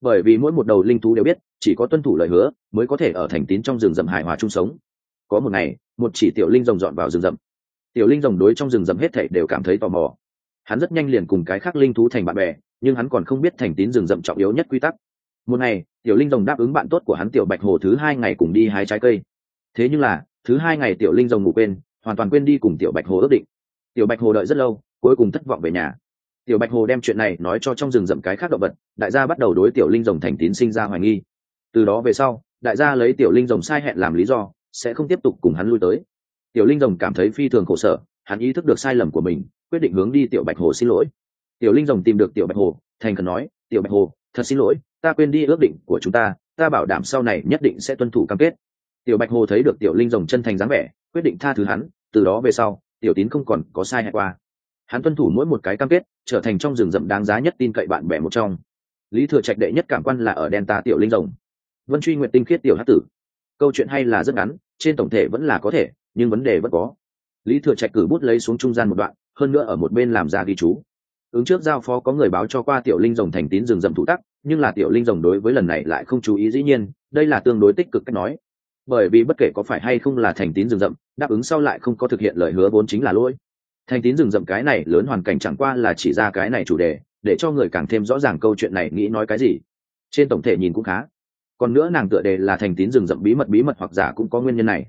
bởi vì mỗi một đầu linh thú đều biết, chỉ có tuân thủ lời hứa mới có thể ở thành tín trong rừng rậm hài hòa chung sống. Có một ngày, một chỉ tiểu linh rồng dọn vào rừng rậm. Tiểu linh rồng đối trong rừng rậm hết thảy đều cảm thấy tò mò. Hắn rất nhanh liền cùng cái khác linh thú thành bạn bè, nhưng hắn còn không biết thành tín rừng rậm trọng yếu nhất quy tắc. Một ngày, tiểu linh rồng đáp ứng bạn tốt của hắn tiểu bạch hồ thứ hai ngày cùng đi hái trái cây. Thế nhưng là, thứ hai ngày tiểu linh rồng ngủ quên, hoàn toàn quên đi cùng tiểu bạch hồ ước định. Tiểu bạch hồ đợi rất lâu, cuối cùng thất vọng về nhà tiểu bạch hồ đem chuyện này nói cho trong rừng rậm cái khác động vật, đại gia bắt đầu đối tiểu linh rồng thành tín sinh ra hoài nghi. Từ đó về sau, đại gia lấy tiểu linh rồng sai hẹn làm lý do, sẽ không tiếp tục cùng hắn lui tới. Tiểu linh rồng cảm thấy phi thường khổ sở, hắn ý thức được sai lầm của mình, quyết định hướng đi tiểu bạch hồ xin lỗi. Tiểu linh rồng tìm được tiểu bạch hồ, thành khẩn nói, tiểu bạch hồ, thật xin lỗi, ta quên đi ước định của chúng ta ta bảo đảm sau này nhất định sẽ tuân thủ cam kết. Tiểu bạch hồ thấy được tiểu linh rồng chân thành dáng vẻ, quyết định tha thứ hắn, từ đó về sau, tiểu tín không còn có sai hẹn qua hắn tuân thủ mỗi một cái cam kết, trở thành trong rừng rậm đáng giá nhất tin cậy bạn bè một trong. Lý thừa trạch đệ nhất cảm quan là ở đen ta tiểu linh rồng. Vân truy nguyện tinh khiết tiểu hát tử. Câu chuyện hay là rất ngắn, trên tổng thể vẫn là có thể, nhưng vấn đề vẫn có. Lý thừa trạch cử bút lấy xuống trung gian một đoạn, hơn nữa ở một bên làm ra ghi chú. Ứng trước giao phó có người báo cho qua tiểu linh rồng thành tín rừng rậm thủ tắc, nhưng là tiểu linh rồng đối với lần này lại không chú ý dĩ nhiên, đây là tương đối tích cực cách nói. Bởi vì bất kể có phải hay không là thành tín rừng rậm, đáp ứng sau lại không có thực hiện lời hứa vốn chính là lỗi thành tín rừng rậm cái này lớn hoàn cảnh chẳng qua là chỉ ra cái này chủ đề, để cho người càng thêm rõ ràng câu chuyện này nghĩ nói cái gì. Trên tổng thể nhìn cũng khá. Còn nữa nàng tựa đề là thành tín rừng rậm bí mật bí mật hoặc giả cũng có nguyên nhân này.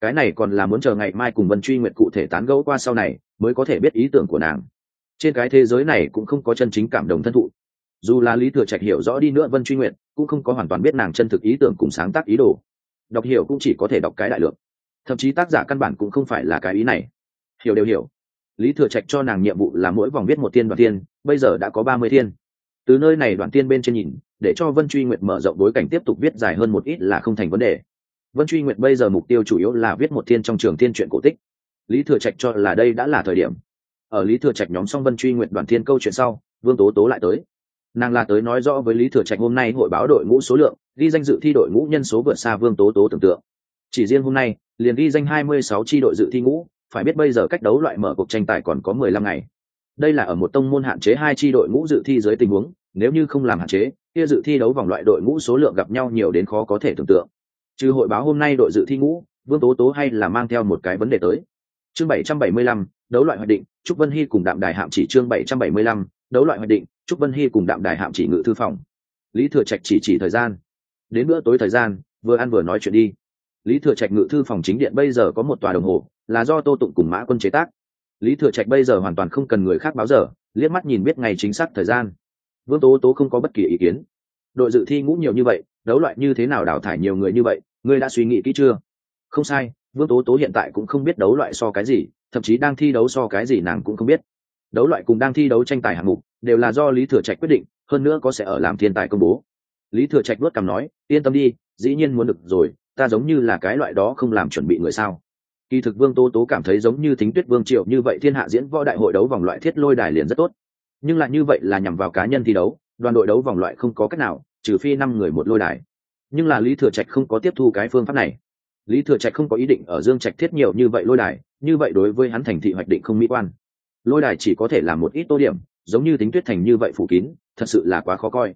Cái này còn là muốn chờ ngày mai cùng vân truy nguyện cụ thể tán gẫu qua sau này, mới có thể biết ý tưởng của nàng. Trên cái thế giới này cũng không có chân chính cảm động thân thụ. Dù là lý thừa trạch hiểu rõ đi nữa vân truy nguyện cũng không có hoàn toàn biết nàng chân thực ý tưởng cùng sáng tác ý đồ. Đọc hiểu cũng chỉ có thể đọc cái đại lượng. Thậm chí tác giả căn bản cũng không phải là cái ý này. Hiểu đều hiểu lý thừa trạch cho nàng nhiệm vụ là mỗi vòng viết một tiên đoạn tiên bây giờ đã có ba mươi thiên. Từ nơi này đoạn tiên bên trên nhìn, để cho vân truy nguyện mở rộng bối cảnh tiếp tục viết dài hơn một ít là không thành vấn đề. Vân truy nguyện bây giờ mục tiêu chủ yếu là viết một thiên trong trường thiên truyện cổ tích. Lý thừa trạch cho là đây đã là thời điểm. Ở lý thừa trạch nhóm xong vân truy nguyện đoàn thiên câu chuyện sau, vương tố tố lại tới. Nàng là tới nói rõ với lý thừa trạch hôm nay hội báo đội ngũ số lượng, ghi danh dự thi đội ngũ nhân số vượt xa vương tố tố tưởng tượng. Chỉ riêng hôm nay, liền ghi danh hai mươi sáu tri đội dự thi ngũ phải biết bây giờ cách đấu loại mở cuộc tranh tài còn có mười lăm ngày. Đây là ở một tông môn hạn chế hai tri đội ngũ dự thi dưới tình huống, nếu như không làm hạn chế, kia dự thi đấu vòng loại đội ngũ số lượng gặp nhau nhiều đến khó có thể tưởng tượng. Trừ hội báo hôm nay đội dự thi ngũ, vương tố tố hay là mang theo một cái vấn đề tới. Chương bảy trăm bảy mươi lăm, đấu loại hoạch định, trúc vân hy cùng đạm đài hạm chỉ chương bảy trăm bảy mươi lăm, đấu loại hoạch định, trúc vân hy cùng đạm đài hạm chỉ ngự thư phòng. Lý thừa trạch chỉ chỉ thời gian. Đến bữa tối thời gian, vừa ăn vừa nói chuyện đi. Lý thừa trạch ngự thư phòng chính điện bây giờ có một tòa đồng hồ là do tô tụng cùng mã quân chế tác. Lý thừa trạch bây giờ hoàn toàn không cần người khác báo giờ, liếc mắt nhìn biết ngày chính xác thời gian. Vương tố tố không có bất kỳ ý kiến. Đội dự thi ngũ nhiều như vậy, đấu loại như thế nào đào thải nhiều người như vậy, ngươi đã suy nghĩ kỹ chưa? Không sai, vương tố tố hiện tại cũng không biết đấu loại so cái gì, thậm chí đang thi đấu so cái gì nàng cũng không biết. Đấu loại cùng đang thi đấu tranh tài hạng mục, đều là do lý thừa trạch quyết định, hơn nữa có sẽ ở làm thiên tài công bố. Lý thừa trạch luất cằm nói, yên tâm đi, dĩ nhiên muốn được rồi, ta giống như là cái loại đó không làm chuẩn bị người sao? Kỳ thực vương tố tố cảm thấy giống như thính tuyết vương triệu như vậy thiên hạ diễn võ đại hội đấu vòng loại thiết lôi đài liền rất tốt. Nhưng lại như vậy là nhằm vào cá nhân thi đấu, đoàn đội đấu vòng loại không có cách nào, trừ phi năm người một lôi đài. Nhưng là lý thừa trạch không có tiếp thu cái phương pháp này. Lý thừa trạch không có ý định ở dương trạch thiết nhiều như vậy lôi đài, như vậy đối với hắn thành thị hoạch định không mỹ quan. Lôi đài chỉ có thể làm một ít tô điểm, giống như tính tuyết thành như vậy phủ kín, thật sự là quá khó coi.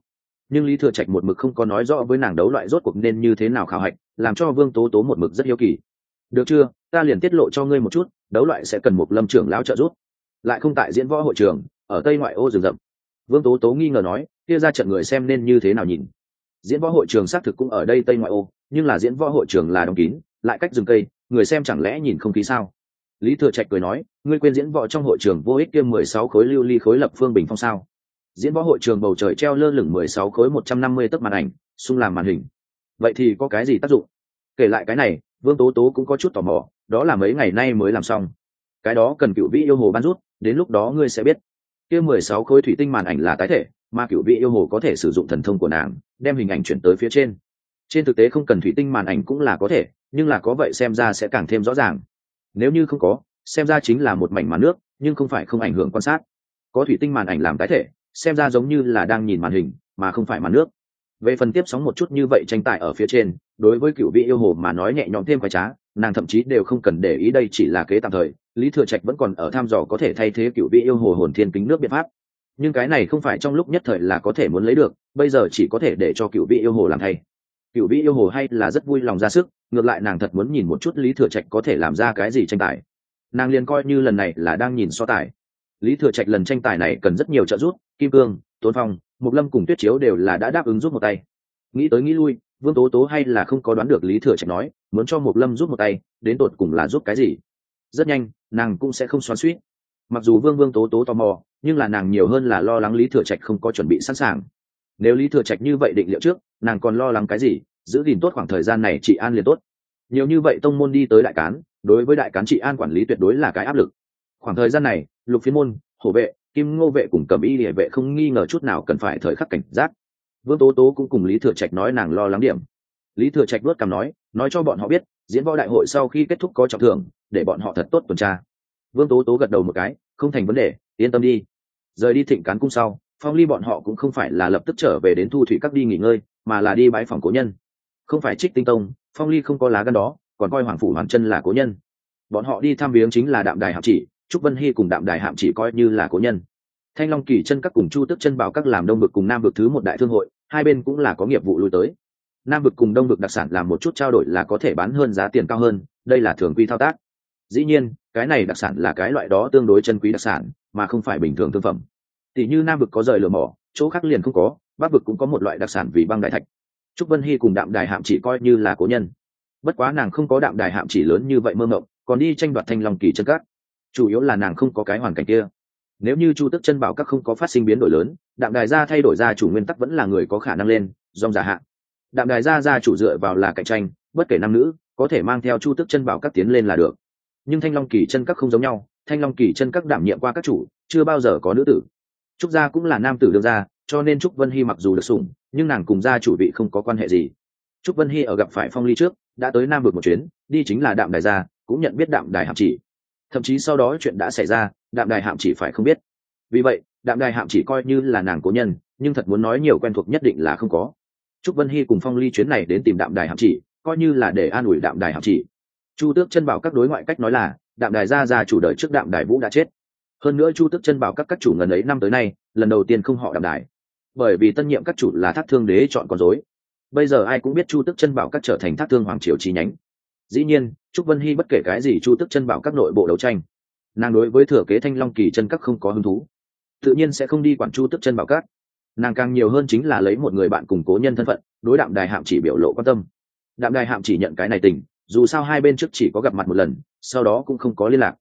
Nhưng lý thừa trạch một mực không có nói rõ với nàng đấu loại rốt cuộc nên như thế nào khảo hạch, làm cho vương tố tố một mực rất hiếu kỳ được chưa? Ta liền tiết lộ cho ngươi một chút, đấu loại sẽ cần một lâm trưởng lão trợ giúp. Lại không tại diễn võ hội trường, ở tây ngoại ô rừng rậm. Vương tố tố nghi ngờ nói, kia ra trận người xem nên như thế nào nhìn? Diễn võ hội trường xác thực cũng ở đây tây ngoại ô, nhưng là diễn võ hội trường là đóng kín, lại cách rừng cây, người xem chẳng lẽ nhìn không khí sao? Lý thừa trạch cười nói, ngươi quên diễn võ trong hội trường vô ích kiêm mười sáu khối lưu ly khối lập phương bình phong sao? Diễn võ hội trường bầu trời treo lơ lửng mười sáu khối một trăm năm mươi tấc màn ảnh, xung làm màn hình. Vậy thì có cái gì tác dụng? Kể lại cái này vương tố tố cũng có chút tò mò, đó là mấy ngày nay mới làm xong. Cái đó cần cựu vị yêu hồ ban rút, đến lúc đó ngươi sẽ biết. Kia mười sáu khối thủy tinh màn ảnh là tái thể, mà cựu vị yêu hồ có thể sử dụng thần thông của nàng, đem hình ảnh chuyển tới phía trên. Trên thực tế không cần thủy tinh màn ảnh cũng là có thể, nhưng là có vậy xem ra sẽ càng thêm rõ ràng. Nếu như không có, xem ra chính là một mảnh màn nước, nhưng không phải không ảnh hưởng quan sát. Có thủy tinh màn ảnh làm tái thể, xem ra giống như là đang nhìn màn hình, mà không phải màn nước về phần tiếp sóng một chút như vậy tranh tài ở phía trên, đối với cựu vị yêu hồ mà nói nhẹ nhõm thêm khoái trá, nàng thậm chí đều không cần để ý đây chỉ là kế tạm thời, lý thừa trạch vẫn còn ở tham dò có thể thay thế cựu vị yêu hồ hồn thiên kính nước biện pháp. Nhưng cái này không phải trong lúc nhất thời là có thể muốn lấy được, bây giờ chỉ có thể để cho cựu vị yêu hồ làm thay. Cựu vị yêu hồ hay là rất vui lòng ra sức, ngược lại nàng thật muốn nhìn một chút lý thừa trạch có thể làm ra cái gì tranh tài. Nàng liền coi như lần này là đang nhìn so tài. Lý thừa trạch lần tranh tài này cần rất nhiều trợ giúp, kim cương, tôn phong mục lâm cùng tuyết chiếu đều là đã đáp ứng giúp một tay. Nghĩ tới nghĩ lui, vương tố tố hay là không có đoán được lý thừa trạch nói, muốn cho mục lâm giúp một tay, đến tột cùng là giúp cái gì? Rất nhanh, nàng cũng sẽ không xoắn suýt mặc dù vương vương tố tố tò mò, nhưng là nàng nhiều hơn là lo lắng lý thừa trạch không có chuẩn bị sẵn sàng. Nếu lý thừa trạch như vậy định liệu trước, nàng còn lo lắng cái gì? Giữ gìn tốt khoảng thời gian này chị an liền tốt. Nhiều như vậy tông môn đi tới đại cán, đối với đại cán trị an quản lý tuyệt đối là cái áp lực. Khoảng thời gian này, lục phiên môn, hổ vệ kim ngô vệ cùng cầm y địa vệ không nghi ngờ chút nào cần phải thời khắc cảnh giác. Vương tố tố cũng cùng lý thừa trạch nói nàng lo lắng điểm. Lý thừa trạch luất cằm nói nói cho bọn họ biết, diễn võ đại hội sau khi kết thúc có trọng thưởng, để bọn họ thật tốt tuần tra. Vương tố tố gật đầu một cái, không thành vấn đề, yên tâm đi. Rời đi thịnh cán cung sau, phong ly bọn họ cũng không phải là lập tức trở về đến thu thủy các đi nghỉ ngơi, mà là đi bãi phòng cố nhân. Không phải trích tinh tông, phong ly không có lá gan đó, còn coi hoàng phủ hoàn chân là cố nhân. Bọn họ đi thăm viếng chính là đạm đài hạp chỉ trúc vân hy cùng đạm đài hạm chỉ coi như là cố nhân. Thanh long kỳ chân các cùng chu tức chân bảo các làm đông vực cùng nam vực thứ một đại thương hội, hai bên cũng là có nghiệp vụ lui tới. Nam vực cùng đông vực đặc sản làm một chút trao đổi là có thể bán hơn giá tiền cao hơn, đây là thường quy thao tác. Dĩ nhiên, cái này đặc sản là cái loại đó tương đối chân quý đặc sản, mà không phải bình thường thương phẩm. Tỷ như nam vực có rời lửa mỏ, chỗ khác liền không có, bắc vực cũng có một loại đặc sản vì băng đại thạch. Trúc vân hy cùng đạm đài hạm chỉ coi như là cố nhân. Bất quá nàng không có đạm đài hạm chỉ lớn như vậy mơ mộng, còn đi tranh đoạt thanh long kỳ chân cát chủ yếu là nàng không có cái hoàn cảnh kia. Nếu như chu tức chân bảo các không có phát sinh biến đổi lớn, đạm đài gia thay đổi ra chủ nguyên tắc vẫn là người có khả năng lên, dòng giả hạ. Đạm đài gia gia chủ dựa vào là cạnh tranh, bất kể nam nữ, có thể mang theo chu tức chân bảo các tiến lên là được. Nhưng thanh long kỳ chân các không giống nhau, thanh long kỳ chân các đảm nhiệm qua các chủ, chưa bao giờ có nữ tử. Trúc gia cũng là nam tử đương gia, cho nên trúc vân hy mặc dù được sủng, nhưng nàng cùng gia chủ vị không có quan hệ gì. Trúc vân hy ở gặp phải phong ly trước, đã tới nam vực một chuyến, đi chính là đạm đài gia, cũng nhận biết đạm đài hạm chỉ thậm chí sau đó chuyện đã xảy ra, đạm đài hạm chỉ phải không biết. Vì vậy, đạm đài hạm chỉ coi như là nàng cố nhân, nhưng thật muốn nói nhiều quen thuộc nhất định là không có. Trúc vân hy cùng phong ly chuyến này đến tìm đạm đài hạm chỉ, coi như là để an ủi đạm đài hạm chỉ. Chu tước chân bảo các đối ngoại cách nói là, đạm đài gia gia chủ đời trước đạm đài vũ đã chết. Hơn nữa chu tước chân bảo các các chủ ngần ấy năm tới nay, lần đầu tiên không họ đạm đài. Bởi vì tân nhiệm các chủ là thác thương đế chọn con dối bây giờ ai cũng biết chu tước chân bảo các trở thành thác thương hoàng triều chi nhánh dĩ nhiên, trúc vân hy bất kể cái gì chu tước chân bảo các nội bộ đấu tranh, nàng đối với thừa kế thanh long kỳ chân các không có hứng thú. Tự nhiên sẽ không đi quản chu tước chân bảo các. Nàng càng nhiều hơn chính là lấy một người bạn củng cố nhân thân phận, đối đạm đài hạm chỉ biểu lộ quan tâm. Đạm đài hạm chỉ nhận cái này tình, dù sao hai bên trước chỉ có gặp mặt một lần, sau đó cũng không có liên lạc.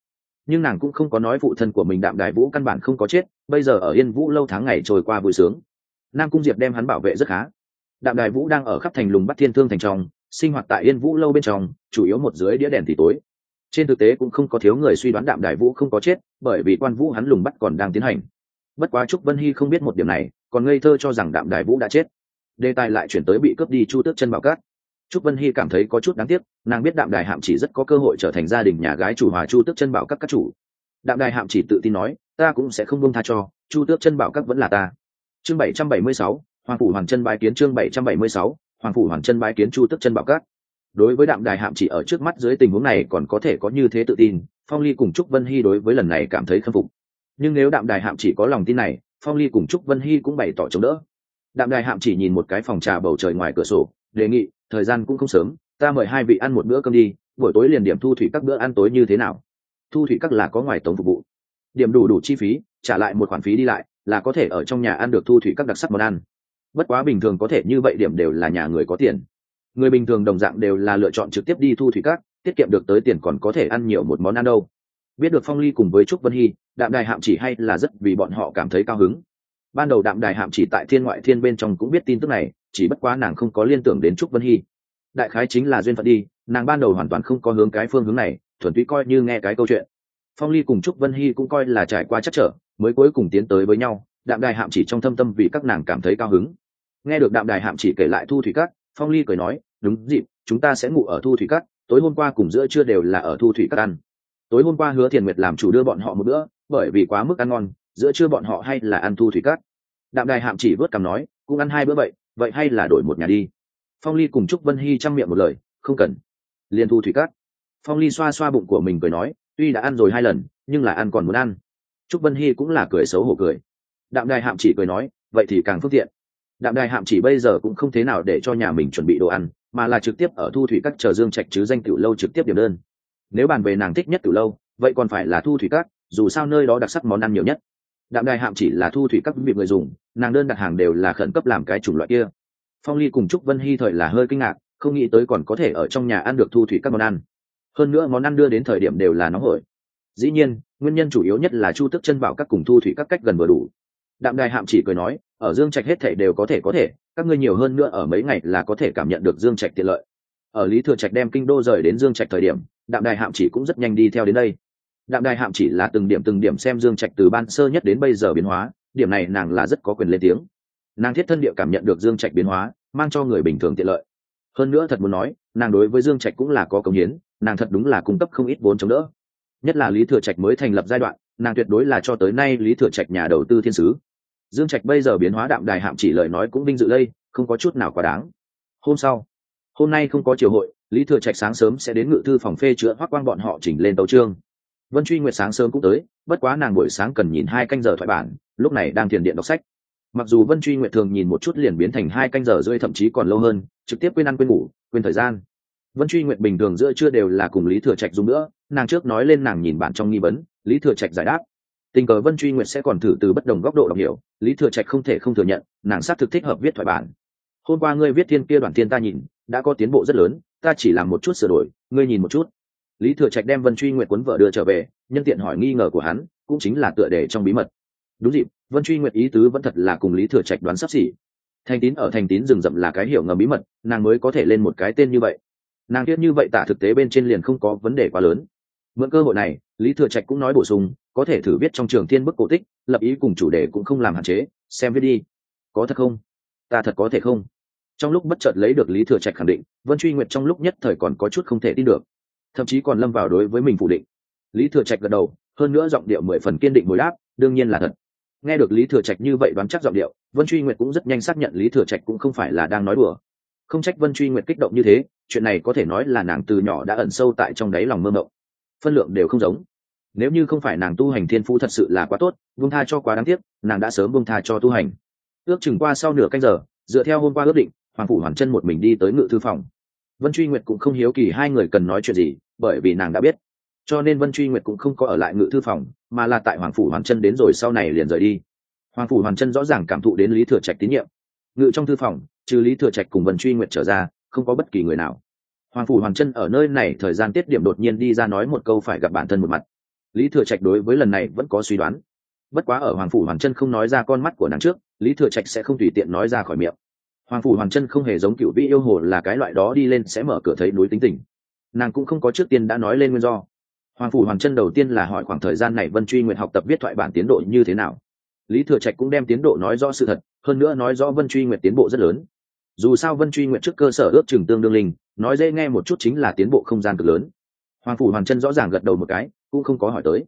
Nhưng nàng cũng không có nói phụ thân của mình đạm đài vũ căn bản không có chết, bây giờ ở yên vũ lâu tháng ngày trôi qua vui sướng. Nam cung diệp đem hắn bảo vệ rất khá. Đạm đài vũ đang ở khắp thành lùng bắt thiên thương thành trong sinh hoạt tại yên vũ lâu bên trong, chủ yếu một dưới đĩa đèn thì tối. Trên thực tế cũng không có thiếu người suy đoán đạm đại vũ không có chết, bởi vì quan vũ hắn lùng bắt còn đang tiến hành. Bất quá trúc vân hy không biết một điểm này, còn ngây thơ cho rằng đạm đại vũ đã chết. Đề tài lại chuyển tới bị cướp đi chu tước chân bảo cát. Trúc vân hy cảm thấy có chút đáng tiếc, nàng biết đạm đài hạm chỉ rất có cơ hội trở thành gia đình nhà gái chủ hòa chu tước chân bảo các các chủ. Đạm đài hạm chỉ tự tin nói, ta cũng sẽ không buông tha cho, chu tước chân bảo các vẫn là ta. Chương bảy trăm bảy mươi sáu, hoàng phủ hoàng chân bái kiến chương bảy trăm bảy mươi sáu hoàng phủ hoàng chân bái kiến chu tức chân bảo cát. đối với đạm đài hạm chỉ ở trước mắt dưới tình huống này còn có thể có như thế tự tin, phong ly cùng trúc vân hy đối với lần này cảm thấy khâm phục. Nhưng nếu đạm đài hạm chỉ có lòng tin này, phong ly cùng trúc vân hy cũng bày tỏ chống đỡ. Đạm đài hạm chỉ nhìn một cái phòng trà bầu trời ngoài cửa sổ, đề nghị, thời gian cũng không sớm, ta mời hai vị ăn một bữa cơm đi, buổi tối liền điểm thu thủy các bữa ăn tối như thế nào? Thu thủy các là có ngoài tổng phục vụ. Điểm đủ đủ chi phí, trả lại một khoản phí đi lại, là có thể ở trong nhà ăn được thu thủy các đặc sắc món ăn bất quá bình thường có thể như vậy điểm đều là nhà người có tiền. Người bình thường đồng dạng đều là lựa chọn trực tiếp đi thu thủy các tiết kiệm được tới tiền còn có thể ăn nhiều một món ăn đâu. Biết được phong ly cùng với trúc vân hy, đạm đài hạm chỉ hay là rất vì bọn họ cảm thấy cao hứng. Ban đầu đạm đài hạm chỉ tại thiên ngoại thiên bên trong cũng biết tin tức này, chỉ bất quá nàng không có liên tưởng đến trúc vân hy. Đại khái chính là duyên phận đi, nàng ban đầu hoàn toàn không có hướng cái phương hướng này, thuần túy coi như nghe cái câu chuyện. Phong ly cùng trúc vân hy cũng coi là trải qua chắc trở, mới cuối cùng tiến tới với nhau, đạm đài hạm chỉ trong thâm tâm vì các nàng cảm thấy cao hứng nghe được đạm đài hạm chỉ kể lại thu thủy cát, phong ly cười nói, đúng dịp, chúng ta sẽ ngủ ở thu thủy cát, tối hôm qua cùng giữa trưa đều là ở thu thủy cát ăn. Tối hôm qua hứa thiền nguyệt làm chủ đưa bọn họ một bữa, bởi vì quá mức ăn ngon, giữa trưa bọn họ hay là ăn thu thủy cát. Đạm đài hạm chỉ vớt cằm nói, cũng ăn hai bữa vậy vậy hay là đổi một nhà đi. Phong ly cùng trúc vân hy chăm miệng một lời, không cần. Liền thu thủy cát. Phong ly xoa xoa bụng của mình cười nói, tuy đã ăn rồi hai lần, nhưng là ăn còn muốn ăn. Trúc vân hy cũng là cười xấu hổ cười. Đạm đài hạm chỉ cười nói, vậy thì càng phương tiện đạm đài hạm chỉ bây giờ cũng không thế nào để cho nhà mình chuẩn bị đồ ăn, mà là trực tiếp ở thu thủy các chờ dương trạch chứ danh tiểu lâu trực tiếp điểm đơn. Nếu bàn về nàng thích nhất tiểu lâu, vậy còn phải là thu thủy các, dù sao nơi đó đặc sắc món ăn nhiều nhất. Đạm đài hạm chỉ là thu thủy các việc người dùng, nàng đơn đặt hàng đều là khẩn cấp làm cái chủng loại kia. Phong ly cùng trúc vân hy thời là hơi kinh ngạc, không nghĩ tới còn có thể ở trong nhà ăn được thu thủy các món ăn. Hơn nữa món ăn đưa đến thời điểm đều là nóng hổi. Dĩ nhiên, nguyên nhân chủ yếu nhất là chu tức chân bảo các cùng thu thủy các cách gần vừa đủ đạm đài hạm chỉ cười nói, ở dương trạch hết thể đều có thể có thể, các ngươi nhiều hơn nữa ở mấy ngày là có thể cảm nhận được dương trạch tiện lợi. Ở lý thừa trạch đem kinh đô rời đến dương trạch thời điểm, đạm đài hạm chỉ cũng rất nhanh đi theo đến đây. Đạm đài hạm chỉ là từng điểm từng điểm xem dương trạch từ ban sơ nhất đến bây giờ biến hóa, điểm này nàng là rất có quyền lên tiếng. Nàng thiết thân địa cảm nhận được dương trạch biến hóa, mang cho người bình thường tiện lợi. Hơn nữa thật muốn nói, nàng đối với dương trạch cũng là có công hiến, nàng thật đúng là cung cấp không ít vốn chống đỡ. Nhất là lý thừa trạch mới thành lập giai đoạn, nàng tuyệt đối là cho tới nay lý thừa trạch nhà đầu tư thiên sứ dương trạch bây giờ biến hóa đạm đài hạm chỉ lời nói cũng vinh dự lây không có chút nào quá đáng. Hôm sau, hôm nay không có triều hội, lý thừa trạch sáng sớm sẽ đến ngự thư phòng phê chữa hoác quang bọn họ chỉnh lên tấu trương vân truy nguyệt sáng sớm cũng tới, bất quá nàng buổi sáng cần nhìn hai canh giờ thoại bản, lúc này đang thiền điện đọc sách. Mặc dù vân truy nguyệt thường nhìn một chút liền biến thành hai canh giờ rơi thậm chí còn lâu hơn, trực tiếp quên ăn quên ngủ, quên thời gian. Vân truy nguyệt bình thường giữa trưa đều là cùng lý thừa trạch dùng nữa, nàng trước nói lên nàng nhìn bản trong nghi vấn, lý thừa trạch giải đáp tình cờ vân truy nguyệt sẽ còn thử từ bất đồng góc độ đọc hiểu, lý thừa trạch không thể không thừa nhận, nàng xác thực thích hợp viết thoại bản. Hôm qua ngươi viết thiên kia đoàn tiên ta nhìn, đã có tiến bộ rất lớn, ta chỉ làm một chút sửa đổi, ngươi nhìn một chút. Lý thừa trạch đem vân truy nguyệt cuốn vợ đưa trở về, nhân tiện hỏi nghi ngờ của hắn, cũng chính là tựa đề trong bí mật. Đúng dịp, vân truy nguyệt ý tứ vẫn thật là cùng lý thừa trạch đoán sắp xỉ. Thành tín ở thành tín rừng rậm là cái hiểu ngầm bí mật, nàng mới có thể lên một cái tên như vậy. Nàng viết như vậy tả thực tế bên trên liền không có vấn đề quá lớn mượn cơ hội này, lý thừa trạch cũng nói bổ sung, có thể thử viết trong trường thiên bức cổ tích, lập ý cùng chủ đề cũng không làm hạn chế, xem viết đi. Có thật không? Ta thật có thể không? Trong lúc bất chợt lấy được lý thừa trạch khẳng định, vân truy nguyệt trong lúc nhất thời còn có chút không thể tin được. Thậm chí còn lâm vào đối với mình phủ định. Lý thừa trạch gật đầu, hơn nữa giọng điệu mười phần kiên định bồi đáp, đương nhiên là thật. Nghe được lý thừa trạch như vậy đoán chắc giọng điệu, vân truy nguyệt cũng rất nhanh xác nhận lý thừa trạch cũng không phải là đang nói đùa. Không trách vân truy nguyệt kích động như thế, chuyện này có thể nói là nàng từ nhỏ đã ẩn sâu tại trong đáy lòng mơ mộng phân lượng đều không giống. Nếu như không phải nàng tu hành thiên phú thật sự là quá tốt, buông tha cho quá đáng tiếc, nàng đã sớm buông tha cho tu hành. Ước chừng qua sau nửa canh giờ, dựa theo hôm qua ước định, hoàng phủ hoàn chân một mình đi tới ngự thư phòng. Vân truy nguyệt cũng không hiếu kỳ hai người cần nói chuyện gì, bởi vì nàng đã biết. Cho nên vân truy nguyệt cũng không có ở lại ngự thư phòng, mà là tại hoàng phủ hoàn chân đến rồi sau này liền rời đi. Hoàng phủ hoàn chân rõ ràng cảm thụ đến lý thừa trạch tín nhiệm. Ngự trong thư phòng, trừ lý thừa trạch cùng vân truy nguyệt trở ra, không có bất kỳ người nào hoàng phủ Hoàng chân ở nơi này thời gian tiết điểm đột nhiên đi ra nói một câu phải gặp bản thân một mặt. Lý thừa trạch đối với lần này vẫn có suy đoán. Bất quá ở hoàng phủ Hoàng chân không nói ra con mắt của nàng trước, lý thừa trạch sẽ không tùy tiện nói ra khỏi miệng. Hoàng phủ Hoàng chân không hề giống cựu vị yêu hồ là cái loại đó đi lên sẽ mở cửa thấy núi tính tình. Nàng cũng không có trước tiên đã nói lên nguyên do. Hoàng phủ Hoàng chân đầu tiên là hỏi khoảng thời gian này vân truy nguyện học tập viết thoại bản tiến độ như thế nào. Lý thừa trạch cũng đem tiến độ nói rõ sự thật, hơn nữa nói rõ vân truy nguyện tiến bộ rất lớn dù sao vân truy nguyện trước cơ sở ước chừng tương đương linh, nói dễ nghe một chút chính là tiến bộ không gian cực lớn. Hoàng phủ hoàn chân rõ ràng gật đầu một cái, cũng không có hỏi tới.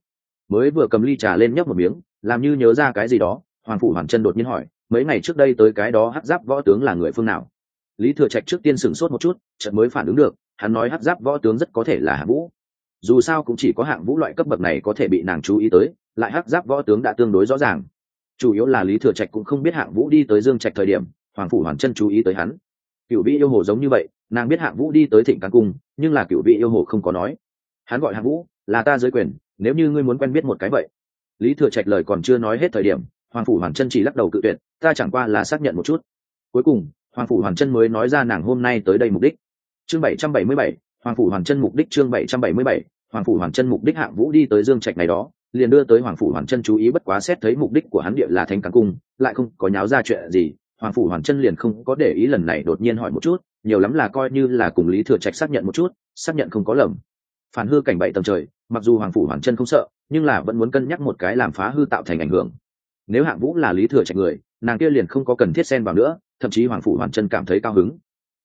Mới vừa cầm ly trà lên nhấp một miếng, làm như nhớ ra cái gì đó, hoàng phủ hoàn chân đột nhiên hỏi, mấy ngày trước đây tới cái đó hát giáp võ tướng là người phương nào? Lý thừa trạch trước tiên sửng sốt một chút, chợt mới phản ứng được, hắn nói hát giáp võ tướng rất có thể là hạng vũ. Dù sao cũng chỉ có hạng vũ loại cấp bậc này có thể bị nàng chú ý tới, lại hát giáp võ tướng đã tương đối rõ ràng. Chủ yếu là lý thừa trạch cũng không biết hạng vũ đi tới dương trạch thời điểm hoàng phủ hoàn chân chú ý tới hắn. Cựu vị yêu hồ giống như vậy, nàng biết hạng vũ đi tới thịnh càng cung, nhưng là cựu vị yêu hồ không có nói. Hắn gọi hạng vũ, là ta giới quyền, nếu như ngươi muốn quen biết một cái vậy. Lý thừa trạch lời còn chưa nói hết thời điểm, hoàng phủ hoàn chân chỉ lắc đầu cự tuyệt, ta chẳng qua là xác nhận một chút. Cuối cùng, hoàng phủ hoàn chân mới nói ra nàng hôm nay tới đây mục đích. Chương bảy trăm bảy mươi bảy, hoàng phủ hoàn chân mục đích chương bảy trăm bảy mươi bảy, hoàng phủ hoàn chân mục đích hạng vũ đi tới dương trạch này đó, liền đưa tới hoàng phủ hoàn chân chú ý bất quá xét thấy mục đích của hắn địa là thánh càng cung, lại không có nháo ra chuyện gì hoàng phủ hoàn chân liền không có để ý lần này đột nhiên hỏi một chút, nhiều lắm là coi như là cùng lý thừa trạch xác nhận một chút, xác nhận không có lầm. Phản hư cảnh bậy tầm trời, mặc dù hoàng phủ hoàn chân không sợ, nhưng là vẫn muốn cân nhắc một cái làm phá hư tạo thành ảnh hưởng. Nếu hạng vũ là lý thừa trạch người, nàng kia liền không có cần thiết xen vào nữa, thậm chí hoàng phủ hoàn chân cảm thấy cao hứng.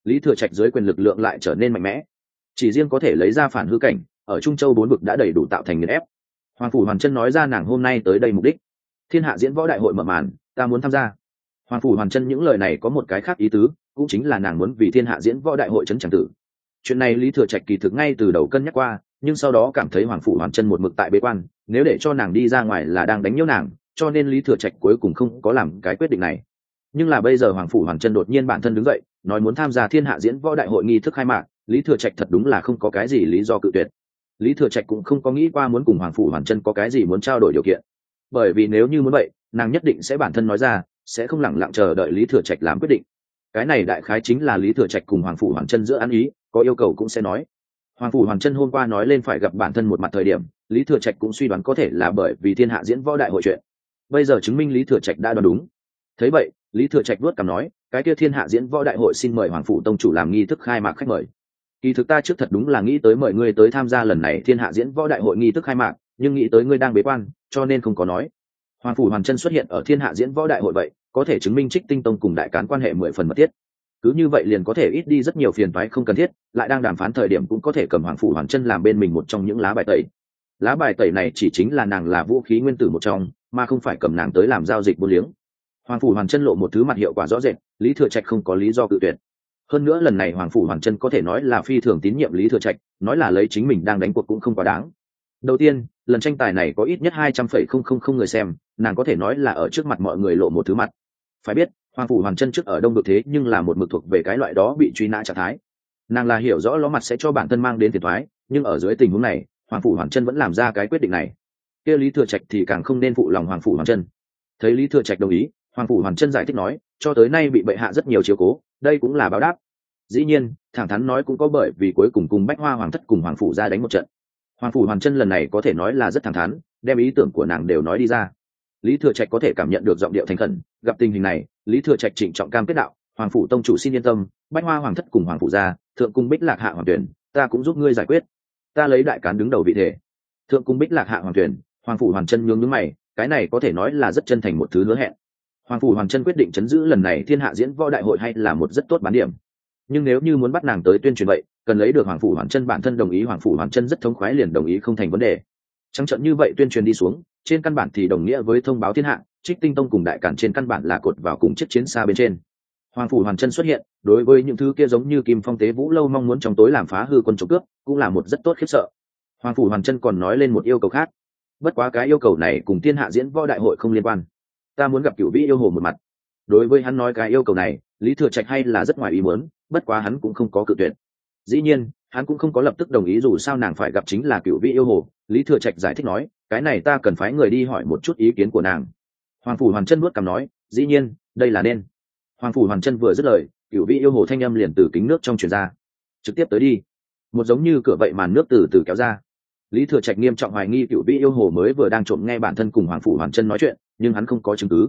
Lý thừa trạch dưới quyền lực lượng lại trở nên mạnh mẽ. Chỉ riêng có thể lấy ra phản hư cảnh, ở trung châu bốn vực đã đầy đủ tạo thành nghiền ép. Hoàng phủ hoàn chân nói ra nàng hôm nay tới đây mục đích. Thiên hạ diễn võ đại hội mở màn, ta muốn tham gia hoàng phủ hoàn chân những lời này có một cái khác ý tứ, cũng chính là nàng muốn vì thiên hạ diễn võ đại hội trấn tràng tử. Chuyện này lý thừa trạch kỳ thực ngay từ đầu cân nhắc qua, nhưng sau đó cảm thấy hoàng phủ hoàn chân một mực tại bế quan, nếu để cho nàng đi ra ngoài là đang đánh nhiễu nàng, cho nên lý thừa trạch cuối cùng không có làm cái quyết định này. Nhưng là bây giờ hoàng phủ hoàn chân đột nhiên bản thân đứng dậy, nói muốn tham gia thiên hạ diễn võ đại hội nghi thức khai mạc, lý thừa trạch thật đúng là không có cái gì lý do cự tuyệt. Lý thừa trạch cũng không có nghĩ qua muốn cùng hoàng phủ hoàn chân có cái gì muốn trao đổi điều kiện. Bởi vì nếu như muốn vậy, nàng nhất định sẽ bản thân nói ra sẽ không lẳng lặng chờ đợi lý thừa trạch làm quyết định. Cái này đại khái chính là lý thừa trạch cùng hoàng phủ Hoàng chân giữa ăn ý, có yêu cầu cũng sẽ nói. Hoàng phủ Hoàng chân hôm qua nói lên phải gặp bản thân một mặt thời điểm, lý thừa trạch cũng suy đoán có thể là bởi vì thiên hạ diễn võ đại hội chuyện. Bây giờ chứng minh lý thừa trạch đã đoán đúng. Thế vậy, lý thừa trạch vuốt cằm nói, cái kia thiên hạ diễn võ đại hội xin mời hoàng phủ tông chủ làm nghi thức khai mạc khách mời. Kỳ thực ta trước thật đúng là nghĩ tới mời ngươi tới tham gia lần này thiên hạ diễn võ đại hội nghi thức khai mạc, nhưng nghĩ tới ngươi đang bế quan, cho nên không có nói hoàng phủ hoàn chân xuất hiện ở thiên hạ diễn võ đại hội vậy, có thể chứng minh trích tinh tông cùng đại cán quan hệ mười phần mật thiết. Cứ như vậy liền có thể ít đi rất nhiều phiền toái không cần thiết, lại đang đàm phán thời điểm cũng có thể cầm hoàng phủ hoàn chân làm bên mình một trong những lá bài tẩy. Lá bài tẩy này chỉ chính là nàng là vũ khí nguyên tử một trong, mà không phải cầm nàng tới làm giao dịch buôn liếng. Hoàng phủ hoàn chân lộ một thứ mặt hiệu quả rõ rệt, lý thừa trạch không có lý do cự tuyệt. Hơn nữa lần này hoàng phủ hoàn chân có thể nói là phi thường tín nhiệm lý thừa trạch, nói là lấy chính mình đang đánh cuộc cũng không quá đáng. Đầu tiên, lần tranh tài này có ít nhất hai trăm phẩy không không không người xem nàng có thể nói là ở trước mặt mọi người lộ một thứ mặt. Phải biết, hoàng phủ hoàng chân trước ở đông được thế nhưng là một mực thuộc về cái loại đó bị truy nã trạng thái. Nàng là hiểu rõ ló mặt sẽ cho bản thân mang đến thiệt thoái nhưng ở dưới tình huống này, hoàng phủ hoàng chân vẫn làm ra cái quyết định này. Kia lý thừa trạch thì càng không nên phụ lòng hoàng phủ hoàng chân. Thấy lý thừa trạch đồng ý, hoàng phủ hoàng chân giải thích nói, cho tới nay bị bệ hạ rất nhiều chiếu cố, đây cũng là báo đáp. Dĩ nhiên, thẳng thắn nói cũng có bởi vì cuối cùng cùng bách hoa hoàng thất cùng hoàng phủ ra đánh một trận. Hoàng phủ hoàng chân lần này có thể nói là rất thẳng thắn, đem ý tưởng của nàng đều nói đi ra lý thừa trạch có thể cảm nhận được giọng điệu thành khẩn, gặp tình hình này, lý thừa trạch trịnh trọng cam kết đạo, hoàng phủ tông chủ xin yên tâm, bách hoa hoàng thất cùng hoàng phủ gia, thượng cung bích lạc hạ hoàng tuyển, ta cũng giúp ngươi giải quyết. Ta lấy đại cán đứng đầu vị thể. Thượng cung bích lạc hạ hoàng tuyển, hoàng phủ hoàn chân nhướng nhướng mày, cái này có thể nói là rất chân thành một thứ hứa hẹn. Hoàng phủ hoàn chân quyết định chấn giữ lần này thiên hạ diễn võ đại hội hay là một rất tốt bán điểm. Nhưng nếu như muốn bắt nàng tới tuyên truyền vậy, cần lấy được hoàng phủ hoàn chân bản thân đồng ý, hoàng phủ hoàn chân rất thống khoái liền đồng ý không thành vấn đề. Trắng trận như vậy tuyên truyền đi xuống trên căn bản thì đồng nghĩa với thông báo thiên hạ, trích tinh tông cùng đại cản trên căn bản là cột vào cùng chiếc chiến xa bên trên. Hoàng phủ hoàn chân xuất hiện, đối với những thứ kia giống như kim phong tế vũ lâu mong muốn trong tối làm phá hư quân trộm cướp, cũng là một rất tốt khiếp sợ. Hoàng phủ hoàn chân còn nói lên một yêu cầu khác. Bất quá cái yêu cầu này cùng thiên hạ diễn võ đại hội không liên quan. Ta muốn gặp cựu vĩ yêu hồ một mặt. Đối với hắn nói cái yêu cầu này, lý thừa trạch hay là rất ngoài ý muốn, bất quá hắn cũng không có cự tuyệt. Dĩ nhiên hắn cũng không có lập tức đồng ý dù sao nàng phải gặp chính là cựu vị yêu hồ, lý thừa trạch giải thích nói, cái này ta cần phái người đi hỏi một chút ý kiến của nàng. Hoàng phủ hoàn chân nuốt cằm nói, dĩ nhiên, đây là nên. Hoàng phủ hoàn chân vừa dứt lời, cựu vị yêu hồ thanh âm liền từ kính nước trong truyền ra. Trực tiếp tới đi. Một giống như cửa vậy màn nước từ từ kéo ra. Lý thừa trạch nghiêm trọng hoài nghi cựu vị yêu hồ mới vừa đang trộm nghe bản thân cùng hoàng phủ hoàn chân nói chuyện, nhưng hắn không có chứng cứ.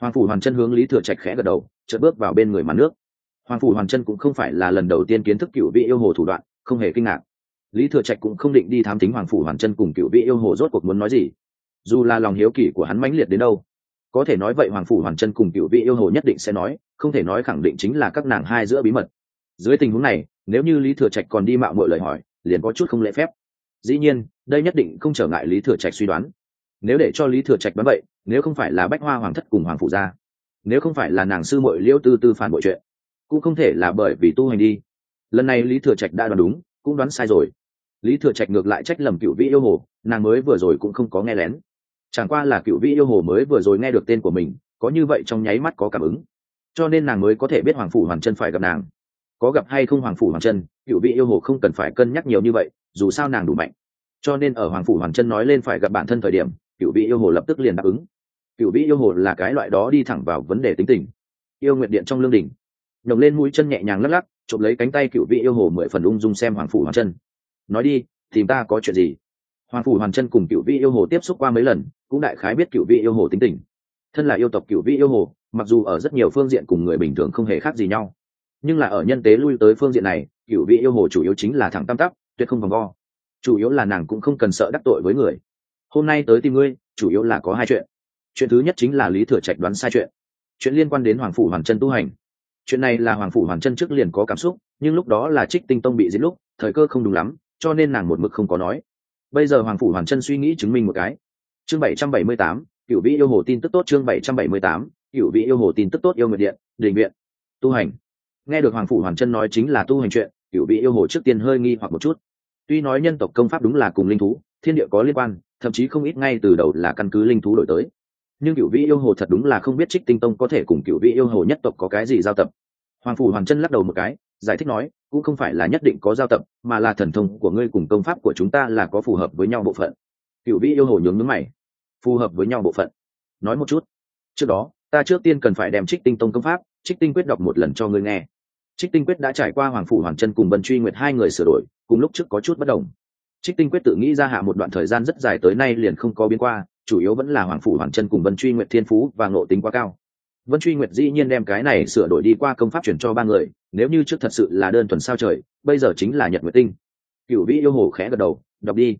Hoàng phủ hoàn chân hướng lý thừa trạch khẽ gật đầu, chợt bước vào bên người màn nước. Hoàng phủ hoàn chân cũng không phải là lần đầu tiên kiến thức cựu vị yêu hồ thủ đoạn không hề kinh ngạc. Lý thừa trạch cũng không định đi thám tính hoàng phủ hoàn chân cùng cựu vị yêu hồ rốt cuộc muốn nói gì. Dù là lòng hiếu kỳ của hắn mãnh liệt đến đâu, có thể nói vậy hoàng phủ hoàn chân cùng cựu vị yêu hồ nhất định sẽ nói, không thể nói khẳng định chính là các nàng hai giữa bí mật. Dưới tình huống này, nếu như lý thừa trạch còn đi mạo mọi lời hỏi, liền có chút không lễ phép. Dĩ nhiên, đây nhất định không trở ngại lý thừa trạch suy đoán. Nếu để cho lý thừa trạch đoán vậy, nếu không phải là bách hoa hoàng thất cùng hoàng phủ gia nếu không phải là nàng sư mội liêu tư tư phản bội chuyện, cũng không thể là bởi vì tu hành đi lần này lý thừa trạch đã đoán đúng, cũng đoán sai rồi. Lý thừa trạch ngược lại trách lầm cựu vị yêu hồ, nàng mới vừa rồi cũng không có nghe lén. Chẳng qua là cựu vị yêu hồ mới vừa rồi nghe được tên của mình, có như vậy trong nháy mắt có cảm ứng. Cho nên nàng mới có thể biết hoàng phủ hoàng chân phải gặp nàng. Có gặp hay không hoàng phủ hoàng chân cựu vị yêu hồ không cần phải cân nhắc nhiều như vậy, dù sao nàng đủ mạnh. Cho nên ở hoàng phủ hoàng chân nói lên phải gặp bản thân thời điểm, cựu vị yêu hồ lập tức liền đáp ứng. Cựu vị yêu hồ là cái loại đó đi thẳng vào vấn đề tính tình. Yêu nguyện điện trong lương đình. Nhồng lên mũi chân nhẹ nhàng lắc lắc chộp lấy cánh tay cựu vị yêu hồ mười phần ung dung xem hoàng phủ hoàng chân. Nói đi, tìm ta có chuyện gì? Hoàng phủ hoàng chân cùng cựu vị yêu hồ tiếp xúc qua mấy lần, cũng đại khái biết cựu vị yêu hồ tính tình. Thân là yêu tộc cựu vị yêu hồ, mặc dù ở rất nhiều phương diện cùng người bình thường không hề khác gì nhau, nhưng là ở nhân tế lui tới phương diện này, cựu vị yêu hồ chủ yếu chính là thẳng tam tắp tuyệt không vòng vo. Chủ yếu là nàng cũng không cần sợ đắc tội với người. Hôm nay tới tìm ngươi, chủ yếu là có hai chuyện. Chuyện thứ nhất chính là lý thừa trạch đoán sai chuyện. Chuyện liên quan đến hoàng phủ hoàng chân tu hành chuyện này là hoàng phủ hoàng chân trước liền có cảm xúc, nhưng lúc đó là trích tinh tông bị giết lúc, thời cơ không đúng lắm, cho nên nàng một mực không có nói. Bây giờ hoàng phủ hoàng chân suy nghĩ chứng minh một cái. Chương bảy trăm bảy mươi tám cựu vị yêu hồ tin tức tốt, chương bảy trăm bảy mươi tám cựu vị yêu hồ tin tức tốt, yêu nguyện điện, đình viện, tu hành. Nghe được hoàng phủ hoàng chân nói chính là tu hành chuyện cựu vị yêu hồ trước tiên hơi nghi hoặc một chút. Tuy nói nhân tộc công pháp đúng là cùng linh thú, thiên địa có liên quan, thậm chí không ít ngay từ đầu là căn cứ linh thú đổi tới nhưng cựu vị yêu hồ thật đúng là không biết trích tinh tông có thể cùng cựu vị yêu hồ nhất tộc có cái gì giao tập. Hoàng phủ hoàng chân lắc đầu một cái, giải thích nói, cũng không phải là nhất định có giao tập, mà là thần thông của ngươi cùng công pháp của chúng ta là có phù hợp với nhau bộ phận. Cựu vị yêu hồ nhướng nhướng mày. Phù hợp với nhau bộ phận. Nói một chút. Trước đó, ta trước tiên cần phải đem trích tinh tông công pháp, trích tinh quyết đọc một lần cho ngươi nghe. Trích tinh quyết đã trải qua hoàng phủ hoàng chân cùng vân truy nguyệt hai người sửa đổi, cùng lúc trước có chút bất đồng. Trích tinh quyết tự nghĩ ra hạ một đoạn thời gian rất dài tới nay liền không có biến qua chủ yếu vẫn là hoàng phủ hoàng chân cùng vân truy nguyệt thiên phú và ngộ tính quá cao. Vân truy nguyệt dĩ nhiên đem cái này sửa đổi đi qua công pháp chuyển cho ba người, nếu như trước thật sự là đơn thuần sao trời, bây giờ chính là nhật nguyệt tinh. Cựu vĩ yêu hồ khẽ gật đầu, đọc đi.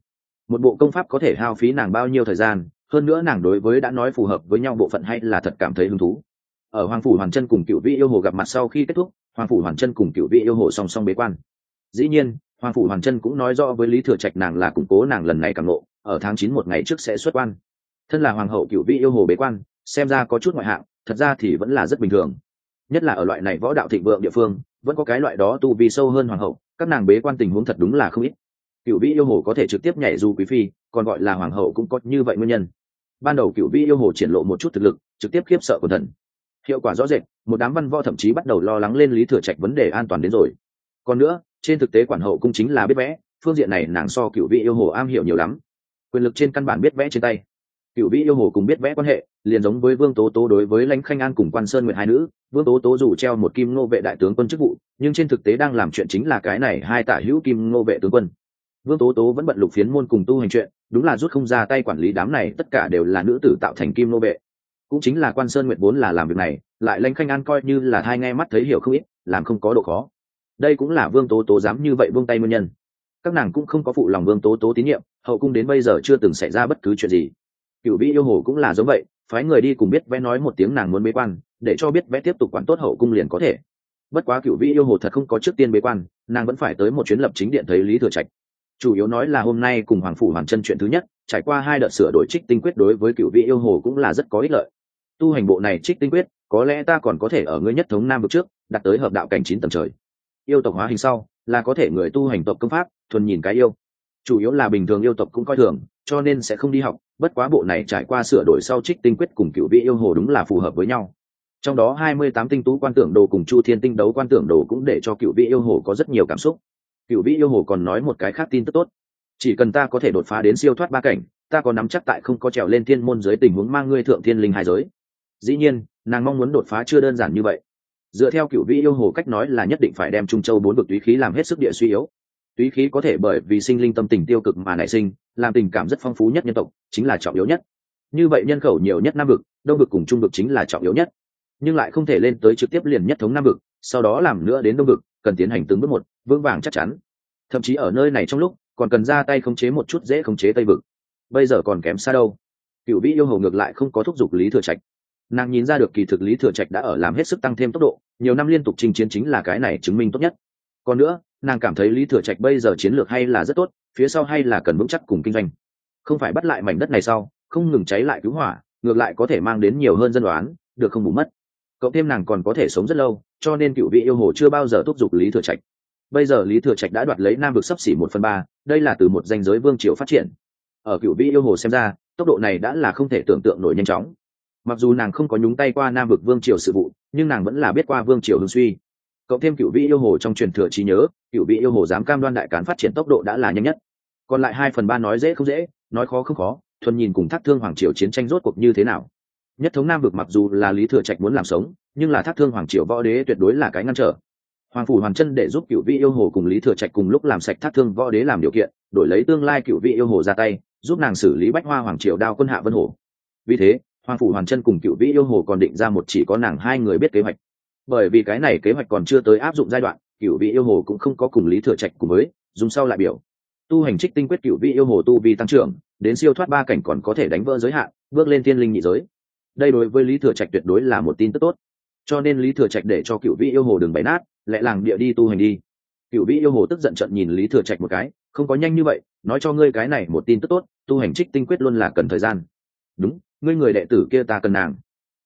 Một bộ công pháp có thể hao phí nàng bao nhiêu thời gian, hơn nữa nàng đối với đã nói phù hợp với nhau bộ phận hay là thật cảm thấy hứng thú. Ở hoàng phủ hoàn chân cùng cựu vị yêu hồ gặp mặt sau khi kết thúc, hoàng phủ hoàn chân cùng cựu vị yêu hồ song song bế quan. Dĩ nhiên, hoàng phủ hoàn chân cũng nói rõ với lý thừa trạch nàng là củng cố nàng lần này càng lộ ở tháng chín một ngày trước sẽ xuất quan thân là hoàng hậu cựu vị yêu hồ bế quan, xem ra có chút ngoại hạng, thật ra thì vẫn là rất bình thường. Nhất là ở loại này võ đạo thịnh vượng địa phương, vẫn có cái loại đó tu vi sâu hơn hoàng hậu, các nàng bế quan tình huống thật đúng là không ít. Cựu vị yêu hồ có thể trực tiếp nhảy du quý phi, còn gọi là hoàng hậu cũng có như vậy nguyên nhân. Ban đầu cựu vị yêu hồ triển lộ một chút thực lực, trực tiếp khiếp sợ của thần. Hiệu quả rõ rệt, một đám văn võ thậm chí bắt đầu lo lắng lên lý thừa trạch vấn đề an toàn đến rồi. Còn nữa, trên thực tế quản hậu cũng chính là biết vẽ, phương diện này nàng so cựu vị yêu hồ am hiểu nhiều lắm. Quyền lực trên căn bản biết vẽ trên tay cựu vĩ yêu hồ cùng biết vẽ quan hệ, liền giống với vương tố tố đối với lãnh khanh an cùng quan sơn nguyện hai nữ. Vương tố tố dù treo một kim ngô vệ đại tướng quân chức vụ, nhưng trên thực tế đang làm chuyện chính là cái này hai tả hữu kim ngô vệ tướng quân. Vương tố tố vẫn bận lục phiến môn cùng tu hành chuyện, đúng là rút không ra tay quản lý đám này, tất cả đều là nữ tử tạo thành kim ngô vệ. Cũng chính là quan sơn nguyện vốn là làm việc này, lại lãnh khanh an coi như là thai nghe mắt thấy hiểu không ít, làm không có độ khó. Đây cũng là vương tố tố dám như vậy vương tay nguyên nhân. Các nàng cũng không có phụ lòng vương tố tố tín nhiệm, hậu cung đến bây giờ chưa từng xảy ra bất cứ chuyện gì cựu vĩ yêu hồ cũng là giống vậy, phái người đi cùng biết vẽ nói một tiếng nàng muốn bế quan, để cho biết vẽ tiếp tục quản tốt hậu cung liền có thể. Bất quá cựu vĩ yêu hồ thật không có trước tiên bế quan, nàng vẫn phải tới một chuyến lập chính điện thấy lý thừa trạch. Chủ yếu nói là hôm nay cùng hoàng phủ hoàng chân chuyện thứ nhất, trải qua hai đợt sửa đổi trích tinh quyết đối với cựu vị yêu hồ cũng là rất có ích lợi. Tu hành bộ này trích tinh quyết, có lẽ ta còn có thể ở ngươi nhất thống nam vực trước, đặt tới hợp đạo cảnh chín tầng trời. Yêu tộc hóa hình sau, là có thể người tu hành tộc công pháp, thuần nhìn cái yêu. Chủ yếu là bình thường yêu tộc cũng coi thường cho nên sẽ không đi học, bất quá bộ này trải qua sửa đổi sau trích tinh quyết cùng cựu vị yêu hồ đúng là phù hợp với nhau. Trong đó hai mươi tám tinh tú quan tưởng đồ cùng chu thiên tinh đấu quan tưởng đồ cũng để cho cựu vị yêu hồ có rất nhiều cảm xúc. Cựu vị yêu hồ còn nói một cái khác tin tức tốt. Chỉ cần ta có thể đột phá đến siêu thoát ba cảnh, ta có nắm chắc tại không có trèo lên thiên môn dưới tình huống mang ngươi thượng thiên linh hai giới. Dĩ nhiên, nàng mong muốn đột phá chưa đơn giản như vậy. Dựa theo cựu vị yêu hồ cách nói là nhất định phải đem trung châu bốn vực túy khí làm hết sức địa suy yếu. Túy khí có thể bởi vì sinh linh tâm tình tiêu cực mà nảy sinh làm tình cảm rất phong phú nhất nhân tộc, chính là trọng yếu nhất. Như vậy nhân khẩu nhiều nhất nam vực, đông vực cùng trung vực chính là trọng yếu nhất. Nhưng lại không thể lên tới trực tiếp liền nhất thống nam vực, sau đó làm nữa đến đông vực, cần tiến hành từng bước một, vững vàng chắc chắn. Thậm chí ở nơi này trong lúc, còn cần ra tay khống chế một chút dễ khống chế tây vực. Bây giờ còn kém xa đâu. Cựu vĩ yêu hầu ngược lại không có thúc giục lý thừa trạch. Nàng nhìn ra được kỳ thực lý thừa trạch đã ở làm hết sức tăng thêm tốc độ, nhiều năm liên tục trình chiến chính là cái này chứng minh tốt nhất. Còn nữa, nàng cảm thấy lý thừa trạch bây giờ chiến lược hay là rất tốt phía sau hay là cần vững chắc cùng kinh doanh. Không phải bắt lại mảnh đất này sau, không ngừng cháy lại cứu hỏa, ngược lại có thể mang đến nhiều hơn dân đoán được không bù mất. Cộng thêm nàng còn có thể sống rất lâu, cho nên cựu vị yêu hồ chưa bao giờ thúc giục lý thừa trạch. Bây giờ lý thừa trạch đã đoạt lấy nam vực sấp xỉ một phần ba, đây là từ một danh giới vương triều phát triển. Ở cựu vị yêu hồ xem ra, tốc độ này đã là không thể tưởng tượng nổi nhanh chóng. Mặc dù nàng không có nhúng tay qua nam vực vương triều sự vụ, nhưng nàng vẫn là biết qua vương triều hương suy cộng thêm cựu vị yêu hồ trong truyền thừa trí nhớ, cựu vị yêu hồ dám cam đoan đại cán phát triển tốc độ đã là nhanh nhất. Còn lại hai phần ba nói dễ không dễ, nói khó không khó, thuần nhìn cùng thác thương hoàng triều chiến tranh rốt cuộc như thế nào. Nhất thống nam vực mặc dù là lý thừa trạch muốn làm sống, nhưng là thác thương hoàng triều võ đế tuyệt đối là cái ngăn trở. Hoàng phủ hoàn chân để giúp cựu vị yêu hồ cùng lý thừa trạch cùng lúc làm sạch thác thương võ đế làm điều kiện, đổi lấy tương lai cựu vị yêu hồ ra tay, giúp nàng xử lý bách hoa hoàng triều đao quân hạ vân hồ. Vì thế, hoàng phủ hoàn chân cùng cựu vị yêu hồ còn định ra một chỉ có nàng hai người biết kế hoạch bởi vì cái này kế hoạch còn chưa tới áp dụng giai đoạn cựu vị yêu hồ cũng không có cùng lý thừa trạch cùng với, dùng sau lại biểu. Tu hành trích tinh quyết cựu vị yêu hồ tu vi tăng trưởng, đến siêu thoát ba cảnh còn có thể đánh vỡ giới hạn, bước lên thiên linh nhị giới. Đây đối với lý thừa trạch tuyệt đối là một tin tức tốt. Cho nên lý thừa trạch để cho cựu vị yêu hồ đừng bày nát lại làng địa đi tu hành đi. Cựu vị yêu hồ tức giận trận nhìn lý thừa trạch một cái, không có nhanh như vậy, nói cho ngươi cái này một tin tức tốt, tu hành trích tinh quyết luôn là cần thời gian. Đúng, ngươi người đệ tử kia ta cần nàng.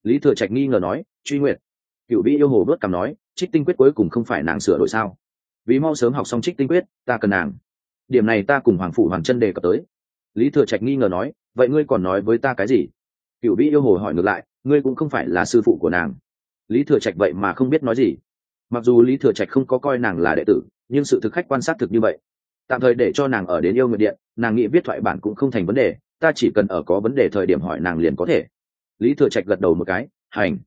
Lý thừa trạch nghi ngờ nói, truy nguyện cựu vị yêu hồ bớt cằm nói, trích tinh quyết cuối cùng không phải nàng sửa đổi sao? Vì mau sớm học xong trích tinh quyết, ta cần nàng. Điểm này ta cùng hoàng phủ hoàng chân đề cập tới. Lý thừa trạch nghi ngờ nói, vậy ngươi còn nói với ta cái gì? Cựu vị yêu hồ hỏi ngược lại, ngươi cũng không phải là sư phụ của nàng. Lý thừa trạch vậy mà không biết nói gì. Mặc dù lý thừa trạch không có coi nàng là đệ tử, nhưng sự thực khách quan sát thực như vậy. Tạm thời để cho nàng ở đến yêu nguyện điện, nàng nghĩ viết thoại bản cũng không thành vấn đề, ta chỉ cần ở có vấn đề thời điểm hỏi nàng liền có thể. Lý thừa trạch gật đầu một cái, hành.